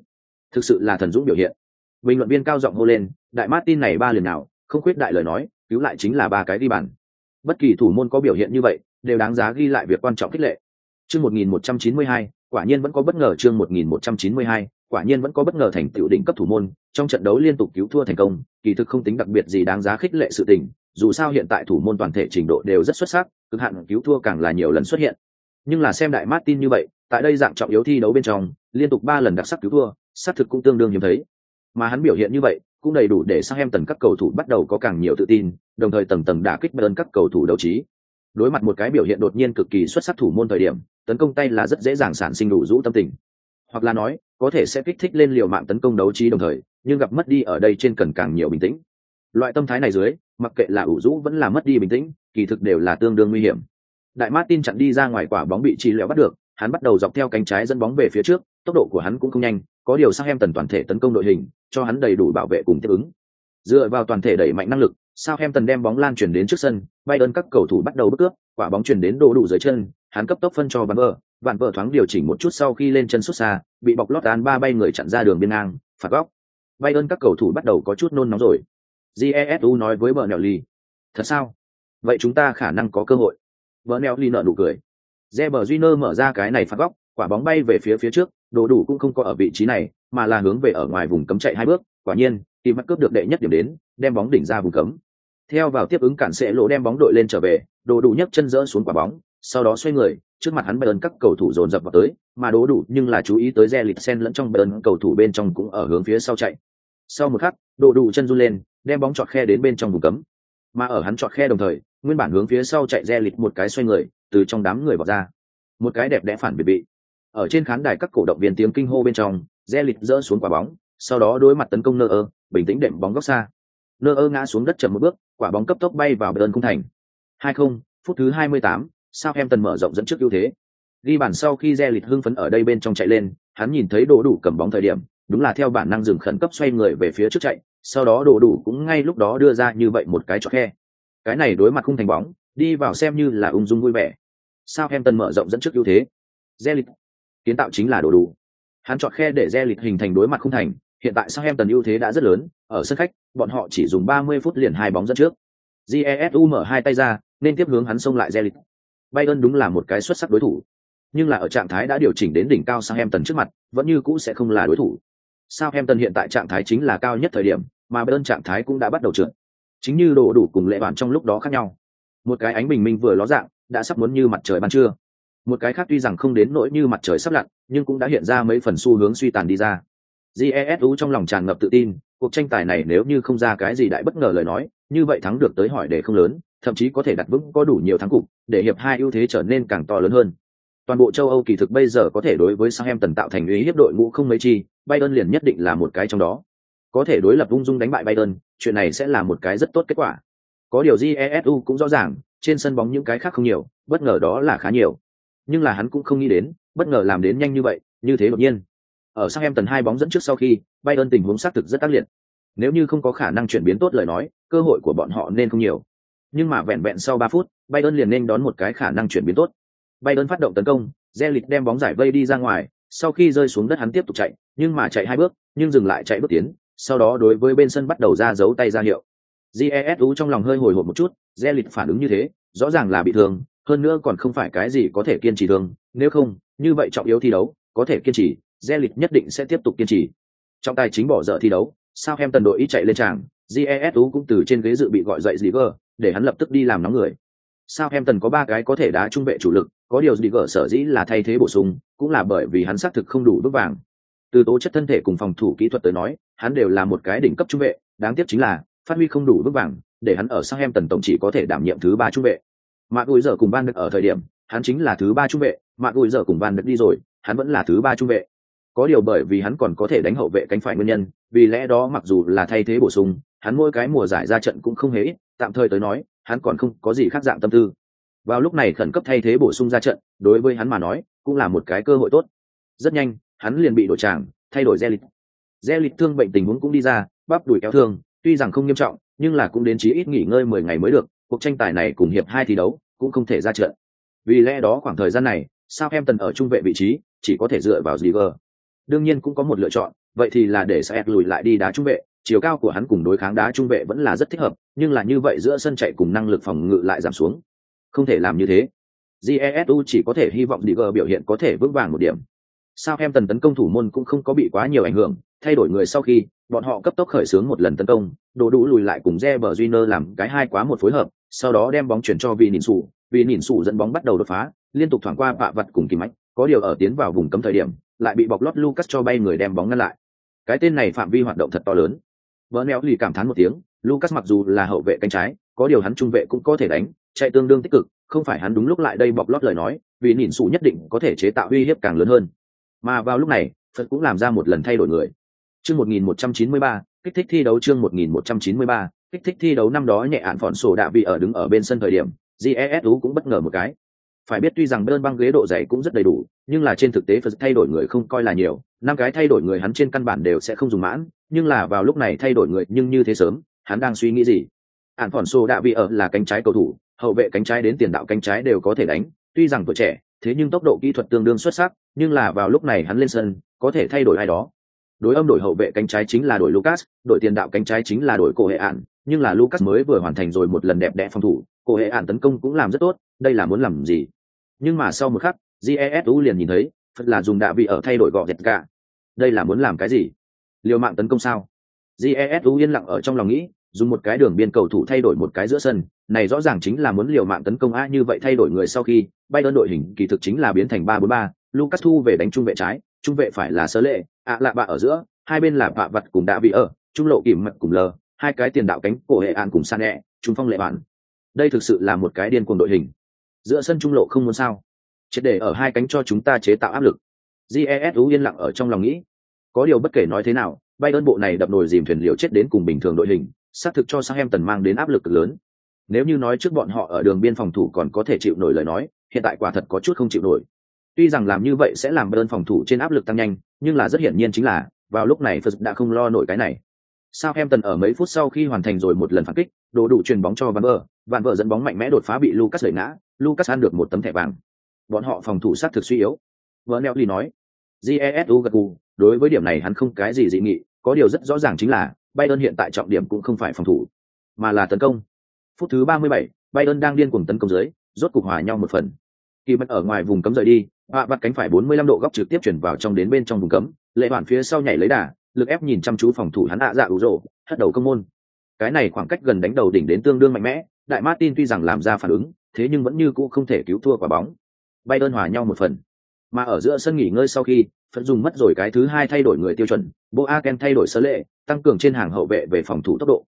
Thực sự là thần dũng biểu hiện. Bình luận viên cao giọng hô lên, đại Martin này ba lần nào, không khuyết đại lời nói, cứu lại chính là ba cái ghi bàn. Bất kỳ thủ môn có biểu hiện như vậy, đều đáng giá ghi lại việc quan trọng khích lệ. Chương 1192, quả nhiên vẫn có bất ngờ chương 1192, quả nhiên vẫn có bất ngờ thành tựu đỉnh cấp thủ môn, trong trận đấu liên tục cứu thua thành công, kỳ thực không tính đặc biệt gì đáng giá khích lệ sự tình, dù sao hiện tại thủ môn toàn thể trình độ đều rất xuất sắc, cực hạn cứu thua càng là nhiều lần xuất hiện. Nhưng là xem đại Martin như vậy, tại đây dạng trọng yếu thi đấu bên trong, liên tục ba lần đặc sắc cứu thua, xác thực cũng tương đương hiếm thấy. Mà hắn biểu hiện như vậy, cũng đầy đủ để Southampton các cầu thủ bắt đầu có càng nhiều tự tin, đồng thời tầng tầng đả kích Bayern các cầu thủ đấu trí. Đối mặt một cái biểu hiện đột nhiên cực kỳ xuất sắc thủ môn thời điểm, tấn công tay là rất dễ dàng sản sinh đủ rũ tâm tình. Hoặc là nói, có thể sẽ kích thích lên liều mạng tấn công đấu trí đồng thời, nhưng gặp mất đi ở đây trên cần càng nhiều bình tĩnh. Loại tâm thái này dưới, mặc kệ là ủ rũ vẫn là mất đi bình tĩnh, kỳ thực đều là tương đương nguy hiểm. Đại Martin chặn đi ra ngoài quả bóng bị chi lẹo bắt được, hắn bắt đầu dọc theo cánh trái dẫn bóng về phía trước, tốc độ của hắn cũng không nhanh, có điều sang em tần toàn thể tấn công đội hình, cho hắn đầy đủ bảo vệ cùng tiếp ứng. Dựa vào toàn thể đẩy mạnh năng lực, sao em tần đem bóng lan chuyển đến trước sân, bay đơn các cầu thủ bắt đầu bước cướp, quả bóng chuyển đến đồ đủ dưới chân, hắn cấp tốc phân cho bắn bờ vạn Vợ thoáng điều chỉnh một chút sau khi lên chân xuất xa, bị bọc lót án ba bay người chặn ra đường biên ngang, phạt góc. bay ơn các cầu thủ bắt đầu có chút nôn nóng rồi. Jesu nói với vợ nẹo ly. Thật sao? Vậy chúng ta khả năng có cơ hội. vợ nẹo ly nở nụ cười. Reber Júnior mở ra cái này phạt góc, quả bóng bay về phía phía trước, đồ đủ cũng không có ở vị trí này, mà là hướng về ở ngoài vùng cấm chạy hai bước. Quả nhiên, tìm mắt cướp được đệ nhất điểm đến, đem bóng đỉnh ra vùng cấm. Theo vào tiếp ứng cản sẽ lỗ đem bóng đội lên trở về, đồ đủ nhấc chân dỡ xuống quả bóng, sau đó xoay người, trước mặt hắn Bayern các cầu thủ dồn dập vào tới, mà đố đủ nhưng là chú ý tới Zelit lẫn trong Bayern cầu thủ bên trong cũng ở hướng phía sau chạy. Sau một khắc, đổ đủ chân run lên, đem bóng chọt khe đến bên trong vùng cấm. Mà ở hắn chọt khe đồng thời, nguyên bản hướng phía sau chạy Zelit một cái xoay người, từ trong đám người vào ra. Một cái đẹp đẽ phản biệt bị. Ở trên khán đài các cổ động viên tiếng kinh hô bên trong, Zelit rỡ xuống quả bóng, sau đó đối mặt tấn công nơ ơ, bình tĩnh đệm bóng góc xa. Nơ ơ ngã xuống đất chậm một bước, quả bóng cấp tốc bay vào Bayern cung thành. 2-0, phút thứ 28, sao em tần mở rộng dẫn trước ưu thế. Ghi bàn sau khi Zelit hưng phấn ở đây bên trong chạy lên, hắn nhìn thấy đồ đủ cầm bóng thời điểm, đúng là theo bản năng dừng khẩn cấp xoay người về phía trước chạy, sau đó đồ đủ cũng ngay lúc đó đưa ra như vậy một cái chọt khe. Cái này đối mặt không thành bóng, đi vào xem như là ung dung vui vẻ. sao em tần mở rộng dẫn trước ưu thế. Zelit kiến tạo chính là đồ đủ. Hắn chọt khe để Zelit hình thành đối mặt không thành, hiện tại sao em tần ưu thế đã rất lớn, ở sân khách, bọn họ chỉ dùng 30 phút liền hai bóng dẫn trước. Jesu mở hai tay ra, nên tiếp hướng hắn xông lại Zelit. Bayern đúng là một cái xuất sắc đối thủ, nhưng là ở trạng thái đã điều chỉnh đến đỉnh cao sang Southampton trước mặt, vẫn như cũ sẽ không là đối thủ. Southampton hiện tại trạng thái chính là cao nhất thời điểm, mà Bayern trạng thái cũng đã bắt đầu trượt. Chính như đồ đủ cùng lệ bản trong lúc đó khác nhau. Một cái ánh bình minh vừa ló dạng, đã sắp muốn như mặt trời ban trưa. Một cái khác tuy rằng không đến nỗi như mặt trời sắp lặn, nhưng cũng đã hiện ra mấy phần xu hướng suy tàn đi ra. Jesu trong lòng tràn ngập tự tin, cuộc tranh tài này nếu như không ra cái gì đại bất ngờ lời nói, như vậy thắng được tới hỏi để không lớn, thậm chí có thể đặt vững có đủ nhiều thắng cục, để hiệp hai ưu thế trở nên càng to lớn hơn. Toàn bộ châu Âu kỳ thực bây giờ có thể đối với Southampton tạo thành uy hiếp đội ngũ không mấy chi, Bayern liền nhất định là một cái trong đó. Có thể đối lập ung dung đánh bại Bayern, chuyện này sẽ là một cái rất tốt kết quả. Có điều Jesu cũng rõ ràng, trên sân bóng những cái khác không nhiều, bất ngờ đó là khá nhiều. Nhưng là hắn cũng không nghĩ đến, bất ngờ làm đến nhanh như vậy, như thế đột nhiên. Ở Southampton hai bóng dẫn trước sau khi, Bayern tình huống xác thực rất tác liệt. Nếu như không có khả năng chuyển biến tốt lời nói, cơ hội của bọn họ nên không nhiều. Nhưng mà vẹn vẹn sau 3 phút, Bayern liền nên đón một cái khả năng chuyển biến tốt. Bayern phát động tấn công, Zelit đem bóng giải vây đi ra ngoài, sau khi rơi xuống đất hắn tiếp tục chạy, nhưng mà chạy hai bước, nhưng dừng lại chạy bước tiến, sau đó đối với bên sân bắt đầu ra dấu tay ra hiệu. Jesu trong lòng hơi hồi hộp một chút, Zelit phản ứng như thế, rõ ràng là bị thương, hơn nữa còn không phải cái gì có thể kiên trì thương, nếu không, như vậy trọng yếu thi đấu, có thể kiên trì, Zelit nhất định sẽ tiếp tục kiên trì. Trong tài chính bỏ dở thi đấu, sao em tần đội ý chạy lên tràng, Jesu cũng từ trên ghế dự bị gọi dậy Ziger, để hắn lập tức đi làm nóng người. Sao em tần có ba cái có thể đá trung vệ chủ lực, có điều Ziger sở dĩ là thay thế bổ sung, cũng là bởi vì hắn xác thực không đủ bước vàng. Từ tố chất thân thể cùng phòng thủ kỹ thuật tới nói, hắn đều là một cái đỉnh cấp trung vệ, đáng tiếc chính là phát huy không đủ bước vàng, để hắn ở Southampton tổng chỉ có thể đảm nhiệm thứ ba trung vệ. Mạng Gùi giờ cùng Van được ở thời điểm, hắn chính là thứ ba trung vệ, Mạng Gùi giờ cùng Van được đi rồi, hắn vẫn là thứ ba trung vệ. Có điều bởi vì hắn còn có thể đánh hậu vệ cánh phải nguyên nhân, vì lẽ đó mặc dù là thay thế bổ sung, hắn mỗi cái mùa giải ra trận cũng không hề ít, tạm thời tới nói, hắn còn không có gì khác dạng tâm tư. Vào lúc này khẩn cấp thay thế bổ sung ra trận, đối với hắn mà nói, cũng là một cái cơ hội tốt. Rất nhanh, hắn liền bị đổi tràng, thay đổi Zelit. Zelit thương bệnh tình huống cũng đi ra, bắp đùi kéo thương, tuy rằng không nghiêm trọng, nhưng là cũng đến chí ít nghỉ ngơi mười ngày mới được, cuộc tranh tài này cùng hiệp hai thi đấu, cũng không thể ra trận. Vì lẽ đó khoảng thời gian này, Southampton ở trung vệ vị trí, chỉ có thể dựa vào Ziver. Đương nhiên cũng có một lựa chọn, vậy thì là để Saet lùi lại đi đá trung vệ, chiều cao của hắn cùng đối kháng đá trung vệ vẫn là rất thích hợp, nhưng là như vậy giữa sân chạy cùng năng lực phòng ngự lại giảm xuống. Không thể làm như thế. Jesu chỉ có thể hy vọng Digger biểu hiện có thể vững vàng một điểm. Southampton tấn công thủ môn cũng không có bị quá nhiều ảnh hưởng, thay đổi người sau khi, bọn họ cấp tốc khởi xướng một lần tấn công, đồ đủ lùi lại cùng Reber junior làm cái hai quá một phối hợp, sau đó đem bóng chuyển cho vị nhìn sụ, vị nhìn sụ dẫn bóng bắt đầu đột phá, liên tục thoảng qua bạ vật cùng kỳ mạch, có điều ở tiến vào vùng cấm thời điểm, lại bị bọc lót Lucas cho bay người đem bóng ngăn lại. Cái tên này phạm vi hoạt động thật to lớn. Bernel lì cảm thán một tiếng, Lucas mặc dù là hậu vệ cánh trái, có điều hắn trung vệ cũng có thể đánh, chạy tương đương tích cực, không phải hắn đúng lúc lại đây bọc lót lời nói, vì nhìn sủ nhất định có thể chế tạo uy hiếp càng lớn hơn. Mà vào lúc này, Phật cũng làm ra một lần thay đổi người. Chương 1193, kích thích thi đấu chương 1193, kích thích thi đấu năm đó nhẹ ạn phòn sổ đạ vị ở đứng ở bên sân thời điểm, GESU cũng bất ngờ một cái. Phải biết tuy rằng đơn băng ghế độ dày cũng rất đầy đủ, nhưng là trên thực tế Phật thay đổi người không coi là nhiều, năm cái thay đổi người hắn trên căn bản đều sẽ không dùng mãn, nhưng là vào lúc này thay đổi người nhưng như thế sớm, hắn đang suy nghĩ gì? Ản phỏn xô đạ vị ở là cánh trái cầu thủ, hậu vệ cánh trái đến tiền đạo cánh trái đều có thể đánh, tuy rằng tuổi trẻ, thế nhưng tốc độ kỹ thuật tương đương xuất sắc, nhưng là vào lúc này hắn lên sân, có thể thay đổi ai đó, đối âm đổi hậu vệ cánh trái chính là đổi Lucas, đội tiền đạo cánh trái chính là đổi cổ hệ ạn, nhưng là Lucas mới vừa hoàn thành rồi một lần đẹp đẽ phòng thủ, cổ hệ ạn tấn công cũng làm rất tốt, đây là muốn làm gì? Nhưng mà sau một khắc, Jesu liền nhìn thấy, phật là dùng đạ vị ở thay đổi gọ dẹt cả. Đây là muốn làm cái gì? Liều mạng tấn công sao? Jesu yên lặng ở trong lòng nghĩ, dùng một cái đường biên cầu thủ thay đổi một cái giữa sân, này rõ ràng chính là muốn liều mạng tấn công a như vậy thay đổi người sau khi, bay đơn đội hình kỳ thực chính là biến thành ba bốn ba, Lucas thu về đánh trung vệ trái, trung vệ phải là sơ lệ ạ lạ bạ ở giữa hai bên là bạ vật cùng đạ vị ở trung lộ kìm mật cùng lờ hai cái tiền đạo cánh cổ hệ an cùng san e, trung phong lệ bản đây thực sự là một cái điên cuồng đội hình giữa sân trung lộ không muốn sao? Triệt để ở hai cánh cho chúng ta chế tạo áp lực. Jesu yên lặng ở trong lòng nghĩ. Có điều bất kể nói thế nào bay ơn bộ này đập nồi dìm thuyền liều chết đến cùng bình thường đội hình xác thực cho sang em tần mang đến áp lực lớn. Nếu như nói trước bọn họ ở đường biên phòng thủ còn có thể chịu nổi lời nói hiện tại quả thật có chút không chịu nổi. Tuy rằng làm như vậy sẽ làm đơn phòng thủ trên áp lực tăng nhanh, nhưng là rất hiển nhiên chính là, vào lúc này Phật đã không lo nổi cái này. sao em tần ở mấy phút sau khi hoàn thành rồi một lần phản kích, đồ đủ truyền bóng cho Van vợ, Van vợ dẫn bóng mạnh mẽ đột phá bị Lucas đẩy ngã, Lucas ăn được một tấm thẻ vàng. Bọn họ phòng thủ sát thực suy yếu. Vernelli nói. Jesu gật gù, đối với điểm này hắn không cái gì dị nghị, có điều rất rõ ràng chính là Bayern hiện tại trọng điểm cũng không phải phòng thủ, mà là tấn công. Phút thứ 37, Bayern đang điên cuồng tấn công dưới, rốt cục hòa nhau một phần. Kỳ mất ở ngoài vùng cấm rời đi, họa bắt cánh phải 45 độ góc trực tiếp chuyển vào trong đến bên trong vùng cấm lệ bản phía sau nhảy lấy đà lực ép nhìn chăm chú phòng thủ hắn ạ dạ ủ rộ hất đầu công môn cái này khoảng cách gần đánh đầu đỉnh đến tương đương mạnh mẽ đại martin tuy rằng làm ra phản ứng thế nhưng vẫn như cũ không thể cứu thua quả bóng. Bay đơn hòa nhau một phần. Mà ở giữa sân nghỉ ngơi sau khi Phấn dùng mất rồi cái thứ hai thay đổi người tiêu chuẩn bộ thay đổi sơ lệ, tăng cường trên hàng hậu vệ về phòng thủ tốc độ.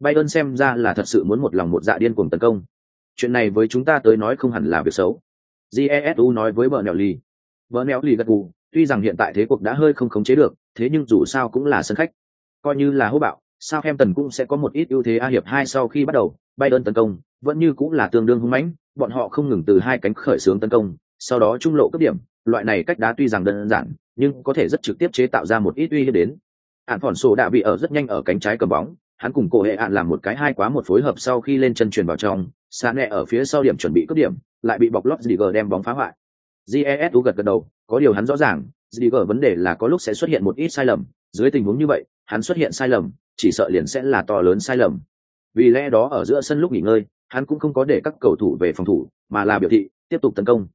Bay đơn xem ra là thật sự muốn một lòng một dạ điên cuồng tấn công. Chuyện này với chúng ta tới nói không hẳn là việc xấu. Jesu nói với vợ Nẹo lì. Vợ Nẹo lì gật gù, tuy rằng hiện tại thế cuộc đã hơi không khống chế được, thế nhưng dù sao cũng là sân khách. Coi như là hô bạo, sao em tần cũng sẽ có một ít ưu thế a hiệp hai sau khi bắt đầu bay đơn tấn công vẫn như cũng là tương đương hung mãnh bọn họ không ngừng từ hai cánh khởi xướng tấn công sau đó trung lộ cấp điểm loại này cách đá tuy rằng đơn giản nhưng có thể rất trực tiếp chế tạo ra một ít uy hiếp đến Hạn phỏn sổ đã bị ở rất nhanh ở cánh trái cầm bóng hắn cùng cổ hệ hạn làm một cái hai quá một phối hợp sau khi lên chân truyền vào trong xa nẹ ở phía sau điểm chuẩn bị cướp điểm lại bị bọc lót Ziger đem bóng phá hoại. Jesu gật gật đầu, có điều hắn rõ ràng, Ziger vấn đề là có lúc sẽ xuất hiện một ít sai lầm, dưới tình huống như vậy, hắn xuất hiện sai lầm, chỉ sợ liền sẽ là to lớn sai lầm. Vì lẽ đó ở giữa sân lúc nghỉ ngơi, hắn cũng không có để các cầu thủ về phòng thủ, mà là biểu thị tiếp tục tấn công.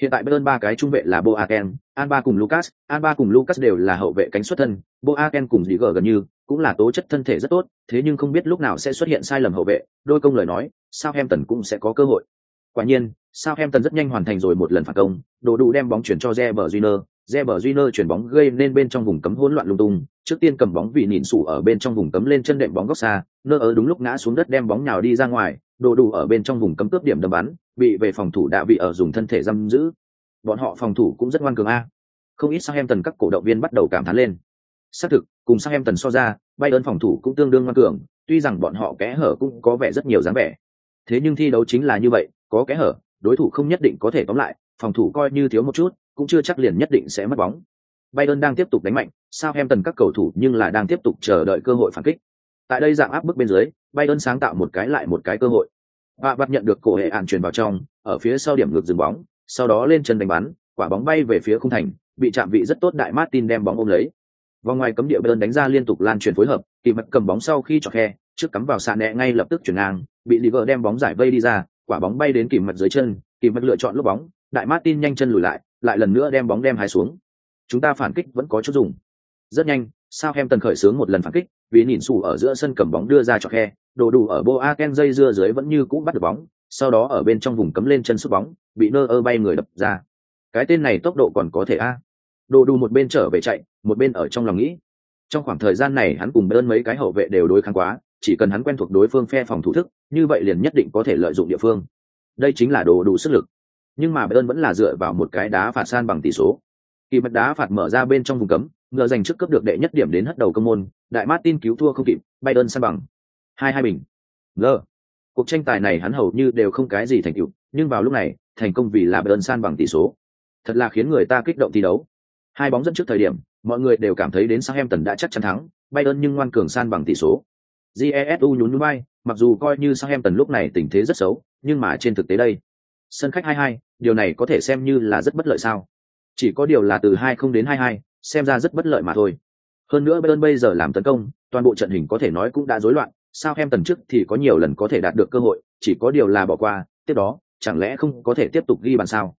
Hiện tại Bayern ba cái trung vệ là Boateng, Alba cùng Lucas, Alba cùng Lucas đều là hậu vệ cánh xuất thân, boaken cùng Ziger gần như cũng là tố chất thân thể rất tốt, thế nhưng không biết lúc nào sẽ xuất hiện sai lầm hậu vệ, đôi công lời nói, Southampton cũng sẽ có cơ hội. Quả nhiên, Southampton rất nhanh hoàn thành rồi một lần phản công, đồ đủ đem bóng chuyển cho Reber Junior. Reber Júnior chuyển bóng gây nên bên trong vùng cấm hỗn loạn lung tung, trước tiên cầm bóng vị nhìn sủ ở bên trong vùng cấm lên chân đệm bóng góc xa, nơ ở đúng lúc ngã xuống đất đem bóng nhào đi ra ngoài, đồ đủ ở bên trong vùng cấm cướp điểm đâm bắn, bị về phòng thủ đã bị ở dùng thân thể giam giữ. Bọn họ phòng thủ cũng rất ngoan cường a. Không ít Southampton các cổ động viên bắt đầu cảm thán lên. Xác thực, cùng Southampton so ra, Bayern phòng thủ cũng tương đương ngoan cường, tuy rằng bọn họ kẽ hở cũng có vẻ rất nhiều dáng vẻ. Thế nhưng thi đấu chính là như vậy, có kẽ hở, đối thủ không nhất định có thể tóm lại, phòng thủ coi như thiếu một chút, cũng chưa chắc liền nhất định sẽ mất bóng. Bayern đang tiếp tục đánh mạnh, Southampton các cầu thủ nhưng là đang tiếp tục chờ đợi cơ hội phản kích. Tại đây dạng áp bức bên dưới, Bayern sáng tạo một cái lại một cái cơ hội. Và bắt nhận được cổ hệ ản truyền vào trong, ở phía sau điểm ngược dừng bóng, sau đó lên chân đánh bắn, quả bóng bay về phía khung thành, bị chạm vị rất tốt đại Martin đem bóng ôm lấy. Vòng ngoài cấm địa Bayern đánh ra liên tục lan truyền phối hợp, kỳ mật cầm bóng sau khi chọc khe, trước cắm vào sàn nẹ ngay lập tức chuyển ngang, bị Liver đem bóng giải vây đi ra, quả bóng bay đến kỳ mật dưới chân, kỳ mật lựa chọn lúc bóng, đại Martin nhanh chân lùi lại, lại lần nữa đem bóng đem hai xuống. Chúng ta phản kích vẫn có chút dùng. Rất nhanh, Southampton khởi xướng một lần phản kích, vì nhìn sủ ở giữa sân cầm bóng đưa ra cho khe, đồ đủ ở Boaken dây dưa dưới vẫn như cũ bắt được bóng, sau đó ở bên trong vùng cấm lên chân sút bóng, bị nơ ơ bay người đập ra. Cái tên này tốc độ còn có thể a. Đồ đủ một bên trở về chạy, một bên ở trong lòng nghĩ. Trong khoảng thời gian này hắn cùng đơn mấy cái hậu vệ đều đối kháng quá, chỉ cần hắn quen thuộc đối phương phe phòng thủ thức, như vậy liền nhất định có thể lợi dụng địa phương. Đây chính là đồ đủ sức lực. Nhưng mà Bayern vẫn là dựa vào một cái đá phạt san bằng tỷ số. Kỳ mật đá phạt mở ra bên trong vùng cấm, ngựa giành trước cấp được đệ nhất điểm đến hất đầu công môn, đại Martin cứu thua không kịp, Bayern san bằng. Hai hai bình. Lơ. Cuộc tranh tài này hắn hầu như đều không cái gì thành tựu, nhưng vào lúc này, thành công vì là Bayern san bằng tỷ số. Thật là khiến người ta kích động thi đấu. Hai bóng dẫn trước thời điểm, mọi người đều cảm thấy đến Southampton đã chắc chắn thắng, Bayern nhưng ngoan cường san bằng tỷ số. Jesu nhún nhún vai, mặc dù coi như Southampton lúc này tình thế rất xấu, nhưng mà trên thực tế đây, sân khách 2-2, điều này có thể xem như là rất bất lợi sao? Chỉ có điều là từ 2-0 đến 2-2, xem ra rất bất lợi mà thôi. Hơn nữa Bayern bây giờ làm tấn công, toàn bộ trận hình có thể nói cũng đã rối loạn, Sao Hem Tần trước thì có nhiều lần có thể đạt được cơ hội, chỉ có điều là bỏ qua, tiếp đó, chẳng lẽ không có thể tiếp tục ghi bàn sao?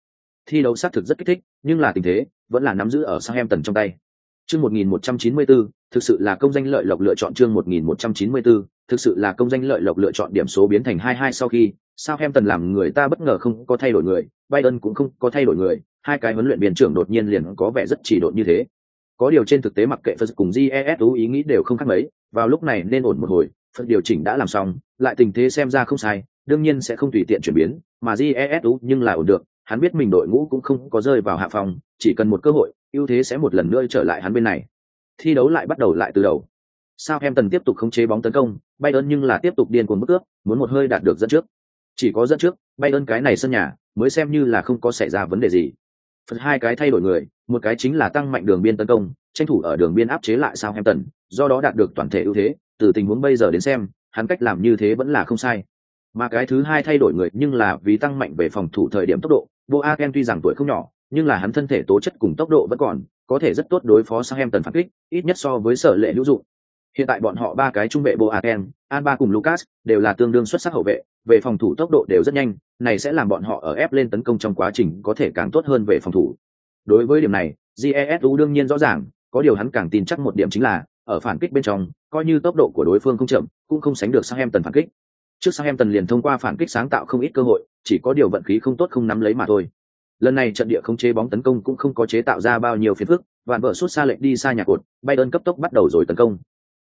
Thi đấu xác thực rất kích thích, nhưng là tình thế vẫn là nắm giữ ở Sao Hem Tần trong tay. Chương 1194, thực sự là công danh lợi lộc lựa chọn chương 1194, thực sự là công danh lợi lộc lựa chọn điểm số biến thành 22 sau khi, Southampton làm người ta bất ngờ không có thay đổi người, biden cũng không có thay đổi người, hai cái huấn luyện viên trưởng đột nhiên liền có vẻ rất chỉ độn như thế. Có điều trên thực tế mặc kệ Phật cùng GESU ý nghĩ đều không khác mấy, vào lúc này nên ổn một hồi, Phật điều chỉnh đã làm xong, lại tình thế xem ra không sai, đương nhiên sẽ không tùy tiện chuyển biến, mà GESU nhưng là ổn được, hắn biết mình đội ngũ cũng không có rơi vào hạ phòng, chỉ cần một cơ hội, ưu thế sẽ một lần nữa trở lại hắn bên này. Thi đấu lại bắt đầu lại từ đầu. Southampton tiếp tục khống chế bóng tấn công, Bayern nhưng là tiếp tục điên cuồng bức cướp, muốn một hơi đạt được dẫn trước. Chỉ có dẫn trước, Bayern cái này sân nhà mới xem như là không có xảy ra vấn đề gì. Phần hai cái thay đổi người, một cái chính là tăng mạnh đường biên tấn công, tranh thủ ở đường biên áp chế lại Southampton, do đó đạt được toàn thể ưu thế, từ tình huống bây giờ đến xem, hắn cách làm như thế vẫn là không sai. Mà cái thứ hai thay đổi người nhưng là vì tăng mạnh về phòng thủ thời điểm tốc độ, Boaken tuy rằng tuổi không nhỏ, nhưng là hắn thân thể tố chất cùng tốc độ vẫn còn, có thể rất tốt đối phó Southampton phản kích, ít nhất so với sở lệ hữu dụng. Hiện tại bọn họ ba cái trung vệ Boateng, Alba cùng Lucas đều là tương đương xuất sắc hậu vệ, về phòng thủ tốc độ đều rất nhanh, này sẽ làm bọn họ ở ép lên tấn công trong quá trình có thể càng tốt hơn về phòng thủ. Đối với điểm này, Jesu đương nhiên rõ ràng, có điều hắn càng tin chắc một điểm chính là, ở phản kích bên trong, coi như tốc độ của đối phương không chậm, cũng không sánh được Southampton phản kích. Trước Southampton liền thông qua phản kích sáng tạo không ít cơ hội, chỉ có điều vận khí không tốt không nắm lấy mà thôi. Lần này trận địa không chế bóng tấn công cũng không có chế tạo ra bao nhiêu phiền phức, vạn vợ suốt xa lệnh đi xa nhà cột, Bayern cấp tốc bắt đầu rồi tấn công.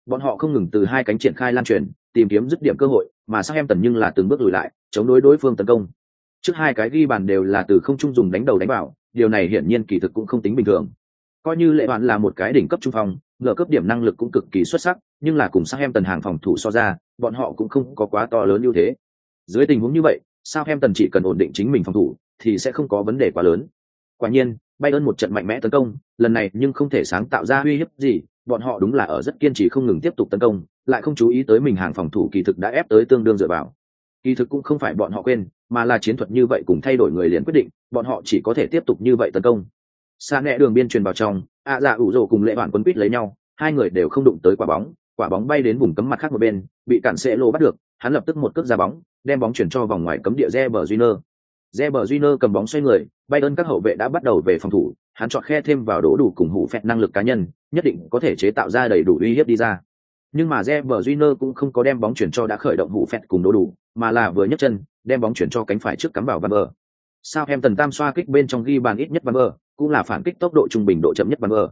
Bọn họ không ngừng từ hai cánh triển khai lan truyền, tìm kiếm dứt điểm cơ hội, mà sắc em tần nhưng là từng bước lùi lại, chống đối đối phương tấn công. Trước hai cái ghi bàn đều là từ không trung dùng đánh đầu đánh vào, điều này hiển nhiên kỳ thực cũng không tính bình thường. Coi như lệ bạn là một cái đỉnh cấp trung phong, ngờ cấp điểm năng lực cũng cực kỳ xuất sắc, nhưng là cùng sắc em tần hàng phòng thủ so ra, bọn họ cũng không có quá to lớn ưu thế. Dưới tình huống như vậy, sắc em tần chỉ cần ổn định chính mình phòng thủ, thì sẽ không có vấn đề quá lớn. Quả nhiên, Bayern một trận mạnh mẽ tấn công, lần này nhưng không thể sáng tạo ra uy hiếp gì, bọn họ đúng là ở rất kiên trì không ngừng tiếp tục tấn công, lại không chú ý tới mình hàng phòng thủ kỳ thực đã ép tới tương đương dựa vào. Kỳ thực cũng không phải bọn họ quên, mà là chiến thuật như vậy cùng thay đổi người liền quyết định, bọn họ chỉ có thể tiếp tục như vậy tấn công. Sa nẹ đường biên truyền vào trong, ạ dạ ủ rồ cùng lệ bản quân quýt lấy nhau, hai người đều không đụng tới quả bóng, quả bóng bay đến vùng cấm mặt khác một bên, bị cản sẽ lô bắt được, hắn lập tức một cước ra bóng, đem bóng chuyển cho vòng ngoài cấm địa Reber Júnior. Reber Júnior cầm bóng xoay người, Bayern các hậu vệ đã bắt đầu về phòng thủ, hắn chọn khe thêm vào đỗ đủ cùng hủ phẹt năng lực cá nhân, nhất định có thể chế tạo ra đầy đủ uy hiếp đi ra. Nhưng mà Reber Júnior cũng không có đem bóng chuyển cho đã khởi động hủ phẹt cùng đỗ đủ, mà là vừa nhấc chân, đem bóng chuyển cho cánh phải trước cắm vào Van Bờ. Southampton tam xoa kích bên trong ghi bàn ít nhất Van Bờ, cũng là phản kích tốc độ trung bình độ chậm nhất Van Bờ.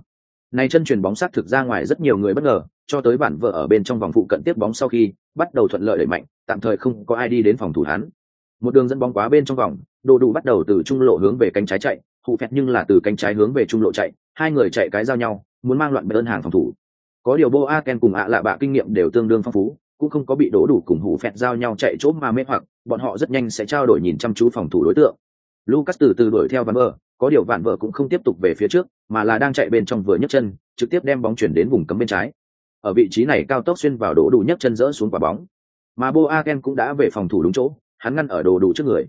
Này chân chuyển bóng sát thực ra ngoài rất nhiều người bất ngờ, cho tới bản vợ ở bên trong vòng phụ cận tiếp bóng sau khi bắt đầu thuận lợi đẩy mạnh, tạm thời không có ai đi đến phòng thủ hắn. Một đường dẫn bóng quá bên trong vòng, đồ đủ bắt đầu từ trung lộ hướng về cánh trái chạy, hụ phẹt nhưng là từ cánh trái hướng về trung lộ chạy, hai người chạy cái giao nhau, muốn mang loạn ơn hàng phòng thủ. Có điều Boaken cùng ạ lạ bạ kinh nghiệm đều tương đương phong phú, cũng không có bị đổ đủ cùng hụ phẹt giao nhau chạy chỗ mà mê hoặc, bọn họ rất nhanh sẽ trao đổi nhìn chăm chú phòng thủ đối tượng. Lucas từ từ đuổi theo vạn vợ có điều Vạn Vợ cũng không tiếp tục về phía trước, mà là đang chạy bên trong vừa nhấc chân, trực tiếp đem bóng chuyển đến vùng cấm bên trái. Ở vị trí này cao tốc xuyên vào đổ đủ nhấc chân rỡ xuống quả bóng. Mà Boaken cũng đã về phòng thủ đúng chỗ, hắn ngăn ở đồ đủ trước người.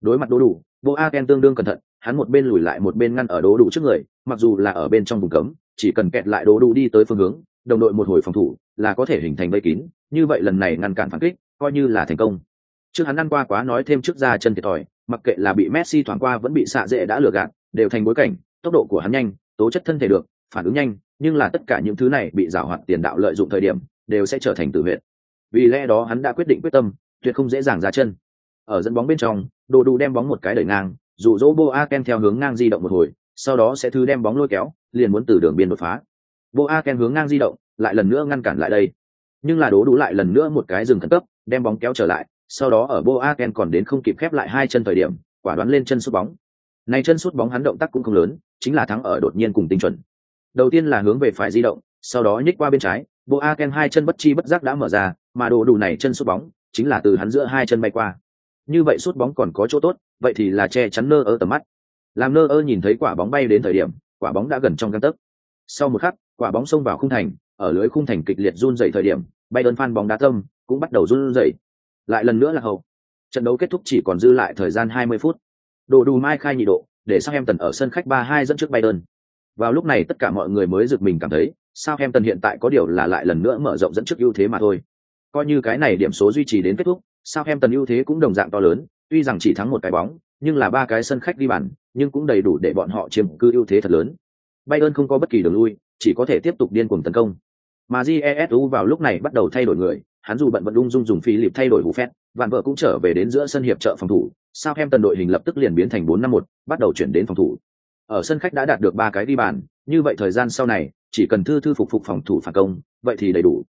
Đối mặt đồ đủ, Boaken tương đương cẩn thận, hắn một bên lùi lại một bên ngăn ở đồ đủ trước người, mặc dù là ở bên trong vùng cấm, chỉ cần kẹt lại đồ đủ đi tới phương hướng, đồng đội một hồi phòng thủ là có thể hình thành vây kín, như vậy lần này ngăn cản phản kích, coi như là thành công. Trước hắn ăn qua quá nói thêm trước ra chân thiệt thòi, mặc kệ là bị Messi thoảng qua vẫn bị xạ dễ đã lừa gạt, đều thành bối cảnh, tốc độ của hắn nhanh, tố chất thân thể được, phản ứng nhanh, nhưng là tất cả những thứ này bị giảo hoạt tiền đạo lợi dụng thời điểm, đều sẽ trở thành tự huyện Vì lẽ đó hắn đã quyết định quyết tâm, tuyệt không dễ dàng ra chân. Ở dẫn bóng bên trong, Đồ Đủ đem bóng một cái đẩy ngang, dụ dỗ Boaken theo hướng ngang di động một hồi, sau đó sẽ thứ đem bóng lôi kéo, liền muốn từ đường biên đột phá. Boaken hướng ngang di động, lại lần nữa ngăn cản lại đây. Nhưng là Đố Đủ lại lần nữa một cái dừng khẩn cấp, đem bóng kéo trở lại, sau đó ở Boaken còn đến không kịp khép lại hai chân thời điểm, quả đoán lên chân sút bóng. Này chân sút bóng hắn động tác cũng không lớn, chính là thắng ở đột nhiên cùng tinh chuẩn. Đầu tiên là hướng về phải di động, sau đó nhích qua bên trái, Boaken hai chân bất chi bất giác đã mở ra, mà đồ đủ này chân sút bóng, chính là từ hắn giữa hai chân bay qua. Như vậy sút bóng còn có chỗ tốt, vậy thì là che chắn nơ ở tầm mắt. Làm nơ ơ nhìn thấy quả bóng bay đến thời điểm, quả bóng đã gần trong găng tấc. Sau một khắc, quả bóng xông vào khung thành, ở lưới khung thành kịch liệt run rẩy thời điểm, bay đơn phan bóng đá tâm cũng bắt đầu run rẩy. Lại lần nữa là hậu. Trận đấu kết thúc chỉ còn dư lại thời gian 20 phút. Đồ đủ mai khai nhị độ, để sau em tần ở sân khách 3-2 dẫn trước Bayern. Vào lúc này tất cả mọi người mới giật mình cảm thấy, sau em tần hiện tại có điều là lại lần nữa mở rộng dẫn trước ưu thế mà thôi. Coi như cái này điểm số duy trì đến kết thúc, Southampton ưu thế cũng đồng dạng to lớn, tuy rằng chỉ thắng một cái bóng, nhưng là ba cái sân khách đi bàn, nhưng cũng đầy đủ để bọn họ chiếm cứ ưu thế thật lớn. Bayern không có bất kỳ đường lui, chỉ có thể tiếp tục điên cuồng tấn công. Mà Jesu vào lúc này bắt đầu thay đổi người, hắn dù bận vận ung dung dùng phí lịp thay đổi hủ phét, vạn vợ cũng trở về đến giữa sân hiệp trợ phòng thủ, sao em tần đội hình lập tức liền biến thành 4-5-1, bắt đầu chuyển đến phòng thủ. Ở sân khách đã đạt được ba cái đi bàn, như vậy thời gian sau này, chỉ cần thư thư phục phục phòng thủ phản công, vậy thì đầy đủ.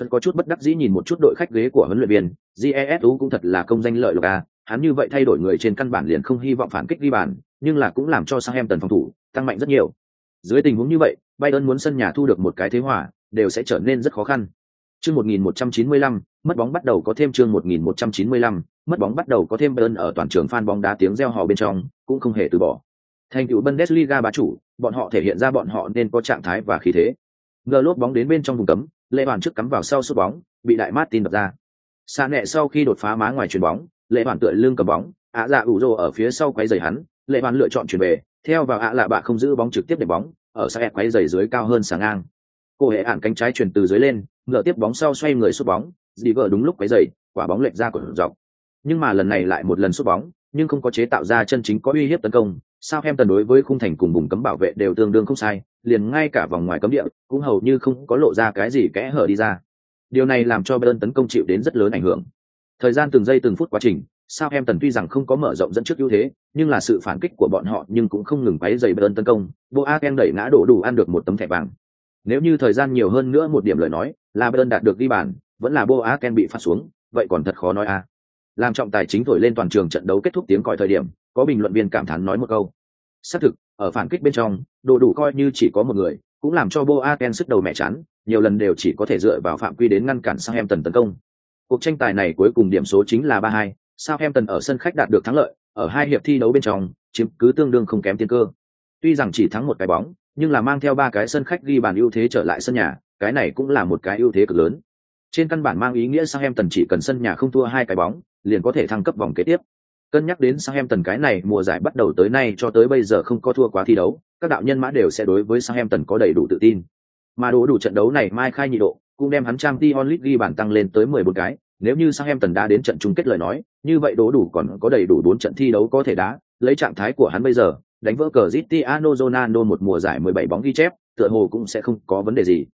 phần có chút bất đắc dĩ nhìn một chút đội khách ghế của huấn luyện viên, Jesu cũng thật là công danh lợi lộc a, hắn như vậy thay đổi người trên căn bản liền không hy vọng phản kích đi bàn, nhưng là cũng làm cho Southampton phòng thủ tăng mạnh rất nhiều. Dưới tình huống như vậy, Bayern muốn sân nhà thu được một cái thế hòa, đều sẽ trở nên rất khó khăn. Chương 1195, mất bóng bắt đầu có thêm chương 1195, mất bóng bắt đầu có thêm Bayern ở toàn trường fan bóng đá tiếng reo hò bên trong, cũng không hề từ bỏ. Thành tựu Bundesliga bá chủ, bọn họ thể hiện ra bọn họ nên có trạng thái và khí thế. Ngờ lốp bóng đến bên trong vùng cấm, Lệ Hoàn trước cắm vào sau sút bóng, bị đại Martin đập ra. Sa nẹ sau khi đột phá má ngoài chuyền bóng, Lệ bản tựa lưng cầm bóng, ạ dạ ủ rồ ở phía sau quấy giày hắn, Lệ bản lựa chọn chuyển về, theo vào ạ lạ bạ không giữ bóng trực tiếp để bóng, ở xa quấy giày dưới cao hơn sáng ngang. Cô hệ ản cánh trái chuyển từ dưới lên, ngựa tiếp bóng sau xoay người sút bóng, dì vợ đúng lúc quấy giày, quả bóng lệch ra của dọc. Nhưng mà lần này lại một lần sút bóng, nhưng không có chế tạo ra chân chính có uy hiếp tấn công, sao em tần đối với khung thành cùng vùng cấm bảo vệ đều tương đương không sai, liền ngay cả vòng ngoài cấm địa cũng hầu như không có lộ ra cái gì kẽ hở đi ra. Điều này làm cho Bayern tấn công chịu đến rất lớn ảnh hưởng. Thời gian từng giây từng phút quá trình, sao em tần tuy rằng không có mở rộng dẫn trước ưu thế, nhưng là sự phản kích của bọn họ nhưng cũng không ngừng quấy dày Bayern tấn công, Boateng đẩy ngã đổ đủ ăn được một tấm thẻ vàng. Nếu như thời gian nhiều hơn nữa một điểm lời nói, là Bayern đạt được ghi bàn, vẫn là Boateng bị phạt xuống, vậy còn thật khó nói a. À. Làm trọng tài chính thổi lên toàn trường trận đấu kết thúc tiếng còi thời điểm, có bình luận viên cảm thán nói một câu. Xác thực, ở phản kích bên trong, đồ đủ coi như chỉ có một người, cũng làm cho Boateng sức đầu mẹ chán, nhiều lần đều chỉ có thể dựa vào phạm quy đến ngăn cản Southampton tấn công. Cuộc tranh tài này cuối cùng điểm số chính là 3-2, Southampton ở sân khách đạt được thắng lợi, ở hai hiệp thi đấu bên trong, chiếm cứ tương đương không kém tiên cơ. Tuy rằng chỉ thắng một cái bóng, nhưng là mang theo ba cái sân khách ghi bàn ưu thế trở lại sân nhà, cái này cũng là một cái ưu thế cực lớn. Trên căn bản mang ý nghĩa Southampton chỉ cần sân nhà không thua hai cái bóng, liền có thể thăng cấp vòng kế tiếp. Cân nhắc đến Southampton cái này mùa giải bắt đầu tới nay cho tới bây giờ không có thua quá thi đấu, các đạo nhân mã đều sẽ đối với Southampton có đầy đủ tự tin. Mà đủ đủ trận đấu này mai khai nhị độ, cũng đem hắn trang Tion League ghi bàn tăng lên tới 14 cái, nếu như Southampton đã đến trận chung kết lời nói, như vậy đố đủ còn có đầy đủ bốn trận thi đấu có thể đá, lấy trạng thái của hắn bây giờ, đánh vỡ cờ Cristiano Ronaldo một mùa giải 17 bóng ghi chép, tựa hồ cũng sẽ không có vấn đề gì.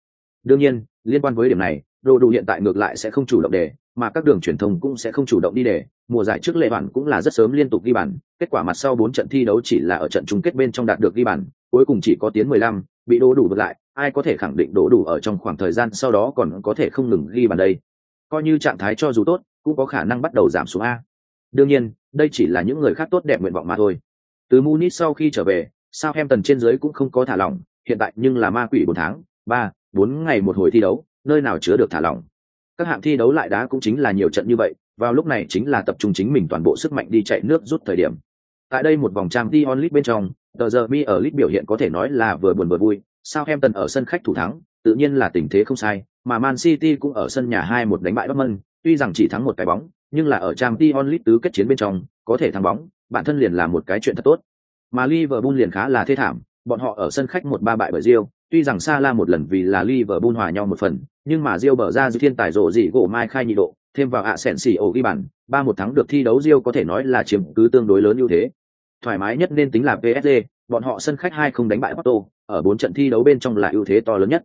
Đương nhiên, liên quan với điểm này, đồ đủ hiện tại ngược lại sẽ không chủ động đề, mà các đường truyền thông cũng sẽ không chủ động đi đề. Mùa giải trước lệ bản cũng là rất sớm liên tục ghi bàn, kết quả mặt sau 4 trận thi đấu chỉ là ở trận chung kết bên trong đạt được ghi bàn, cuối cùng chỉ có tiến 15, bị đổ đủ vượt lại, ai có thể khẳng định đổ đủ ở trong khoảng thời gian sau đó còn có thể không ngừng ghi bàn đây. Coi như trạng thái cho dù tốt, cũng có khả năng bắt đầu giảm xuống a. Đương nhiên, đây chỉ là những người khác tốt đẹp nguyện vọng mà thôi. Từ Munich sau khi trở về, Southampton trên dưới cũng không có thả lỏng, hiện tại nhưng là ma quỷ 4 tháng, 3, 4 ngày một hồi thi đấu, nơi nào chứa được thả lỏng. Các hạng thi đấu lại đá cũng chính là nhiều trận như vậy, vào lúc này chính là tập trung chính mình toàn bộ sức mạnh đi chạy nước rút thời điểm. Tại đây một vòng trang Dion League bên trong, tờ giờ mi ở League biểu hiện có thể nói là vừa buồn vừa vui, Southampton ở sân khách thủ thắng, tự nhiên là tình thế không sai, mà Man City cũng ở sân nhà 2-1 đánh bại Dortmund, tuy rằng chỉ thắng một cái bóng, nhưng là ở trang Dion League tứ kết chiến bên trong, có thể thắng bóng, bản thân liền là một cái chuyện thật tốt. Mà Liverpool liền khá là thê thảm, bọn họ ở sân khách một ba bại bởi Real, tuy rằng Salah một lần vì là Liverpool hòa nhau một phần, nhưng mà Rio bở ra dư thiên tài rộ gì gỗ mai khai nhị độ, thêm vào ạ sẹn xỉ ổ ghi bàn, ba một thắng được thi đấu Rio có thể nói là chiếm cứ tương đối lớn ưu thế. Thoải mái nhất nên tính là PSG, bọn họ sân khách hai không đánh bại Porto, ở bốn trận thi đấu bên trong là ưu thế to lớn nhất.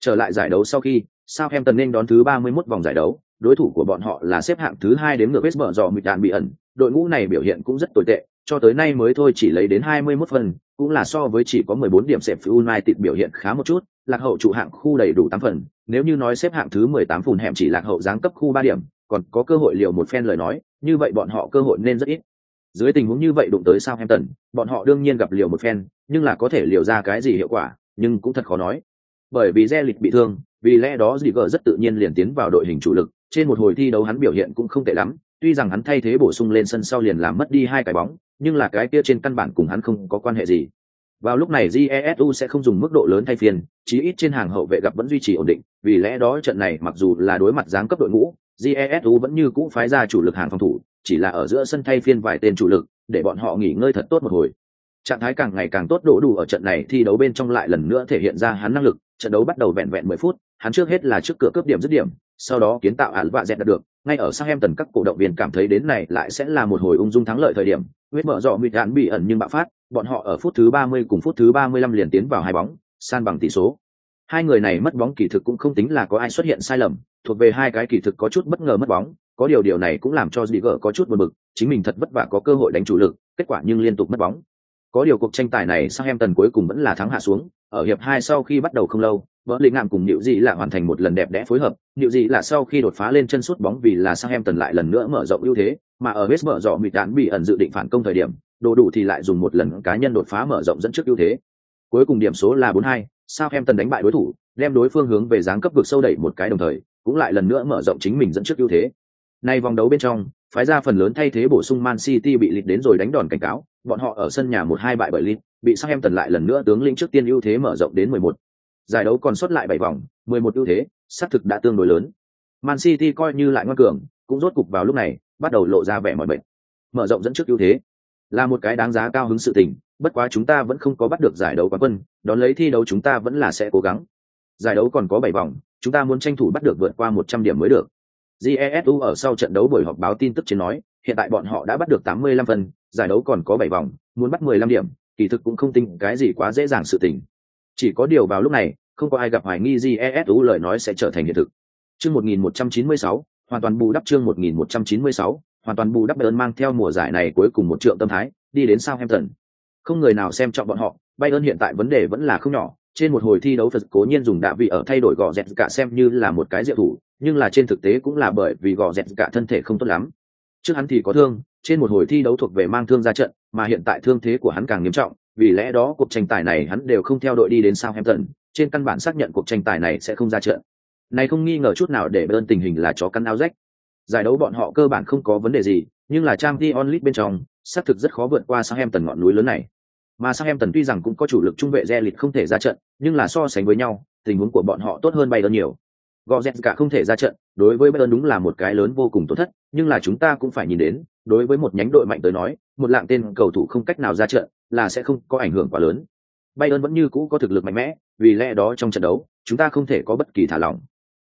Trở lại giải đấu sau khi, Southampton nên đón thứ 31 vòng giải đấu, đối thủ của bọn họ là xếp hạng thứ hai đến ngược West Brom mịt đạn bị ẩn, đội ngũ này biểu hiện cũng rất tồi tệ, cho tới nay mới thôi chỉ lấy đến 21 phần, cũng là so với chỉ có 14 điểm xếp United biểu hiện khá một chút, lạc hậu trụ hạng khu đầy đủ 8 phần, nếu như nói xếp hạng thứ 18 phùn hẻm chỉ lạc hậu giáng cấp khu 3 điểm, còn có cơ hội liều một phen lời nói, như vậy bọn họ cơ hội nên rất ít. Dưới tình huống như vậy đụng tới Southampton, bọn họ đương nhiên gặp liều một phen, nhưng là có thể liều ra cái gì hiệu quả, nhưng cũng thật khó nói. Bởi vì Zelit bị thương, vì lẽ đó Ziger rất tự nhiên liền tiến vào đội hình chủ lực, trên một hồi thi đấu hắn biểu hiện cũng không tệ lắm, tuy rằng hắn thay thế bổ sung lên sân sau liền làm mất đi hai cái bóng, nhưng là cái kia trên căn bản cùng hắn không có quan hệ gì. Vào lúc này Jesu sẽ không dùng mức độ lớn thay phiên, chí ít trên hàng hậu vệ gặp vẫn duy trì ổn định, vì lẽ đó trận này mặc dù là đối mặt giáng cấp đội ngũ, Jesu vẫn như cũ phái ra chủ lực hàng phòng thủ, chỉ là ở giữa sân thay phiên vài tên chủ lực, để bọn họ nghỉ ngơi thật tốt một hồi. Trạng thái càng ngày càng tốt đổ đủ ở trận này thi đấu bên trong lại lần nữa thể hiện ra hắn năng lực, trận đấu bắt đầu vẹn vẹn 10 phút, hắn trước hết là trước cửa cướp điểm dứt điểm, sau đó kiến tạo ản vạ dẹt được, ngay ở Southampton các cổ động viên cảm thấy đến này lại sẽ là một hồi ung dung thắng lợi thời điểm, huyết mở rõ mịt đạn bị ẩn nhưng bạo phát, bọn họ ở phút thứ 30 cùng phút thứ 35 liền tiến vào hai bóng, san bằng tỷ số. Hai người này mất bóng kỳ thực cũng không tính là có ai xuất hiện sai lầm, thuộc về hai cái kỳ thực có chút bất ngờ mất bóng, có điều điều này cũng làm cho Ziger có chút buồn bực, chính mình thật vất vả có cơ hội đánh chủ lực, kết quả nhưng liên tục mất bóng. Có điều cuộc tranh tài này Southampton cuối cùng vẫn là thắng hạ xuống, ở hiệp hai sau khi bắt đầu không lâu, vỡ lĩnh ngạm cùng Niệu Dị là hoàn thành một lần đẹp đẽ phối hợp, Niệu Dị là sau khi đột phá lên chân sút bóng vì là Southampton lại lần nữa mở rộng ưu thế, mà ở West mở rộng mịt đạn bị ẩn dự định phản công thời điểm, đồ đủ thì lại dùng một lần cá nhân đột phá mở rộng dẫn trước ưu thế. Cuối cùng điểm số là 4-2, Southampton đánh bại đối thủ, đem đối phương hướng về dáng cấp vực sâu đẩy một cái đồng thời, cũng lại lần nữa mở rộng chính mình dẫn trước ưu thế. Nay vòng đấu bên trong, phái ra phần lớn thay thế bổ sung Man City bị lịt đến rồi đánh đòn cảnh cáo, bọn họ ở sân nhà 1-2 bại bởi Leeds, bị Southampton lại lần nữa tướng lĩnh trước tiên ưu thế mở rộng đến 11. Giải đấu còn sót lại 7 vòng, 11 ưu thế, xác thực đã tương đối lớn. Man City coi như lại ngoan cường, cũng rốt cục vào lúc này, bắt đầu lộ ra vẻ mỏi mệt. Mở rộng dẫn trước ưu thế, là một cái đáng giá cao hứng sự tình, bất quá chúng ta vẫn không có bắt được giải đấu quán quân, đón lấy thi đấu chúng ta vẫn là sẽ cố gắng. Giải đấu còn có bảy vòng, chúng ta muốn tranh thủ bắt được vượt qua 100 điểm mới được. Jesu ở sau trận đấu buổi họp báo tin tức trên nói, hiện tại bọn họ đã bắt được 85 phân, giải đấu còn có bảy vòng, muốn bắt 15 điểm, kỳ thực cũng không tin cái gì quá dễ dàng sự tình. Chỉ có điều vào lúc này, không có ai gặp hoài nghi Jesu lời nói sẽ trở thành hiện thực. Chương 1196, hoàn toàn bù đắp chương 1196, hoàn toàn bù đắp Bayern mang theo mùa giải này cuối cùng một trượng tâm thái, đi đến Southampton. Không người nào xem trọng bọn họ, Bayern hiện tại vấn đề vẫn là không nhỏ, trên một hồi thi đấu Phật cố nhiên dùng đạ vị ở thay đổi gò dẹt cả xem như là một cái diệu thủ, nhưng là trên thực tế cũng là bởi vì gò dẹt cả thân thể không tốt lắm. Trước hắn thì có thương, trên một hồi thi đấu thuộc về mang thương ra trận, mà hiện tại thương thế của hắn càng nghiêm trọng, vì lẽ đó cuộc tranh tài này hắn đều không theo đội đi đến Southampton, trên căn bản xác nhận cuộc tranh tài này sẽ không ra trận. Này không nghi ngờ chút nào để bên tình hình là chó căn áo rách. Giải đấu bọn họ cơ bản không có vấn đề gì, nhưng là Champions League bên trong, xác thực rất khó vượt qua Southampton ngọn núi lớn này. Mà Southampton tuy rằng cũng có chủ lực trung vệ Zelit không thể ra trận, nhưng là so sánh với nhau, tình huống của bọn họ tốt hơn Bayern nhiều. cả không thể ra trận, đối với Bayern đúng là một cái lớn vô cùng tổn thất, nhưng là chúng ta cũng phải nhìn đến, đối với một nhánh đội mạnh tới nói, một lạng tên cầu thủ không cách nào ra trận, là sẽ không có ảnh hưởng quá lớn. Bayern vẫn như cũ có thực lực mạnh mẽ, vì lẽ đó trong trận đấu, chúng ta không thể có bất kỳ thả lỏng.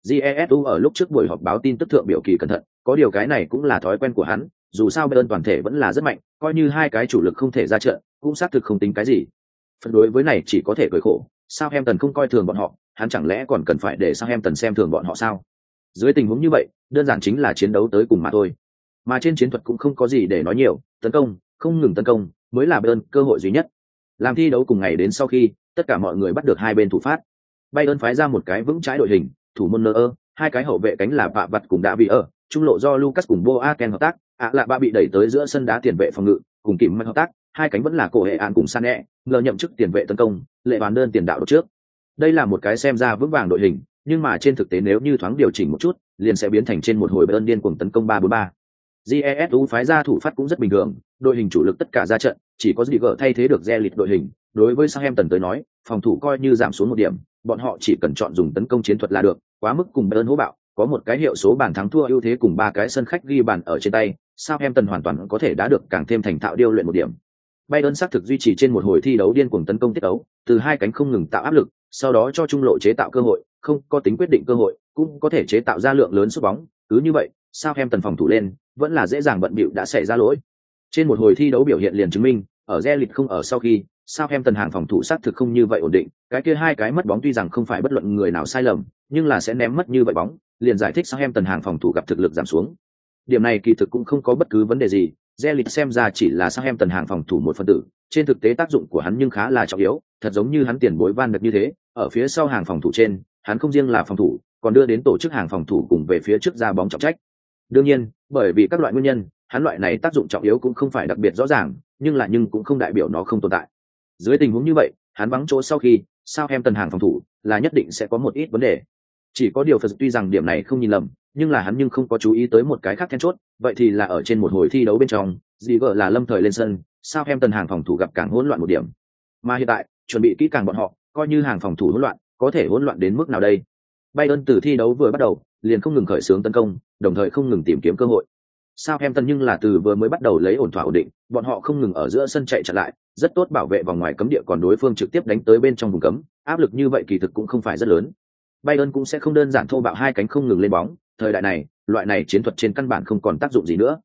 Jesu ở lúc trước buổi họp báo tin tức thượng biểu kỳ cẩn thận, có điều cái này cũng là thói quen của hắn, dù sao Bayern toàn thể vẫn là rất mạnh, coi như hai cái chủ lực không thể ra trận, cũng xác thực không tính cái gì. Phần đối với này chỉ có thể cười khổ, Sao Hem Tần không coi thường bọn họ, hắn chẳng lẽ còn cần phải để Southampton xem thường bọn họ sao? Dưới tình huống như vậy, đơn giản chính là chiến đấu tới cùng mà thôi. Mà trên chiến thuật cũng không có gì để nói nhiều, tấn công, không ngừng tấn công, mới là Bayern cơ hội duy nhất. Làm thi đấu cùng ngày đến sau khi, tất cả mọi người bắt được hai bên thủ phát. Bayern phái ra một cái vững trái đội hình, thủ môn Neuer, hai cái hậu vệ cánh là Bạ Vặt cùng đã bị ở, trung lộ do Lucas cùng Boaken hợp tác, ạ lạ ba bị đẩy tới giữa sân đá tiền vệ phòng ngự, cùng kìm mạnh hợp tác, hai cánh vẫn là cổ hệ án cùng Sané, ngờ nhậm chức tiền vệ tấn công, lệ bán đơn tiền đạo đột trước. Đây là một cái xem ra vững vàng đội hình, nhưng mà trên thực tế nếu như thoáng điều chỉnh một chút, liền sẽ biến thành trên một hồi bơn điên cuồng tấn công 3-4-3. GESU phái ra thủ phát cũng rất bình thường, đội hình chủ lực tất cả ra trận, chỉ có Ziger thay thế được Zelit đội hình. Đối với Southampton tới nói, phòng thủ coi như giảm xuống một điểm, bọn họ chỉ cần chọn dùng tấn công chiến thuật là được, quá mức cùng Bayern hố bạo, có một cái hiệu số bàn thắng thua ưu thế cùng ba cái sân khách ghi bàn ở trên tay, Southampton hoàn toàn có thể đã được càng thêm thành thạo điêu luyện một điểm. Bayern xác thực duy trì trên một hồi thi đấu điên cuồng tấn công tiết đấu, từ hai cánh không ngừng tạo áp lực, sau đó cho trung lộ chế tạo cơ hội, không có tính quyết định cơ hội, cũng có thể chế tạo ra lượng lớn sút bóng, cứ như vậy, Southampton phòng thủ lên, vẫn là dễ dàng bận bịu đã xảy ra lỗi. Trên một hồi thi đấu biểu hiện liền chứng minh, ở Zelit không ở sau khi, Sao em tần hàng phòng thủ xác thực không như vậy ổn định, cái kia hai cái mất bóng tuy rằng không phải bất luận người nào sai lầm, nhưng là sẽ ném mất như vậy bóng, liền giải thích sao em tần hàng phòng thủ gặp thực lực giảm xuống. Điểm này kỳ thực cũng không có bất cứ vấn đề gì, Zelit xem ra chỉ là sao em tần hàng phòng thủ một phần tử, trên thực tế tác dụng của hắn nhưng khá là trọng yếu, thật giống như hắn tiền bối van được như thế, ở phía sau hàng phòng thủ trên, hắn không riêng là phòng thủ, còn đưa đến tổ chức hàng phòng thủ cùng về phía trước ra bóng trọng trách. Đương nhiên, bởi vì các loại nguyên nhân, hắn loại này tác dụng trọng yếu cũng không phải đặc biệt rõ ràng, nhưng là nhưng cũng không đại biểu nó không tồn tại. Dưới tình huống như vậy, hắn vắng chỗ sau khi, sao em tần hàng phòng thủ là nhất định sẽ có một ít vấn đề. Chỉ có điều Phật tuy rằng điểm này không nhìn lầm, nhưng là hắn nhưng không có chú ý tới một cái khác then chốt, vậy thì là ở trên một hồi thi đấu bên trong, dì vợ là lâm thời lên sân, sao em tần hàng phòng thủ gặp càng hỗn loạn một điểm. Mà hiện tại, chuẩn bị kỹ càng bọn họ, coi như hàng phòng thủ hỗn loạn, có thể hỗn loạn đến mức nào đây? Bayern từ thi đấu vừa bắt đầu, liền không ngừng khởi xướng tấn công, đồng thời không ngừng tìm kiếm cơ hội. Sao em tần nhưng là từ vừa mới bắt đầu lấy ổn thỏa ổn định, bọn họ không ngừng ở giữa sân chạy chặn lại, rất tốt bảo vệ vòng ngoài cấm địa còn đối phương trực tiếp đánh tới bên trong vùng cấm, áp lực như vậy kỳ thực cũng không phải rất lớn. Bayern cũng sẽ không đơn giản thô bạo hai cánh không ngừng lên bóng, thời đại này, loại này chiến thuật trên căn bản không còn tác dụng gì nữa.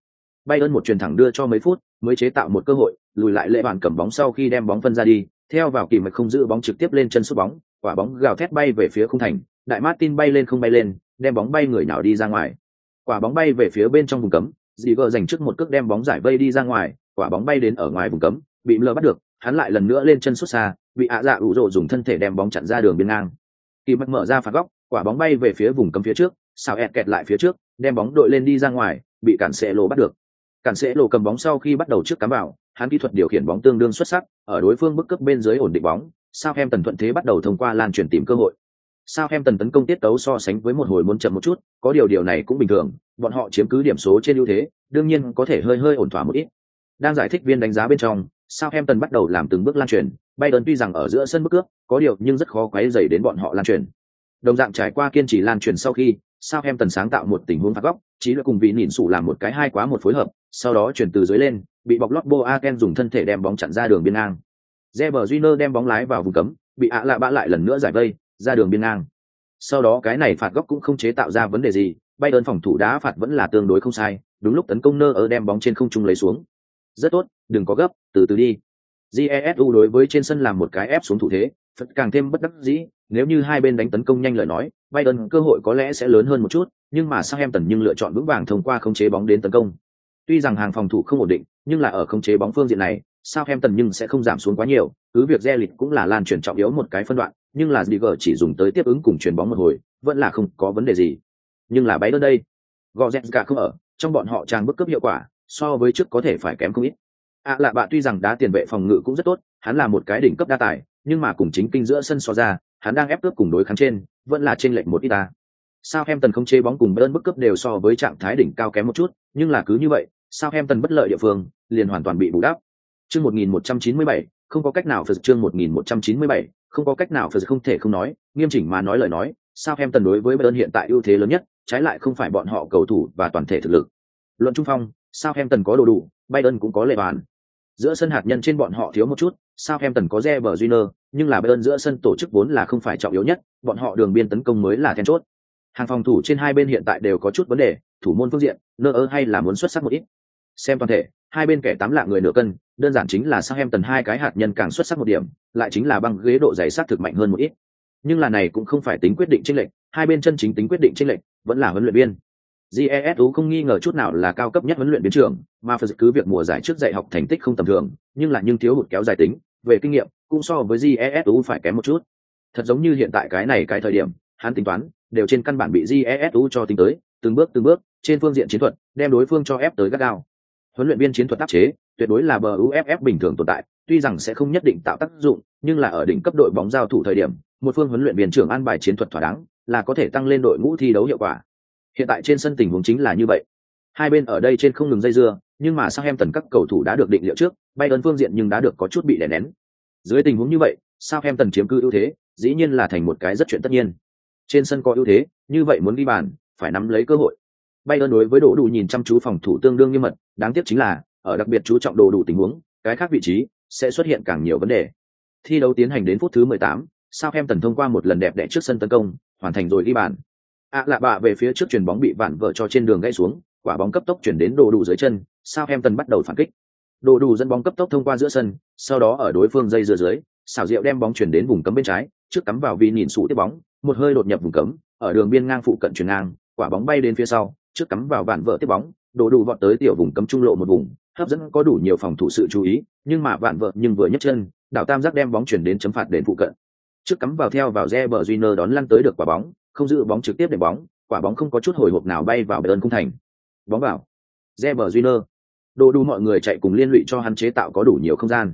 Bayern một truyền thẳng đưa cho mấy phút, mới chế tạo một cơ hội, lùi lại lệ bàn cầm bóng sau khi đem bóng phân ra đi, theo vào kỳ mạch không giữ bóng trực tiếp lên chân sút bóng, quả bóng gào thét bay về phía khung thành, đại Martin bay lên không bay lên, đem bóng bay người nào đi ra ngoài. Quả bóng bay về phía bên trong vùng cấm, Ziver giành trước một cước đem bóng giải vây đi ra ngoài, quả bóng bay đến ở ngoài vùng cấm, bị Miller bắt được, hắn lại lần nữa lên chân xuất xa, bị ạ dạ ủ rộ dùng thân thể đem bóng chặn ra đường biên ngang. Kỳ Mạch mở ra phạt góc, quả bóng bay về phía vùng cấm phía trước, sao ẹt kẹt lại phía trước, đem bóng đội lên đi ra ngoài, bị cản sẽ lô bắt được. Cản sẽ lô cầm bóng sau khi bắt đầu trước cắm vào, hắn kỹ thuật điều khiển bóng tương đương xuất sắc, ở đối phương bức cấp bên dưới ổn định bóng, sao em tần thuận thế bắt đầu thông qua lan truyền tìm cơ hội. Sao em tần tấn công tiết tấu so sánh với một hồi muốn chậm một chút, có điều điều này cũng bình thường, bọn họ chiếm cứ điểm số trên ưu thế, đương nhiên có thể hơi hơi ổn thỏa một ít. Đang giải thích viên đánh giá bên trong, sao em tần bắt đầu làm từng bước lan truyền, Bayern tuy rằng ở giữa sân bức cướp, có điều nhưng rất khó quấy rầy đến bọn họ lan truyền. Đồng dạng trải qua kiên trì lan truyền sau khi, sao em tần sáng tạo một tình huống phạt góc, trí là cùng vị nhìn sủ làm một cái hai quá một phối hợp, sau đó chuyển từ dưới lên, bị bọc lót Boaken dùng thân thể đem bóng chặn ra đường biên ngang. Reber Júnior đem bóng lái vào vùng cấm, bị ạ lạ bạ lại lần nữa giải vây, ra đường biên ngang. Sau đó cái này phạt góc cũng không chế tạo ra vấn đề gì, Bayern phòng thủ đá phạt vẫn là tương đối không sai, đúng lúc tấn công nơ ở đem bóng trên không trung lấy xuống. Rất tốt, đừng có gấp, từ từ đi. Jesu đối với trên sân làm một cái ép xuống thủ thế, Phật càng thêm bất đắc dĩ, nếu như hai bên đánh tấn công nhanh lời nói, Bayern cơ hội có lẽ sẽ lớn hơn một chút, nhưng mà Southampton nhưng lựa chọn vững vàng thông qua khống chế bóng đến tấn công. Tuy rằng hàng phòng thủ không ổn định, nhưng là ở khống chế bóng phương diện này, Southampton nhưng sẽ không giảm xuống quá nhiều, cứ việc Zelit cũng là lan chuyển trọng yếu một cái phân đoạn, nhưng là Digger chỉ dùng tới tiếp ứng cùng chuyền bóng một hồi, vẫn là không có vấn đề gì. Nhưng là Biden đây, Goretzka không ở, trong bọn họ trang bức cấp hiệu quả, so với trước có thể phải kém không ít. À lạ bạ tuy rằng đá tiền vệ phòng ngự cũng rất tốt, hắn là một cái đỉnh cấp đa tài, nhưng mà cùng chính kinh giữa sân so ra, hắn đang ép cướp cùng đối kháng trên, vẫn là trên lệnh một ít ta. Sao em tần không chế bóng cùng Bayern bức cướp đều so với trạng thái đỉnh cao kém một chút, nhưng là cứ như vậy, sao em tần bất lợi địa phương, liền hoàn toàn bị bù đắp. Chương 1197, không có cách nào phật chương 1197, không có cách nào phật không thể không nói, nghiêm chỉnh mà nói lời nói, sao em tần đối với Bayern hiện tại ưu thế lớn nhất, trái lại không phải bọn họ cầu thủ và toàn thể thực lực. Luận trung phong, sao em tần có đồ đủ, Bayern cũng có lệ bàn. Giữa sân hạt nhân trên bọn họ thiếu một chút, sao em tần có Reber Júnior, nhưng là Bayern giữa sân tổ chức vốn là không phải trọng yếu nhất, bọn họ đường biên tấn công mới là then chốt. Hàng phòng thủ trên hai bên hiện tại đều có chút vấn đề, thủ môn phương diện, nơ ơ hay là muốn xuất sắc một ít. Xem toàn thể, hai bên kẻ tám lạ người nửa cân, đơn giản chính là Southampton hai cái hạt nhân càng xuất sắc một điểm, lại chính là băng ghế độ dày sát thực mạnh hơn một ít. Nhưng là này cũng không phải tính quyết định chênh lệch, hai bên chân chính tính quyết định chênh lệch vẫn là huấn luyện viên. GESU không nghi ngờ chút nào là cao cấp nhất huấn luyện viên trưởng, mà phải cứ việc mùa giải trước dạy học thành tích không tầm thường, nhưng là nhưng thiếu hụt kéo dài tính, về kinh nghiệm cũng so với jesu phải kém một chút. Thật giống như hiện tại cái này cái thời điểm, hắn tính toán đều trên căn bản bị jesu cho tính tới, từng bước từng bước, trên phương diện chiến thuật, đem đối phương cho ép tới gắt gao. Huấn luyện viên chiến thuật tác chế, tuyệt đối là bờ UFF bình thường tồn tại, tuy rằng sẽ không nhất định tạo tác dụng, nhưng là ở đỉnh cấp đội bóng giao thủ thời điểm, một phương huấn luyện viên trưởng an bài chiến thuật thỏa đáng, là có thể tăng lên đội ngũ thi đấu hiệu quả. Hiện tại trên sân tình huống chính là như vậy. Hai bên ở đây trên không ngừng dây dưa, nhưng mà Southampton các cầu thủ đã được định liệu trước, bay ơn phương diện nhưng đã được có chút bị đè nén. Dưới tình huống như vậy, Southampton chiếm cứ ưu thế, dĩ nhiên là thành một cái rất chuyện tất nhiên. Trên sân có ưu thế, như vậy muốn đi bàn, phải nắm lấy cơ hội. Bay ơn đối với đồ đủ nhìn chăm chú phòng thủ tương đương như mật, đáng tiếc chính là ở đặc biệt chú trọng đồ đủ tình huống, cái khác vị trí sẽ xuất hiện càng nhiều vấn đề. Thi đấu tiến hành đến phút thứ 18, Southampton thông qua một lần đẹp đẽ trước sân tấn công, hoàn thành rồi ghi bàn. À lạ bạ về phía trước chuyền bóng bị vạn vợ cho trên đường gãy xuống, quả bóng cấp tốc chuyển đến đồ đủ dưới chân, Southampton bắt đầu phản kích. Đồ đủ dẫn bóng cấp tốc thông qua giữa sân, sau đó ở đối phương dây dưa dưới, xảo diệu đem bóng chuyển đến vùng cấm bên trái, trước cắm vào vì nhìn sụ tiếp bóng, một hơi đột nhập vùng cấm, ở đường biên ngang phụ cận chuyển ngang, quả bóng bay đến phía sau, trước cắm vào vạn vợ tiếp bóng, đồ đủ vọt tới tiểu vùng cấm trung lộ một vùng, hấp dẫn có đủ nhiều phòng thủ sự chú ý, nhưng mà vạn vợ nhưng vừa nhấc chân, đảo tam giác đem bóng chuyển đến chấm phạt đến phụ cận. Trước cắm vào theo vào Reber Júnior đón lăn tới được quả bóng, không giữ bóng trực tiếp để bóng, quả bóng không có chút hồi hộp nào bay vào bờ ơn cung thành. Bóng vào. Reber Júnior. Đồ đủ mọi người chạy cùng liên lụy cho hắn chế tạo có đủ nhiều không gian.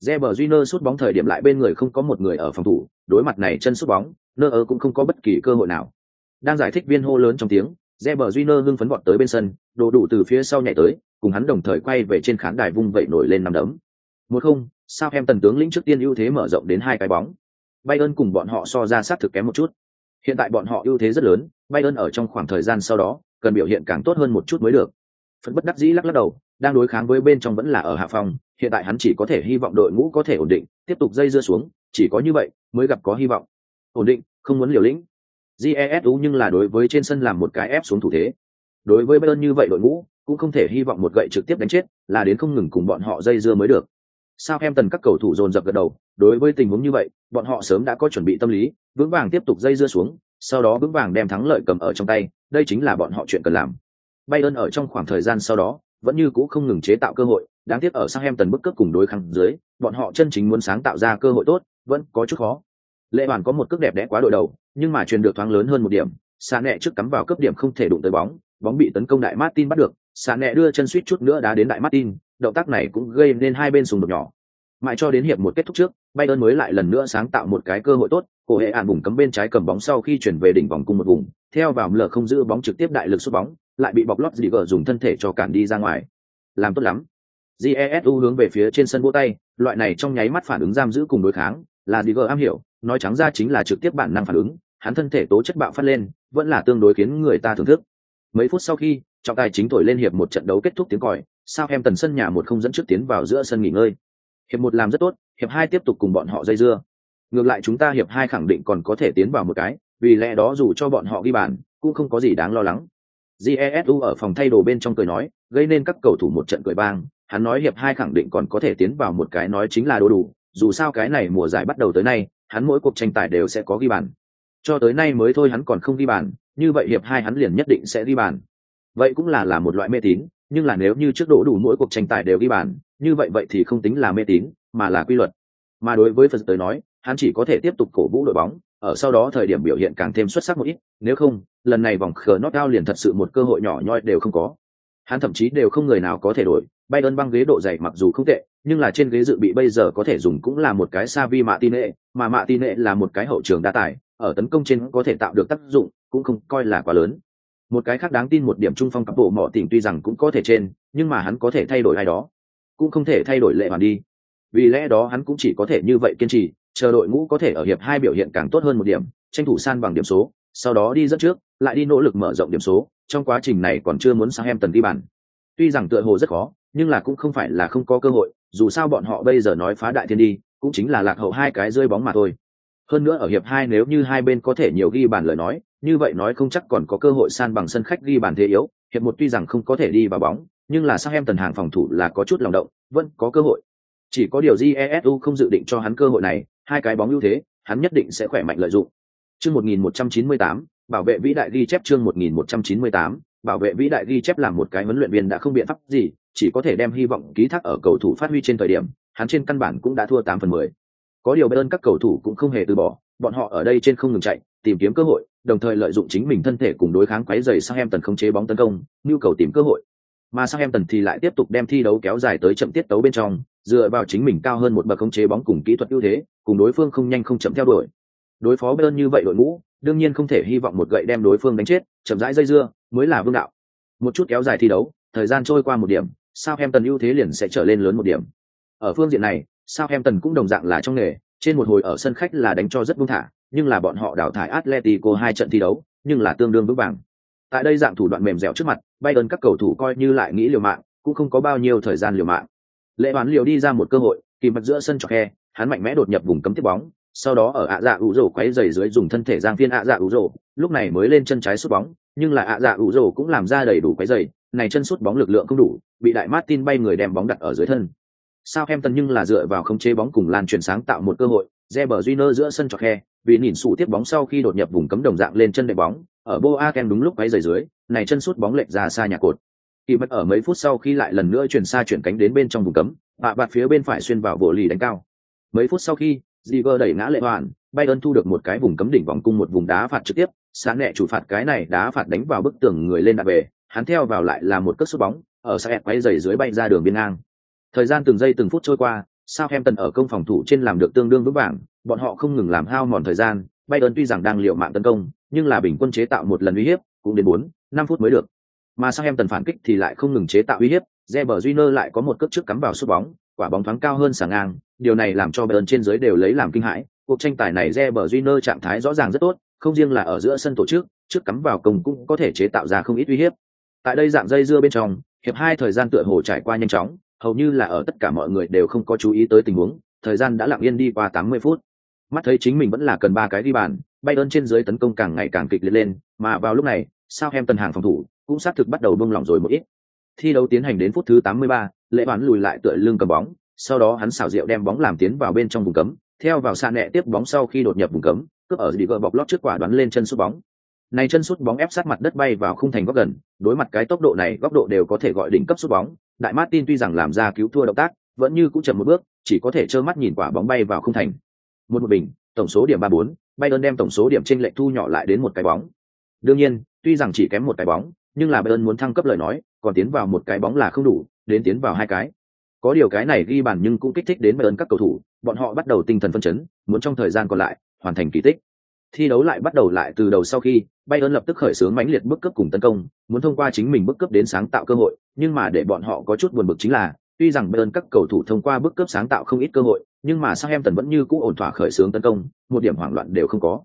Reber Júnior sút bóng thời điểm lại bên người không có một người ở phòng thủ, đối mặt này chân sút bóng, nơ ơ cũng không có bất kỳ cơ hội nào. Đang giải thích viên hô lớn trong tiếng, Reber Júnior hưng phấn vọt tới bên sân, đồ đủ từ phía sau nhảy tới, cùng hắn đồng thời quay về trên khán đài vung vẩy nổi lên nằm đấm. Một không, sao em tần tướng lĩnh trước tiên ưu thế mở rộng đến hai cái bóng. Bayern cùng bọn họ so ra sát thực kém một chút. Hiện tại bọn họ ưu thế rất lớn, Bayern ở trong khoảng thời gian sau đó, cần biểu hiện càng tốt hơn một chút mới được. Phật bất đắc dĩ lắc lắc đầu, đang đối kháng với bên trong vẫn là ở hạ phòng, hiện tại hắn chỉ có thể hy vọng đội ngũ có thể ổn định, tiếp tục dây dưa xuống, chỉ có như vậy mới gặp có hy vọng. Ổn định, không muốn liều lĩnh. GESU nhưng là đối với trên sân làm một cái ép xuống thủ thế. Đối với Bayern như vậy đội ngũ, cũng không thể hy vọng một gậy trực tiếp đánh chết, là đến không ngừng cùng bọn họ dây dưa mới được. Sao em tần các cầu thủ dồn dập gật đầu, đối với tình huống như vậy, bọn họ sớm đã có chuẩn bị tâm lý, vững vàng tiếp tục dây dưa xuống, sau đó vững vàng đem thắng lợi cầm ở trong tay, đây chính là bọn họ chuyện cần làm. Bayern ở trong khoảng thời gian sau đó, vẫn như cũ không ngừng chế tạo cơ hội, đáng tiếc ở Southampton bức cấp cùng đối kháng dưới, bọn họ chân chính muốn sáng tạo ra cơ hội tốt, vẫn có chút khó. Lệ bản có một cước đẹp đẽ quá đội đầu, nhưng mà truyền được thoáng lớn hơn một điểm, xa nẹ trước cắm vào cấp điểm không thể đụng tới bóng, bóng bị tấn công đại Martin bắt được, xa nẹ đưa chân suýt chút nữa đá đến đại Martin, động tác này cũng gây nên hai bên xung đột nhỏ. Mãi cho đến hiệp một kết thúc trước, Bayern mới lại lần nữa sáng tạo một cái cơ hội tốt, cổ hệ ạn vùng cấm bên trái cầm bóng sau khi chuyển về đỉnh vòng cung một vùng, theo vào lờ không giữ bóng trực tiếp đại lực sút bóng, lại bị bọc lót dị vợ dùng thân thể cho cản đi ra ngoài. Làm tốt lắm. Jesu hướng về phía trên sân vỗ tay, loại này trong nháy mắt phản ứng giam giữ cùng đối kháng, là dị vợ am hiểu, nói trắng ra chính là trực tiếp bản năng phản ứng, hắn thân thể tố chất bạo phát lên, vẫn là tương đối khiến người ta thưởng thức. Mấy phút sau khi, trọng tài chính thổi lên hiệp một trận đấu kết thúc tiếng còi, sao em tần sân nhà một không dẫn trước tiến vào giữa sân nghỉ ngơi. Hiệp một làm rất tốt, hiệp hai tiếp tục cùng bọn họ dây dưa. Ngược lại chúng ta hiệp hai khẳng định còn có thể tiến vào một cái, vì lẽ đó dù cho bọn họ ghi bàn, cũng không có gì đáng lo lắng. Jesu ở phòng thay đồ bên trong cười nói, gây nên các cầu thủ một trận cười bang, hắn nói hiệp hai khẳng định còn có thể tiến vào một cái nói chính là đồ đủ, dù sao cái này mùa giải bắt đầu tới nay, hắn mỗi cuộc tranh tài đều sẽ có ghi bàn. Cho tới nay mới thôi hắn còn không ghi bàn, như vậy hiệp hai hắn liền nhất định sẽ ghi bàn. Vậy cũng là là một loại mê tín, nhưng là nếu như trước đổ đủ mỗi cuộc tranh tài đều ghi bàn, như vậy vậy thì không tính là mê tín, mà là quy luật. Mà đối với Phật tới nói, hắn chỉ có thể tiếp tục cổ vũ đội bóng, ở sau đó thời điểm biểu hiện càng thêm xuất sắc một ít, nếu không, lần này vòng khờ knockout liền thật sự một cơ hội nhỏ nhoi đều không có. Hắn thậm chí đều không người nào có thể đổi, Bayern băng ghế độ dày mặc dù không tệ, nhưng là trên ghế dự bị bây giờ có thể dùng cũng là một cái Savi Martinez, mà Martinez là một cái hậu trường đa tài, ở tấn công trên có thể tạo được tác dụng, cũng không coi là quá lớn. Một cái khác đáng tin một điểm trung phong cấp bộ mỏ tỉnh tuy rằng cũng có thể trên, nhưng mà hắn có thể thay đổi ai đó, cũng không thể thay đổi lệ hoàn đi. Vì lẽ đó hắn cũng chỉ có thể như vậy kiên trì, chờ đội ngũ có thể ở hiệp hai biểu hiện càng tốt hơn một điểm, tranh thủ san bằng điểm số, sau đó đi dẫn trước, lại đi nỗ lực mở rộng điểm số, trong quá trình này còn chưa muốn sang em tần đi bàn. Tuy rằng tựa hồ rất khó, nhưng là cũng không phải là không có cơ hội, dù sao bọn họ bây giờ nói phá đại thiên đi, cũng chính là lạc hậu hai cái rơi bóng mà thôi. Hơn nữa ở hiệp hai nếu như hai bên có thể nhiều ghi bàn lời nói, như vậy nói không chắc còn có cơ hội san bằng sân khách ghi bàn thế yếu, hiệp một tuy rằng không có thể đi vào bóng, nhưng là sang em tần hàng phòng thủ là có chút lòng động, vẫn có cơ hội. Chỉ có điều Jesu không dự định cho hắn cơ hội này, hai cái bóng ưu thế, hắn nhất định sẽ khỏe mạnh lợi dụng. Chương 1198, bảo vệ vĩ đại ghi chép chương 1198, bảo vệ vĩ đại ghi chép làm một cái huấn luyện viên đã không biện pháp gì, chỉ có thể đem hy vọng ký thác ở cầu thủ phát huy trên thời điểm, hắn trên căn bản cũng đã thua 8 phần 10. Có điều bên các cầu thủ cũng không hề từ bỏ, bọn họ ở đây trên không ngừng chạy, tìm kiếm cơ hội, đồng thời lợi dụng chính mình thân thể cùng đối kháng quấy rầy tần không chế bóng tấn công, nhu cầu tìm cơ hội. Mà sang em tần thì lại tiếp tục đem thi đấu kéo dài tới chậm tiết tấu bên trong, dựa vào chính mình cao hơn một bậc khống chế bóng cùng kỹ thuật ưu thế, cùng đối phương không nhanh không chậm theo đuổi. Đối phó Bayern như vậy đội ngũ, đương nhiên không thể hy vọng một gậy đem đối phương đánh chết, chậm rãi dây dưa mới là vương đạo. Một chút kéo dài thi đấu, thời gian trôi qua một điểm, Southampton ưu thế liền sẽ trở lên lớn một điểm. Ở phương diện này, Southampton cũng đồng dạng là trong nghề, trên một hồi ở sân khách là đánh cho rất buông thả, nhưng là bọn họ đào thải Atletico hai trận thi đấu, nhưng là tương đương vững vàng. Tại đây dạng thủ đoạn mềm dẻo trước mặt, Bayern các cầu thủ coi như lại nghĩ liều mạng, cũng không có bao nhiêu thời gian liều mạng. Lệ bán liều đi ra một cơ hội, kìm mặt giữa sân chọc khe, hắn mạnh mẽ đột nhập vùng cấm tiếp bóng, sau đó ở ạ dạ ủ rổ quấy dày dưới dùng thân thể giang phiên ạ dạ ủ rổ, lúc này mới lên chân trái sút bóng, nhưng là ạ dạ ủ rổ cũng làm ra đầy đủ quấy dày này chân sút bóng lực lượng không đủ, bị đại Martin bay người đem bóng đặt ở dưới thân. Sao em tần nhưng là dựa vào không chế bóng cùng lan truyền sáng tạo một cơ hội, Reber Júnior giữa sân chọc khe, vì nhìn sủ tiếp bóng sau khi đột nhập vùng cấm đồng dạng lên chân đệm bóng, ở Boaken đúng lúc quấy giày dưới, này chân sút bóng lệch ra xa nhà cột. Kỳ mất ở mấy phút sau khi lại lần nữa chuyển xa chuyển cánh đến bên trong vùng cấm, bạ bạt phía bên phải xuyên vào bộ lì đánh cao. Mấy phút sau khi, Ziver đẩy ngã lệ hoàn, Bayern thu được một cái vùng cấm đỉnh vòng cung một vùng đá phạt trực tiếp, sáng nhẹ chủ phạt cái này đá phạt đánh vào bức tường người lên đặt về, hắn theo vào lại là một cất sút bóng, ở xe quay dày dưới bay ra đường biên ngang. Thời gian từng giây từng phút trôi qua, Southampton ở công phòng thủ trên làm được tương đương vững vàng, bọn họ không ngừng làm hao mòn thời gian, Bayern tuy rằng đang liệu mạng tấn công, nhưng là bình quân chế tạo một lần uy hiếp, cũng đến 4, 5 phút mới được. Mà sau em tần phản kích thì lại không ngừng chế tạo uy hiếp, Reber Júnior lại có một cước trước cắm vào sút bóng, quả bóng thoáng cao hơn sàng ngang, điều này làm cho Bayern trên dưới đều lấy làm kinh hãi. Cuộc tranh tài này Reber Júnior trạng thái rõ ràng rất tốt, không riêng là ở giữa sân tổ chức, trước cắm vào công cũng có thể chế tạo ra không ít uy hiếp. Tại đây dạng dây dưa bên trong, hiệp hai thời gian tựa hồ trải qua nhanh chóng, hầu như là ở tất cả mọi người đều không có chú ý tới tình huống, thời gian đã lặng yên đi qua 80 phút. Mắt thấy chính mình vẫn là cần ba cái đi bàn, Bayern trên dưới tấn công càng ngày càng kịch liệt lên, mà vào lúc này, Southampton hàng phòng thủ cũng xác thực bắt đầu bông lỏng rồi một ít. Thi đấu tiến hành đến phút thứ 83, Lệ bán lùi lại tựa lưng cầm bóng, sau đó hắn xảo diệu đem bóng làm tiến vào bên trong vùng cấm, theo vào xa nẹ tiếp bóng sau khi đột nhập vùng cấm, cướp ở đi bọc lót trước quả đoán lên chân sút bóng. Này chân sút bóng ép sát mặt đất bay vào khung thành góc gần, đối mặt cái tốc độ này, góc độ đều có thể gọi đỉnh cấp sút bóng, Đại Martin tuy rằng làm ra cứu thua động tác, vẫn như cũng chậm một bước, chỉ có thể trơ mắt nhìn quả bóng bay vào khung thành. Một một bình, tổng số điểm ba bốn, Bayern đem tổng số điểm trên lệch thu nhỏ lại đến một cái bóng. Đương nhiên, tuy rằng chỉ kém một cái bóng, nhưng là Bayern muốn thăng cấp lời nói, còn tiến vào một cái bóng là không đủ, đến tiến vào hai cái. Có điều cái này ghi bàn nhưng cũng kích thích đến Bayern các cầu thủ, bọn họ bắt đầu tinh thần phân chấn, muốn trong thời gian còn lại hoàn thành kỳ tích. Thi đấu lại bắt đầu lại từ đầu sau khi, Bayern lập tức khởi xướng mãnh liệt bước cấp cùng tấn công, muốn thông qua chính mình bước cấp đến sáng tạo cơ hội, nhưng mà để bọn họ có chút buồn bực chính là, tuy rằng Bayern các cầu thủ thông qua bước cấp sáng tạo không ít cơ hội, nhưng mà Southampton vẫn như cũ ổn thỏa khởi xướng tấn công, một điểm hoảng loạn đều không có.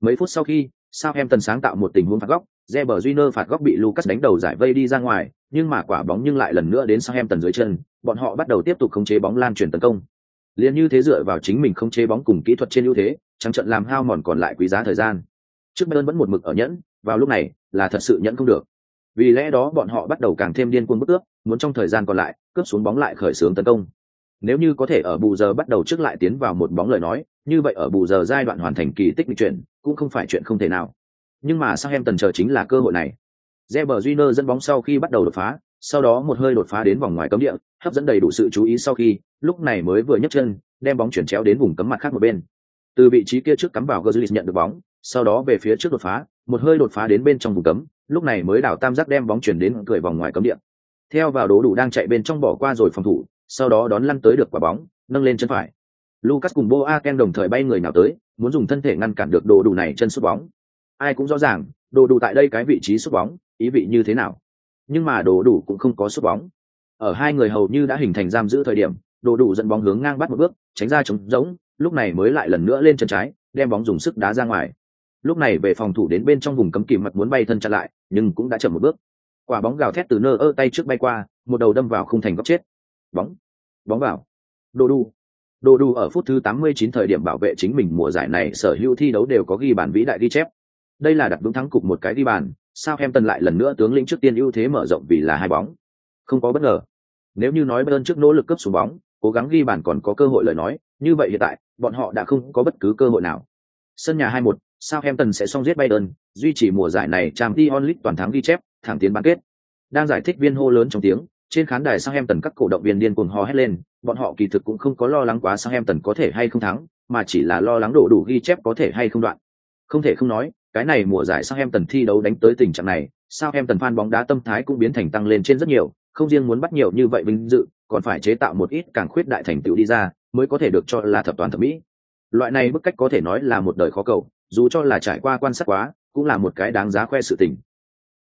Mấy phút sau khi, Southampton sáng tạo một tình huống phạt góc, Reber Júnior phạt góc bị Lucas đánh đầu giải vây đi ra ngoài, nhưng mà quả bóng nhưng lại lần nữa đến Southampton dưới chân, bọn họ bắt đầu tiếp tục khống chế bóng lan truyền tấn công. Liên như thế dựa vào chính mình khống chế bóng cùng kỹ thuật trên ưu thế, trắng trận làm hao mòn còn lại quý giá thời gian. Trước Bayern vẫn một mực ở nhẫn, vào lúc này là thật sự nhẫn không được. Vì lẽ đó bọn họ bắt đầu càng thêm điên cuồng bức ước, muốn trong thời gian còn lại, cướp xuống bóng lại khởi xướng tấn công. Nếu như có thể ở bù giờ bắt đầu trước lại tiến vào một bóng lời nói, như vậy ở bù giờ giai đoạn hoàn thành kỳ tích bị chuyển, cũng không phải chuyện không thể nào. Nhưng mà sang em tần chờ chính là cơ hội này. Reberjiner dẫn bóng sau khi bắt đầu đột phá, sau đó một hơi đột phá đến vòng ngoài cấm địa, hấp dẫn đầy đủ sự chú ý sau khi, lúc này mới vừa nhấc chân, đem bóng chuyển chéo đến vùng cấm mặt khác một bên. Từ vị trí kia trước cắm vào Götze nhận được bóng, sau đó về phía trước đột phá, một hơi đột phá đến bên trong vùng cấm, lúc này mới đảo tam giác đem bóng chuyển đến cười vòng ngoài cấm địa. Theo vào đố đủ đang chạy bên trong bỏ qua rồi phòng thủ, sau đó đón lăn tới được quả bóng, nâng lên chân phải. Lucas cùng Boaken đồng thời bay người nào tới, muốn dùng thân thể ngăn cản được đồ đủ này chân sút bóng. Ai cũng rõ ràng, đồ đủ tại đây cái vị trí sút bóng, ý vị như thế nào. Nhưng mà đồ đủ cũng không có sút bóng. Ở hai người hầu như đã hình thành giam giữ thời điểm, đồ đủ dẫn bóng hướng ngang bắt một bước, tránh ra trống rỗng, lúc này mới lại lần nữa lên chân trái, đem bóng dùng sức đá ra ngoài. Lúc này về phòng thủ đến bên trong vùng cấm kìm mặt muốn bay thân chặn lại, nhưng cũng đã chậm một bước. Quả bóng gào thét từ nơ ơ tay trước bay qua, một đầu đâm vào khung thành góc chết. Bóng, bóng vào. Đồ đủ, Đồ đủ ở phút thứ 89 thời điểm bảo vệ chính mình mùa giải này sở hữu thi đấu đều có ghi bàn vĩ đại ghi chép. Đây là đặt vững thắng cục một cái đi bàn, sao em tần lại lần nữa tướng lĩnh trước tiên ưu thế mở rộng vì là hai bóng. Không có bất ngờ. Nếu như nói Bayern trước nỗ lực cướp xuống bóng, cố gắng ghi bàn còn có cơ hội lời nói, như vậy hiện tại, bọn họ đã không có bất cứ cơ hội nào. Sân nhà 2-1, Southampton sẽ xong giết Bayern, duy trì mùa giải này Champions League toàn thắng ghi chép, thẳng tiến bán kết. Đang giải thích viên hô lớn trong tiếng, trên khán đài Southampton các cổ động viên điên cuồng hò hét lên, bọn họ kỳ thực cũng không có lo lắng quá Southampton có thể hay không thắng, mà chỉ là lo lắng đổ đủ ghi chép có thể hay không đoạn. Không thể không nói, cái này mùa giải sau em tần thi đấu đánh tới tình trạng này, sao em tần fan bóng đá tâm thái cũng biến thành tăng lên trên rất nhiều, không riêng muốn bắt nhiều như vậy vinh dự, còn phải chế tạo một ít càng khuyết đại thành tựu đi ra, mới có thể được cho là thập toàn thập mỹ. Loại này bức cách có thể nói là một đời khó cầu, dù cho là trải qua quan sát quá, cũng là một cái đáng giá khoe sự tình.